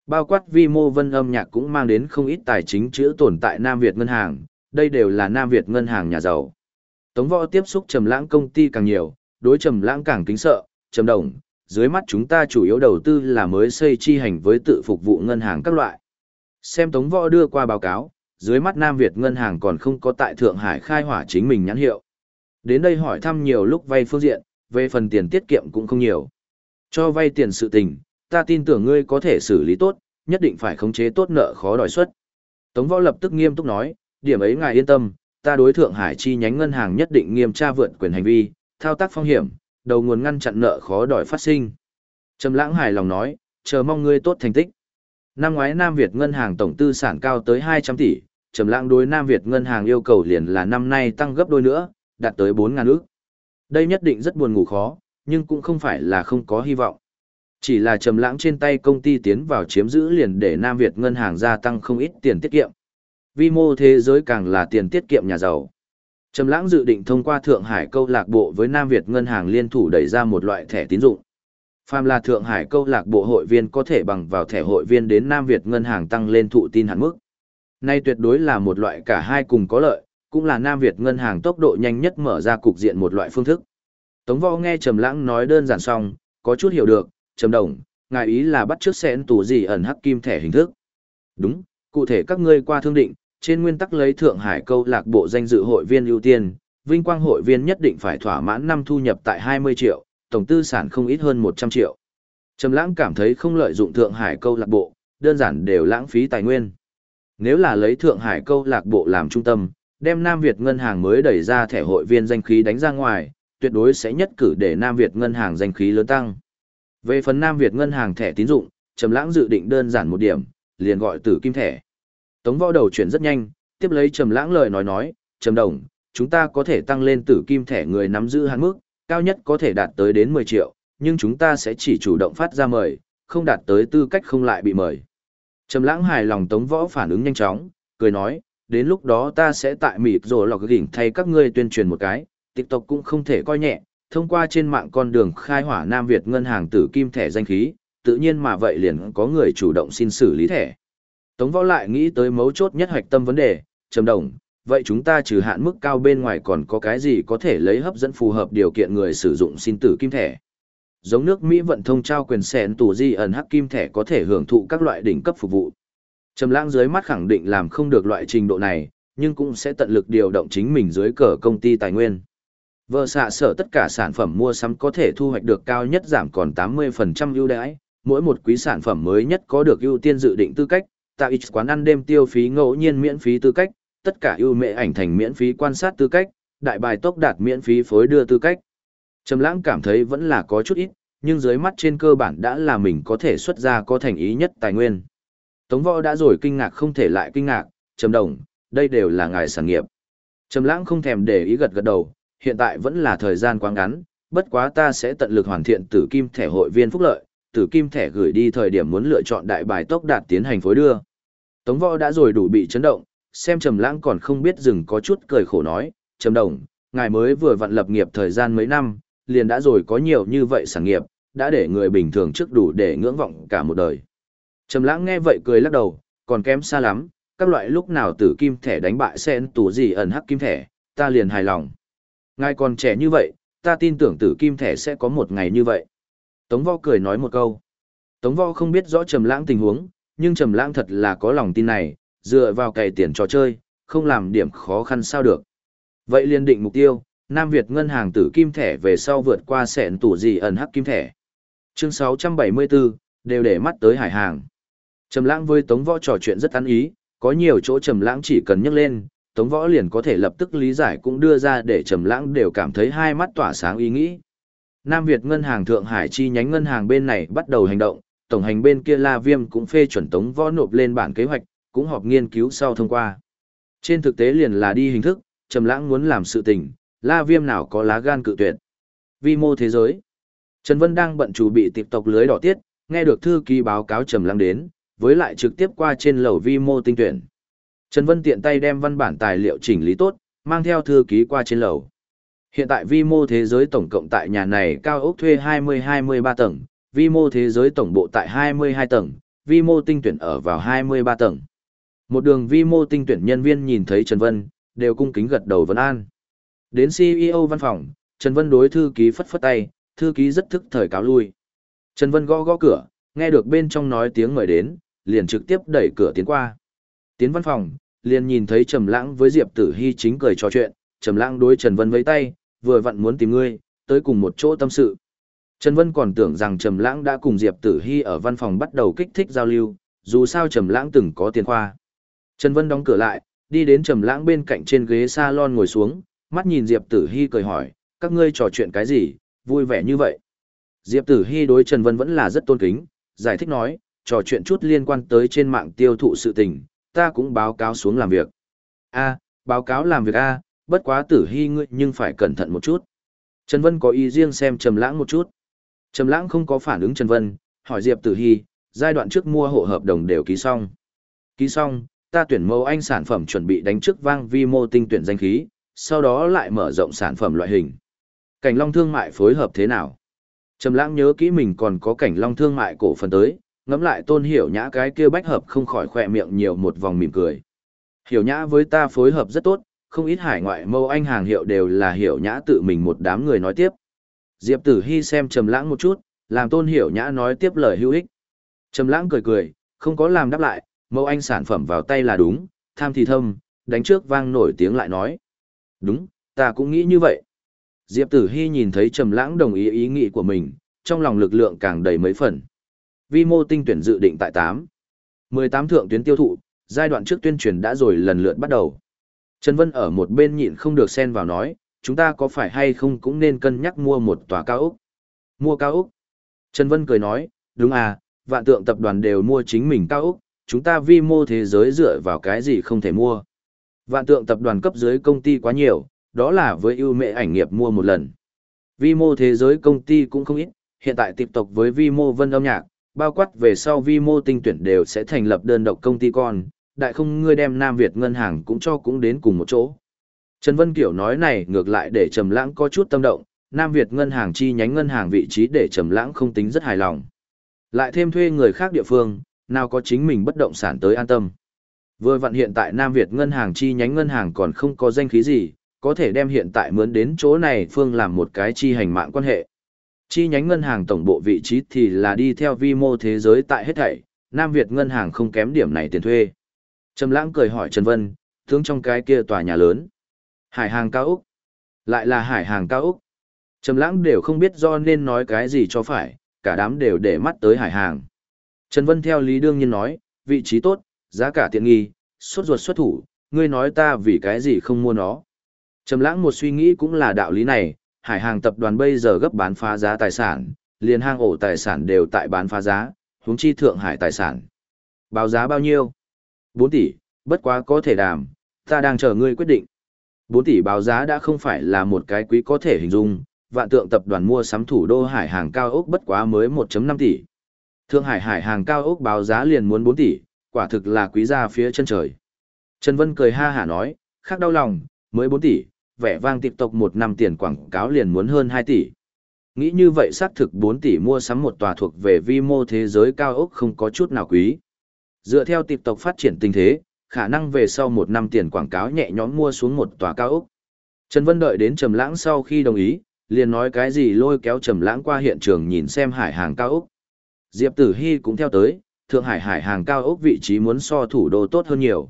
Bao quát vi mô vân âm nhạc cũng mang đến không ít tài chính chữ tồn tại Nam Việt ngân hàng, đây đều là Nam Việt ngân hàng nhà giàu. Tống võ tiếp xúc trầm lãng công ty càng nhiều, đối trầm lãng càng kính sợ, trầm đồng, dưới mắt chúng ta chủ yếu đầu tư là mới xây chi hành với tự phục vụ ngân hàng các loại. Xem Tống Võ đưa qua báo cáo, dưới mắt Nam Việt ngân hàng còn không có tại Thượng Hải khai hỏa chính mình nhãn hiệu. Đến đây hỏi thăm nhiều lúc vay phương diện, về phần tiền tiết kiệm cũng không nhiều. Cho vay tiền sự tình, ta tin tưởng ngươi có thể xử lý tốt, nhất định phải khống chế tốt nợ khó đòi suất. Tống Võ lập tức nghiêm túc nói, điểm ấy ngài yên tâm, ta đối Thượng Hải chi nhánh ngân hàng nhất định nghiêm tra vượt quyền hành vi, thao tác phong hiểm, đầu nguồn ngăn chặn nợ khó đòi phát sinh. Trầm Lãng hài lòng nói, chờ mong ngươi tốt thành tích. Năm ngoái Nam Việt ngân hàng tổng tư sản cao tới 200 tỷ, Trầm Lãng đối Nam Việt ngân hàng yêu cầu liền là năm nay tăng gấp đôi nữa, đạt tới 4000 ức. Đây nhất định rất buồn ngủ khó, nhưng cũng không phải là không có hy vọng. Chỉ là Trầm Lãng trên tay công ty tiến vào chiếm giữ liền để Nam Việt ngân hàng gia tăng không ít tiền tiết kiệm. Vi mô thế giới càng là tiền tiết kiệm nhà giàu. Trầm Lãng dự định thông qua Thượng Hải câu lạc bộ với Nam Việt ngân hàng liên thủ đẩy ra một loại thẻ tín dụng. Phàm là Thượng Hải câu lạc bộ hội viên có thể bằng vào thẻ hội viên đến Nam Việt ngân hàng tăng lên thụ tin hạn mức. Nay tuyệt đối là một loại cả hai cùng có lợi, cũng là Nam Việt ngân hàng tốc độ nhanh nhất mở ra cục diện một loại phương thức. Tống Võ nghe Trầm Lãng nói đơn giản xong, có chút hiểu được, Trầm Đồng, ngài ý là bắt trước xén tủ gì ẩn hắc kim thẻ hình thức. Đúng, cụ thể các ngươi qua thương định, trên nguyên tắc lấy Thượng Hải câu lạc bộ danh dự hội viên ưu tiên, vinh quang hội viên nhất định phải thỏa mãn năm thu nhập tại 20 triệu, tổng tư sản không ít hơn 100 triệu. Trầm lãng cảm thấy không lợi dụng Thượng Hải câu lạc bộ, đơn giản đều lãng phí tài nguyên. Nếu là lấy Thượng Hải câu lạc bộ làm trung tâm, đem Nam Việt ngân hàng mới đẩy ra thẻ hội viên danh khí đánh ra ngoài, tuyệt đối sẽ nhất cử để Nam Việt ngân hàng danh khí lớn tăng. Về phần Nam Việt ngân hàng thẻ tín dụng, Trầm lãng dự định đơn giản một điểm, liền gọi tử kim thẻ. Tống Võ đầu chuyển rất nhanh, tiếp lấy Trầm lãng lời nói nói, "Trầm Đồng, chúng ta có thể tăng lên tử kim thẻ người nắm giữ hạn mức, cao nhất có thể đạt tới đến 10 triệu, nhưng chúng ta sẽ chỉ chủ động phát ra mời, không đạt tới tư cách không lại bị mời. Trầm lãng hài lòng tống võ phản ứng nhanh chóng, cười nói, đến lúc đó ta sẽ tại mịp rồi lọc gỉnh thay các ngươi tuyên truyền một cái, TikTok cũng không thể coi nhẹ, thông qua trên mạng con đường khai hỏa Nam Việt ngân hàng tử kim thẻ danh khí, tự nhiên mà vậy liền có người chủ động xin xử lý thẻ. Tống võ lại nghĩ tới mấu chốt nhất hoạch tâm vấn đề, trầm đồng, vậy chúng ta trừ hạn mức cao bên ngoài còn có cái gì có thể lấy hấp dẫn phù hợp điều kiện người sử dụng xin tử kim thẻ. Giống nước Mỹ vận thông trao quyền sẹn tủ di ẩn hắc kim thẻ có thể hưởng thụ các loại đỉnh cấp phục vụ. Trầm lãng dưới mắt khẳng định làm không được loại trình độ này, nhưng cũng sẽ tận lực điều động chính mình dưới cờ công ty tài nguyên. Vợ xạ sở tất cả sản phẩm mua sắm có thể thu hoạch được cao nhất giảm còn 80% ưu đãi, mỗi một quý sản phẩm mới nhất có được ưu tiên dự định tư cách, tạo ít quán ăn đêm tiêu phí ngẫu nhiên miễn phí tư cách, tất cả ưu mệ ảnh thành miễn phí quan sát tư cách, đại bài tốc đạt miễn phí phối đưa tư cách. Trầm lãng cảm thấy vẫn là có chút ít, nhưng dưới mắt trên cơ bản đã là mình có thể xuất ra có thành ý nhất tài nguyên. Tống võ đã rồi kinh ngạc không thể lại kinh ngạc, trầm đồng, đây đều là ngài sản nghiệp. Trầm lãng không thèm để ý gật gật đầu, hiện tại vẫn là thời gian quá ngắn, bất quá ta sẽ tận lực hoàn thiện tử kim thẻ hội viên phúc lợi, tử kim thẻ gửi đi thời điểm muốn lựa chọn đại bài tốc đạt tiến hành phối đưa. Tống võ đã rồi đủ bị chấn động, xem trầm lãng còn không biết dừng có chút cười khổ nói, trầm đồng, ngài mới vừa vặn lập nghiệp thời gian mấy năm, liền đã rồi có nhiều như vậy sản nghiệp, đã để người bình thường trước đủ để ngưỡng vọng cả một đời. Trầm lãng nghe vậy cười lắc đầu, còn kém xa lắm, các loại lúc nào tử kim thẻ đánh bại sen tủ gì ẩn hắc kim thẻ, ta liền hài lòng. Ngài còn trẻ như vậy, ta tin tưởng tử kim thẻ sẽ có một ngày như vậy. Tống Võ cười nói một câu. Tống Võ không biết rõ Trầm Lãng tình huống, nhưng Trầm Lãng thật là có lòng tin này, dựa vào cày tiền trò chơi, không làm điểm khó khăn sao được. Vậy liên định mục tiêu, Nam Việt ngân hàng tử kim thẻ về sau vượt qua sẹn tủ gì ẩn hắc kim thẻ. Chương 674, đều để mắt tới hải hàng. Trầm lãng với Tống Võ trò chuyện rất ăn ý, có nhiều chỗ Trầm lãng chỉ cần nhắc lên, Tống Võ liền có thể lập tức lý giải cũng đưa ra để Trầm lãng đều cảm thấy hai mắt tỏa sáng ý nghĩ. Nam Việt ngân hàng Thượng Hải chi nhánh ngân hàng bên này bắt đầu hành động, tổng hành bên kia La Viêm cũng phê chuẩn Tống Võ nộp lên bản kế hoạch, cũng họp nghiên cứu sau thông qua. Trên thực tế liền là đi hình thức, Trầm Lãng muốn làm sự tình, La Viêm nào có lá gan cự tuyệt. Vi mô thế giới. Trần Vân đang bận chủ bị tiếp tộc lưới đỏ tiết, nghe được thư ký báo cáo trầm lãng đến, với lại trực tiếp qua trên lầu vi mô tinh tuyển. Trần Vân tiện tay đem văn bản tài liệu chỉnh lý tốt, mang theo thư ký qua trên lầu. Hiện tại vi mô thế giới tổng cộng tại nhà này cao ốc thuê 20-23 tầng, vi mô thế giới tổng bộ tại 22 tầng, vi mô tinh tuyển ở vào 23 tầng. Một đường vi mô tinh tuyển nhân viên nhìn thấy Trần Vân, đều cung kính gật đầu vấn an. Đến CEO văn phòng, Trần Vân đối thư ký phất phất tay, thư ký rất thức thời cáo lui. Trần Vân gõ gõ cửa, nghe được bên trong nói tiếng mời đến, liền trực tiếp đẩy cửa tiến qua. Tiến văn phòng, liền nhìn thấy Trầm Lãng với Diệp Tử Hi chính cười trò chuyện, Trầm Lãng đối Trần Vân vẫy tay, vừa vặn muốn tìm ngươi, tới cùng một chỗ tâm sự. Trần Vân còn tưởng rằng Trầm Lãng đã cùng Diệp Tử Hi ở văn phòng bắt đầu kích thích giao lưu, dù sao Trầm Lãng từng có tiền khoa. Trần Vân đóng cửa lại, đi đến Trầm Lãng bên cạnh trên ghế salon ngồi xuống, mắt nhìn Diệp Tử Hi cười hỏi, các ngươi trò chuyện cái gì, vui vẻ như vậy. Diệp Tử Hi đối Trần Vân vẫn là rất tôn kính, giải thích nói, trò chuyện chút liên quan tới trên mạng tiêu thụ sự tình, ta cũng báo cáo xuống làm việc. A, báo cáo làm việc a, bất quá Tử Hi ngươi nhưng phải cẩn thận một chút. Trần Vân có ý riêng xem Trầm Lãng một chút. Trầm Lãng không có phản ứng Trần Vân, hỏi Diệp Tử Hi, giai đoạn trước mua hộ hợp đồng đều ký xong. Ký xong, ta tuyển mẫu anh sản phẩm chuẩn bị đánh trước vang vi mô tinh tuyển danh khí, sau đó lại mở rộng sản phẩm loại hình. Cảnh Long thương mại phối hợp thế nào? Trầm Lãng nhớ kỹ mình còn có Cảnh Long thương mại cổ phần tới, ngẫm lại Tôn Hiểu Nhã cái kia bách hợp không khỏi khẽ miệng nhiều một vòng mỉm cười. Hiểu Nhã với ta phối hợp rất tốt, không ít hải ngoại mâu anh hàng hiệu đều là Hiểu Nhã tự mình một đám người nói tiếp. Diệp Tử Hi xem Trầm Lãng một chút, làm Tôn Hiểu Nhã nói tiếp lời hữu ích. Trầm Lãng cười cười, không có làm đáp lại, mâu anh sản phẩm vào tay là đúng, tham thì thâm, đánh trước vang nổi tiếng lại nói. Đúng, ta cũng nghĩ như vậy. Diệp Tử Hy nhìn thấy Trầm Lãng đồng ý ý nghĩ của mình, trong lòng lực lượng càng đầy mấy phần. Vi mô tinh tuyển dự định tại 8. 18 thượng tuyến tiêu thụ, giai đoạn trước tuyên truyền đã rồi lần lượt bắt đầu. Trần Vân ở một bên nhịn không được xen vào nói, chúng ta có phải hay không cũng nên cân nhắc mua một tòa cao ốc. Mua cao ốc. Trần Vân cười nói, đúng à, vạn tượng tập đoàn đều mua chính mình cao ốc, chúng ta vi mô thế giới dựa vào cái gì không thể mua. Vạn tượng tập đoàn cấp dưới công ty quá nhiều, đó là với ưu mệ ảnh nghiệp mua một lần. Vi mô thế giới công ty cũng không ít, hiện tại tiếp tục với vi mô vân âm nhạc, bao quát về sau vi mô tinh tuyển đều sẽ thành lập đơn độc công ty con, đại không ngươi đem Nam Việt ngân hàng cũng cho cũng đến cùng một chỗ. Trần Vân Kiểu nói này ngược lại để Trầm Lãng có chút tâm động, Nam Việt ngân hàng chi nhánh ngân hàng vị trí để Trầm Lãng không tính rất hài lòng. Lại thêm thuê người khác địa phương, nào có chính mình bất động sản tới an tâm. Vừa vặn hiện tại Nam Việt ngân hàng chi nhánh ngân hàng còn không có danh khí gì, có thể đem hiện tại mướn đến chỗ này phương làm một cái chi hành mạng quan hệ. Chi nhánh ngân hàng tổng bộ vị trí thì là đi theo vi mô thế giới tại hết thảy, Nam Việt ngân hàng không kém điểm này tiền thuê. Trầm lãng cười hỏi Trần Vân, tướng trong cái kia tòa nhà lớn. Hải hàng cao Úc. Lại là hải hàng cao Úc. Trầm lãng đều không biết do nên nói cái gì cho phải, cả đám đều để mắt tới hải hàng. Trần Vân theo lý đương nhiên nói, vị trí tốt, giá cả tiện nghi, xuất ruột xuất thủ, ngươi nói ta vì cái gì không mua nó. Trầm lãng một suy nghĩ cũng là đạo lý này, hải hàng tập đoàn bây giờ gấp bán phá giá tài sản, liền hang ổ tài sản đều tại bán phá giá, huống chi thượng hải tài sản. Báo giá bao nhiêu? 4 tỷ, bất quá có thể đàm, ta đang chờ ngươi quyết định. 4 tỷ báo giá đã không phải là một cái quý có thể hình dung, vạn tượng tập đoàn mua sắm thủ đô hải hàng cao ốc bất quá mới 1.5 tỷ. Thượng hải hải hàng cao ốc báo giá liền muốn 4 tỷ, quả thực là quý gia phía chân trời. Trần Vân cười ha hả nói, khác đau lòng, mới 4 tỷ, vẻ vang tiệp tộc một năm tiền quảng cáo liền muốn hơn 2 tỷ. Nghĩ như vậy xác thực 4 tỷ mua sắm một tòa thuộc về vi mô thế giới cao ốc không có chút nào quý. Dựa theo tiệp tộc phát triển tình thế, khả năng về sau một năm tiền quảng cáo nhẹ nhõm mua xuống một tòa cao ốc. Trần Vân đợi đến Trầm Lãng sau khi đồng ý, liền nói cái gì lôi kéo Trầm Lãng qua hiện trường nhìn xem hải hàng cao ốc. Diệp Tử Hi cũng theo tới, Thượng Hải hải hàng cao ốc vị trí muốn so thủ đô tốt hơn nhiều.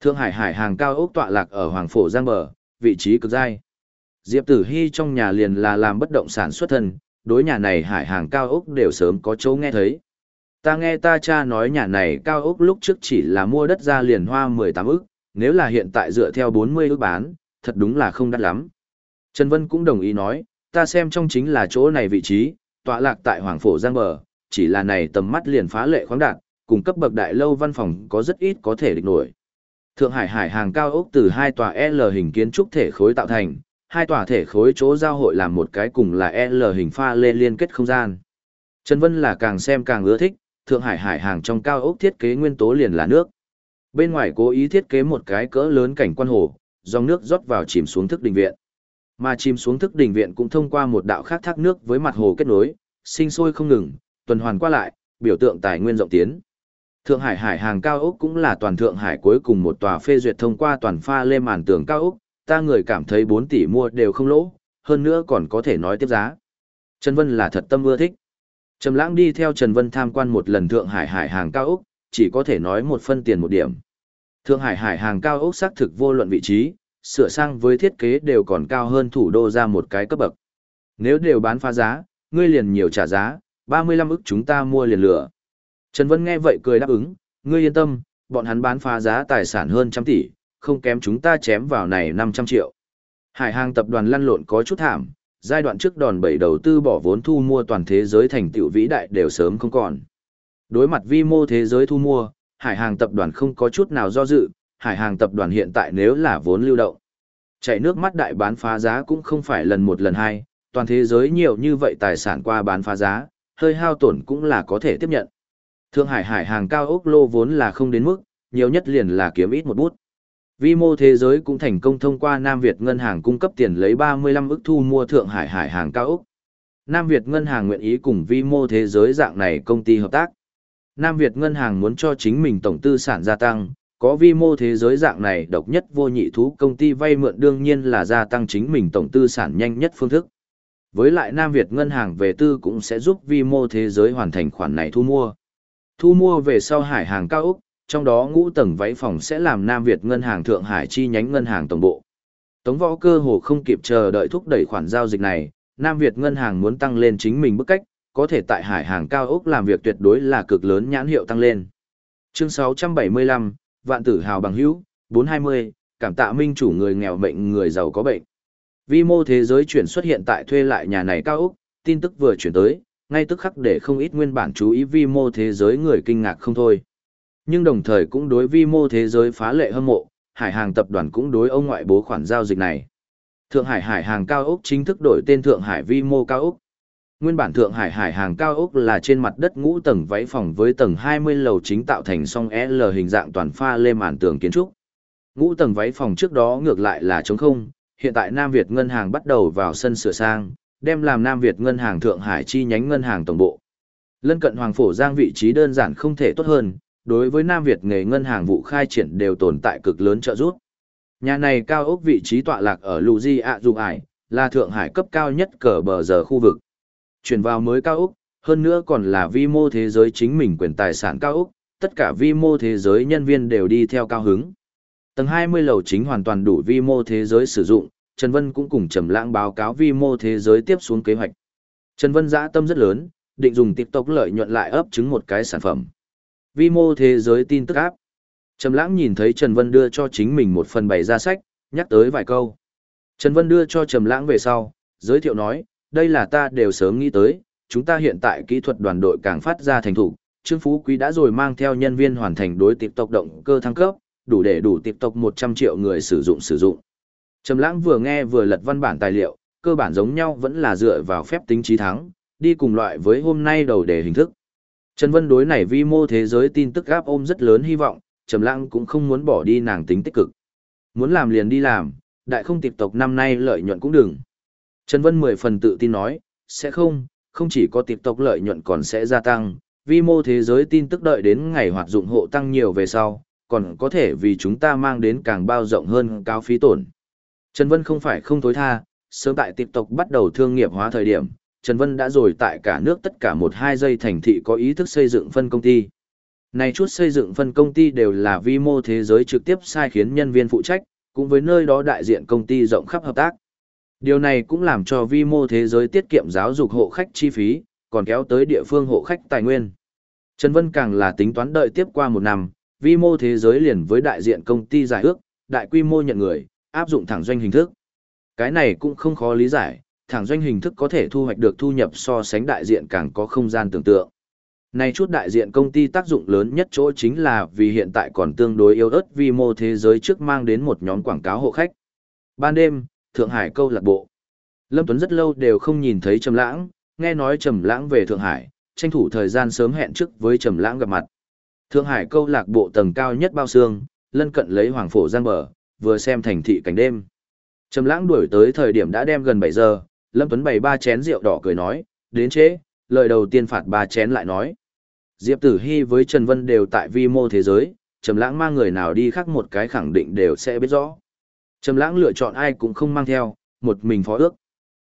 Thượng Hải hải hàng cao ốc tọa lạc ở Hoàng Phổ Giang Bờ, vị trí cực dai. Diệp Tử Hi trong nhà liền là làm bất động sản xuất thân, đối nhà này hải hàng cao ốc đều sớm có chỗ nghe thấy. Ta nghe ta cha nói nhà này cao ốc lúc trước chỉ là mua đất ra liền hoa 18 ức, nếu là hiện tại dựa theo 40 ức bán, thật đúng là không đắt lắm. Trần Vân cũng đồng ý nói, ta xem trong chính là chỗ này vị trí, tọa lạc tại Hoàng Phổ Giang Bờ, chỉ là này tầm mắt liền phá lệ khoáng đạt, cùng cấp bậc đại lâu văn phòng có rất ít có thể địch nổi. Thượng Hải hải hàng cao ốc từ hai tòa L hình kiến trúc thể khối tạo thành, hai tòa thể khối chỗ giao hội làm một cái cùng là L hình pha lê liên kết không gian. Trần Vân là càng xem càng ưa thích, Thượng Hải hải hàng trong cao ốc thiết kế nguyên tố liền là nước. Bên ngoài cố ý thiết kế một cái cỡ lớn cảnh quan hồ, dòng nước rót vào chìm xuống thức đình viện. Mà chìm xuống thức đình viện cũng thông qua một đạo khác thác nước với mặt hồ kết nối, sinh sôi không ngừng, tuần hoàn qua lại, biểu tượng tài nguyên rộng tiến. Thượng Hải hải hàng cao ốc cũng là toàn Thượng Hải cuối cùng một tòa phê duyệt thông qua toàn pha lê màn tường cao ốc, ta người cảm thấy 4 tỷ mua đều không lỗ, hơn nữa còn có thể nói tiếp giá. Trần Vân là thật tâm ưa thích. Trầm Lãng đi theo Trần Vân tham quan một lần Thượng Hải hải hàng cao ốc, chỉ có thể nói một phân tiền một điểm. Thượng Hải hải hàng cao ốc xác thực vô luận vị trí, sửa sang với thiết kế đều còn cao hơn thủ đô ra một cái cấp bậc. Nếu đều bán phá giá, ngươi liền nhiều trả giá, 35 ức chúng ta mua liền lửa. Trần Vân nghe vậy cười đáp ứng, ngươi yên tâm, bọn hắn bán phá giá tài sản hơn trăm tỷ, không kém chúng ta chém vào này 500 triệu. Hải hàng tập đoàn lăn lộn có chút thảm, giai đoạn trước đòn bẩy đầu tư bỏ vốn thu mua toàn thế giới thành tựu vĩ đại đều sớm không còn. Đối mặt vi mô thế giới thu mua, hải hàng tập đoàn không có chút nào do dự, hải hàng tập đoàn hiện tại nếu là vốn lưu động. Chạy nước mắt đại bán phá giá cũng không phải lần một lần hai, toàn thế giới nhiều như vậy tài sản qua bán phá giá, hơi hao tổn cũng là có thể tiếp nhận. Thượng Hải hải hàng cao ốc lô vốn là không đến mức, nhiều nhất liền là kiếm ít một bút. Vi mô thế giới cũng thành công thông qua Nam Việt ngân hàng cung cấp tiền lấy 35 ức thu mua Thượng Hải hải hàng cao ốc. Nam Việt ngân hàng nguyện ý cùng vi mô thế giới dạng này công ty hợp tác. Nam Việt ngân hàng muốn cho chính mình tổng tư sản gia tăng, có vi mô thế giới dạng này độc nhất vô nhị thú công ty vay mượn đương nhiên là gia tăng chính mình tổng tư sản nhanh nhất phương thức. Với lại Nam Việt ngân hàng về tư cũng sẽ giúp vi mô thế giới hoàn thành khoản này thu mua. Thu mua về sau hải hàng cao Úc, trong đó ngũ tầng váy phòng sẽ làm Nam Việt ngân hàng Thượng Hải chi nhánh ngân hàng tổng bộ. Tống võ cơ hồ không kịp chờ đợi thúc đẩy khoản giao dịch này, Nam Việt ngân hàng muốn tăng lên chính mình bức cách, có thể tại hải hàng cao Úc làm việc tuyệt đối là cực lớn nhãn hiệu tăng lên. Chương 675, Vạn tử hào bằng hữu, 420, cảm tạ minh chủ người nghèo bệnh người giàu có bệnh. Vi mô thế giới chuyển xuất hiện tại thuê lại nhà này cao ốc, tin tức vừa chuyển tới, ngay tức khắc để không ít nguyên bản chú ý vi mô thế giới người kinh ngạc không thôi. Nhưng đồng thời cũng đối vi mô thế giới phá lệ hâm mộ, hải hàng tập đoàn cũng đối ông ngoại bố khoản giao dịch này. Thượng Hải Hải hàng cao ốc chính thức đổi tên Thượng Hải Vi mô cao ốc. Nguyên bản Thượng Hải Hải hàng cao ốc là trên mặt đất ngũ tầng váy phòng với tầng 20 lầu chính tạo thành song L hình dạng toàn pha lê màn tường kiến trúc. Ngũ tầng váy phòng trước đó ngược lại là trống không, hiện tại Nam Việt ngân hàng bắt đầu vào sân sửa sang, đem làm Nam Việt ngân hàng Thượng Hải chi nhánh ngân hàng tổng bộ. Lân cận Hoàng Phổ Giang vị trí đơn giản không thể tốt hơn, đối với Nam Việt nghề ngân hàng vụ khai triển đều tồn tại cực lớn trợ giúp. Nhà này cao ốc vị trí tọa lạc ở Lù Di ạ Dục Ải, là Thượng Hải cấp cao nhất cờ bờ giờ khu vực. Chuyển vào mới cao ốc, hơn nữa còn là vi mô thế giới chính mình quyền tài sản cao ốc, tất cả vi mô thế giới nhân viên đều đi theo cao hứng. Tầng 20 lầu chính hoàn toàn đủ vi mô thế giới sử dụng, Trần Vân cũng cùng Trầm Lãng báo cáo vi mô thế giới tiếp xuống kế hoạch. Trần Vân dã tâm rất lớn, định dùng TikTok lợi nhuận lại ấp trứng một cái sản phẩm. Vi mô thế giới tin tức áp. Trầm Lãng nhìn thấy Trần Vân đưa cho chính mình một phần bày ra sách, nhắc tới vài câu. Trần Vân đưa cho Trầm Lãng về sau, giới thiệu nói, đây là ta đều sớm nghĩ tới, chúng ta hiện tại kỹ thuật đoàn đội càng phát ra thành thủ, Trương Phú Quý đã rồi mang theo nhân viên hoàn thành đối TikTok động cơ thăng cấp, đủ để đủ TikTok 100 triệu người sử dụng sử dụng. Trầm Lãng vừa nghe vừa lật văn bản tài liệu, cơ bản giống nhau vẫn là dựa vào phép tính trí thắng, đi cùng loại với hôm nay đầu đề hình thức. Trần Vân đối này vi mô thế giới tin tức gáp ôm rất lớn hy vọng, Trầm Lãng cũng không muốn bỏ đi nàng tính tích cực. Muốn làm liền đi làm, đại không tiếp tục năm nay lợi nhuận cũng đừng. Trần Vân mười phần tự tin nói, sẽ không, không chỉ có tiếp tục lợi nhuận còn sẽ gia tăng, vi mô thế giới tin tức đợi đến ngày hoạt dụng hộ tăng nhiều về sau, còn có thể vì chúng ta mang đến càng bao rộng hơn cao phí tổn. Trần Vân không phải không tối tha, sớm tại tiếp tục bắt đầu thương nghiệp hóa thời điểm, Trần Vân đã rồi tại cả nước tất cả một hai giây thành thị có ý thức xây dựng phân công ty. Này chút xây dựng phân công ty đều là vi mô thế giới trực tiếp sai khiến nhân viên phụ trách, cũng với nơi đó đại diện công ty rộng khắp hợp tác. Điều này cũng làm cho vi mô thế giới tiết kiệm giáo dục hộ khách chi phí, còn kéo tới địa phương hộ khách tài nguyên. Trần Vân càng là tính toán đợi tiếp qua một năm, vi mô thế giới liền với đại diện công ty giải ước, đại quy mô nhận người, áp dụng thẳng doanh hình thức. Cái này cũng không khó lý giải, thẳng doanh hình thức có thể thu hoạch được thu nhập so sánh đại diện càng có không gian tưởng tượng. Này chút đại diện công ty tác dụng lớn nhất chỗ chính là vì hiện tại còn tương đối yếu ớt vi mô thế giới trước mang đến một nhóm quảng cáo hộ khách. Ban đêm, Thượng Hải câu lạc bộ. Lâm Tuấn rất lâu đều không nhìn thấy Trầm Lãng, nghe nói Trầm Lãng về Thượng Hải, tranh thủ thời gian sớm hẹn trước với Trầm Lãng gặp mặt. Thượng Hải câu lạc bộ tầng cao nhất bao xương, lân cận lấy Hoàng Phổ Giang bờ, vừa xem thành thị cảnh đêm. Trầm Lãng đuổi tới thời điểm đã đem gần 7 giờ, Lâm Tuấn bày ba chén rượu đỏ cười nói, đến chế, lời đầu tiên phạt ba chén lại nói. Diệp Tử Hy với Trần Vân đều tại vi mô thế giới, Trầm Lãng mang người nào đi khác một cái khẳng định đều sẽ biết rõ. Trầm Lãng lựa chọn ai cũng không mang theo, một mình phó ước.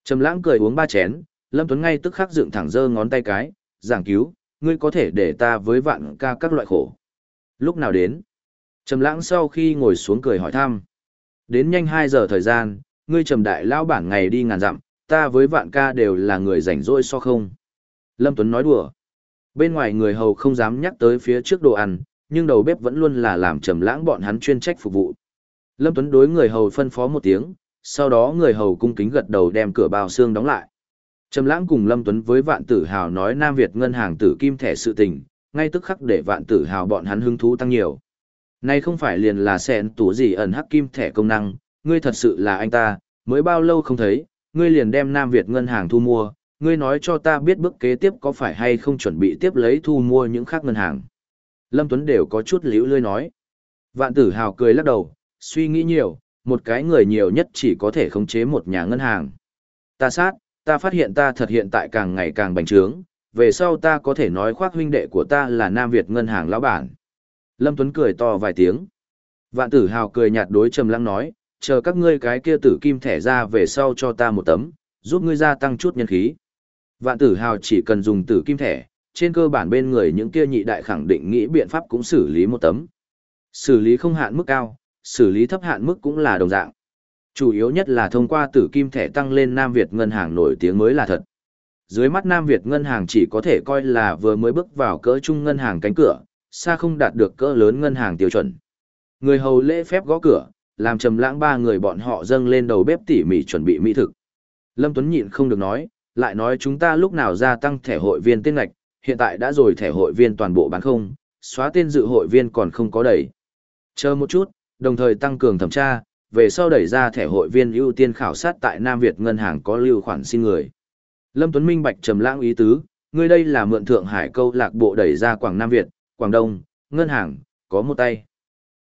Trầm Lãng cười uống ba chén, Lâm Tuấn ngay tức khắc dựng thẳng giơ ngón tay cái, giảng cứu, ngươi có thể để ta với vạn ca các loại khổ. Lúc nào đến? Trầm Lãng sau khi ngồi xuống cười hỏi thăm. Đến nhanh 2 giờ thời gian, ngươi Trầm đại lão bản ngày đi ngàn dặm, ta với vạn ca đều là người rảnh rỗi so không. Lâm Tuấn nói đùa. Bên ngoài người hầu không dám nhắc tới phía trước đồ ăn, nhưng đầu bếp vẫn luôn là làm trầm lãng bọn hắn chuyên trách phục vụ. Lâm Tuấn đối người hầu phân phó một tiếng, sau đó người hầu cung kính gật đầu đem cửa bao xương đóng lại. Trầm lãng cùng Lâm Tuấn với vạn tử hào nói Nam Việt ngân hàng tử kim thẻ sự tình, ngay tức khắc để vạn tử hào bọn hắn hứng thú tăng nhiều. Này không phải liền là xẹn tủ gì ẩn hắc kim thẻ công năng, ngươi thật sự là anh ta, mới bao lâu không thấy, ngươi liền đem Nam Việt ngân hàng thu mua, ngươi nói cho ta biết bước kế tiếp có phải hay không chuẩn bị tiếp lấy thu mua những khác ngân hàng. Lâm Tuấn đều có chút liễu lươi nói. Vạn tử hào cười lắc đầu, suy nghĩ nhiều, một cái người nhiều nhất chỉ có thể khống chế một nhà ngân hàng. Ta sát, ta phát hiện ta thật hiện tại càng ngày càng bành trướng, về sau ta có thể nói khoác huynh đệ của ta là Nam Việt ngân hàng lão bản. Lâm Tuấn cười to vài tiếng. Vạn tử hào cười nhạt đối trầm lăng nói, chờ các ngươi cái kia tử kim thẻ ra về sau cho ta một tấm, giúp ngươi gia tăng chút nhân khí. Vạn tử hào chỉ cần dùng tử kim thẻ, trên cơ bản bên người những kia nhị đại khẳng định nghĩ biện pháp cũng xử lý một tấm. Xử lý không hạn mức cao, xử lý thấp hạn mức cũng là đồng dạng. Chủ yếu nhất là thông qua tử kim thẻ tăng lên Nam Việt ngân hàng nổi tiếng mới là thật. Dưới mắt Nam Việt ngân hàng chỉ có thể coi là vừa mới bước vào cỡ trung ngân hàng cánh cửa, xa không đạt được cỡ lớn ngân hàng tiêu chuẩn. Người hầu lễ phép gõ cửa, làm trầm lãng ba người bọn họ dâng lên đầu bếp tỉ mỉ chuẩn bị mỹ thực. Lâm Tuấn nhịn không được nói, lại nói chúng ta lúc nào gia tăng thẻ hội viên tên ngạch, hiện tại đã rồi thẻ hội viên toàn bộ bán không, xóa tên dự hội viên còn không có đẩy. Chờ một chút, đồng thời tăng cường thẩm tra, về sau đẩy ra thẻ hội viên ưu tiên khảo sát tại Nam Việt ngân hàng có lưu khoản xin người. Lâm Tuấn Minh bạch trầm lãng ý tứ, người đây là mượn Thượng Hải câu lạc bộ đẩy ra Quảng Nam Việt, Quảng Đông, ngân hàng, có một tay.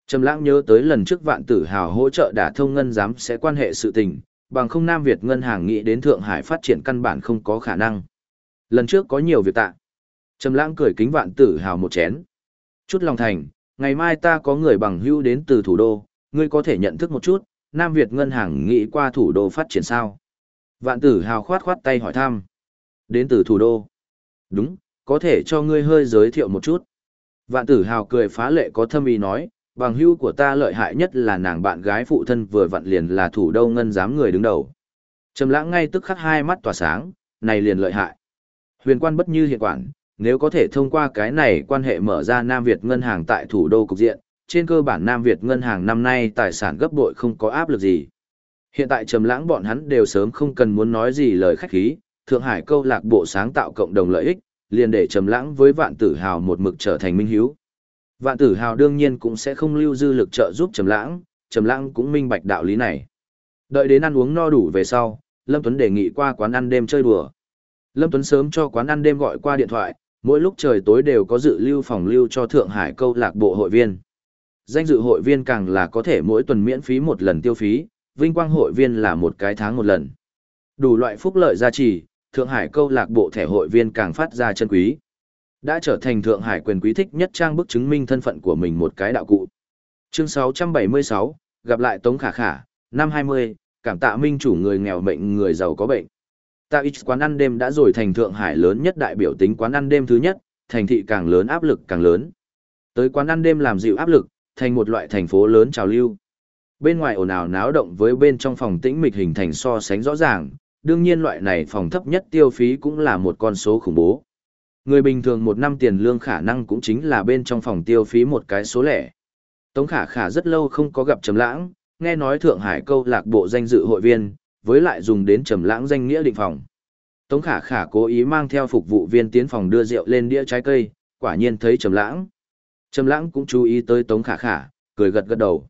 Trầm lãng nhớ tới lần trước vạn tử hào hỗ trợ đả thông ngân giám sẽ quan hệ sự tình, bằng không Nam Việt ngân hàng nghĩ đến Thượng Hải phát triển căn bản không có khả năng. Lần trước có nhiều việc tạ. Trầm lãng cười kính vạn tử hào một chén. Chút lòng thành, ngày mai ta có người bằng hữu đến từ thủ đô, ngươi có thể nhận thức một chút, Nam Việt ngân hàng nghĩ qua thủ đô phát triển sao? Vạn tử hào khoát khoát tay hỏi thăm. Đến từ thủ đô. Đúng, có thể cho ngươi hơi giới thiệu một chút. Vạn tử hào cười phá lệ có thâm ý nói, bằng hữu của ta lợi hại nhất là nàng bạn gái phụ thân vừa vặn liền là thủ đô ngân giám người đứng đầu. Trầm lãng ngay tức khắc hai mắt tỏa sáng, này liền lợi hại. Huyền quan bất như hiện quản, nếu có thể thông qua cái này quan hệ mở ra Nam Việt ngân hàng tại thủ đô cục diện, trên cơ bản Nam Việt ngân hàng năm nay tài sản gấp bội không có áp lực gì. Hiện tại trầm lãng bọn hắn đều sớm không cần muốn nói gì lời khách khí, Thượng Hải câu lạc bộ sáng tạo cộng đồng lợi ích, liền để trầm lãng với vạn tử hào một mực trở thành minh hiếu. Vạn tử hào đương nhiên cũng sẽ không lưu dư lực trợ giúp trầm lãng, trầm lãng cũng minh bạch đạo lý này. Đợi đến ăn uống no đủ về sau, Lâm Tuấn đề nghị qua quán ăn đêm chơi đùa. Lâm Tuấn sớm cho quán ăn đêm gọi qua điện thoại, mỗi lúc trời tối đều có dự lưu phòng lưu cho Thượng Hải câu lạc bộ hội viên. Danh dự hội viên càng là có thể mỗi tuần miễn phí một lần tiêu phí, vinh quang hội viên là một cái tháng một lần. Đủ loại phúc lợi gia trì, Thượng Hải câu lạc bộ thẻ hội viên càng phát ra chân quý. Đã trở thành Thượng Hải quyền quý thích nhất trang bức chứng minh thân phận của mình một cái đạo cụ. Chương 676, gặp lại Tống Khả Khả, năm 20, cảm tạ minh chủ người nghèo mệnh người giàu có bệnh. Tạ ít quán ăn đêm đã rồi thành Thượng Hải lớn nhất đại biểu tính quán ăn đêm thứ nhất, thành thị càng lớn áp lực càng lớn. Tới quán ăn đêm làm dịu áp lực, thành một loại thành phố lớn trào lưu. Bên ngoài ồn ào náo động với bên trong phòng tĩnh mịch hình thành so sánh rõ ràng, đương nhiên loại này phòng thấp nhất tiêu phí cũng là một con số khủng bố. Người bình thường một năm tiền lương khả năng cũng chính là bên trong phòng tiêu phí một cái số lẻ. Tống khả khả rất lâu không có gặp Trầm Lãng, nghe nói Thượng Hải câu lạc bộ danh dự hội viên, với lại dùng đến Trầm Lãng danh nghĩa định phòng. Tống khả khả cố ý mang theo phục vụ viên tiến phòng đưa rượu lên đĩa trái cây, quả nhiên thấy Trầm Lãng. Trầm Lãng cũng chú ý tới Tống khả khả, cười gật gật đầu.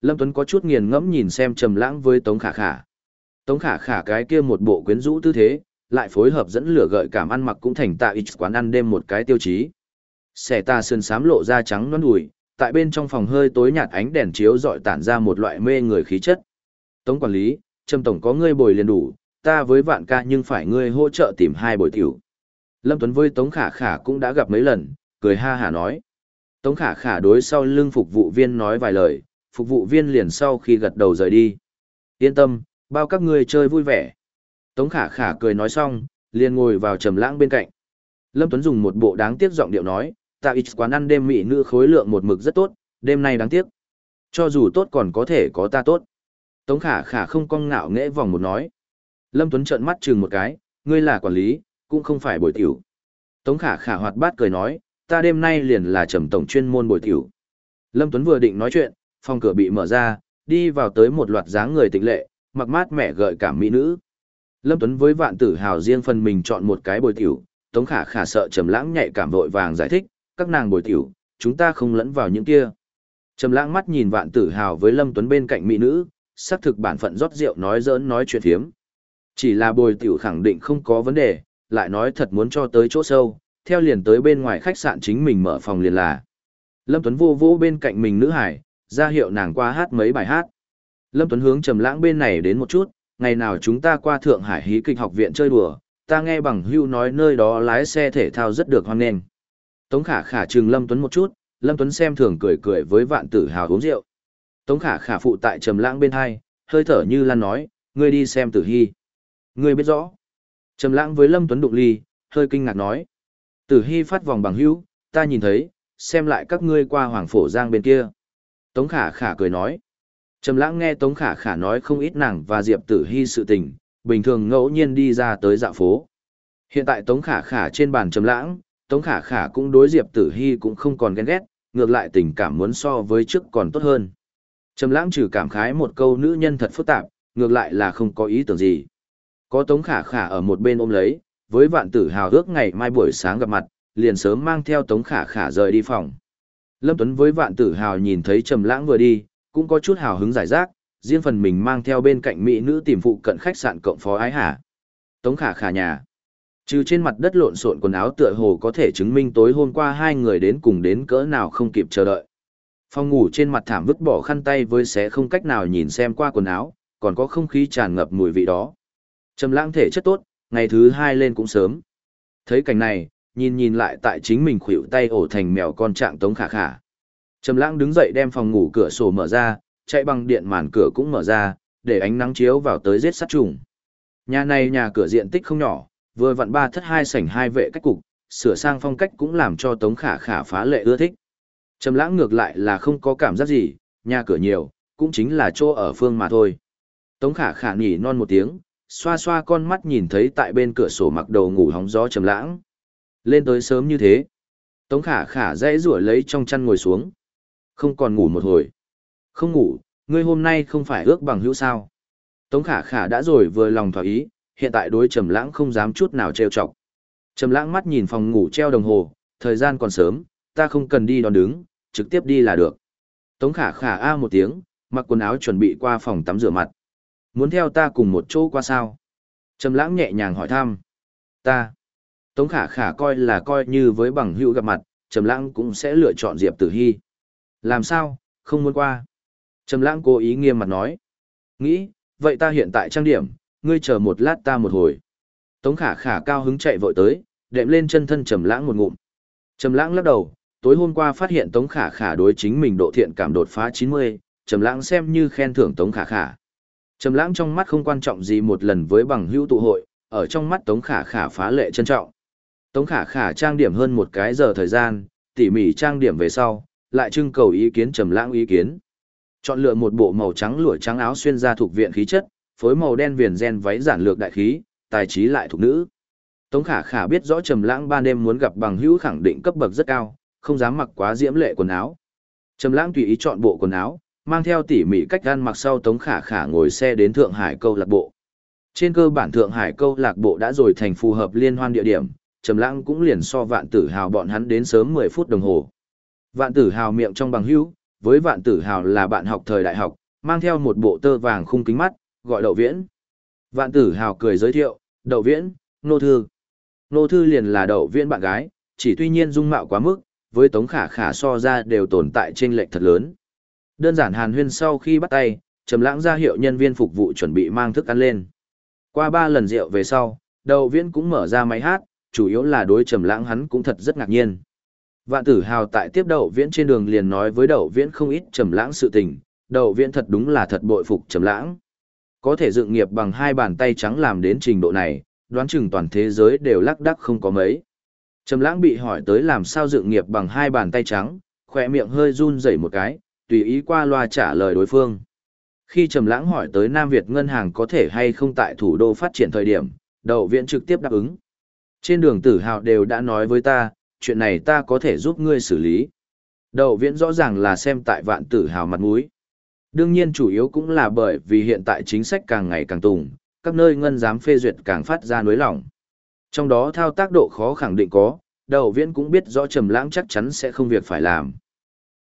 Lâm Tuấn có chút nghiền ngẫm nhìn xem Trầm Lãng với Tống khả khả. Tống khả khả cái kia một bộ quyến rũ tư thế, lại phối hợp dẫn lửa gợi cảm ăn mặc cũng thành tạ ít quán ăn đêm một cái tiêu chí. Xẻ ta sơn sám lộ ra trắng non đùi, tại bên trong phòng hơi tối nhạt ánh đèn chiếu dọi tản ra một loại mê người khí chất. Tống quản lý, trâm Tổng có ngươi bồi liền đủ, ta với vạn ca nhưng phải ngươi hỗ trợ tìm hai bồi tiểu. Lâm Tuấn với Tống Khả Khả cũng đã gặp mấy lần, cười ha hả nói. Tống Khả Khả đối sau lưng phục vụ viên nói vài lời, phục vụ viên liền sau khi gật đầu rời đi. Yên tâm, bao các ngươi chơi vui vẻ. Tống Khả Khả cười nói xong, liền ngồi vào trầm lãng bên cạnh. Lâm Tuấn dùng một bộ đáng tiếc giọng điệu nói, ta ít quán ăn đêm mỹ nữ khối lượng một mực rất tốt, đêm nay đáng tiếc. Cho dù tốt còn có thể có ta tốt. Tống Khả Khả không cong ngạo nghễ vòng một nói. Lâm Tuấn trợn mắt chừng một cái, ngươi là quản lý, cũng không phải bồi tiểu. Tống Khả Khả hoạt bát cười nói, ta đêm nay liền là trầm tổng chuyên môn bồi tiểu. Lâm Tuấn vừa định nói chuyện, phòng cửa bị mở ra, đi vào tới một loạt dáng người tịnh lệ, mặc mát mẻ gợi cảm mỹ nữ. Lâm Tuấn với vạn tử hào riêng phần mình chọn một cái bồi tiểu, Tống Khả Khả sợ Trầm Lãng nhạy cảm vội vàng giải thích, các nàng bồi tiểu, chúng ta không lẫn vào những kia. Trầm Lãng mắt nhìn vạn tử hào với Lâm Tuấn bên cạnh mỹ nữ, xác thực bản phận rót rượu nói giỡn nói chuyện thiếm. Chỉ là bồi tiểu khẳng định không có vấn đề, lại nói thật muốn cho tới chỗ sâu, theo liền tới bên ngoài khách sạn chính mình mở phòng liền là. Lâm Tuấn vô vô bên cạnh mình nữ hải, ra hiệu nàng qua hát mấy bài hát. Lâm Tuấn hướng trầm lãng bên này đến một chút, ngày nào chúng ta qua Thượng Hải hí kịch học viện chơi đùa, ta nghe bằng hưu nói nơi đó lái xe thể thao rất được hoan nghênh. Tống Khả Khả trừng Lâm Tuấn một chút, Lâm Tuấn xem thường cười cười với vạn tử hào uống rượu. Tống Khả Khả phụ tại trầm lãng bên hai, hơi thở như lan nói, ngươi đi xem Tử Hi. Ngươi biết rõ. Trầm lãng với Lâm Tuấn đụng ly, hơi kinh ngạc nói. Tử Hi phát vòng bằng hữu, ta nhìn thấy, xem lại các ngươi qua Hoàng Phổ Giang bên kia. Tống Khả Khả cười nói. Trầm lãng nghe Tống Khả Khả nói không ít nàng và Diệp Tử Hi sự tình, bình thường ngẫu nhiên đi ra tới dạo phố. Hiện tại Tống Khả Khả trên bàn Trầm lãng, Tống Khả Khả cũng đối Diệp Tử Hi cũng không còn ghen ghét, ngược lại tình cảm muốn so với trước còn tốt hơn. Trầm lãng trừ cảm khái một câu nữ nhân thật phức tạp, ngược lại là không có ý tưởng gì. Có Tống Khả Khả ở một bên ôm lấy, với vạn tử hào ước ngày mai buổi sáng gặp mặt, liền sớm mang theo Tống Khả Khả rời đi phòng. Lâm Tuấn với vạn tử hào nhìn thấy Trầm Lãng vừa đi, cũng có chút hào hứng giải rác, riêng phần mình mang theo bên cạnh mỹ nữ tìm phụ cận khách sạn cộng phó ái hà. Tống Khả Khả nhà. Trừ trên mặt đất lộn xộn quần áo tựa hồ có thể chứng minh tối hôm qua hai người đến cùng đến cỡ nào không kịp chờ đợi. Phòng ngủ trên mặt thảm vứt bỏ khăn tay với xé không cách nào nhìn xem qua quần áo, còn có không khí tràn ngập mùi vị đó. Trầm lãng thể chất tốt, ngày thứ hai lên cũng sớm. Thấy cảnh này, nhìn nhìn lại tại chính mình khuỷu tay ổ thành mèo con trạng tống khả khả. Trầm lãng đứng dậy đem phòng ngủ cửa sổ mở ra, chạy bằng điện màn cửa cũng mở ra, để ánh nắng chiếu vào tới giết sát trùng. Nhà này nhà cửa diện tích không nhỏ, vừa vặn ba thất hai sảnh hai vệ cách cục, sửa sang phong cách cũng làm cho Tống Khả Khả phá lệ ưa thích. Trầm lãng ngược lại là không có cảm giác gì, nhà cửa nhiều, cũng chính là chỗ ở phương mà thôi. Tống khả khả nhỉ non một tiếng, xoa xoa con mắt nhìn thấy tại bên cửa sổ mặc đầu ngủ hóng gió trầm lãng. Lên tới sớm như thế. Tống khả khả dãy rủa lấy trong chăn ngồi xuống. Không còn ngủ một hồi. Không ngủ, ngươi hôm nay không phải ước bằng hữu sao. Tống khả khả đã rồi vừa lòng thỏa ý, hiện tại đối trầm lãng không dám chút nào trêu chọc. Trầm lãng mắt nhìn phòng ngủ treo đồng hồ, thời gian còn sớm, ta không cần đi đón đứng, trực tiếp đi là được. Tống khả khả a một tiếng, mặc quần áo chuẩn bị qua phòng tắm rửa mặt. Muốn theo ta cùng một chỗ qua sao? Trầm lãng nhẹ nhàng hỏi thăm. Ta. Tống khả khả coi là coi như với bằng hữu gặp mặt, Trầm lãng cũng sẽ lựa chọn Diệp Tử Hi. Làm sao, không muốn qua? Trầm lãng cố ý nghiêm mặt nói. Nghĩ, vậy ta hiện tại trang điểm, ngươi chờ một lát ta một hồi. Tống khả khả cao hứng chạy vội tới, đệm lên chân thân Trầm lãng một ngụm. Trầm lãng lắc đầu, tối hôm qua phát hiện Tống Khả Khả đối chính mình độ thiện cảm đột phá 90, Trầm Lãng xem như khen thưởng Tống Khả Khả. Trầm Lãng trong mắt không quan trọng gì một lần với bằng hữu tụ hội, ở trong mắt Tống Khả Khả phá lệ trân trọng. Tống Khả Khả trang điểm hơn một cái giờ thời gian, tỉ mỉ trang điểm về sau, lại trưng cầu ý kiến Trầm Lãng ý kiến. Chọn lựa một bộ màu trắng lụa trắng áo xuyên ra thuộc viện khí chất, phối màu đen viền ren váy giản lược đại khí, tài trí lại thuộc nữ. Tống Khả Khả biết rõ Trầm Lãng ban đêm muốn gặp bằng hữu khẳng định cấp bậc rất cao, không dám mặc quá diễm lệ quần áo. Trầm Lãng tùy ý chọn bộ quần áo, mang theo tỉ mỉ cách ăn mặc sau Tống Khả Khả ngồi xe đến Thượng Hải câu lạc bộ. Trên cơ bản Thượng Hải câu lạc bộ đã rồi thành phù hợp liên hoan địa điểm, Trầm Lãng cũng liền so Vạn Tử Hào bọn hắn đến sớm 10 phút đồng hồ. Vạn Tử Hào miệng trong bằng hữu, với Vạn Tử Hào là bạn học thời đại học, mang theo một bộ tơ vàng khung kính mắt, gọi Đậu Viễn. Vạn Tử Hào cười giới thiệu, "Đậu Viễn, Nô Thư. Nô Thư liền là đậu viễn bạn gái, chỉ tuy nhiên dung mạo quá mức, với Tống Khả Khả so ra đều tồn tại trên lệch thật lớn. Đơn giản hàn huyên sau khi bắt tay, Trầm Lãng ra hiệu nhân viên phục vụ chuẩn bị mang thức ăn lên. Qua ba lần rượu về sau, Đậu Viễn cũng mở ra máy hát, chủ yếu là đối Trầm Lãng hắn cũng thật rất ngạc nhiên. Vạn Tử Hào tại tiếp Đậu Viễn trên đường liền nói với Đậu Viễn không ít Trầm Lãng sự tình, Đậu Viễn thật đúng là thật bội phục Trầm Lãng. Có thể dựng nghiệp bằng hai bàn tay trắng làm đến trình độ này, đoán chừng toàn thế giới đều lắc đắc không có mấy. Trầm Lãng bị hỏi tới làm sao dựng nghiệp bằng hai bàn tay trắng, khỏe miệng hơi run rẩy một cái, tùy ý qua loa trả lời đối phương. Khi Trầm Lãng hỏi tới Nam Việt ngân hàng có thể hay không tại thủ đô phát triển thời điểm, Đậu Viễn trực tiếp đáp ứng. Trên đường Tử Hào đều đã nói với ta, chuyện này ta có thể giúp ngươi xử lý. Đậu Viễn rõ ràng là xem tại Vạn Tử Hào mặt mũi. Đương nhiên chủ yếu cũng là bởi vì hiện tại chính sách càng ngày càng tùng, các nơi ngân giám phê duyệt càng phát ra nối lỏng. Trong đó thao tác độ khó khẳng định có, Đậu Viễn cũng biết rõ Trầm Lãng chắc chắn sẽ không việc phải làm.